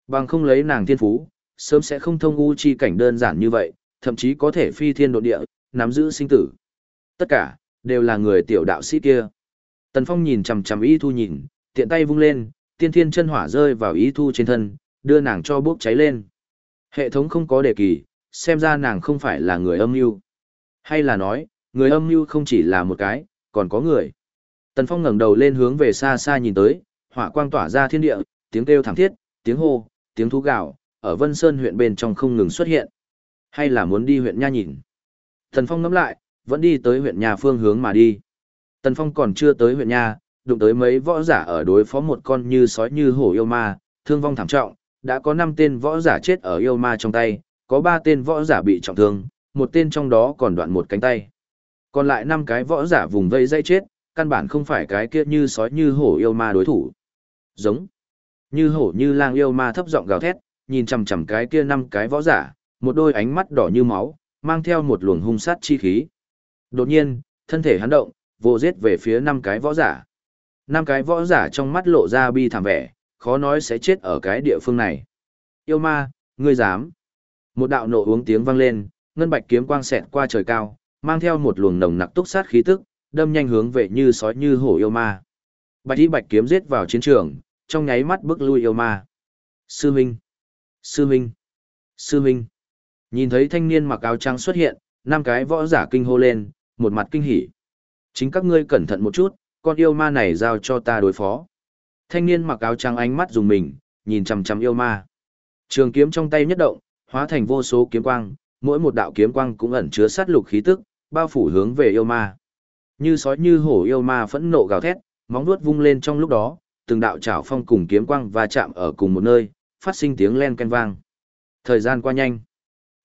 Bằng không lấy nàng thiên phú, sớm sẽ không thông u chi cảnh đơn giản như vậy, thậm chí có thể phi thiên độ địa, nắm giữ sinh tử. Tất cả, đều là người tiểu đạo sĩ kia. Tần Phong nhìn chằm chằm Y Thu nhìn, tiện tay vung lên, tiên thiên chân hỏa rơi vào Y Thu trên thân, đưa nàng cho bốc cháy lên. Hệ thống không có đề kỳ, xem ra nàng không phải là người âm mưu Hay là nói, người âm mưu không chỉ là một cái, còn có người. Tần Phong ngẩng đầu lên hướng về xa xa nhìn tới, hỏa quang tỏa ra thiên địa, tiếng kêu thảm thiết, tiếng hô, tiếng thú gạo, ở Vân Sơn huyện bên trong không ngừng xuất hiện. Hay là muốn đi huyện Nha nhìn. Tần Phong ngẫm lại, vẫn đi tới huyện nhà phương hướng mà đi. Tần Phong còn chưa tới huyện Nha, đụng tới mấy võ giả ở đối phó một con như sói như hổ yêu ma, thương vong thảm trọng, đã có 5 tên võ giả chết ở yêu ma trong tay, có 3 tên võ giả bị trọng thương, một tên trong đó còn đoạn một cánh tay. Còn lại 5 cái võ giả vùng vây dây chết, căn bản không phải cái kia như sói như hổ yêu ma đối thủ. Giống. Như hổ như lang yêu ma thấp giọng gào thét, nhìn chằm chằm cái kia năm cái võ giả, một đôi ánh mắt đỏ như máu, mang theo một luồng hung sát chi khí. Đột nhiên, thân thể hắn động, vô giết về phía năm cái võ giả. Năm cái võ giả trong mắt lộ ra bi thảm vẻ, khó nói sẽ chết ở cái địa phương này. Yêu ma, ngươi dám. Một đạo nộ uống tiếng vang lên, ngân bạch kiếm quang xẹt qua trời cao, mang theo một luồng nồng nặc túc sát khí tức, đâm nhanh hướng về như sói như hổ yêu ma. Bạch y bạch kiếm giết vào chiến trường, trong nháy mắt bước lui yêu ma. Sư Minh! Sư Minh! Sư Minh! Nhìn thấy thanh niên mặc áo trắng xuất hiện, năm cái võ giả kinh hô lên, một mặt kinh hỉ. Chính các ngươi cẩn thận một chút, con yêu ma này giao cho ta đối phó. Thanh niên mặc áo trắng ánh mắt dùng mình, nhìn chằm chằm yêu ma. Trường kiếm trong tay nhất động, hóa thành vô số kiếm quang, mỗi một đạo kiếm quang cũng ẩn chứa sát lục khí tức, bao phủ hướng về yêu ma. Như sói như hổ yêu ma phẫn nộ gào thét, móng vuốt vung lên trong lúc đó, từng đạo chảo phong cùng kiếm quang va chạm ở cùng một nơi, phát sinh tiếng len ken vang. Thời gian qua nhanh.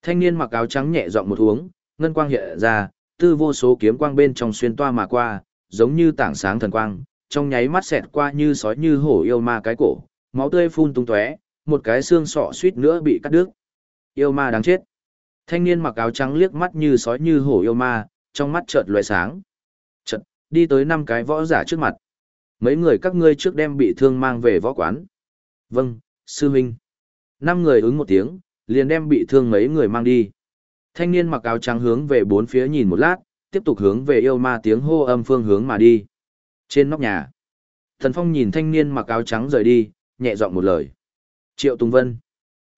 Thanh niên mặc áo trắng nhẹ giọng một uống, ngân quang hiện ra, tư vô số kiếm quang bên trong xuyên toa mà qua, giống như tảng sáng thần quang, trong nháy mắt xẹt qua như sói như hổ yêu ma cái cổ, máu tươi phun tung tóe, một cái xương sọ suýt nữa bị cắt đứt. Yêu ma đáng chết. Thanh niên mặc áo trắng liếc mắt như sói như hổ yêu ma, trong mắt chợt lóe sáng. Chợt, đi tới năm cái võ giả trước mặt. Mấy người các ngươi trước đem bị thương mang về võ quán. Vâng, sư huynh. Năm người ứng một tiếng, liền đem bị thương mấy người mang đi. Thanh niên mặc áo trắng hướng về bốn phía nhìn một lát, tiếp tục hướng về yêu ma tiếng hô âm phương hướng mà đi. Trên nóc nhà, Thần Phong nhìn thanh niên mặc áo trắng rời đi, nhẹ giọng một lời. Triệu Tùng Vân.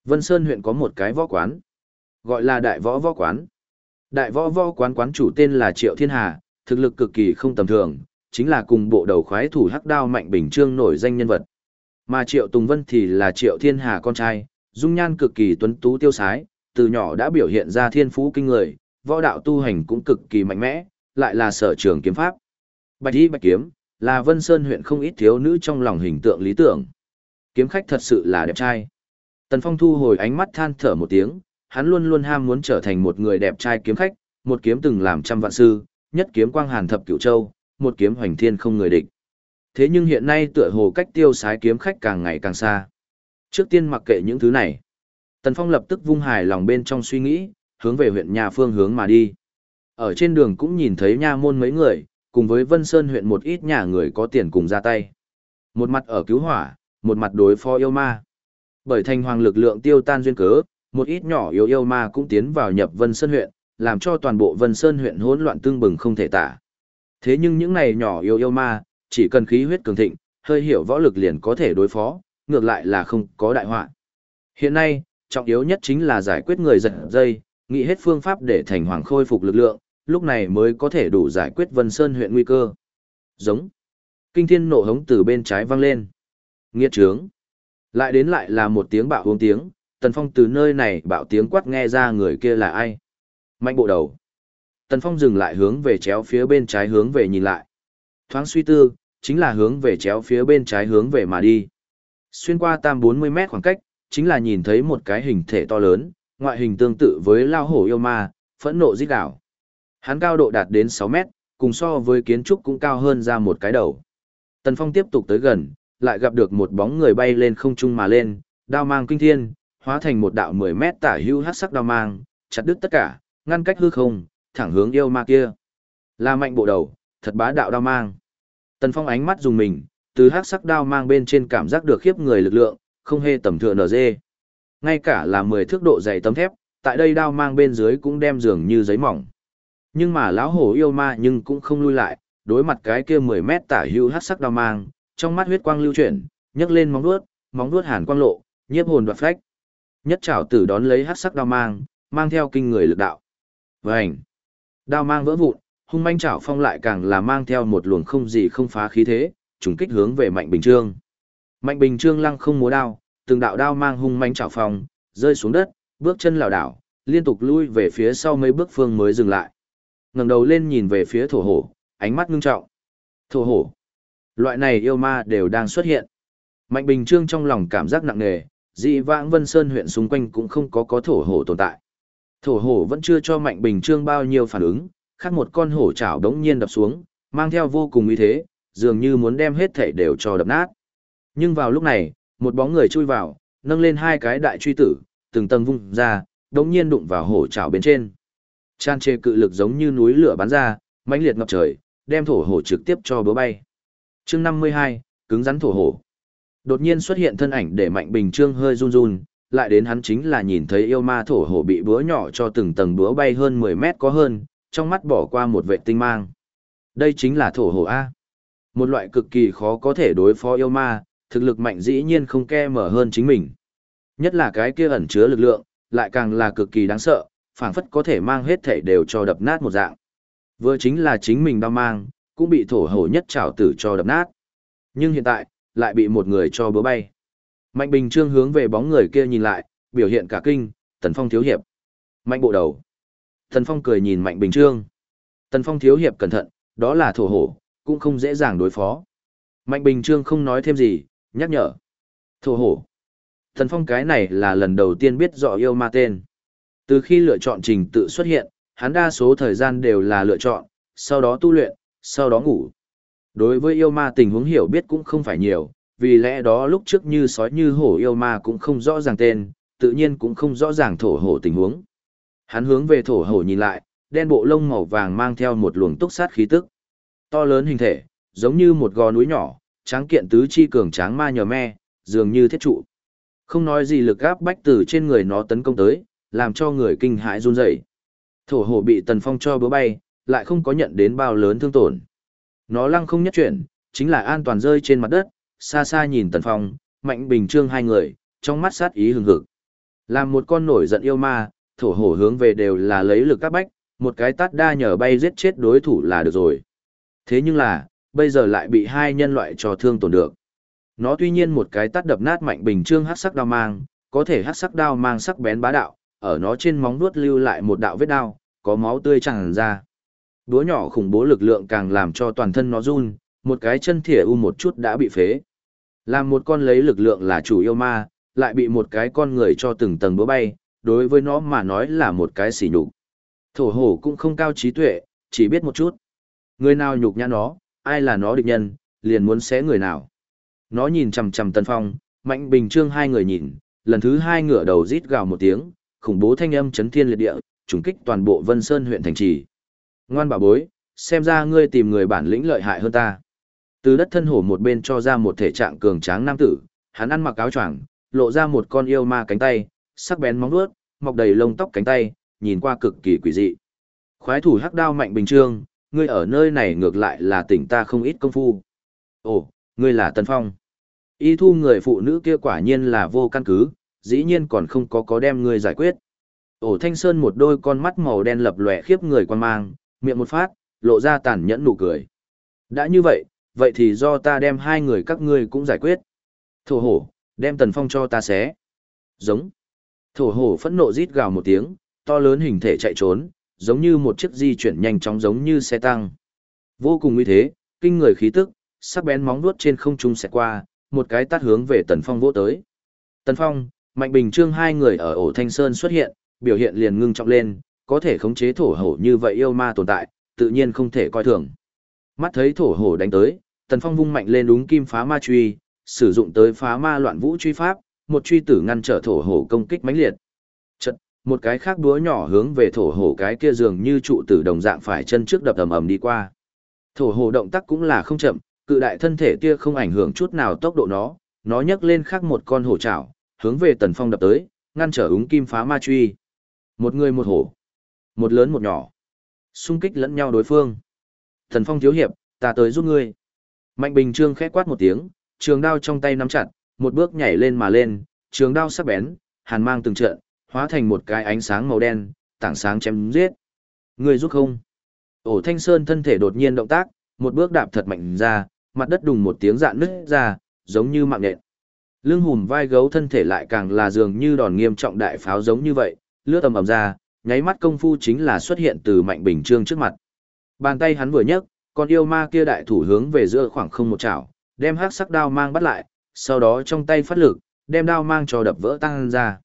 Vân Sơn huyện có một cái võ quán, gọi là Đại Võ Võ Quán. Đại Võ Võ Quán quán chủ tên là Triệu Thiên Hà, thực lực cực kỳ không tầm thường, chính là cùng bộ đầu khoái thủ hắc đao mạnh bình trương nổi danh nhân vật. Mà Triệu Tùng Vân thì là Triệu Thiên Hà con trai, dung nhan cực kỳ tuấn tú tiêu sái, từ nhỏ đã biểu hiện ra thiên phú kinh người, võ đạo tu hành cũng cực kỳ mạnh mẽ, lại là sở trường kiếm pháp. Bạch y bạch kiếm, là Vân Sơn huyện không ít thiếu nữ trong lòng hình tượng lý tưởng. Kiếm khách thật sự là đẹp trai. Tần Phong thu hồi ánh mắt than thở một tiếng, hắn luôn luôn ham muốn trở thành một người đẹp trai kiếm khách, một kiếm từng làm trăm vạn sư, nhất kiếm quang hàn thập cửu châu, một kiếm hoành thiên không người địch. Thế nhưng hiện nay tựa hồ cách tiêu sái kiếm khách càng ngày càng xa. Trước tiên mặc kệ những thứ này. Tần Phong lập tức vung hài lòng bên trong suy nghĩ, hướng về huyện nhà phương hướng mà đi. Ở trên đường cũng nhìn thấy nha môn mấy người, cùng với Vân Sơn huyện một ít nhà người có tiền cùng ra tay. Một mặt ở cứu hỏa, một mặt đối phó yêu ma. Bởi thành hoàng lực lượng tiêu tan duyên cớ, một ít nhỏ yếu yêu ma cũng tiến vào nhập Vân Sơn huyện, làm cho toàn bộ Vân Sơn huyện hỗn loạn tương bừng không thể tả. Thế nhưng những này nhỏ yếu yêu ma, chỉ cần khí huyết cường thịnh, hơi hiểu võ lực liền có thể đối phó, ngược lại là không có đại họa. Hiện nay, trọng yếu nhất chính là giải quyết người giật dây, nghĩ hết phương pháp để thành hoàng khôi phục lực lượng, lúc này mới có thể đủ giải quyết Vân Sơn huyện nguy cơ. Giống. Kinh thiên nổ hống từ bên trái vang lên. Nghiệt trướng. Lại đến lại là một tiếng bạo hướng tiếng, Tần Phong từ nơi này bạo tiếng quát nghe ra người kia là ai. Mạnh bộ đầu. Tần Phong dừng lại hướng về chéo phía bên trái hướng về nhìn lại. Thoáng suy tư, chính là hướng về chéo phía bên trái hướng về mà đi. Xuyên qua tam 40 mét khoảng cách, chính là nhìn thấy một cái hình thể to lớn, ngoại hình tương tự với lao hổ yêu ma, phẫn nộ giết đảo. Hắn cao độ đạt đến 6 mét, cùng so với kiến trúc cũng cao hơn ra một cái đầu. Tần Phong tiếp tục tới gần, lại gặp được một bóng người bay lên không trung mà lên, đao mang kinh thiên, hóa thành một đạo 10 mét tả hưu hắc sắc đao mang, chặt đứt tất cả, ngăn cách hư không, thẳng hướng yêu ma kia. La mạnh bộ đầu, thật bá đạo đao mang. Tần Phong ánh mắt dùng mình, từ hắc sắc đao mang bên trên cảm giác được khiếp người lực lượng, không hề tầm thường nở dê. Ngay cả là 10 thước độ dày tấm thép, tại đây đao mang bên dưới cũng đem dường như giấy mỏng. Nhưng mà lão hổ yêu ma nhưng cũng không lui lại, đối mặt cái kia 10 mét tả hưu hắc sắc đao mang, trong mắt huyết quang lưu chuyển, nhấc lên móng vuốt, móng vuốt hàn quang lộ, nhiếp hồn đoạt phách. Nhất trảo tử đón lấy hắc sắc đao mang, mang theo kinh người lực đạo. Vành. Đao mang vỡ vụn, hung manh trảo phong lại càng là mang theo một luồng không gì không phá khí thế, trùng kích hướng về Mạnh Bình Trương. Mạnh Bình Trương lăng không múa đao, từng đạo đao mang hung manh trảo phong, rơi xuống đất, bước chân lảo đảo, liên tục lui về phía sau mấy bước phương mới dừng lại ngẩng đầu lên nhìn về phía thổ hổ, ánh mắt ngưng trọng. Thổ hổ. Loại này yêu ma đều đang xuất hiện. Mạnh Bình Trương trong lòng cảm giác nặng nề, dị vãng Vân Sơn huyện xung quanh cũng không có có thổ hổ tồn tại. Thổ hổ vẫn chưa cho Mạnh Bình Trương bao nhiêu phản ứng, khác một con hổ chảo đống nhiên đập xuống, mang theo vô cùng uy thế, dường như muốn đem hết thể đều cho đập nát. Nhưng vào lúc này, một bóng người chui vào, nâng lên hai cái đại truy tử, từng tầng vung ra, đống nhiên đụng vào hổ chảo bên trên. Chan chê cự lực giống như núi lửa bắn ra, mãnh liệt ngập trời, đem thổ hổ trực tiếp cho bướm bay. chương 52, cứng rắn thổ hổ. Đột nhiên xuất hiện thân ảnh để Mạnh Bình Trương hơi run run, lại đến hắn chính là nhìn thấy yêu ma thổ hổ bị búa nhỏ cho từng tầng búa bay hơn 10 mét có hơn, trong mắt bỏ qua một vệ tinh mang. Đây chính là thổ hổ A. Một loại cực kỳ khó có thể đối phó yêu ma, thực lực mạnh dĩ nhiên không ke mở hơn chính mình. Nhất là cái kia ẩn chứa lực lượng, lại càng là cực kỳ đáng sợ, phảng phất có thể mang hết thể đều cho đập nát một dạng. Vừa chính là chính mình đau mang, cũng bị thổ hổ nhất trảo tử cho đập nát. Nhưng hiện tại, lại bị một người cho bữa bay. Mạnh Bình Trương hướng về bóng người kia nhìn lại, biểu hiện cả kinh, Tần Phong thiếu hiệp. Mạnh bộ đầu. Tần Phong cười nhìn Mạnh Bình Trương. Tần Phong thiếu hiệp cẩn thận, đó là thổ hổ, cũng không dễ dàng đối phó. Mạnh Bình Trương không nói thêm gì, nhắc nhở. Thổ hổ. Tần Phong cái này là lần đầu tiên biết rõ yêu ma tên. Từ khi lựa chọn trình tự xuất hiện, hắn đa số thời gian đều là lựa chọn, sau đó tu luyện, sau đó ngủ. Đối với yêu ma tình huống hiểu biết cũng không phải nhiều, vì lẽ đó lúc trước như sói như hổ yêu ma cũng không rõ ràng tên, tự nhiên cũng không rõ ràng thổ hổ tình huống. Hắn hướng về thổ hổ nhìn lại, đen bộ lông màu vàng mang theo một luồng túc sát khí tức. To lớn hình thể, giống như một gò núi nhỏ, tráng kiện tứ chi cường tráng ma nhờ me, dường như thiết trụ. Không nói gì lực gáp bách từ trên người nó tấn công tới, làm cho người kinh hãi run rẩy. Thổ hổ bị tần phong cho bữa bay, lại không có nhận đến bao lớn thương tổn. Nó lăng không nhất chuyển, chính là an toàn rơi trên mặt đất, xa xa nhìn tần phong, mạnh bình trương hai người, trong mắt sát ý hừng hực. Làm một con nổi giận yêu ma, thổ hổ hướng về đều là lấy lực các bách, một cái tát đa nhờ bay giết chết đối thủ là được rồi. Thế nhưng là, bây giờ lại bị hai nhân loại cho thương tổn được. Nó tuy nhiên một cái tát đập nát mạnh bình trương hắc sắc đao mang, có thể hắc sắc đao mang sắc bén bá đạo, ở nó trên móng vuốt lưu lại một đạo vết đao, có máu tươi tràn ra. Đúa nhỏ khủng bố lực lượng càng làm cho toàn thân nó run, một cái chân thỉa u một chút đã bị phế. Làm một con lấy lực lượng là chủ yêu ma, lại bị một cái con người cho từng tầng búa bay, đối với nó mà nói là một cái xỉ nhục. Thổ hổ cũng không cao trí tuệ, chỉ biết một chút. Người nào nhục nhã nó, ai là nó địch nhân, liền muốn xé người nào. Nó nhìn chằm chằm Tân Phong, Mạnh Bình Trương hai người nhìn, lần thứ hai ngửa đầu rít gào một tiếng, khủng bố thanh âm chấn thiên liệt địa, trùng kích toàn bộ Vân Sơn huyện thành trì. Ngoan bà bối, xem ra ngươi tìm người bản lĩnh lợi hại hơn ta. Từ đất thân hổ một bên cho ra một thể trạng cường tráng nam tử, hắn ăn mặc áo choàng, lộ ra một con yêu ma cánh tay, sắc bén móng vuốt, mọc đầy lông tóc cánh tay, nhìn qua cực kỳ quỷ dị. Khoái thủ hắc đao mạnh bình trương, ngươi ở nơi này ngược lại là tỉnh ta không ít công phu. Ồ, ngươi là Tân Phong. Y thu người phụ nữ kia quả nhiên là vô căn cứ, dĩ nhiên còn không có có đem ngươi giải quyết. Ổ Thanh Sơn một đôi con mắt màu đen lập lòe khiếp người quan mang, miệng một phát, lộ ra tàn nhẫn nụ cười. Đã như vậy, vậy thì do ta đem hai người các ngươi cũng giải quyết. Thổ hổ, đem tần phong cho ta xé. Giống. Thổ hổ phẫn nộ rít gào một tiếng, to lớn hình thể chạy trốn, giống như một chiếc di chuyển nhanh chóng giống như xe tăng. Vô cùng uy thế, kinh người khí tức, sắc bén móng vuốt trên không trung xẹt qua, một cái tát hướng về tần phong vỗ tới. Tần phong, mạnh bình trương hai người ở ổ thanh sơn xuất hiện, biểu hiện liền ngưng trọng lên, có thể khống chế thổ hổ như vậy yêu ma tồn tại, tự nhiên không thể coi thường. Mắt thấy thổ hổ đánh tới, Tần Phong vung mạnh lên đúng kim phá ma truy, sử dụng tới phá ma loạn vũ truy pháp, một truy tử ngăn trở thổ hổ công kích mãnh liệt. Chật, một cái khác đúa nhỏ hướng về thổ hổ cái kia dường như trụ tử đồng dạng phải chân trước đập ầm ầm đi qua. Thổ hổ động tác cũng là không chậm, cự đại thân thể kia không ảnh hưởng chút nào tốc độ nó, nó nhấc lên khác một con hổ chảo, hướng về Tần Phong đập tới, ngăn trở úng kim phá ma truy. Một người một hổ, một lớn một nhỏ, xung kích lẫn nhau đối phương. Thần Phong thiếu hiệp, ta tới giúp ngươi. Mạnh Bình Trương khẽ quát một tiếng, trường đao trong tay nắm chặt, một bước nhảy lên mà lên, trường đao sắc bén, hàn mang từng trận, hóa thành một cái ánh sáng màu đen, tảng sáng chém giết. Ngươi giúp không? Ổ Thanh Sơn thân thể đột nhiên động tác, một bước đạp thật mạnh ra, mặt đất đùng một tiếng dạn nứt ra, giống như mạng nhện. Lưng hùm vai gấu thân thể lại càng là dường như đòn nghiêm trọng đại pháo giống như vậy, lướt tầm ầm ra, nháy mắt công phu chính là xuất hiện từ Mạnh Bình Trương trước mặt. Bàn tay hắn vừa nhấc, con yêu ma kia đại thủ hướng về giữa khoảng không một chảo, đem hắc sắc đao mang bắt lại, sau đó trong tay phát lực, đem đao mang cho đập vỡ tăng ra.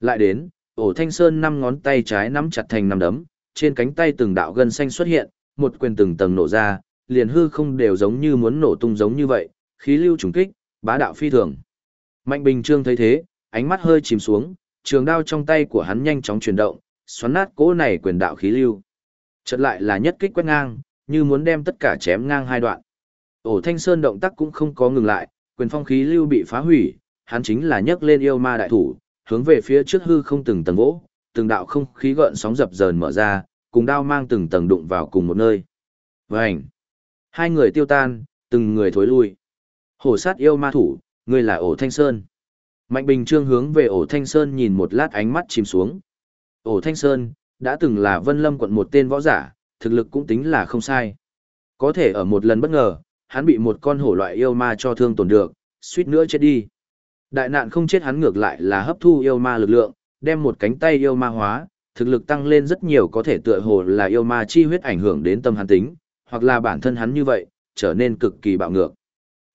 Lại đến, ổ thanh sơn năm ngón tay trái nắm chặt thành năm đấm, trên cánh tay từng đạo gân xanh xuất hiện, một quyền từng tầng nổ ra, liền hư không đều giống như muốn nổ tung giống như vậy, khí lưu trùng kích, bá đạo phi thường. Mạnh Bình Trương thấy thế, ánh mắt hơi chìm xuống, trường đao trong tay của hắn nhanh chóng chuyển động, xoắn nát cỗ này quyền đạo khí lưu. Chợt lại là nhất kích quét ngang, như muốn đem tất cả chém ngang hai đoạn. Ổ Thanh Sơn động tác cũng không có ngừng lại, quyền phong khí lưu bị phá hủy, hắn chính là nhấc lên yêu ma đại thủ, hướng về phía trước hư không từng tầng vỗ, từng đạo không khí gợn sóng dập dờn mở ra, cùng đao mang từng tầng đụng vào cùng một nơi. Vành! Hai người tiêu tan, từng người thối lui. Hổ sát yêu ma thủ, ngươi là ổ Thanh Sơn. Mạnh Bình Trương hướng về ổ Thanh Sơn nhìn một lát ánh mắt chìm xuống. Ổ Thanh Sơn, đã từng là Vân Lâm quận một tên võ giả, thực lực cũng tính là không sai. Có thể ở một lần bất ngờ, hắn bị một con hổ loại yêu ma cho thương tổn được, suýt nữa chết đi. Đại nạn không chết hắn ngược lại là hấp thu yêu ma lực lượng, đem một cánh tay yêu ma hóa, thực lực tăng lên rất nhiều có thể tựa hồ là yêu ma chi huyết ảnh hưởng đến tâm hắn tính, hoặc là bản thân hắn như vậy, trở nên cực kỳ bạo ngược.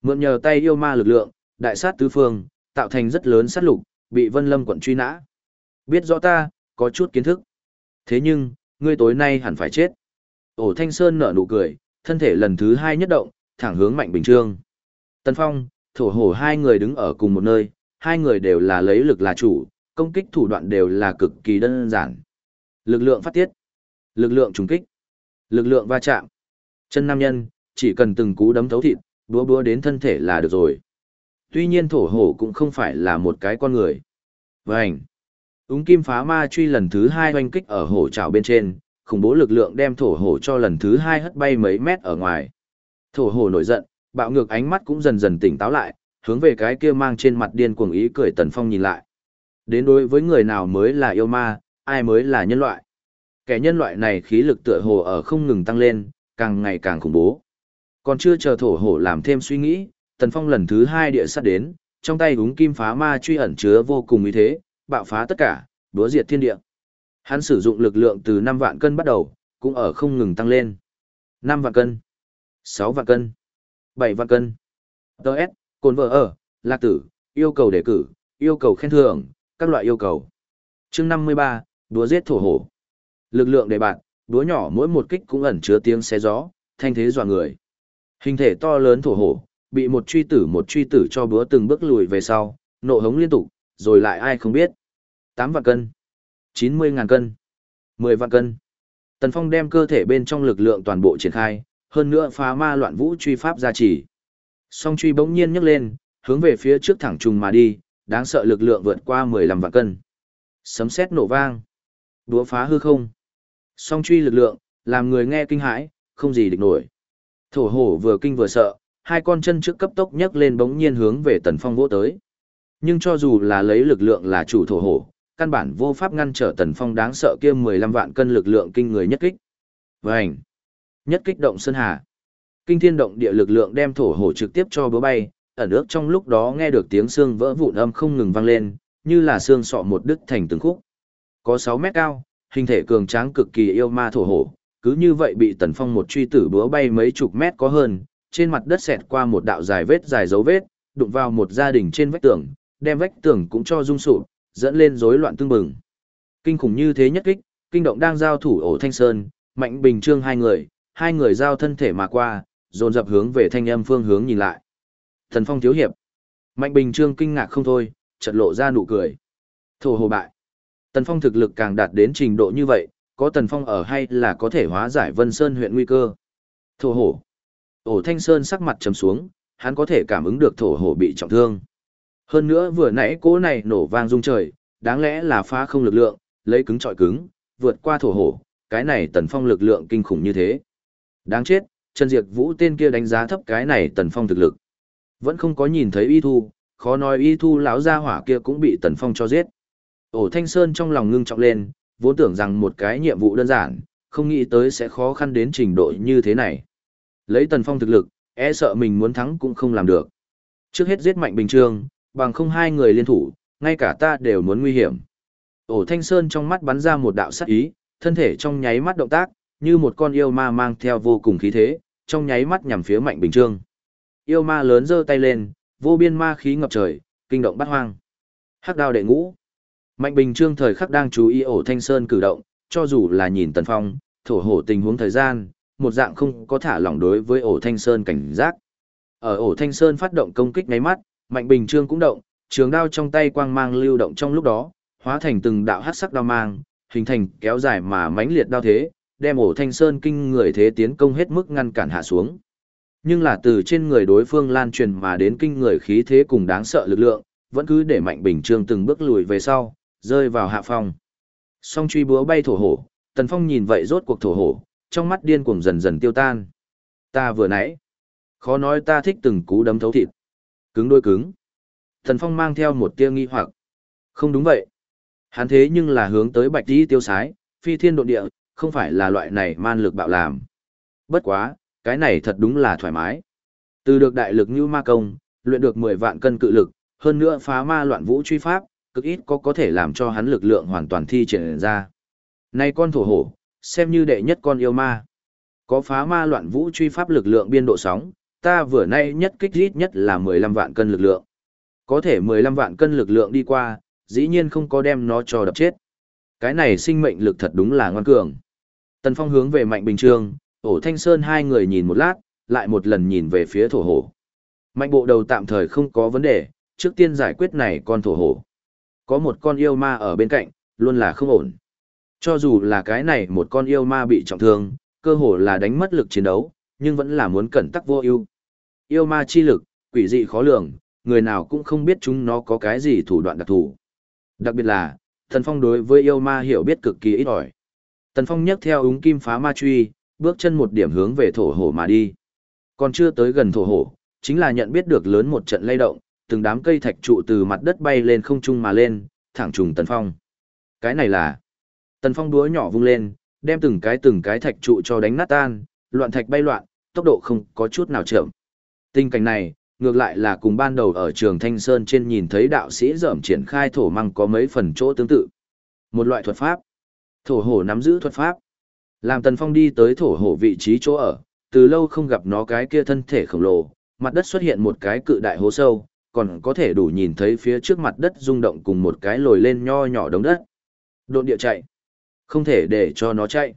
Mượn nhờ tay yêu ma lực lượng, đại sát tứ phương, tạo thành rất lớn sát lục, bị Vân Lâm quận truy nã. Biết rõ ta, có chút kiến thức. Thế nhưng, ngươi tối nay hẳn phải chết. Ổ Thanh Sơn nở nụ cười, thân thể lần thứ hai nhất động, thẳng hướng Mạnh Bình Trương. Tân Phong, thổ hổ hai người đứng ở cùng một nơi, hai người đều là lấy lực là chủ, công kích thủ đoạn đều là cực kỳ đơn giản. Lực lượng phát tiết, lực lượng trùng kích, lực lượng va chạm. Chân nam nhân, chỉ cần từng cú đấm thấu thịt, búa búa đến thân thể là được rồi. Tuy nhiên thổ hổ cũng không phải là một cái con người. Vành! Úng kim phá ma truy lần thứ hai oanh kích ở hổ trào bên trên, khủng bố lực lượng đem thổ hổ cho lần thứ hai hất bay mấy mét ở ngoài. Thổ hổ nổi giận, bạo ngược ánh mắt cũng dần dần tỉnh táo lại, hướng về cái kia mang trên mặt điên cuồng ý cười Tần Phong nhìn lại. Đến đối với người nào mới là yêu ma, ai mới là nhân loại. Kẻ nhân loại này khí lực tựa hồ ở không ngừng tăng lên, càng ngày càng khủng bố. Còn chưa chờ thổ hổ làm thêm suy nghĩ, Tần Phong lần thứ hai địa sát đến, trong tay húng kim phá ma truy ẩn chứa vô cùng ý thế, bạo phá tất cả, đúa diệt thiên địa. Hắn sử dụng lực lượng từ 5 vạn cân bắt đầu, cũng ở không ngừng tăng lên. 5 vạn cân, 6 vạn cân, 7 vạn cân. Đợt, cồn vợ ở, lạc tử, yêu cầu đề cử, yêu cầu khen thưởng, các loại yêu cầu. chương 53, đúa giết thổ hổ. Lực lượng đề bạn, đúa nhỏ mỗi một kích cũng ẩn chứa tiếng xé gió, thanh thế dọa người. Hình thể to lớn thổ hổ, bị một truy tử một truy tử cho búa từng bước lùi về sau, nộ hống liên tục, rồi lại ai không biết. 8 vạn cân, 90 ngàn cân, 10 vạn cân. Tần Phong đem cơ thể bên trong lực lượng toàn bộ triển khai, hơn nữa phá ma loạn vũ truy pháp gia trì. Song truy bỗng nhiên nhấc lên, hướng về phía trước thẳng trùng mà đi, đáng sợ lực lượng vượt qua 15 vạn cân. Sấm sét nổ vang, đúa phá hư không. Song truy lực lượng, làm người nghe kinh hãi, không gì địch nổi. Thổ hổ vừa kinh vừa sợ, hai con chân trước cấp tốc nhấc lên bỗng nhiên hướng về Tần Phong vỗ tới. Nhưng cho dù là lấy lực lượng là chủ thổ hổ, căn bản vô pháp ngăn trở Tần Phong đáng sợ kia 15 vạn cân lực lượng kinh người nhất kích. Vành! Nhất kích động sơn hà. Kinh thiên động địa lực lượng đem thổ hổ trực tiếp cho búa bay, ẩn ước trong lúc đó nghe được tiếng xương vỡ vụn âm không ngừng vang lên, như là xương sọ một đứt thành từng khúc. Có sáu mét cao, hình thể cường tráng cực kỳ yêu ma thổ hổ, cứ như vậy bị Tần Phong một truy tử búa bay mấy chục mét có hơn, trên mặt đất xẹt qua một đạo dài vết dài dấu vết, đụng vào một gia đình trên vách tường, đem vách tường cũng cho rung sụp, dẫn lên rối loạn tương bừng. Kinh khủng như thế nhất kích, kinh động đang giao thủ ổ Thanh Sơn, Mạnh Bình Trương hai người, hai người giao thân thể mà qua, dồn dập hướng về thanh âm phương hướng nhìn lại. Thần Phong thiếu hiệp. Mạnh Bình Trương kinh ngạc không thôi, chợt lộ ra nụ cười. Thổ hồ bại. Tần Phong thực lực càng đạt đến trình độ như vậy, có Tần Phong ở hay là có thể hóa giải Vân Sơn huyện nguy cơ. Thổ hổ. Ổ Thanh Sơn sắc mặt trầm xuống, hắn có thể cảm ứng được thổ hổ bị trọng thương. Hơn nữa vừa nãy cỗ này nổ vang rung trời, đáng lẽ là phá không lực lượng, lấy cứng trọi cứng, vượt qua thổ hổ, cái này Tần Phong lực lượng kinh khủng như thế. Đáng chết, Trần Diệp Vũ tên kia đánh giá thấp cái này Tần Phong thực lực. Vẫn không có nhìn thấy Y Thu, khó nói Y Thu lão gia hỏa kia cũng bị Tần Phong cho giết. Ổ Thanh Sơn trong lòng ngưng trọng lên, vốn tưởng rằng một cái nhiệm vụ đơn giản, không nghĩ tới sẽ khó khăn đến trình độ như thế này. Lấy Tần Phong thực lực, e sợ mình muốn thắng cũng không làm được. Trước hết giết Mạnh Bình Trương, bằng không hai người liên thủ, ngay cả ta đều muốn nguy hiểm. Ổ Thanh Sơn trong mắt bắn ra một đạo sắc ý, thân thể trong nháy mắt động tác, như một con yêu ma mang theo vô cùng khí thế, trong nháy mắt nhằm phía Mạnh Bình Trương. Yêu ma lớn giơ tay lên, vô biên ma khí ngập trời, kinh động bát hoang. Hắc đao đệ ngũ. Mạnh Bình Trương thời khắc đang chú ý ổ Thanh Sơn cử động, cho dù là nhìn Tần Phong, thổ hổ tình huống thời gian, một dạng không có thả lỏng đối với ổ Thanh Sơn cảnh giác. Ở ổ Thanh Sơn phát động công kích ngáy mắt, Mạnh Bình Trương cũng động, trường đao trong tay quang mang lưu động trong lúc đó, hóa thành từng đạo hắc sắc đao mang, hình thành kéo dài mà mãnh liệt đao thế, đem ổ Thanh Sơn kinh người thế tiến công hết mức ngăn cản hạ xuống. Nhưng là từ trên người đối phương lan truyền mà đến kinh người khí thế cùng đáng sợ lực lượng, vẫn cứ để Mạnh Bình Trương từng bước lùi về sau, rơi vào hạ phong. Song truy búa bay thổ hổ, Tần Phong nhìn vậy rốt cuộc thổ hổ, trong mắt điên cuồng dần dần tiêu tan. Ta vừa nãy, khó nói ta thích từng cú đấm thấu thịt. Cứng đôi cứng. Thần Phong mang theo một tia nghi hoặc. Không đúng vậy. Hắn thế nhưng là hướng tới bạch tí tiêu sái, phi thiên độ địa, không phải là loại này man lực bạo làm. Bất quá, cái này thật đúng là thoải mái. Từ được đại lực như ma công, luyện được 10 vạn cân cự lực, hơn nữa phá ma loạn vũ truy pháp, cực ít có có thể làm cho hắn lực lượng hoàn toàn thi triển ra. Này con thổ hổ, xem như đệ nhất con yêu ma. Có phá ma loạn vũ truy pháp lực lượng biên độ sóng, ta vừa nay nhất kích ít nhất là 15 vạn cân lực lượng. Có thể 15 vạn cân lực lượng đi qua, dĩ nhiên không có đem nó cho đập chết. Cái này sinh mệnh lực thật đúng là ngoan cường. Tần Phong hướng về Mạnh Bình Trương, ổ Thanh Sơn hai người nhìn một lát, lại một lần nhìn về phía thổ hổ. Mạnh bộ đầu tạm thời không có vấn đề, trước tiên giải quyết này con thổ hổ. Có một con yêu ma ở bên cạnh, luôn là không ổn. Cho dù là cái này một con yêu ma bị trọng thương, cơ hồ là đánh mất lực chiến đấu, nhưng vẫn là muốn cẩn tắc vô ưu. Yêu ma chi lực, quỷ dị khó lường, người nào cũng không biết chúng nó có cái gì thủ đoạn đặc thù. Đặc biệt là, Tần Phong đối với yêu ma hiểu biết cực kỳ ít ỏi. Tần Phong nhấc theo úng kim phá ma truy, bước chân một điểm hướng về thổ hổ mà đi. Còn chưa tới gần thổ hổ, chính là nhận biết được lớn một trận lay động, từng đám cây thạch trụ từ mặt đất bay lên không trung mà lên, thẳng trùng Tần Phong. Cái này là Tần Phong đúa nhỏ vung lên, đem từng cái từng cái thạch trụ cho đánh nát tan, loạn thạch bay loạn, tốc độ không có chút nào chậm. Tình cảnh này, ngược lại là cùng ban đầu ở trường Thanh Sơn trên nhìn thấy đạo sĩ dởm triển khai thổ măng có mấy phần chỗ tương tự. Một loại thuật pháp. Thổ hổ nắm giữ thuật pháp. Làm Tần Phong đi tới thổ hổ vị trí chỗ ở, từ lâu không gặp nó cái kia thân thể khổng lồ, mặt đất xuất hiện một cái cự đại hố sâu, còn có thể đủ nhìn thấy phía trước mặt đất rung động cùng một cái lồi lên nho nhỏ đống đất. Độn địa chạy. Không thể để cho nó chạy.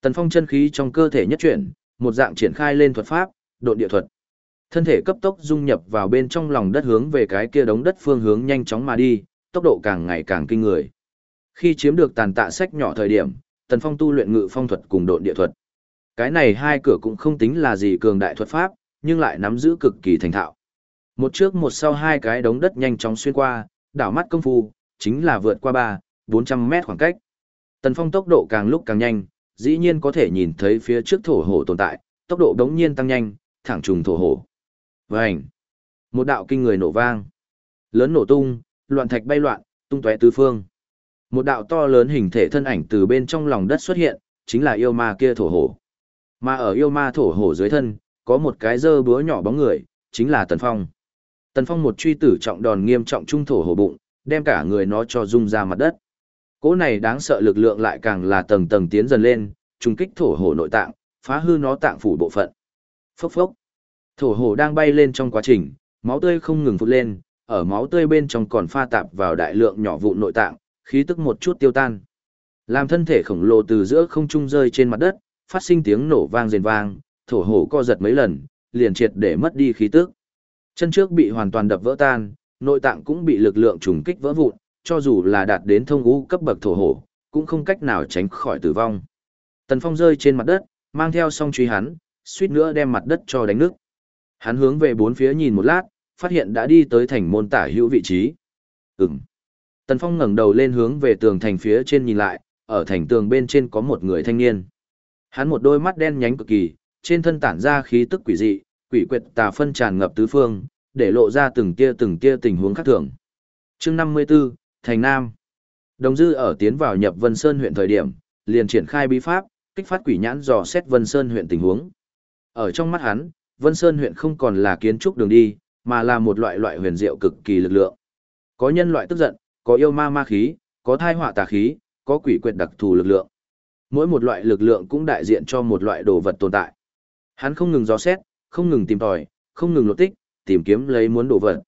Tần Phong chân khí trong cơ thể nhất chuyển, một dạng triển khai lên thuật pháp, độn địa thuật. Thân thể cấp tốc dung nhập vào bên trong lòng đất hướng về cái kia đống đất phương hướng nhanh chóng mà đi, tốc độ càng ngày càng kinh người. Khi chiếm được tàn tạ sách nhỏ thời điểm, Tần Phong tu luyện ngự phong thuật cùng độn địa thuật. Cái này hai cửa cũng không tính là gì cường đại thuật pháp, nhưng lại nắm giữ cực kỳ thành thạo. Một trước một sau hai cái đống đất nhanh chóng xuyên qua, đảo mắt công phu, chính là vượt qua ba, bốn trăm mét khoảng cách. Tần Phong tốc độ càng lúc càng nhanh, dĩ nhiên có thể nhìn thấy phía trước thổ hổ tồn tại, tốc độ đống nhiên tăng nhanh, thẳng trùng thổ hổ. Vành! Một đạo kinh người nổ vang. Lớn nổ tung, loạn thạch bay loạn, tung tóe tứ phương. Một đạo to lớn hình thể thân ảnh từ bên trong lòng đất xuất hiện, chính là yêu ma kia thổ hổ. Mà ở yêu ma thổ hổ dưới thân, có một cái dơ búa nhỏ bóng người, chính là Tần Phong. Tần Phong một truy tử trọng đòn nghiêm trọng trung thổ hổ bụng, đem cả người nó cho rung ra mặt đất. Cỗ này đáng sợ lực lượng lại càng là tầng tầng tiến dần lên, trùng kích thổ hổ nội tạng, phá hư nó tạng phủ bộ phận. Phốc phốc. Thổ hổ đang bay lên trong quá trình, máu tươi không ngừng phụt lên, ở máu tươi bên trong còn pha tạp vào đại lượng nhỏ vụn nội tạng, khí tức một chút tiêu tan. Làm thân thể khổng lồ từ giữa không trung rơi trên mặt đất, phát sinh tiếng nổ vang rền vang, thổ hổ co giật mấy lần, liền triệt để mất đi khí tức. Chân trước bị hoàn toàn đập vỡ tan, nội tạng cũng bị lực lượng trùng kích vỡ vụn, cho dù là đạt đến thông ngũ cấp bậc thổ hổ, cũng không cách nào tránh khỏi tử vong. Tần Phong rơi trên mặt đất, mang theo song truy hắn, suýt nữa đem mặt đất cho đánh nước. Hắn hướng về bốn phía nhìn một lát, phát hiện đã đi tới thành môn tả hữu vị trí. Ừm. Tần Phong ngẩng đầu lên hướng về tường thành phía trên nhìn lại, ở thành tường bên trên có một người thanh niên. Hắn một đôi mắt đen nhánh cực kỳ, trên thân tản ra khí tức quỷ dị, quỷ quyệt tà phân tràn ngập tứ phương, để lộ ra từng tia từng tia tình huống khác thường. Chương 54, Thành Nam. Đồng Dư ở tiến vào nhập Vân Sơn huyện thời điểm, liền triển khai bí pháp, kích phát quỷ nhãn dò xét Vân Sơn huyện tình huống. Ở trong mắt hắn, Vân Sơn huyện không còn là kiến trúc đường đi, mà là một loại loại huyền diệu cực kỳ lực lượng. Có nhân loại tức giận, có yêu ma ma khí, có thai họa tà khí, có quỷ quyệt đặc thù lực lượng. Mỗi một loại lực lượng cũng đại diện cho một loại đồ vật tồn tại. Hắn không ngừng dò xét, không ngừng tìm tòi, không ngừng lột tích, tìm kiếm lấy muốn đồ vật.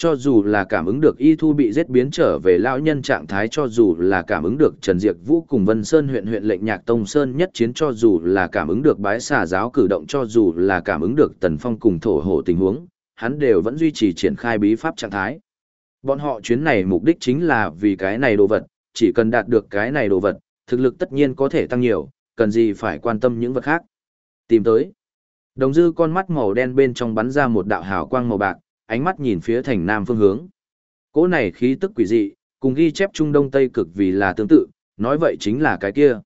Cho dù là cảm ứng được y thu bị giết biến trở về lão nhân trạng thái cho dù là cảm ứng được Trần Diệp Vũ cùng Vân Sơn huyện huyện lệnh nhạc Tông Sơn nhất chiến cho dù là cảm ứng được bái xà giáo cử động cho dù là cảm ứng được Tần Phong cùng thổ hổ tình huống, hắn đều vẫn duy trì triển khai bí pháp trạng thái. Bọn họ chuyến này mục đích chính là vì cái này đồ vật, chỉ cần đạt được cái này đồ vật, thực lực tất nhiên có thể tăng nhiều, cần gì phải quan tâm những vật khác. Tìm tới. Đồng dư con mắt màu đen bên trong bắn ra một đạo hào quang màu bạc, ánh mắt nhìn phía thành nam phương hướng. Cỗ này khí tức quỷ dị, cùng ghi chép trung đông tây cực vì là tương tự, nói vậy chính là cái kia.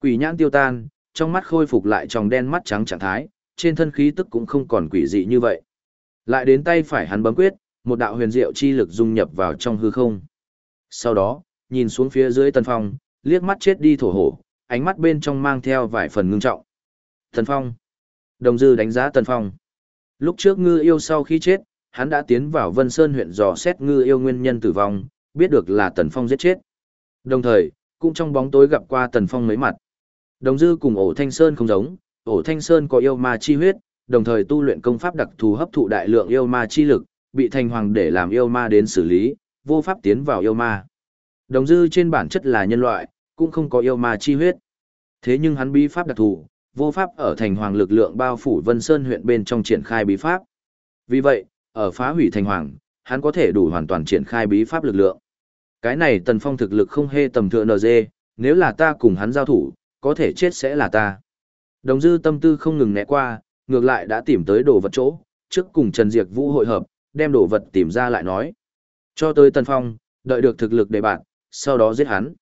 Quỷ nhãn tiêu tan, trong mắt khôi phục lại tròng đen mắt trắng trạng thái, trên thân khí tức cũng không còn quỷ dị như vậy. Lại đến tay phải hắn bấm quyết, một đạo huyền diệu chi lực dung nhập vào trong hư không. Sau đó, nhìn xuống phía dưới tần phong, liếc mắt chết đi thổ hổ, ánh mắt bên trong mang theo vài phần ngưng trọng. Tần phong. Đồng dư đánh giá tần phong. Lúc trước ngư yêu sau khi chết, hắn đã tiến vào Vân Sơn huyện dò xét ngư yêu nguyên nhân tử vong, biết được là Tần Phong giết chết. Đồng thời, cũng trong bóng tối gặp qua Tần Phong mấy mặt. Đồng dư cùng ổ Thanh Sơn không giống, ổ Thanh Sơn có yêu ma chi huyết, đồng thời tu luyện công pháp đặc thù hấp thụ đại lượng yêu ma chi lực, bị thành hoàng để làm yêu ma đến xử lý, vô pháp tiến vào yêu ma. Đồng dư trên bản chất là nhân loại, cũng không có yêu ma chi huyết. Thế nhưng hắn bí pháp đặc thù, vô pháp ở thành hoàng lực lượng bao phủ Vân Sơn huyện bên trong triển khai bí pháp. Vì vậy, ở phá hủy thành hoàng, hắn có thể đủ hoàn toàn triển khai bí pháp lực lượng. Cái này tần phong thực lực không hề tầm thượng NG, nếu là ta cùng hắn giao thủ, có thể chết sẽ là ta. Đồng dư tâm tư không ngừng né qua, ngược lại đã tìm tới đồ vật chỗ, trước cùng Trần Diệp Vũ hội hợp, đem đồ vật tìm ra lại nói. Cho tới tần phong, đợi được thực lực để bạn, sau đó giết hắn.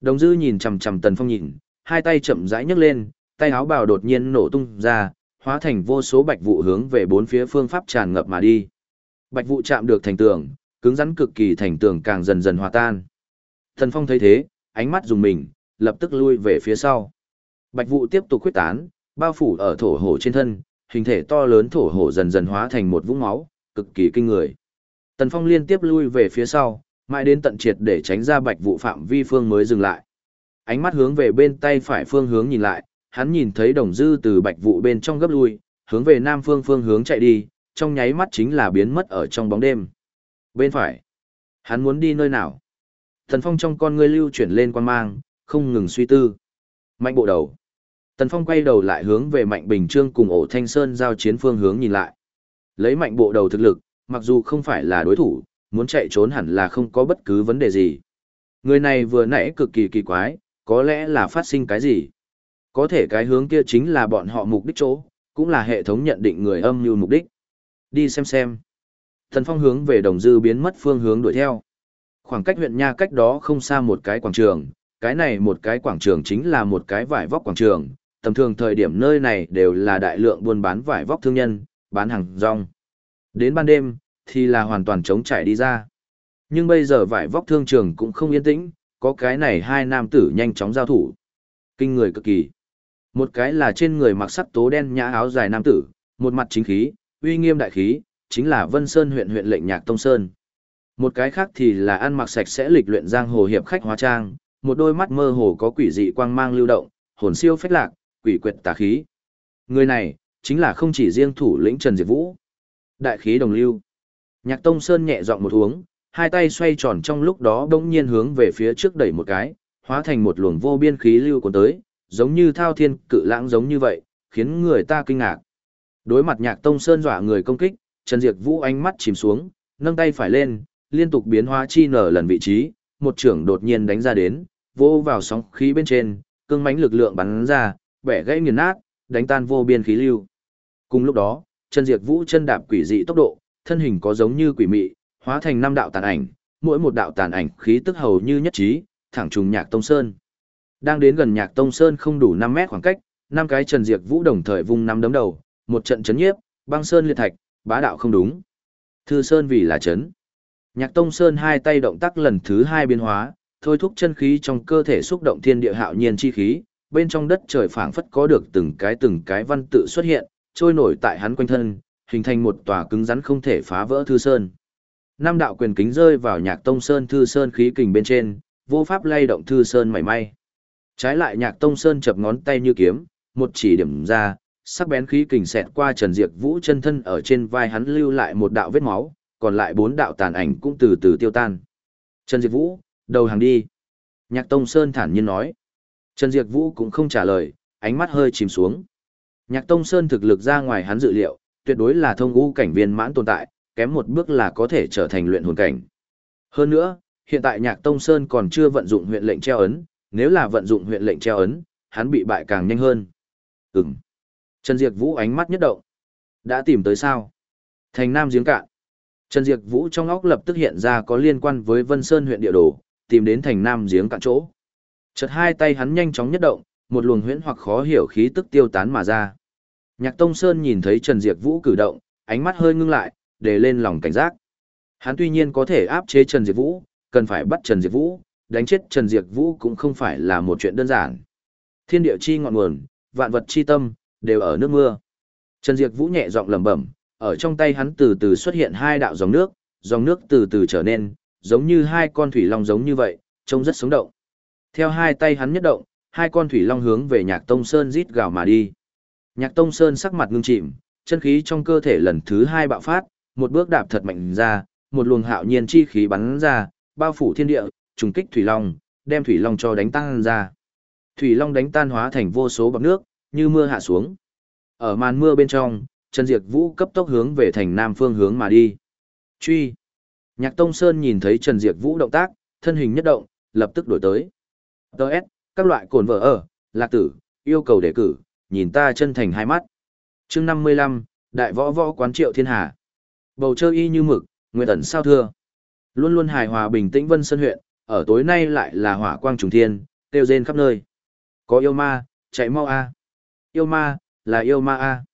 Đồng dư nhìn chằm chằm tần phong nhìn, hai tay chậm rãi nhấc lên, tay áo bào đột nhiên nổ tung ra, hóa thành vô số bạch vụ hướng về bốn phía phương pháp tràn ngập mà đi. Bạch vụ chạm được thành tường, cứng rắn cực kỳ thành tường càng dần dần hòa tan. Thần Phong thấy thế, ánh mắt dùng mình, lập tức lui về phía sau. Bạch vụ tiếp tục quyết tán, bao phủ ở thổ hổ trên thân, hình thể to lớn thổ hổ dần dần hóa thành một vũng máu, cực kỳ kinh người. Tần Phong liên tiếp lui về phía sau, mãi đến tận triệt để tránh ra bạch vụ phạm vi phương mới dừng lại. Ánh mắt hướng về bên tay phải phương hướng nhìn lại, hắn nhìn thấy đồng dư từ bạch vụ bên trong gấp lui, hướng về nam phương phương hướng chạy đi, trong nháy mắt chính là biến mất ở trong bóng đêm. Bên phải, hắn muốn đi nơi nào? Thần Phong trong con ngươi lưu chuyển lên quan mang, không ngừng suy tư. Mạnh bộ đầu. Tần Phong quay đầu lại hướng về Mạnh Bình Trương cùng ổ Thanh Sơn giao chiến phương hướng nhìn lại. Lấy mạnh bộ đầu thực lực, mặc dù không phải là đối thủ, muốn chạy trốn hẳn là không có bất cứ vấn đề gì. Người này vừa nãy cực kỳ kỳ quái, có lẽ là phát sinh cái gì. Có thể cái hướng kia chính là bọn họ mục đích chỗ, cũng là hệ thống nhận định người âm như mục đích. Đi xem xem. Thần Phong hướng về đồng dư biến mất phương hướng đuổi theo. Khoảng cách huyện Nha cách đó không xa một cái quảng trường, cái này một cái quảng trường chính là một cái vải vóc quảng trường, tầm thường thời điểm nơi này đều là đại lượng buôn bán vải vóc thương nhân, bán hàng rong. Đến ban đêm, thì là hoàn toàn trống trải đi ra. Nhưng bây giờ vải vóc thương trường cũng không yên tĩnh, có cái này hai nam tử nhanh chóng giao thủ. Kinh người cực kỳ. Một cái là trên người mặc sắc tố đen nhã áo dài nam tử, một mặt chính khí, uy nghiêm đại khí, chính là Vân Sơn huyện huyện lệnh Nhạc Tông Sơn. Một cái khác thì là ăn mặc sạch sẽ lịch luyện giang hồ hiệp khách hóa trang, một đôi mắt mơ hồ có quỷ dị quang mang lưu động, hồn siêu phách lạc, quỷ quyệt tà khí. Người này, chính là không chỉ riêng thủ lĩnh Trần Diệp Vũ. Đại khí đồng lưu. Nhạc Tông Sơn nhẹ giọng một uống, hai tay xoay tròn trong lúc đó bỗng nhiên hướng về phía trước đẩy một cái, hóa thành một luồng vô biên khí lưu cuốn tới, giống như thao thiên cự lãng giống như vậy, khiến người ta kinh ngạc. Đối mặt nhạc tông sơn dọa người công kích, Trần Diệp Vũ ánh mắt chìm xuống, nâng tay phải lên, liên tục biến hóa chi nở lần vị trí, một trưởng đột nhiên đánh ra đến, vô vào sóng khí bên trên, cương mãnh lực lượng bắn ra, bẻ gãy nghiền nát, đánh tan vô biên khí lưu. Cùng lúc đó, Trần Diệp Vũ chân đạp quỷ dị tốc độ, thân hình có giống như quỷ mị, hóa thành năm đạo tàn ảnh, mỗi một đạo tàn ảnh khí tức hầu như nhất trí, thẳng trùng Nhạc Tông Sơn. Đang đến gần Nhạc Tông Sơn không đủ 5 mét khoảng cách, năm cái Trần Diệp Vũ đồng thời vung năm đấm đầu, một trận chấn nhiếp, băng sơn liệt thạch, bá đạo không đúng. Thư Sơn vì là chấn. Nhạc Tông Sơn hai tay động tác lần thứ hai biến hóa, thôi thúc chân khí trong cơ thể xúc động thiên địa hạo nhiên chi khí, bên trong đất trời phảng phất có được từng cái từng cái văn tự xuất hiện, trôi nổi tại hắn quanh thân, hình thành một tòa cứng rắn không thể phá vỡ Thư Sơn. Năm đạo quyền kính rơi vào Nhạc Tông Sơn Thư Sơn khí kình bên trên, vô pháp lay động Thư Sơn mảy may. Trái lại Nhạc Tông Sơn chập ngón tay như kiếm, một chỉ điểm ra, sắc bén khí kình xẹt qua Trần Diệp Vũ chân thân ở trên vai hắn lưu lại một đạo vết máu, còn lại bốn đạo tàn ảnh cũng từ từ tiêu tan. Trần Diệp Vũ, đầu hàng đi. Nhạc Tông Sơn thản nhiên nói. Trần Diệp Vũ cũng không trả lời, ánh mắt hơi chìm xuống. Nhạc Tông Sơn thực lực ra ngoài hắn dự liệu, tuyệt đối là thông ngũ cảnh viên mãn tồn tại, kém một bước là có thể trở thành luyện hồn cảnh. Hơn nữa, hiện tại Nhạc Tông Sơn còn chưa vận dụng huyện lệnh treo ấn, nếu là vận dụng huyện lệnh treo ấn, hắn bị bại càng nhanh hơn. Ừm. Trần Diệp Vũ ánh mắt nhất động. Đã tìm tới sao? Thành Nam giếng cạn. Trần Diệp Vũ trong óc lập tức hiện ra có liên quan với Vân Sơn huyện địa đồ, tìm đến thành Nam giếng cạn chỗ. Chợt hai tay hắn nhanh chóng nhất động, một luồng huyễn hoặc khó hiểu khí tức tiêu tán mà ra. Nhạc Tông Sơn nhìn thấy Trần Diệp Vũ cử động, ánh mắt hơi ngưng lại, để lên lòng cảnh giác. Hắn tuy nhiên có thể áp chế Trần Diệp Vũ, cần phải bắt Trần Diệp Vũ, đánh chết Trần Diệp Vũ cũng không phải là một chuyện đơn giản. Thiên địa chi ngọn nguồn, vạn vật chi tâm, đều ở nước mưa. Trần Diệp Vũ nhẹ giọng lẩm bẩm, ở trong tay hắn từ từ xuất hiện hai đạo dòng nước, dòng nước từ từ trở nên, giống như hai con thủy long giống như vậy, trông rất sống động. Theo hai tay hắn nhất động, hai con thủy long hướng về Nhạc Tông Sơn rít gào mà đi. Nhạc Tông Sơn sắc mặt ngưng chìm, chân khí trong cơ thể lần thứ hai bạo phát, một bước đạp thật mạnh ra, một luồng hạo nhiên chi khí bắn ra, bao phủ thiên địa, trùng kích thủy long, đem thủy long cho đánh tan ra. Thủy long đánh tan hóa thành vô số bọt nước, như mưa hạ xuống. Ở màn mưa bên trong, Trần Diệp Vũ cấp tốc hướng về thành nam phương hướng mà đi. Truy. Nhạc Tông Sơn nhìn thấy Trần Diệp Vũ động tác, thân hình nhất động, lập tức đổi tới. Đợt, các loại cồn vợ ở, lạc tử, yêu cầu đề cử, nhìn ta chân thành hai mắt. chương 55, Đại võ võ quán triệu thiên hà. Bầu trời y như mực, nguyệt ẩn sao thưa. Luôn luôn hài hòa bình tĩnh Vân Sơn huyện, ở tối nay lại là hỏa quang trùng thiên, tiêu rên khắp nơi. Có yêu ma, chạy mau a. Yêu ma, là yêu ma a.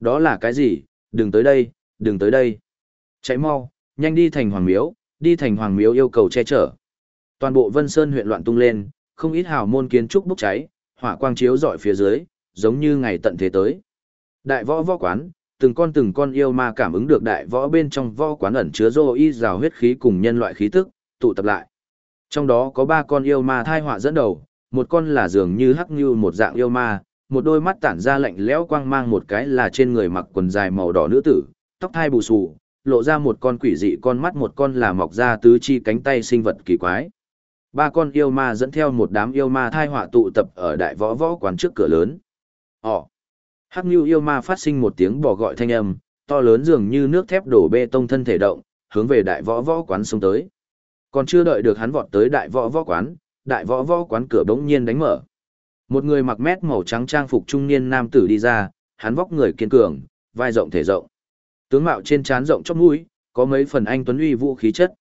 Đó là cái gì? Đừng tới đây, đừng tới đây. Chạy mau, nhanh đi thành hoàng miếu, đi thành hoàng miếu yêu cầu che chở. Toàn bộ Vân Sơn huyện loạn tung lên, không ít hào môn kiến trúc bốc cháy, hỏa quang chiếu rọi phía dưới, giống như ngày tận thế tới. Đại võ võ quán, từng con từng con yêu ma cảm ứng được đại võ bên trong võ quán ẩn chứa dô y rào huyết khí cùng nhân loại khí tức, tụ tập lại. Trong đó có ba con yêu ma thai họa dẫn đầu, một con là dường như hắc như một dạng yêu ma, một đôi mắt tản ra lạnh lẽo quang mang một cái là trên người mặc quần dài màu đỏ nữ tử, tóc thai bù xù, lộ ra một con quỷ dị con mắt một con là mọc ra tứ chi cánh tay sinh vật kỳ quái. Ba con yêu ma dẫn theo một đám yêu ma thai họa tụ tập ở đại võ võ quán trước cửa lớn. Ồ! Hắc như yêu ma phát sinh một tiếng bò gọi thanh âm, to lớn dường như nước thép đổ bê tông thân thể động, hướng về đại võ võ quán xông tới. Còn chưa đợi được hắn vọt tới đại võ võ quán, đại võ võ quán cửa bỗng nhiên đánh mở. Một người mặc mét màu trắng trang phục trung niên nam tử đi ra, hắn vóc người kiên cường, vai rộng thể rộng. Tướng mạo trên trán rộng chóp mũi, có mấy phần anh tuấn uy vũ khí chất.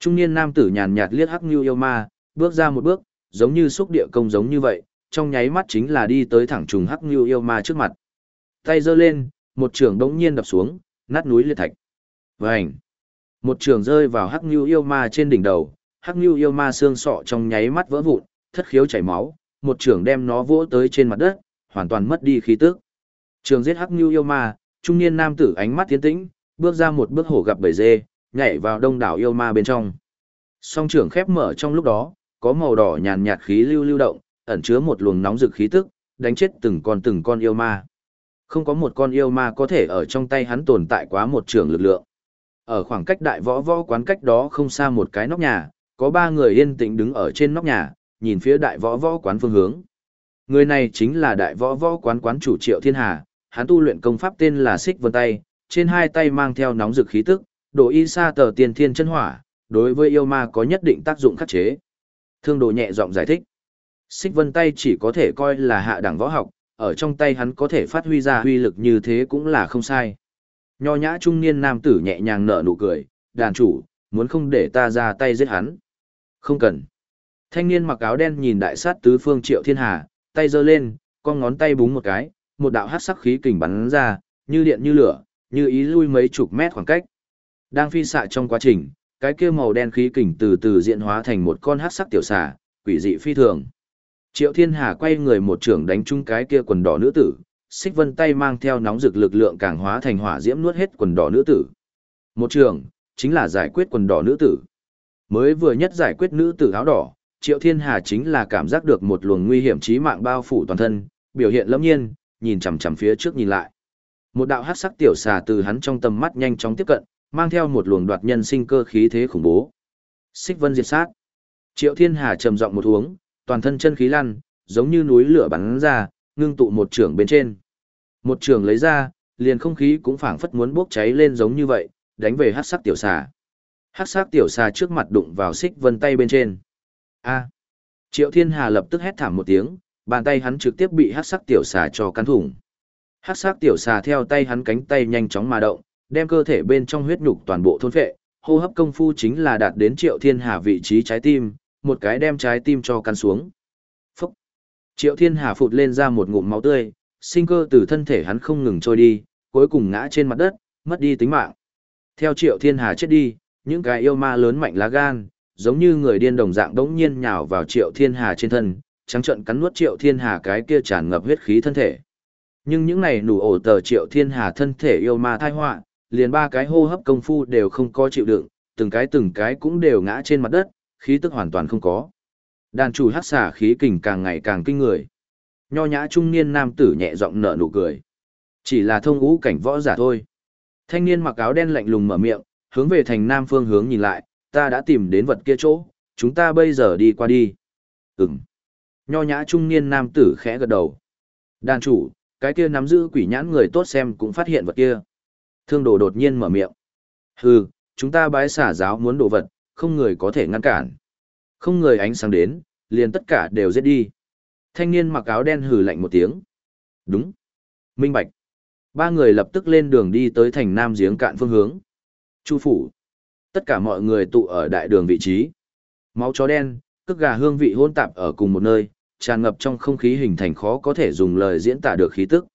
Trung niên nam tử nhàn nhạt liếc Hắc Nưu yêu ma, bước ra một bước, giống như xúc địa công giống như vậy, trong nháy mắt chính là đi tới thẳng trùng Hắc Nưu yêu ma trước mặt. Tay giơ lên, một trường đống nhiên đập xuống, nát núi liệt thạch. Vành! Một trường rơi vào Hắc Nưu yêu ma trên đỉnh đầu, Hắc Nưu yêu ma xương sọ trong nháy mắt vỡ vụn, thất khiếu chảy máu, một trường đem nó vỗ tới trên mặt đất, hoàn toàn mất đi khí tức. Trường giết Hắc Nưu yêu ma, trung niên nam tử ánh mắt tiến tĩnh, bước ra một bước hổ gặp bầy dê, nhảy vào đông đảo yêu ma bên trong. Song trưởng khép mở trong lúc đó, có màu đỏ nhàn nhạt khí lưu lưu động, ẩn chứa một luồng nóng rực khí tức, đánh chết từng con từng con yêu ma. Không có một con yêu ma có thể ở trong tay hắn tồn tại quá một trường lực lượng. Ở khoảng cách đại võ võ quán cách đó không xa một cái nóc nhà, có ba người yên tĩnh đứng ở trên nóc nhà, nhìn phía đại võ võ quán phương hướng. Người này chính là đại võ võ quán quán chủ Triệu Thiên Hà, hắn tu luyện công pháp tên là Xích Vân Tay, trên hai tay mang theo nóng dực khí tức, độ y sa tờ tiền thiên chân hỏa, đối với yêu ma có nhất định tác dụng khắc chế. Thương đồ nhẹ giọng giải thích. Xích Vân Tay chỉ có thể coi là hạ đẳng võ học, ở trong tay hắn có thể phát huy ra huy lực như thế cũng là không sai. Nho nhã trung niên nam tử nhẹ nhàng nở nụ cười, đàn chủ, muốn không để ta ra tay giết hắn. Không cần. Thanh niên mặc áo đen nhìn đại sát tứ phương triệu thiên hà, tay giơ lên, con ngón tay búng một cái, một đạo hát sắc khí kình bắn ra, như điện như lửa, như ý lui mấy chục mét khoảng cách. Đang phi xạ trong quá trình, cái kia màu đen khí kình từ từ diễn hóa thành một con hát sắc tiểu xà, quỷ dị phi thường. Triệu Thiên Hà quay người một trưởng đánh trúng cái kia quần đỏ nữ tử, xích vân tay mang theo nóng rực lực lượng càng hóa thành hỏa diễm nuốt hết quần đỏ nữ tử. Một trường, chính là giải quyết quần đỏ nữ tử. Mới vừa nhất giải quyết nữ tử áo đỏ, Triệu Thiên Hà chính là cảm giác được một luồng nguy hiểm chí mạng bao phủ toàn thân, biểu hiện lâm nhiên, nhìn chằm chằm phía trước nhìn lại. Một đạo hắc sắc tiểu xà từ hắn trong tầm mắt nhanh chóng tiếp cận, mang theo một luồng đoạt nhân sinh cơ khí thế khủng bố. Xích Vân diệt sát. Triệu Thiên Hà trầm giọng một uống, toàn thân chân khí lăn, giống như núi lửa bắn ra, ngưng tụ một trường bên trên. Một trường lấy ra, liền không khí cũng phảng phất muốn bốc cháy lên giống như vậy, đánh về hắc sắc tiểu xà. Hắc sắc tiểu xà trước mặt đụng vào xích vân tay bên trên. A. Triệu Thiên Hà lập tức hét thảm một tiếng, bàn tay hắn trực tiếp bị hắc sắc tiểu xà cho cắn thủng. Hắc sắc tiểu xà theo tay hắn cánh tay nhanh chóng mà động, đem cơ thể bên trong huyết nhục toàn bộ thôn phệ, hô hấp công phu chính là đạt đến Triệu Thiên Hà vị trí trái tim, một cái đem trái tim cho cắn xuống. Triệu Thiên Hà phụt lên ra một ngụm máu tươi, sinh cơ từ thân thể hắn không ngừng trôi đi, cuối cùng ngã trên mặt đất, mất đi tính mạng. Theo Triệu Thiên Hà chết đi, những cái yêu ma lớn mạnh lá gan, giống như người điên đồng dạng đống nhiên nhào vào Triệu Thiên Hà trên thân, trắng trợn cắn nuốt Triệu Thiên Hà cái kia tràn ngập huyết khí thân thể. Nhưng những này nụ ổ tờ Triệu Thiên Hà thân thể yêu ma thai họa, liền ba cái hô hấp công phu đều không có chịu đựng, từng cái từng cái cũng đều ngã trên mặt đất, khí tức hoàn toàn không có. Đàn chủ hát xà khí kình càng ngày càng kinh người. Nho nhã trung niên nam tử nhẹ giọng nở nụ cười. Chỉ là thông ngũ cảnh võ giả thôi. Thanh niên mặc áo đen lạnh lùng mở miệng, hướng về thành nam phương hướng nhìn lại, ta đã tìm đến vật kia chỗ, chúng ta bây giờ đi qua đi. Ừm. Nho nhã trung niên nam tử khẽ gật đầu. Đàn chủ, cái kia nắm giữ quỷ nhãn người tốt xem cũng phát hiện vật kia. Thương đồ đột nhiên mở miệng. Hừ, chúng ta bái xả giáo muốn đồ vật, không người có thể ngăn cản. Không người ánh sáng đến, liền tất cả đều giết đi. Thanh niên mặc áo đen hừ lạnh một tiếng. Đúng. Minh Bạch. Ba người lập tức lên đường đi tới thành Nam giếng cạn phương hướng. Chu phủ. Tất cả mọi người tụ ở đại đường vị trí. Máu chó đen, cước gà hương vị hôn tạp ở cùng một nơi, tràn ngập trong không khí hình thành khó có thể dùng lời diễn tả được khí tức.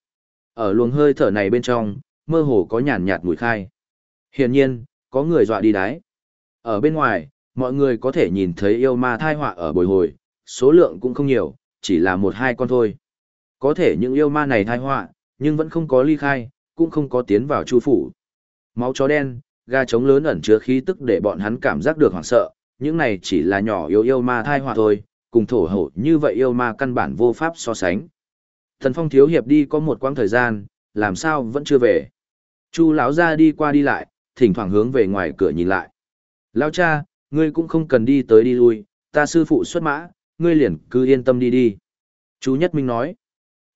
Ở luồng hơi thở này bên trong, mơ hồ có nhàn nhạt mùi khai. Hiển nhiên, có người dọa đi đái. Ở bên ngoài, mọi người có thể nhìn thấy yêu ma thai họa ở bồi hồi, số lượng cũng không nhiều, chỉ là một hai con thôi. Có thể những yêu ma này thai họa, nhưng vẫn không có ly khai, cũng không có tiến vào chu phủ. Máu chó đen, ga trống lớn ẩn chứa khí tức để bọn hắn cảm giác được hoảng sợ, những này chỉ là nhỏ yêu yêu ma thai họa thôi, cùng thổ hổ như vậy yêu ma căn bản vô pháp so sánh. Thần phong thiếu hiệp đi có một quãng thời gian, làm sao vẫn chưa về. Chu lão ra đi qua đi lại, thỉnh thoảng hướng về ngoài cửa nhìn lại. Lão cha, ngươi cũng không cần đi tới đi lui, ta sư phụ xuất mã, ngươi liền cứ yên tâm đi đi. Chú Nhất Minh nói,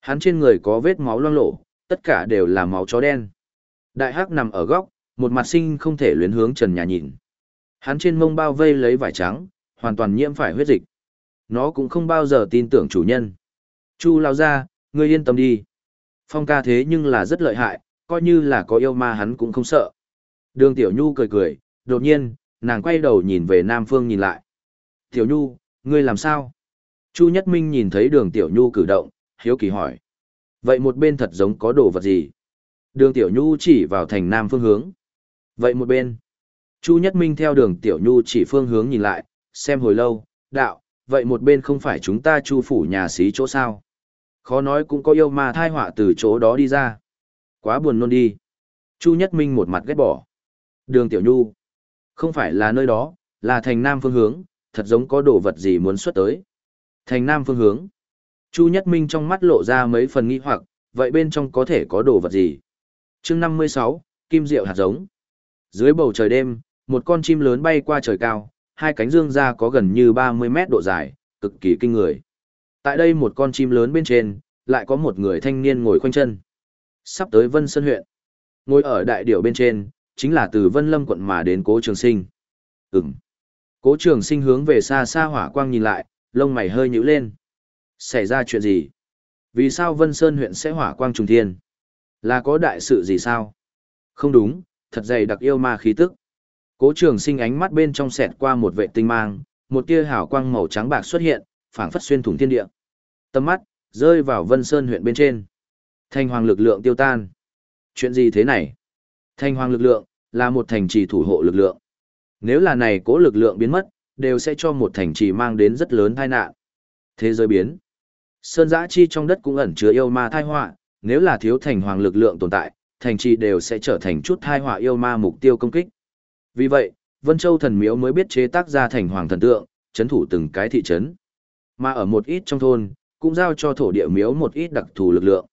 hắn trên người có vết máu loang lổ, tất cả đều là máu chó đen. Đại hắc nằm ở góc, một mặt sinh không thể luyến hướng trần nhà nhìn. Hắn trên mông bao vây lấy vải trắng, hoàn toàn nhiễm phải huyết dịch. Nó cũng không bao giờ tin tưởng chủ nhân. Chu lao ra, ngươi yên tâm đi. Phong ca thế nhưng là rất lợi hại, coi như là có yêu ma hắn cũng không sợ. Đường Tiểu Nhu cười cười, đột nhiên, nàng quay đầu nhìn về Nam Phương nhìn lại. Tiểu Nhu, ngươi làm sao? Chu Nhất Minh nhìn thấy đường Tiểu Nhu cử động, hiếu kỳ hỏi. Vậy một bên thật giống có đồ vật gì? Đường Tiểu Nhu chỉ vào thành Nam Phương hướng. Vậy một bên. Chu Nhất Minh theo đường Tiểu Nhu chỉ phương hướng nhìn lại, xem hồi lâu, đạo, vậy một bên không phải chúng ta chu phủ nhà xí chỗ sao? Khó nói cũng có yêu ma thai họa từ chỗ đó đi ra. Quá buồn nôn đi. Chu Nhất Minh một mặt ghét bỏ. Đường Tiểu Nhu. Không phải là nơi đó, là thành Nam phương hướng, thật giống có đồ vật gì muốn xuất tới. Thành Nam phương hướng. Chu Nhất Minh trong mắt lộ ra mấy phần nghi hoặc, vậy bên trong có thể có đồ vật gì? chương 56, Kim Diệu hạt giống. Dưới bầu trời đêm, một con chim lớn bay qua trời cao, hai cánh dương ra có gần như 30 mét độ dài, cực kỳ kinh người. Tại đây một con chim lớn bên trên, lại có một người thanh niên ngồi khoanh chân. Sắp tới Vân Sơn huyện. Ngồi ở đại điểu bên trên, chính là từ Vân Lâm quận mà đến Cố Trường Sinh. Ừm. Cố Trường Sinh hướng về xa xa hỏa quang nhìn lại, lông mày hơi nhíu lên. Xảy ra chuyện gì? Vì sao Vân Sơn huyện sẽ hỏa quang trùng thiên? Là có đại sự gì sao? Không đúng, thật dày đặc yêu ma khí tức. Cố Trường Sinh ánh mắt bên trong xẹt qua một vệ tinh mang, một tia hào quang màu trắng bạc xuất hiện, phảng phất xuyên thủng thiên địa. Tầm mắt rơi vào Vân Sơn huyện bên trên. Thanh hoàng lực lượng tiêu tan. Chuyện gì thế này? Thanh hoàng lực lượng, là một thành trì thủ hộ lực lượng. Nếu là này cố lực lượng biến mất, đều sẽ cho một thành trì mang đến rất lớn tai nạn. Thế giới biến. Sơn giã chi trong đất cũng ẩn chứa yêu ma thai họa, nếu là thiếu thành hoàng lực lượng tồn tại, thành trì đều sẽ trở thành chút thai họa yêu ma mục tiêu công kích. Vì vậy, Vân Châu thần miếu mới biết chế tác ra thành hoàng thần tượng, chấn thủ từng cái thị trấn. Mà ở một ít trong thôn, cũng giao cho thổ địa miếu một ít đặc thù lực lượng.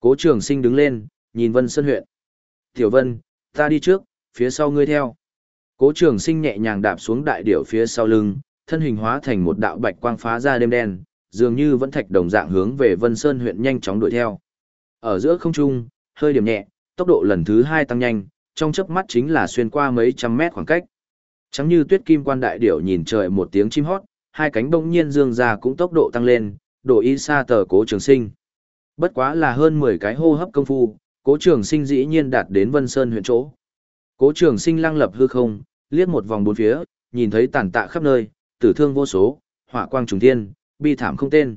Cố trường sinh đứng lên, nhìn Vân Sơn huyện. Tiểu Vân, ta đi trước, phía sau ngươi theo. Cố trường sinh nhẹ nhàng đạp xuống đại điểu phía sau lưng, thân hình hóa thành một đạo bạch quang phá ra đêm đen, dường như vẫn thạch đồng dạng hướng về Vân Sơn huyện nhanh chóng đuổi theo. Ở giữa không trung, hơi điểm nhẹ, tốc độ lần thứ hai tăng nhanh, trong chớp mắt chính là xuyên qua mấy trăm mét khoảng cách. Trắng như tuyết kim quan đại điểu nhìn trời một tiếng chim hót, hai cánh bỗng nhiên dương ra cũng tốc độ tăng lên, đổ y xa tờ cố trường sinh. Bất quá là hơn 10 cái hô hấp công phu, cố trường sinh dĩ nhiên đạt đến Vân Sơn huyện chỗ. Cố trường sinh lăng lập hư không, liếc một vòng bốn phía, nhìn thấy tàn tạ khắp nơi, tử thương vô số, hỏa quang trùng thiên, bi thảm không tên.